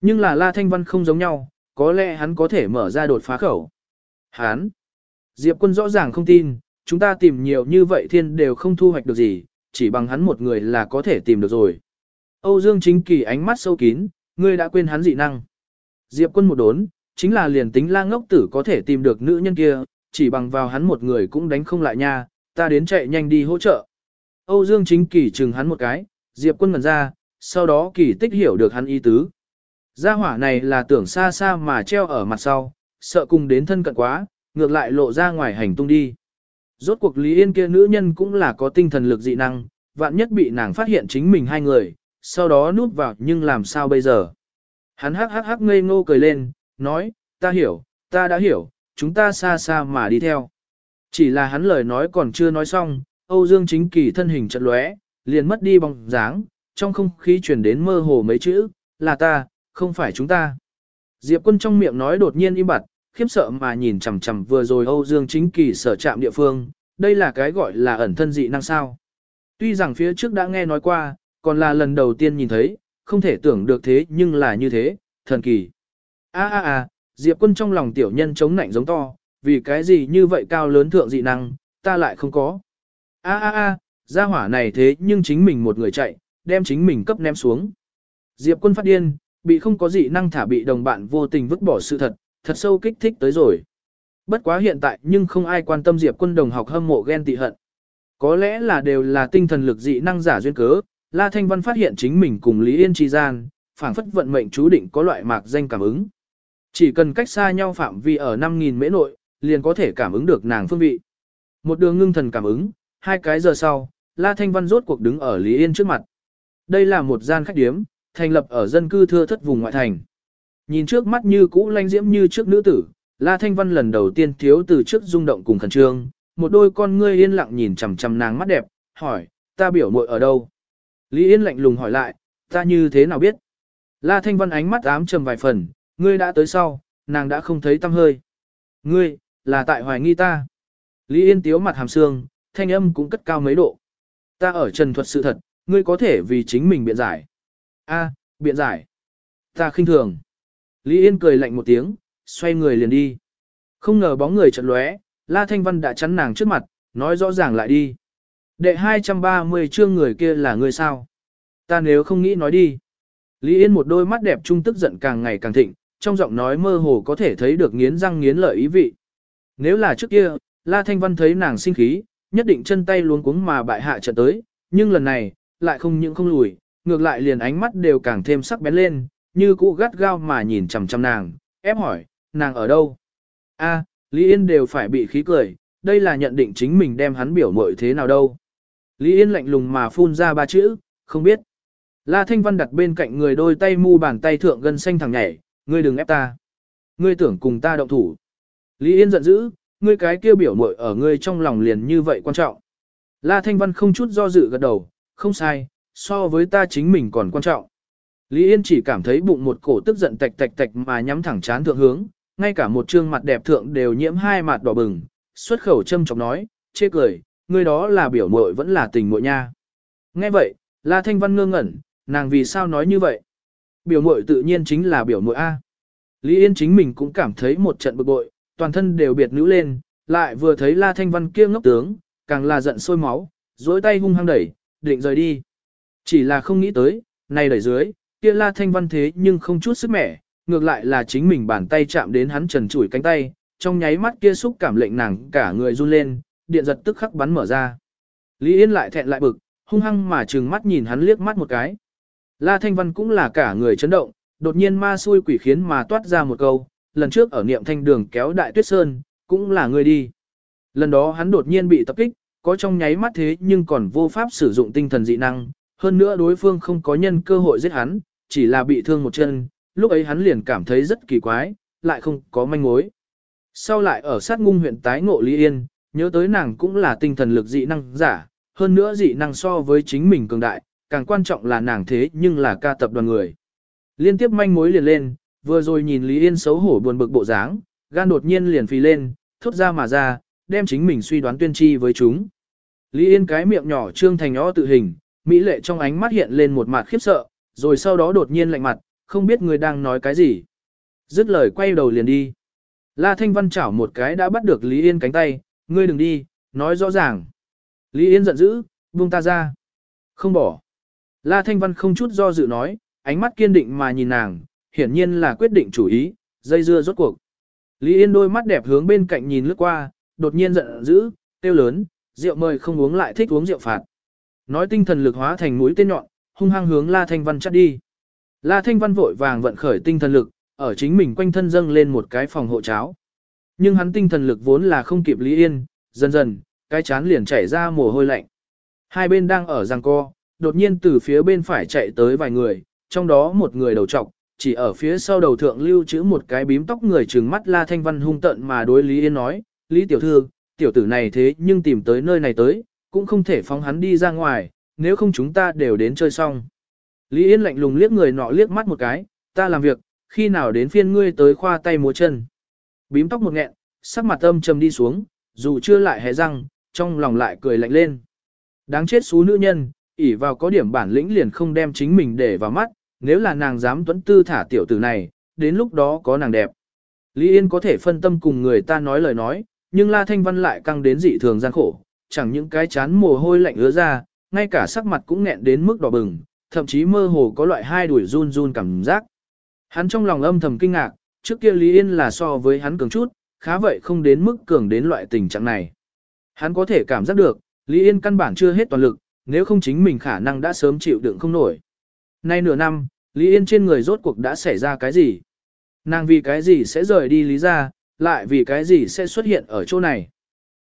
Speaker 1: Nhưng là La Thanh Văn không giống nhau, có lẽ hắn có thể mở ra đột phá khẩu. Hắn! Diệp quân rõ ràng không tin, chúng ta tìm nhiều như vậy thiên đều không thu hoạch được gì, chỉ bằng hắn một người là có thể tìm được rồi. Âu Dương Chính Kỳ ánh mắt sâu kín, ngươi đã quên hắn dị năng. Diệp quân một đốn, chính là liền tính la ngốc tử có thể tìm được nữ nhân kia, chỉ bằng vào hắn một người cũng đánh không lại nha, ta đến chạy nhanh đi hỗ trợ. Âu Dương Chính Kỳ chừng hắn một cái, Diệp quân ngần ra, sau đó Kỳ tích hiểu được hắn ý tứ. Gia hỏa này là tưởng xa xa mà treo ở mặt sau, sợ cùng đến thân cận quá, ngược lại lộ ra ngoài hành tung đi. Rốt cuộc Lý Yên kia nữ nhân cũng là có tinh thần lực dị năng, vạn nhất bị nàng phát hiện chính mình hai người, sau đó núp vào nhưng làm sao bây giờ. Hắn hắc hắc hắc ngây ngô cười lên, nói, ta hiểu, ta đã hiểu, chúng ta xa xa mà đi theo. Chỉ là hắn lời nói còn chưa nói xong, Âu Dương Chính Kỳ thân hình chật lóe, liền mất đi bóng dáng, trong không khí truyền đến mơ hồ mấy chữ, là ta, không phải chúng ta. Diệp quân trong miệng nói đột nhiên im bặt, khiếp sợ mà nhìn chằm chằm vừa rồi Âu Dương Chính Kỳ sở trạm địa phương, đây là cái gọi là ẩn thân dị năng sao. Tuy rằng phía trước đã nghe nói qua, còn là lần đầu tiên nhìn thấy, không thể tưởng được thế nhưng là như thế, thần kỳ. A a a, Diệp quân trong lòng tiểu nhân chống nạnh giống to, vì cái gì như vậy cao lớn thượng dị năng, ta lại không có. A a a, gia hỏa này thế nhưng chính mình một người chạy, đem chính mình cấp ném xuống. Diệp quân phát điên, bị không có dị năng thả bị đồng bạn vô tình vứt bỏ sự thật, thật sâu kích thích tới rồi. Bất quá hiện tại nhưng không ai quan tâm Diệp quân đồng học hâm mộ ghen tị hận. Có lẽ là đều là tinh thần lực dị năng giả duyên cớ, La Thanh Văn phát hiện chính mình cùng Lý Yên tri gian, phảng phất vận mệnh chú định có loại mạc danh cảm ứng. Chỉ cần cách xa nhau phạm vi ở 5.000 mễ nội, liền có thể cảm ứng được nàng phương vị. Một đường ngưng thần cảm ứng, hai cái giờ sau, La Thanh Văn rốt cuộc đứng ở Lý Yên trước mặt. Đây là một gian khách điếm, thành lập ở dân cư thưa thất vùng ngoại thành. Nhìn trước mắt như cũ lanh diễm như trước nữ tử, La Thanh Văn lần đầu tiên thiếu từ trước rung động cùng khẩn trương, một đôi con ngươi yên lặng nhìn chằm chằm nàng mắt đẹp, hỏi, ta biểu muội ở đâu? Lý Yên lạnh lùng hỏi lại, ta như thế nào biết? La Thanh Văn ánh mắt ám trầm vài phần, ngươi đã tới sau, nàng đã không thấy tâm hơi. Ngươi, là tại hoài nghi ta. Lý Yên tiếu mặt hàm xương, thanh âm cũng cất cao mấy độ. Ta ở trần thuật sự thật, ngươi có thể vì chính mình biện giải. A, biện giải. Ta khinh thường. Lý Yên cười lạnh một tiếng, xoay người liền đi. Không ngờ bóng người chợt lóe, La Thanh Văn đã chắn nàng trước mặt, nói rõ ràng lại đi. Đệ 230 chương người kia là người sao? Ta nếu không nghĩ nói đi. Lý Yên một đôi mắt đẹp trung tức giận càng ngày càng thịnh, trong giọng nói mơ hồ có thể thấy được nghiến răng nghiến lợi ý vị. Nếu là trước kia, La Thanh Văn thấy nàng sinh khí, nhất định chân tay luống cuống mà bại hạ trận tới, nhưng lần này, lại không những không lùi, ngược lại liền ánh mắt đều càng thêm sắc bén lên, như cũ gắt gao mà nhìn chằm chằm nàng, ép hỏi, nàng ở đâu? A, Lý Yên đều phải bị khí cười, đây là nhận định chính mình đem hắn biểu mội thế nào đâu. Lý Yên lạnh lùng mà phun ra ba chữ, không biết. La Thanh Văn đặt bên cạnh người đôi tay mu bàn tay thượng gân xanh thẳng nhảy, ngươi đừng ép ta. Ngươi tưởng cùng ta động thủ. Lý Yên giận dữ, ngươi cái kia biểu mội ở ngươi trong lòng liền như vậy quan trọng. La Thanh Văn không chút do dự gật đầu, không sai, so với ta chính mình còn quan trọng. Lý Yên chỉ cảm thấy bụng một cổ tức giận tạch tạch tạch mà nhắm thẳng chán thượng hướng, ngay cả một trương mặt đẹp thượng đều nhiễm hai mặt đỏ bừng, xuất khẩu châm chọc nói, chê cười, người đó là biểu muội vẫn là tình muội nha. Nghe vậy, La Thanh Văn ngơ ngẩn, nàng vì sao nói như vậy? Biểu muội tự nhiên chính là biểu muội A. Lý Yên chính mình cũng cảm thấy một trận bực bội, toàn thân đều biệt nữ lên, lại vừa thấy La Thanh Văn kia ngốc tướng, càng là giận sôi máu, dối tay hung hăng đẩy, định rời đi. Chỉ là không nghĩ tới, này đẩy dưới, kia La Thanh Văn thế nhưng không chút sức mẻ, ngược lại là chính mình bàn tay chạm đến hắn trần trụi cánh tay, trong nháy mắt kia xúc cảm lệnh nàng cả người run lên, điện giật tức khắc bắn mở ra. Lý Yên lại thẹn lại bực, hung hăng mà trừng mắt nhìn hắn liếc mắt một cái. La Thanh Văn cũng là cả người chấn động, đột nhiên ma xui quỷ khiến mà toát ra một câu, lần trước ở niệm thanh đường kéo đại tuyết sơn, cũng là người đi. Lần đó hắn đột nhiên bị tập kích, có trong nháy mắt thế nhưng còn vô pháp sử dụng tinh thần dị năng, hơn nữa đối phương không có nhân cơ hội giết hắn, chỉ là bị thương một chân, lúc ấy hắn liền cảm thấy rất kỳ quái, lại không có manh mối. Sau lại ở sát ngung huyện tái ngộ Lý Yên, nhớ tới nàng cũng là tinh thần lực dị năng giả, hơn nữa dị năng so với chính mình cường đại, càng quan trọng là nàng thế nhưng là ca tập đoàn người. Liên tiếp manh mối liền lên, vừa rồi nhìn Lý Yên xấu hổ buồn bực bộ dáng, gan đột nhiên liền phì lên, thốt ra mà ra, đem chính mình suy đoán tuyên tri với chúng. Lý Yên cái miệng nhỏ trương thành o tự hình, mỹ lệ trong ánh mắt hiện lên một mặt khiếp sợ, rồi sau đó đột nhiên lạnh mặt, không biết người đang nói cái gì. Dứt lời quay đầu liền đi. La Thanh Văn chảo một cái đã bắt được Lý Yên cánh tay, ngươi đừng đi, nói rõ ràng. Lý Yên giận dữ, buông ta ra. Không bỏ. La Thanh Văn không chút do dự nói, ánh mắt kiên định mà nhìn nàng, hiển nhiên là quyết định chủ ý, dây dưa rốt cuộc. Lý Yên đôi mắt đẹp hướng bên cạnh nhìn lướt qua, đột nhiên giận dữ, tiêu lớn, rượu mời không uống lại thích uống rượu phạt. Nói tinh thần lực hóa thành mũi tên nhọn, hung hăng hướng La Thanh Văn chắt đi. La Thanh Văn vội vàng vận khởi tinh thần lực, ở chính mình quanh thân dâng lên một cái phòng hộ cháo. Nhưng hắn tinh thần lực vốn là không kịp Lý Yên, dần dần, cái chán liền chảy ra mồ hôi lạnh. Hai bên đang ở giằng co, đột nhiên từ phía bên phải chạy tới vài người, trong đó một người đầu trọc, chỉ ở phía sau đầu thượng lưu chữ một cái bím tóc người trừng mắt La Thanh Văn hung tận mà đối Lý Yên nói, Lý Tiểu Thư, tiểu tử này thế nhưng tìm tới nơi này tới, cũng không thể phóng hắn đi ra ngoài, nếu không chúng ta đều đến chơi xong. Lý Yên lạnh lùng liếc người nọ liếc mắt một cái, ta làm việc, khi nào đến phiên ngươi tới khoa tay múa chân. Bím tóc một nghẹn, sắc mặt âm trầm đi xuống, dù chưa lại hé răng, trong lòng lại cười lạnh lên. Đáng chết xú nữ nhân, ỉ vào có điểm bản lĩnh liền không đem chính mình để vào mắt, nếu là nàng dám tuấn tư thả tiểu tử này, đến lúc đó có nàng đẹp. Lý Yên có thể phân tâm cùng người ta nói lời nói, nhưng La Thanh Văn lại căng đến dị thường gian khổ, chẳng những cái chán mồ hôi lạnh ứa ra, ngay cả sắc mặt cũng nghẹn đến mức đỏ bừng, thậm chí mơ hồ có loại hai đuổi run run cảm giác. Hắn trong lòng âm thầm kinh ngạc, trước kia Lý Yên là so với hắn cường chút, khá vậy không đến mức cường đến loại tình trạng này. Hắn có thể cảm giác được, Lý Yên căn bản chưa hết toàn lực, nếu không chính mình khả năng đã sớm chịu đựng không nổi. Nay nửa năm, Lý Yên trên người rốt cuộc đã xảy ra cái gì? Nàng vì cái gì sẽ rời đi Lý ra, lại vì cái gì sẽ xuất hiện ở chỗ này?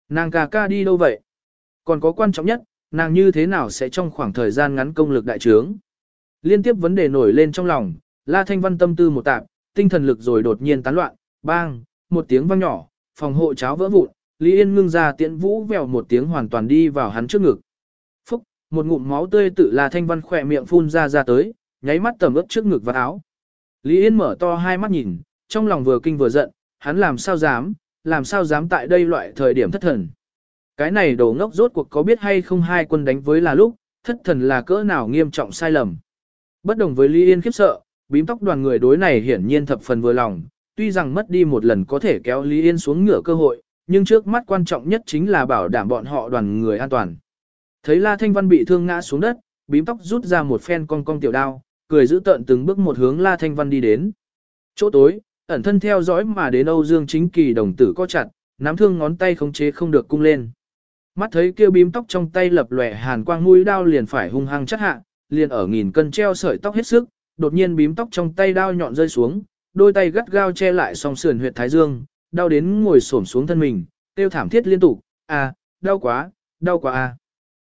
Speaker 1: Nàng ca ca đi đâu vậy? Còn có quan trọng nhất, nàng như thế nào sẽ trong khoảng thời gian ngắn công lực đại trướng? Liên tiếp vấn đề nổi lên trong lòng, La Thanh Văn tâm tư một tạp, tinh thần lực rồi đột nhiên tán loạn, bang, một tiếng vang nhỏ, phòng hộ cháo vỡ vụn, Lý Yên ngưng ra tiễn vũ vèo một tiếng hoàn toàn đi vào hắn trước ngực. Phúc, một ngụm máu tươi tự La Thanh Văn khỏe miệng phun ra ra tới, nháy mắt tầm ướp trước ngực và áo. Lý Yên mở to hai mắt nhìn, trong lòng vừa kinh vừa giận, hắn làm sao dám, làm sao dám tại đây loại thời điểm thất thần. Cái này đồ ngốc rốt cuộc có biết hay không hai quân đánh với là lúc, thất thần là cỡ nào nghiêm trọng sai lầm. Bất đồng với Lý Yên khiếp sợ, bím tóc đoàn người đối này hiển nhiên thập phần vừa lòng, tuy rằng mất đi một lần có thể kéo Lý Yên xuống ngựa cơ hội, nhưng trước mắt quan trọng nhất chính là bảo đảm bọn họ đoàn người an toàn. Thấy La Thanh Văn bị thương ngã xuống đất, bím tóc rút ra một phen cong cong tiểu đao, cười giữ tợn từng bước một hướng La Thanh Văn đi đến. Chỗ tối, ẩn thân theo dõi mà đến Âu Dương Chính Kỳ đồng tử co chặt, nắm thương ngón tay khống chế không được cung lên. Mắt thấy kêu bím tóc trong tay lập lòe hàn quang mũi đao liền phải hung hăng chất hạ, liền ở nghìn cân treo sợi tóc hết sức, đột nhiên bím tóc trong tay đao nhọn rơi xuống, đôi tay gắt gao che lại song sườn huyệt thái dương, đau đến ngồi xổm xuống thân mình, tiêu thảm thiết liên tục, à, đau quá, đau quá à.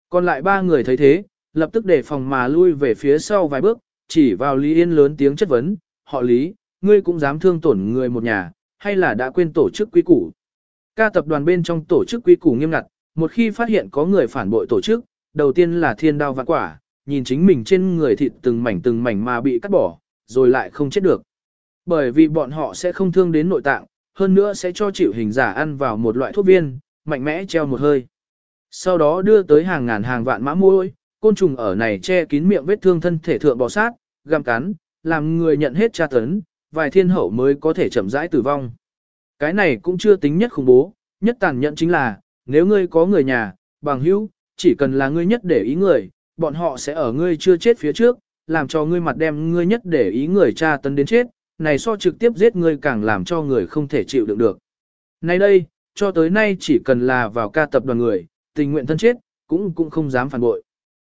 Speaker 1: Còn lại ba người thấy thế, lập tức để phòng mà lui về phía sau vài bước, chỉ vào Lý Yên lớn tiếng chất vấn, họ Lý, ngươi cũng dám thương tổn người một nhà, hay là đã quên tổ chức quy củ. Ca tập đoàn bên trong tổ chức quy củ nghiêm ngặt, một khi phát hiện có người phản bội tổ chức, đầu tiên là thiên đao vạn quả, nhìn chính mình trên người thịt từng mảnh từng mảnh mà bị cắt bỏ, rồi lại không chết được. Bởi vì bọn họ sẽ không thương đến nội tạng, hơn nữa sẽ cho chịu hình giả ăn vào một loại thuốc viên, mạnh mẽ treo một hơi. Sau đó đưa tới hàng ngàn hàng vạn mã môi, côn trùng ở này che kín miệng vết thương thân thể thượng bò sát, găm cắn, làm người nhận hết tra tấn, vài thiên hậu mới có thể chậm rãi tử vong. Cái này cũng chưa tính nhất khủng bố, nhất tàn nhẫn chính là, nếu ngươi có người nhà, bằng hữu, chỉ cần là ngươi nhất để ý người, bọn họ sẽ ở ngươi chưa chết phía trước, làm cho ngươi mặt đem ngươi nhất để ý người tra tấn đến chết, này so trực tiếp giết ngươi càng làm cho người không thể chịu đựng được. Nay đây, cho tới nay chỉ cần là vào ca tập đoàn người, tình nguyện thân chết, cũng cũng không dám phản bội.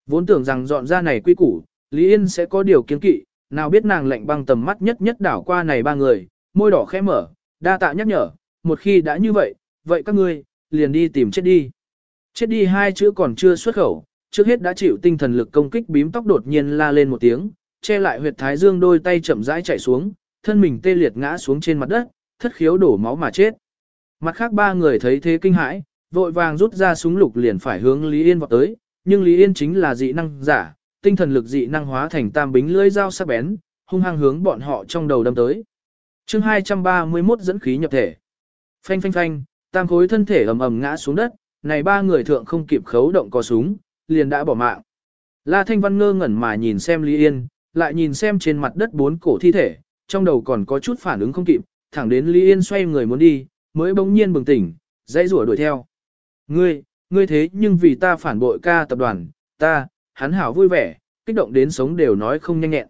Speaker 1: Vốn tưởng rằng dọn ra này quy củ, Lý Yên sẽ có điều kiến kỵ, nào biết nàng lệnh băng tầm mắt nhất nhất đảo qua này ba người, môi đỏ khẽ mở, đa tạ nhắc nhở, một khi đã như vậy, vậy các ngươi, liền đi tìm chết đi. Chết đi hai chữ còn chưa xuất khẩu, trước hết đã chịu tinh thần lực công kích bím tóc đột nhiên la lên một tiếng, che lại huyệt thái dương đôi tay chậm rãi chạy xuống, thân mình tê liệt ngã xuống trên mặt đất, thất khiếu đổ máu mà chết. Mặt khác ba người thấy thế kinh hãi, vội vàng rút ra súng lục liền phải hướng Lý Yên vọt tới, nhưng Lý Yên chính là dị năng giả, tinh thần lực dị năng hóa thành tam bính lưỡi dao sắc bén, hung hăng hướng bọn họ trong đầu đâm tới. Chương 231 dẫn khí nhập thể. Phanh phanh phanh, tam khối thân thể ầm ầm ngã xuống đất, này ba người thượng không kịp khấu động có súng, liền đã bỏ mạng. La Thanh Văn ngơ ngẩn mà nhìn xem Lý Yên, lại nhìn xem trên mặt đất bốn cổ thi thể, trong đầu còn có chút phản ứng không kịp, thẳng đến Lý Yên xoay người muốn đi, mới bỗng nhiên bừng tỉnh, dãy rủa đuổi theo. Ngươi, ngươi thế nhưng vì ta phản bội ca tập đoàn, ta, hắn hảo vui vẻ, kích động đến sống đều nói không nhanh nhẹn.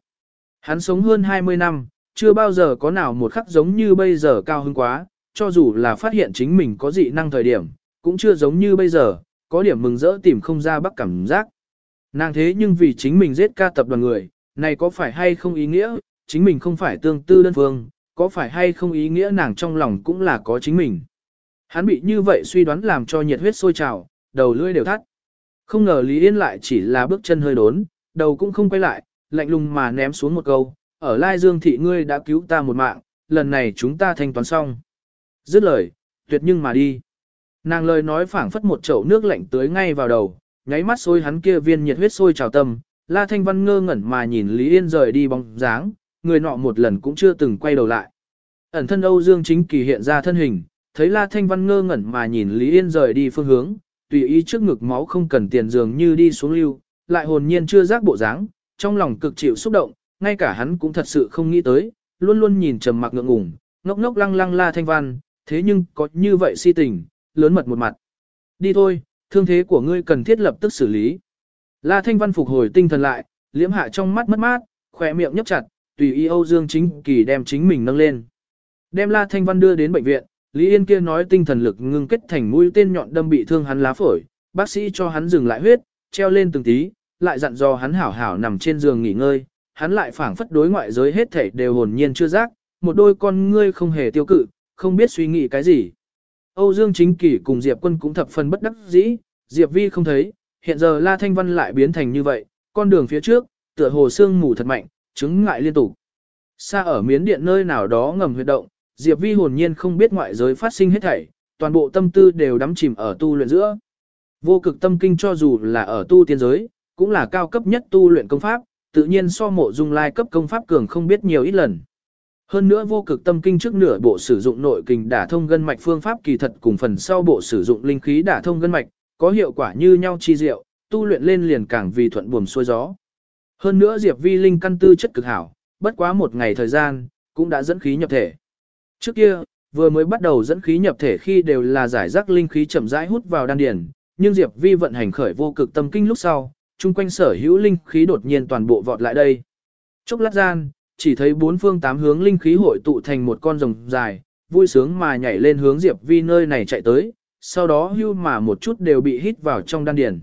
Speaker 1: Hắn sống hơn 20 năm, chưa bao giờ có nào một khắc giống như bây giờ cao hứng quá, cho dù là phát hiện chính mình có dị năng thời điểm, cũng chưa giống như bây giờ, có điểm mừng rỡ tìm không ra bắc cảm giác. Nàng thế nhưng vì chính mình giết ca tập đoàn người, này có phải hay không ý nghĩa, chính mình không phải tương tư đơn phương, có phải hay không ý nghĩa nàng trong lòng cũng là có chính mình. Hắn bị như vậy suy đoán làm cho nhiệt huyết sôi trào, đầu lưỡi đều thắt. Không ngờ Lý Yên lại chỉ là bước chân hơi đốn, đầu cũng không quay lại, lạnh lùng mà ném xuống một câu, ở Lai Dương thị ngươi đã cứu ta một mạng, lần này chúng ta thanh toán xong. Dứt lời, tuyệt nhưng mà đi. Nàng lời nói phảng phất một chậu nước lạnh tưới ngay vào đầu, nháy mắt sôi hắn kia viên nhiệt huyết sôi trào tâm, La Thanh Văn ngơ ngẩn mà nhìn Lý Yên rời đi bóng dáng, người nọ một lần cũng chưa từng quay đầu lại. Ẩn thân Âu Dương Chính Kỳ hiện ra thân hình, thấy La Thanh Văn ngơ ngẩn mà nhìn Lý Yên rời đi phương hướng, tùy ý trước ngực máu không cần tiền dường như đi xuống lưu, lại hồn nhiên chưa giác bộ dáng, trong lòng cực chịu xúc động, ngay cả hắn cũng thật sự không nghĩ tới, luôn luôn nhìn trầm mặc ngượng ngùng, ngốc ngốc lăng lăng la thanh văn, thế nhưng có như vậy si tình, lớn mật một mặt. Đi thôi, thương thế của ngươi cần thiết lập tức xử lý. La thanh văn phục hồi tinh thần lại, liễm hạ trong mắt mất mát, khỏe miệng nhấp chặt, tùy ý Âu Dương chính kỳ đem chính mình nâng lên. Đem La thanh văn đưa đến bệnh viện, Lý Yên kia nói tinh thần lực ngưng kết thành mũi tên nhọn đâm bị thương hắn lá phổi, bác sĩ cho hắn dừng lại huyết, treo lên từng tí, lại dặn dò hắn hảo hảo nằm trên giường nghỉ ngơi, hắn lại phảng phất đối ngoại giới hết thảy đều hồn nhiên chưa giác, một đôi con ngươi không hề tiêu cự, không biết suy nghĩ cái gì. Âu Dương Chính Kỷ cùng Diệp Quân cũng thập phần bất đắc dĩ, Diệp Vi không thấy, hiện giờ La Thanh Văn lại biến thành như vậy, con đường phía trước, tựa hồ sương mù thật mạnh, chứng ngại liên tục. Xa ở miến điện nơi nào đó ngầm huyệt động, Diệp Vi hồn nhiên không biết ngoại giới phát sinh hết thảy, toàn bộ tâm tư đều đắm chìm ở tu luyện giữa. Vô cực tâm kinh cho dù là ở tu tiên giới, cũng là cao cấp nhất tu luyện công pháp, tự nhiên so mộ dung lai cấp công pháp cường không biết nhiều ít lần. Hơn nữa vô cực tâm kinh trước nửa bộ sử dụng nội kình đả thông gân mạch phương pháp kỳ thật cùng phần sau bộ sử dụng linh khí đả thông gân mạch, có hiệu quả như nhau chi diệu, tu luyện lên liền càng vì thuận buồm xuôi gió. Hơn nữa Diệp Vi linh căn tư chất cực hảo, bất quá một ngày thời gian, cũng đã dẫn khí nhập thể. Trước kia, vừa mới bắt đầu dẫn khí nhập thể khi đều là giải rác linh khí chậm rãi hút vào đan điền, nhưng Diệp Vi vận hành khởi vô cực tâm kinh lúc sau, chung quanh sở hữu linh khí đột nhiên toàn bộ vọt lại đây. Chốc lát gian, chỉ thấy bốn phương tám hướng linh khí hội tụ thành một con rồng dài, vui sướng mà nhảy lên hướng Diệp Vi nơi này chạy tới, sau đó hưu mà một chút đều bị hít vào trong đan điền.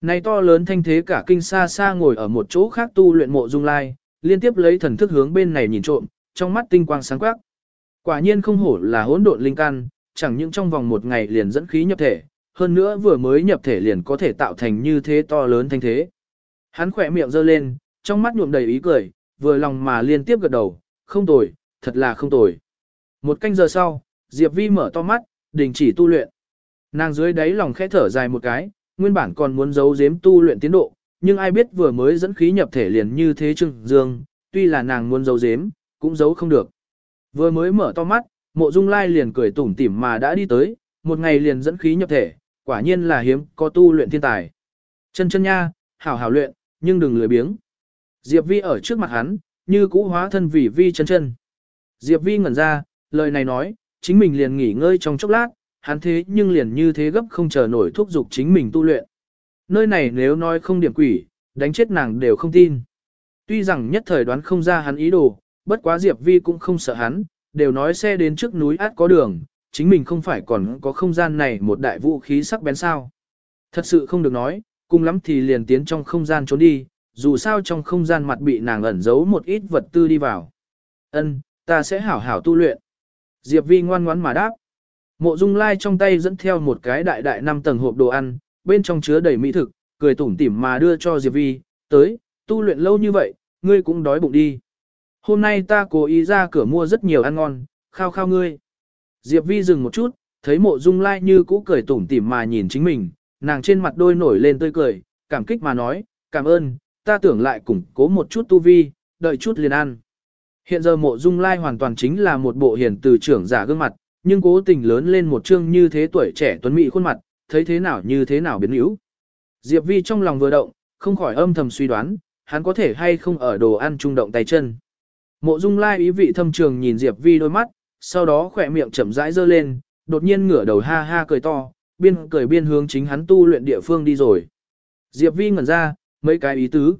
Speaker 1: Này to lớn thanh thế cả kinh xa xa ngồi ở một chỗ khác tu luyện mộ dung lai, liên tiếp lấy thần thức hướng bên này nhìn trộm, trong mắt tinh quang sáng quắc. Quả nhiên không hổ là hỗn độn linh căn, chẳng những trong vòng một ngày liền dẫn khí nhập thể, hơn nữa vừa mới nhập thể liền có thể tạo thành như thế to lớn thanh thế. Hắn khỏe miệng giơ lên, trong mắt nhuộm đầy ý cười, vừa lòng mà liên tiếp gật đầu, không tồi, thật là không tồi. Một canh giờ sau, Diệp Vi mở to mắt, đình chỉ tu luyện. Nàng dưới đáy lòng khẽ thở dài một cái, nguyên bản còn muốn giấu giếm tu luyện tiến độ, nhưng ai biết vừa mới dẫn khí nhập thể liền như thế trưng dương, tuy là nàng muốn giấu giếm, cũng giấu không được. Vừa mới mở to mắt, mộ dung lai liền cười tủm tỉm mà đã đi tới, một ngày liền dẫn khí nhập thể, quả nhiên là hiếm có tu luyện thiên tài. Chân chân nha, hảo hảo luyện, nhưng đừng lười biếng. Diệp Vi ở trước mặt hắn, như cũ hóa thân vì Vi chân chân. Diệp Vi ngẩn ra, lời này nói, chính mình liền nghỉ ngơi trong chốc lát, hắn thế nhưng liền như thế gấp không chờ nổi thúc giục chính mình tu luyện. Nơi này nếu nói không điểm quỷ, đánh chết nàng đều không tin. Tuy rằng nhất thời đoán không ra hắn ý đồ, bất quá Diệp Vi cũng không sợ hắn, đều nói xe đến trước núi át có đường, chính mình không phải còn có không gian này một đại vũ khí sắc bén sao. Thật sự không được nói, cùng lắm thì liền tiến trong không gian trốn đi, dù sao trong không gian mặt bị nàng ẩn giấu một ít vật tư đi vào. Ân, ta sẽ hảo hảo tu luyện. Diệp Vi ngoan ngoãn mà đáp. Mộ Dung Lai trong tay dẫn theo một cái đại đại năm tầng hộp đồ ăn, bên trong chứa đầy mỹ thực, cười tủm tỉm mà đưa cho Diệp Vi, tới, tu luyện lâu như vậy, ngươi cũng đói bụng đi. Hôm nay ta cố ý ra cửa mua rất nhiều ăn ngon, khao khao ngươi. Diệp Vi dừng một chút, thấy mộ dung lai như cũ cười tủm tỉm mà nhìn chính mình, nàng trên mặt đôi nổi lên tươi cười, cảm kích mà nói, cảm ơn, ta tưởng lại củng cố một chút tu vi, đợi chút liền ăn. Hiện giờ mộ dung lai hoàn toàn chính là một bộ hiền từ trưởng giả gương mặt, nhưng cố tình lớn lên một trương như thế tuổi trẻ tuấn mỹ khuôn mặt, thấy thế nào như thế nào biến yếu. Diệp Vi trong lòng vừa động, không khỏi âm thầm suy đoán, hắn có thể hay không ở đồ ăn trung động tay chân. Mộ Dung Lai ý vị thâm trường nhìn Diệp Vi đôi mắt, sau đó khỏe miệng chậm rãi dơ lên, đột nhiên ngửa đầu ha ha cười to, biên cười biên hướng chính hắn tu luyện địa phương đi rồi. Diệp Vi ngẩn ra, mấy cái ý tứ.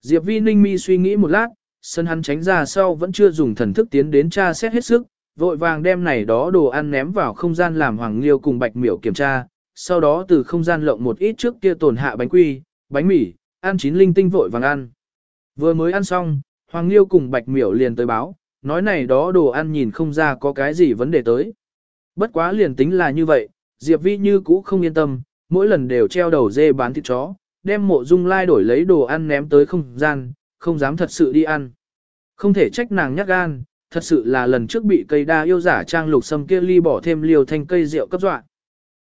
Speaker 1: Diệp Vi ninh mi suy nghĩ một lát, sân hắn tránh ra sau vẫn chưa dùng thần thức tiến đến tra xét hết sức, vội vàng đem này đó đồ ăn ném vào không gian làm hoàng liêu cùng bạch miểu kiểm tra, sau đó từ không gian lộng một ít trước kia tồn hạ bánh quy, bánh mì, ăn chín linh tinh vội vàng ăn. Vừa mới ăn xong, Hoàng Liêu cùng Bạch Miểu liền tới báo, nói này đó đồ ăn nhìn không ra có cái gì vấn đề tới. Bất quá liền tính là như vậy, Diệp Vi như cũ không yên tâm, mỗi lần đều treo đầu dê bán thịt chó, đem mộ dung lai đổi lấy đồ ăn ném tới không gian, không dám thật sự đi ăn. Không thể trách nàng nhát gan, thật sự là lần trước bị cây đa yêu giả trang lục sâm kia ly bỏ thêm liều thanh cây rượu cấp dọa.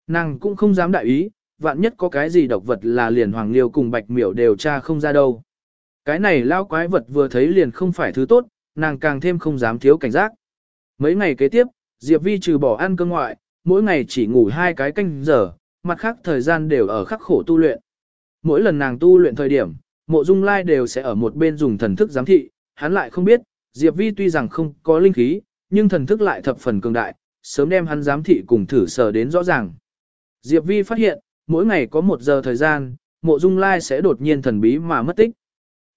Speaker 1: Nàng cũng không dám đại ý, vạn nhất có cái gì độc vật là liền hoàng liêu cùng bạch miểu đều tra không ra đâu. Cái này lao quái vật vừa thấy liền không phải thứ tốt, nàng càng thêm không dám thiếu cảnh giác. Mấy ngày kế tiếp, Diệp Vi trừ bỏ ăn cơm ngoại, mỗi ngày chỉ ngủ hai cái canh giờ, mặt khác thời gian đều ở khắc khổ tu luyện mỗi lần nàng tu luyện thời điểm, mộ dung lai đều sẽ ở một bên dùng thần thức giám thị, hắn lại không biết, Diệp Vi tuy rằng không có linh khí, nhưng thần thức lại thập phần cường đại, sớm đem hắn giám thị cùng thử sở đến rõ ràng. Diệp Vi phát hiện, mỗi ngày có một giờ thời gian, mộ dung lai sẽ đột nhiên thần bí mà mất tích.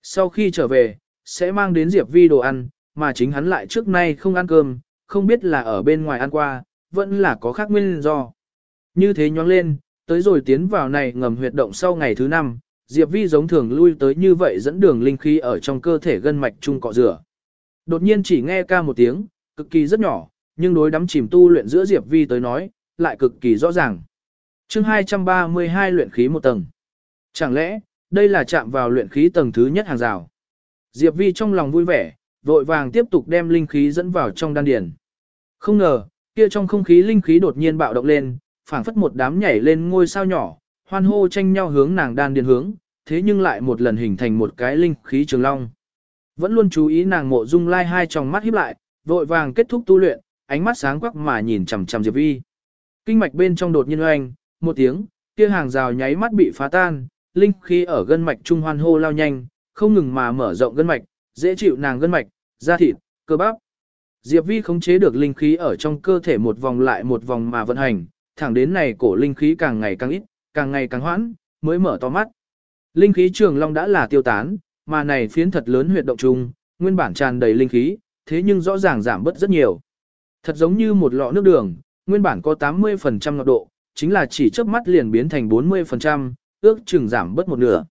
Speaker 1: Sau khi trở về, sẽ mang đến Diệp Vi đồ ăn, mà chính hắn lại trước nay không ăn cơm, không biết là ở bên ngoài ăn qua, vẫn là có khác nguyên do. Như thế nhoáng lên, tới rồi tiến vào này ngầm huyệt động sau ngày thứ năm, Diệp Vi giống thường lui tới như vậy dẫn đường linh khí ở trong cơ thể gân mạch chung cọ rửa. Đột nhiên chỉ nghe ca một tiếng, cực kỳ rất nhỏ, nhưng đối đắm chìm tu luyện giữa Diệp Vi tới nói, lại cực kỳ rõ ràng. chương 232 luyện khí một tầng. Chẳng lẽ, đây là chạm vào luyện khí tầng thứ nhất hàng rào. Diệp Vi trong lòng vui vẻ, vội vàng tiếp tục đem linh khí dẫn vào trong đan điền. Không ngờ, kia trong không khí linh khí đột nhiên bạo động lên, phảng phất một đám nhảy lên ngôi sao nhỏ, hoan hô tranh nhau hướng nàng đan điền hướng, thế nhưng lại một lần hình thành một cái linh khí trường long. Vẫn luôn chú ý nàng mộ dung lai hai tròng mắt híp lại, vội vàng kết thúc tu luyện, ánh mắt sáng quắc mà nhìn chằm chằm Diệp Vi. Kinh mạch bên trong đột nhiên oanh, một tiếng, kia hàng rào nháy mắt bị phá tan, linh khí ở gân mạch trung hoan hô lao nhanh, không ngừng mà mở rộng gân mạch, dễ chịu nàng gân mạch, da thịt, cơ bắp. Diệp Vi khống chế được linh khí ở trong cơ thể một vòng lại một vòng mà vận hành, thẳng đến này cổ linh khí càng ngày càng ít, càng ngày càng hoãn, mới mở to mắt. Linh khí trường long đã là tiêu tán, mà này phiến thật lớn huyệt động trung, nguyên bản tràn đầy linh khí, thế nhưng rõ ràng giảm bớt rất nhiều. Thật giống như một lọ nước đường, nguyên bản có 80% ngọt độ, chính là chỉ chớp mắt liền biến thành 40%, ước chừng giảm bớt một nửa.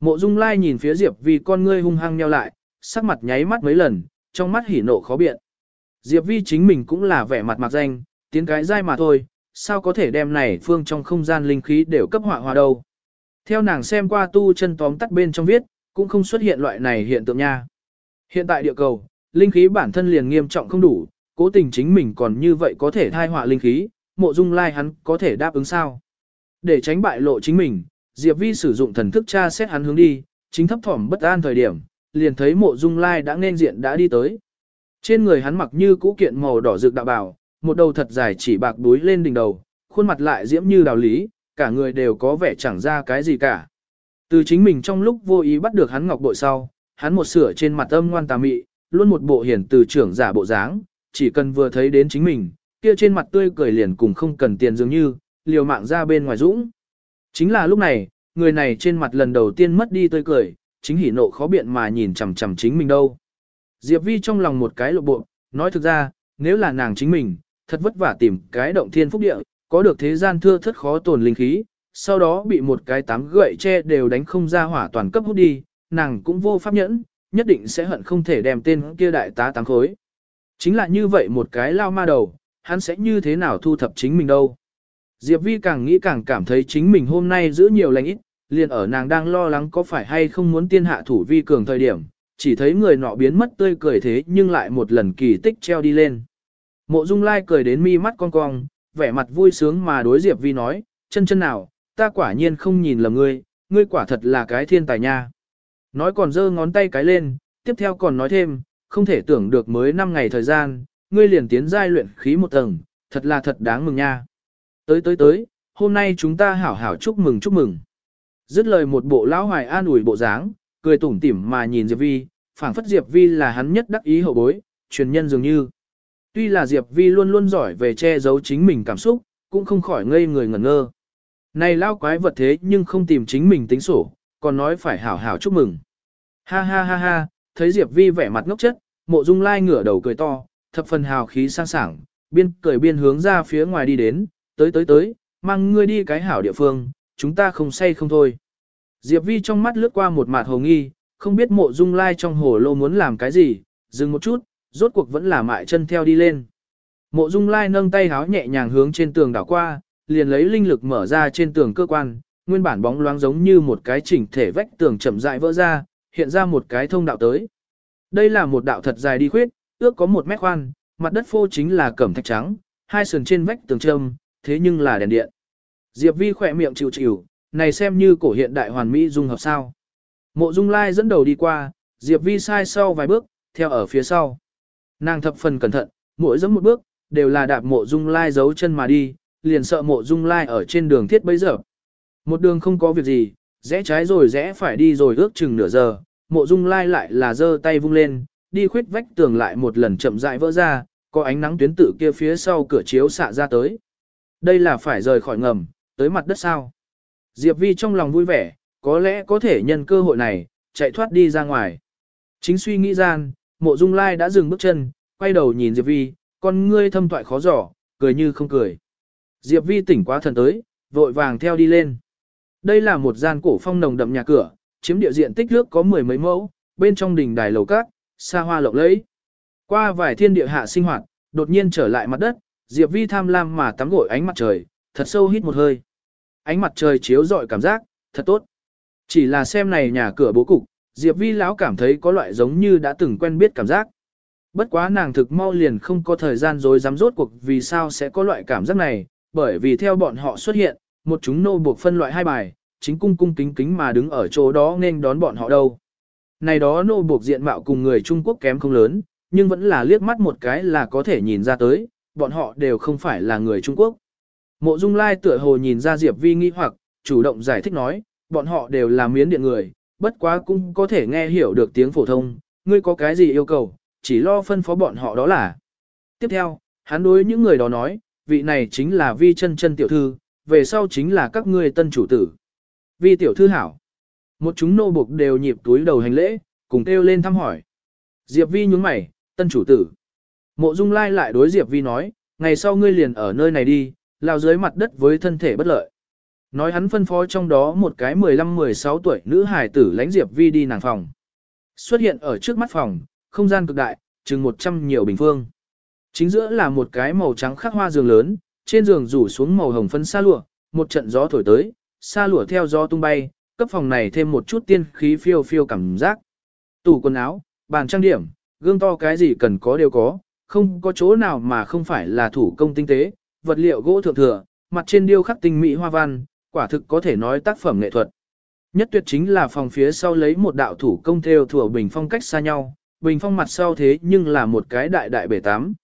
Speaker 1: Mộ Dung Lai nhìn phía Diệp Vi con ngươi hung hăng nheo lại, sắc mặt nháy mắt mấy lần, trong mắt hỉ nộ khó biện. Diệp Vi chính mình cũng là vẻ mặt mặc danh, tiếng cái dai mà thôi, sao có thể đem này phương trong không gian linh khí đều cấp họa hòa đâu. Theo nàng xem qua tu chân tóm tắt bên trong viết, cũng không xuất hiện loại này hiện tượng nha. Hiện tại địa cầu, linh khí bản thân liền nghiêm trọng không đủ, cố tình chính mình còn như vậy có thể thai họa linh khí, mộ dung lai hắn có thể đáp ứng sao. Để tránh bại lộ chính mình, Diệp Vi sử dụng thần thức tra xét hắn hướng đi, chính thấp thỏm bất an thời điểm, liền thấy mộ dung lai đã nên diện đã đi tới. Trên người hắn mặc như cũ kiện màu đỏ rực đạo bảo một đầu thật dài chỉ bạc đuối lên đỉnh đầu, khuôn mặt lại diễm như đào lý, cả người đều có vẻ chẳng ra cái gì cả. Từ chính mình trong lúc vô ý bắt được hắn ngọc bội sau, hắn một sửa trên mặt âm ngoan tà mị, luôn một bộ hiển từ trưởng giả bộ dáng, chỉ cần vừa thấy đến chính mình, kia trên mặt tươi cười liền cùng không cần tiền dường như, liều mạng ra bên ngoài dũng. Chính là lúc này, người này trên mặt lần đầu tiên mất đi tươi cười, chính hỉ nộ khó biện mà nhìn chằm chằm chính mình đâu. Diệp Vi trong lòng một cái lộ bộ, nói thực ra, nếu là nàng chính mình, thật vất vả tìm cái động thiên phúc địa, có được thế gian thưa thất khó tồn linh khí, sau đó bị một cái tám gậy che đều đánh không ra hỏa toàn cấp hút đi, nàng cũng vô pháp nhẫn, nhất định sẽ hận không thể đem tên kia đại tá tám khối. Chính là như vậy một cái lao ma đầu, hắn sẽ như thế nào thu thập chính mình đâu. Diệp Vi càng nghĩ càng cảm thấy chính mình hôm nay giữ nhiều lành ít, liền ở nàng đang lo lắng có phải hay không muốn tiên hạ thủ vi cường thời điểm, chỉ thấy người nọ biến mất tươi cười thế nhưng lại một lần kỳ tích treo đi lên. Mộ Dung Lai cười đến mi mắt cong cong, vẻ mặt vui sướng mà đối Diệp Vi nói, chân chân nào, ta quả nhiên không nhìn lầm ngươi, ngươi quả thật là cái thiên tài nha. Nói còn giơ ngón tay cái lên, tiếp theo còn nói thêm, không thể tưởng được mới 5 ngày thời gian, ngươi liền tiến giai luyện khí một tầng, thật là thật đáng mừng nha. Tới tới tới, hôm nay chúng ta hảo hảo chúc mừng chúc mừng. Dứt lời một bộ lão hoài an ủi bộ dáng, cười tủm tỉm mà nhìn Diệp Vi, phảng phất Diệp Vi là hắn nhất đắc ý hậu bối, truyền nhân dường như. Tuy là Diệp Vi luôn luôn giỏi về che giấu chính mình cảm xúc, cũng không khỏi ngây người ngẩn ngơ. Này lao quái vật thế nhưng không tìm chính mình tính sổ, còn nói phải hảo hảo chúc mừng. Ha ha ha ha, thấy Diệp Vi vẻ mặt ngốc chất, mộ dung lai ngửa đầu cười to, thập phần hào khí sang sảng, biên cười biên hướng ra phía ngoài đi đến, tới tới tới, mang ngươi đi cái hảo địa phương, chúng ta không say không thôi. Diệp Vi trong mắt lướt qua một mặt hồ nghi, không biết mộ dung lai trong hồ lô muốn làm cái gì, dừng một chút, rốt cuộc vẫn là mại chân theo đi lên. Mộ dung lai nâng tay háo nhẹ nhàng hướng trên tường đảo qua, liền lấy linh lực mở ra trên tường cơ quan, nguyên bản bóng loáng giống như một cái chỉnh thể vách tường chậm rãi vỡ ra, hiện ra một cái thông đạo tới. Đây là một đạo thật dài đi khuyết, ước có một mét khoan, mặt đất phô chính là cẩm thạch trắng, hai sườn trên vách tường trâm, thế nhưng là đèn điện. Diệp Vi khỏe miệng chịu chịu, này xem như cổ hiện đại hoàn mỹ dung hợp sao. Mộ Dung Lai dẫn đầu đi qua, Diệp Vi sai sau vài bước, theo ở phía sau. Nàng thập phần cẩn thận, mỗi giẫm một bước, đều là đạp Mộ Dung Lai giấu chân mà đi, liền sợ Mộ Dung Lai ở trên đường thiết bấy giờ. Một đường không có việc gì, rẽ trái rồi rẽ phải đi rồi ước chừng nửa giờ, mộ dung lai lại là giơ tay vung lên, đi khuyết vách tường lại một lần chậm rãi vỡ ra, có ánh nắng tuyến tự kia phía sau cửa chiếu xạ ra tới. Đây là phải rời khỏi ngầm, tới mặt đất sao. Diệp Vi trong lòng vui vẻ, có lẽ có thể nhân cơ hội này, chạy thoát đi ra ngoài. Chính suy nghĩ gian, mộ dung lai đã dừng bước chân, quay đầu nhìn Diệp Vi, con ngươi thâm toại khó giỏ, cười như không cười. Diệp Vi tỉnh quá thần tới, vội vàng theo đi lên. Đây là một gian cổ phong nồng đậm nhà cửa, chiếm địa diện tích nước có mười mấy mẫu, bên trong đình đài lầu cát, xa hoa lộng lẫy. Qua vài thiên địa hạ sinh hoạt, đột nhiên trở lại mặt đất, Diệp Vi tham lam mà tắm gội ánh mặt trời, thật sâu hít một hơi. Ánh mặt trời chiếu rọi cảm giác, thật tốt. Chỉ là xem này nhà cửa bố cục, Diệp Vi lão cảm thấy có loại giống như đã từng quen biết cảm giác. Bất quá nàng thực mau liền không có thời gian rồi dám rốt cuộc vì sao sẽ có loại cảm giác này, bởi vì theo bọn họ xuất hiện, một chúng nô buộc phân loại hai bài, chính cung cung kính kính mà đứng ở chỗ đó nên đón bọn họ đâu. Này đó nô buộc diện mạo cùng người Trung Quốc kém không lớn, nhưng vẫn là liếc mắt một cái là có thể nhìn ra tới, bọn họ đều không phải là người Trung Quốc. Mộ Dung Lai tựa hồ nhìn ra Diệp Vi nghi hoặc, chủ động giải thích nói, bọn họ đều là miến điện người, bất quá cũng có thể nghe hiểu được tiếng phổ thông, ngươi có cái gì yêu cầu, chỉ lo phân phó bọn họ đó là. Tiếp theo, hắn đối những người đó nói, vị này chính là Vi chân chân tiểu thư, về sau chính là các ngươi tân chủ tử. Vi tiểu thư hảo. Một chúng nô buộc đều nhịp túi đầu hành lễ, cùng kêu lên thăm hỏi. Diệp Vi nhướng mày, tân chủ tử. Mộ Dung Lai lại đối Diệp Vi nói, ngày sau ngươi liền ở nơi này đi, lao dưới mặt đất với thân thể bất lợi. Nói hắn phân phó trong đó một cái 15-16 tuổi nữ hài tử lãnh Diệp Vi đi nàng phòng. Xuất hiện ở trước mắt phòng, không gian cực đại, chừng 100 nhiều bình phương. Chính giữa là một cái màu trắng khắc hoa giường lớn, trên giường rủ xuống màu hồng phấn sa lụa, một trận gió thổi tới, sa lụa theo gió tung bay, cấp phòng này thêm một chút tiên khí phiêu phiêu cảm giác. Tủ quần áo, bàn trang điểm, gương to cái gì cần có đều có, không có chỗ nào mà không phải là thủ công tinh tế, vật liệu gỗ thượng thừa, mặt trên điêu khắc tinh mỹ hoa văn, quả thực có thể nói tác phẩm nghệ thuật. Nhất tuyệt chính là phòng phía sau lấy một đạo thủ công theo thủ bình phong cách xa nhau, bình phong mặt sau thế nhưng là một cái đại đại bể tám.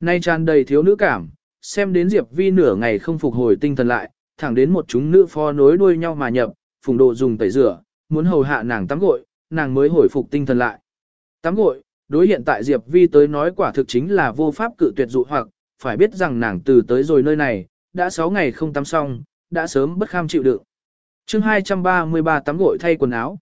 Speaker 1: Nay tràn đầy thiếu nữ cảm, xem đến Diệp Vi nửa ngày không phục hồi tinh thần lại, thẳng đến một chúng nữ pho nối đuôi nhau mà nhập, phùng đồ dùng tẩy rửa, muốn hầu hạ nàng tắm gội, nàng mới hồi phục tinh thần lại. Tắm gội, đối hiện tại Diệp Vi tới nói quả thực chính là vô pháp cự tuyệt dụ hoặc, phải biết rằng nàng từ tới rồi nơi này, đã 6 ngày không tắm xong, đã sớm bất kham chịu đựng. chương 233 tắm gội thay quần áo.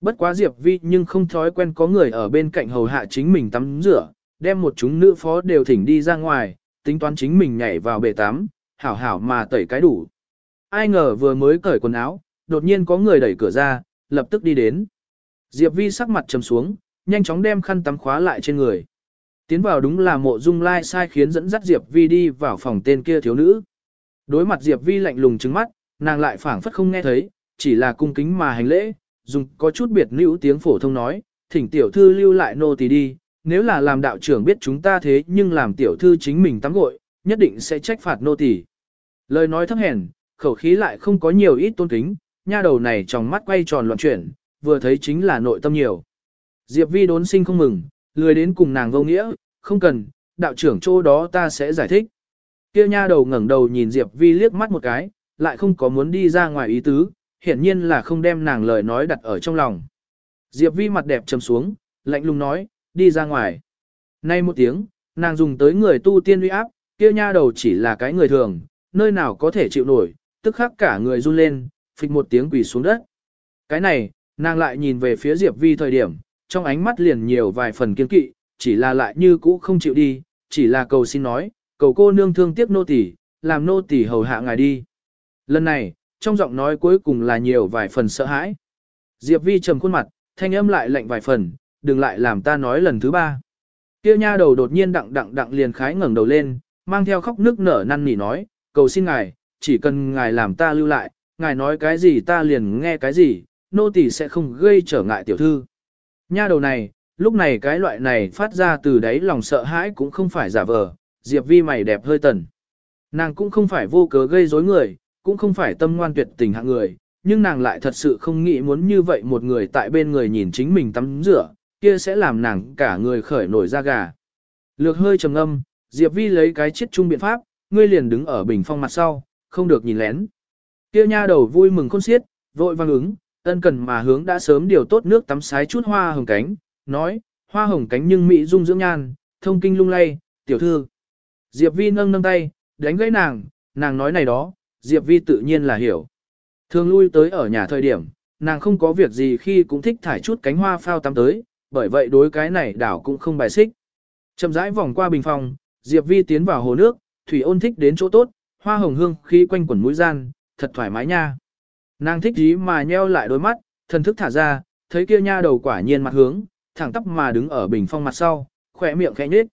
Speaker 1: Bất quá Diệp Vi nhưng không thói quen có người ở bên cạnh hầu hạ chính mình tắm rửa, đem một chúng nữ phó đều thỉnh đi ra ngoài, tính toán chính mình nhảy vào bể tắm, hảo hảo mà tẩy cái đủ. Ai ngờ vừa mới cởi quần áo, đột nhiên có người đẩy cửa ra, lập tức đi đến. Diệp Vi sắc mặt trầm xuống, nhanh chóng đem khăn tắm khóa lại trên người. Tiến vào đúng là mộ dung lai sai khiến dẫn dắt Diệp Vi đi vào phòng tên kia thiếu nữ. Đối mặt Diệp Vi lạnh lùng trừng mắt, nàng lại phảng phất không nghe thấy, chỉ là cung kính mà hành lễ, dùng có chút biệt nữ tiếng phổ thông nói, thỉnh tiểu thư lưu lại nô tỳ đi, nếu là làm đạo trưởng biết chúng ta thế nhưng làm tiểu thư chính mình tắm gội, nhất định sẽ trách phạt nô tỳ. Lời nói thấp hèn, khẩu khí lại không có nhiều ít tôn kính, nha đầu này trong mắt quay tròn loạn chuyển, vừa thấy chính là nội tâm nhiều. Diệp Vi đốn sinh không mừng, lười đến cùng nàng vô nghĩa, không cần, đạo trưởng chỗ đó ta sẽ giải thích. Kia nha đầu ngẩng đầu nhìn Diệp Vi liếc mắt một cái, lại không có muốn đi ra ngoài ý tứ, hiển nhiên là không đem nàng lời nói đặt ở trong lòng. Diệp Vi mặt đẹp trầm xuống, lạnh lùng nói, đi ra ngoài. Nay một tiếng, nàng dùng tới người tu tiên uy áp, kia nha đầu chỉ là cái người thường, nơi nào có thể chịu nổi, tức khắc cả người run lên, phịch một tiếng quỳ xuống đất. Cái này, nàng lại nhìn về phía Diệp Vi thời điểm, trong ánh mắt liền nhiều vài phần kiên kỵ, chỉ là lại như cũ không chịu đi, chỉ là cầu xin nói, cầu cô nương thương tiếc nô tỳ, làm nô tỳ hầu hạ ngài đi. Lần này, trong giọng nói cuối cùng là nhiều vài phần sợ hãi. Diệp Vi trầm khuôn mặt, thanh âm lại lạnh vài phần, đừng lại làm ta nói lần thứ ba. Kia nha đầu đột nhiên đặng đặng đặng liền khái ngẩng đầu lên, mang theo khóc nước nở năn nỉ nói, cầu xin ngài, chỉ cần ngài làm ta lưu lại, ngài nói cái gì ta liền nghe cái gì, nô tỳ sẽ không gây trở ngại tiểu thư. Nha đầu này, lúc này cái loại này phát ra từ đáy lòng sợ hãi cũng không phải giả vờ, Diệp Vi mày đẹp hơi tần. Nàng cũng không phải vô cớ gây rối người, cũng không phải tâm ngoan tuyệt tình hạng người, nhưng nàng lại thật sự không nghĩ muốn như vậy một người tại bên người nhìn chính mình tắm rửa, kia sẽ làm nàng cả người khởi nổi da gà. Lược hơi trầm âm, Diệp Vi lấy cái chiết trung biện pháp, ngươi liền đứng ở bình phong mặt sau, không được nhìn lén. Kia nha đầu vui mừng khôn xiết, vội vang ứng, ân cần mà hướng đã sớm điều tốt nước tắm sái chút hoa hồng cánh, nói, hoa hồng cánh nhưng mỹ dung dưỡng nhan, thông kinh lung lay, tiểu thư. Diệp Vi nâng nâng tay, đánh gãy nàng, nàng nói này đó, Diệp Vi tự nhiên là hiểu. Thường lui tới ở nhà thời điểm, nàng không có việc gì khi cũng thích thải chút cánh hoa phao tắm tới, bởi vậy đối cái này đảo cũng không bài xích. Chậm rãi vòng qua bình phòng, Diệp Vi tiến vào hồ nước, thủy ôn thích đến chỗ tốt, hoa hồng hương khi quanh quẩn mũi gian, thật thoải mái nha. Nàng thích gì mà nheo lại đôi mắt, thần thức thả ra, thấy kia nha đầu quả nhiên mặt hướng, thẳng tắp mà đứng ở bình phong mặt sau, khỏe miệng khẽ nhếch.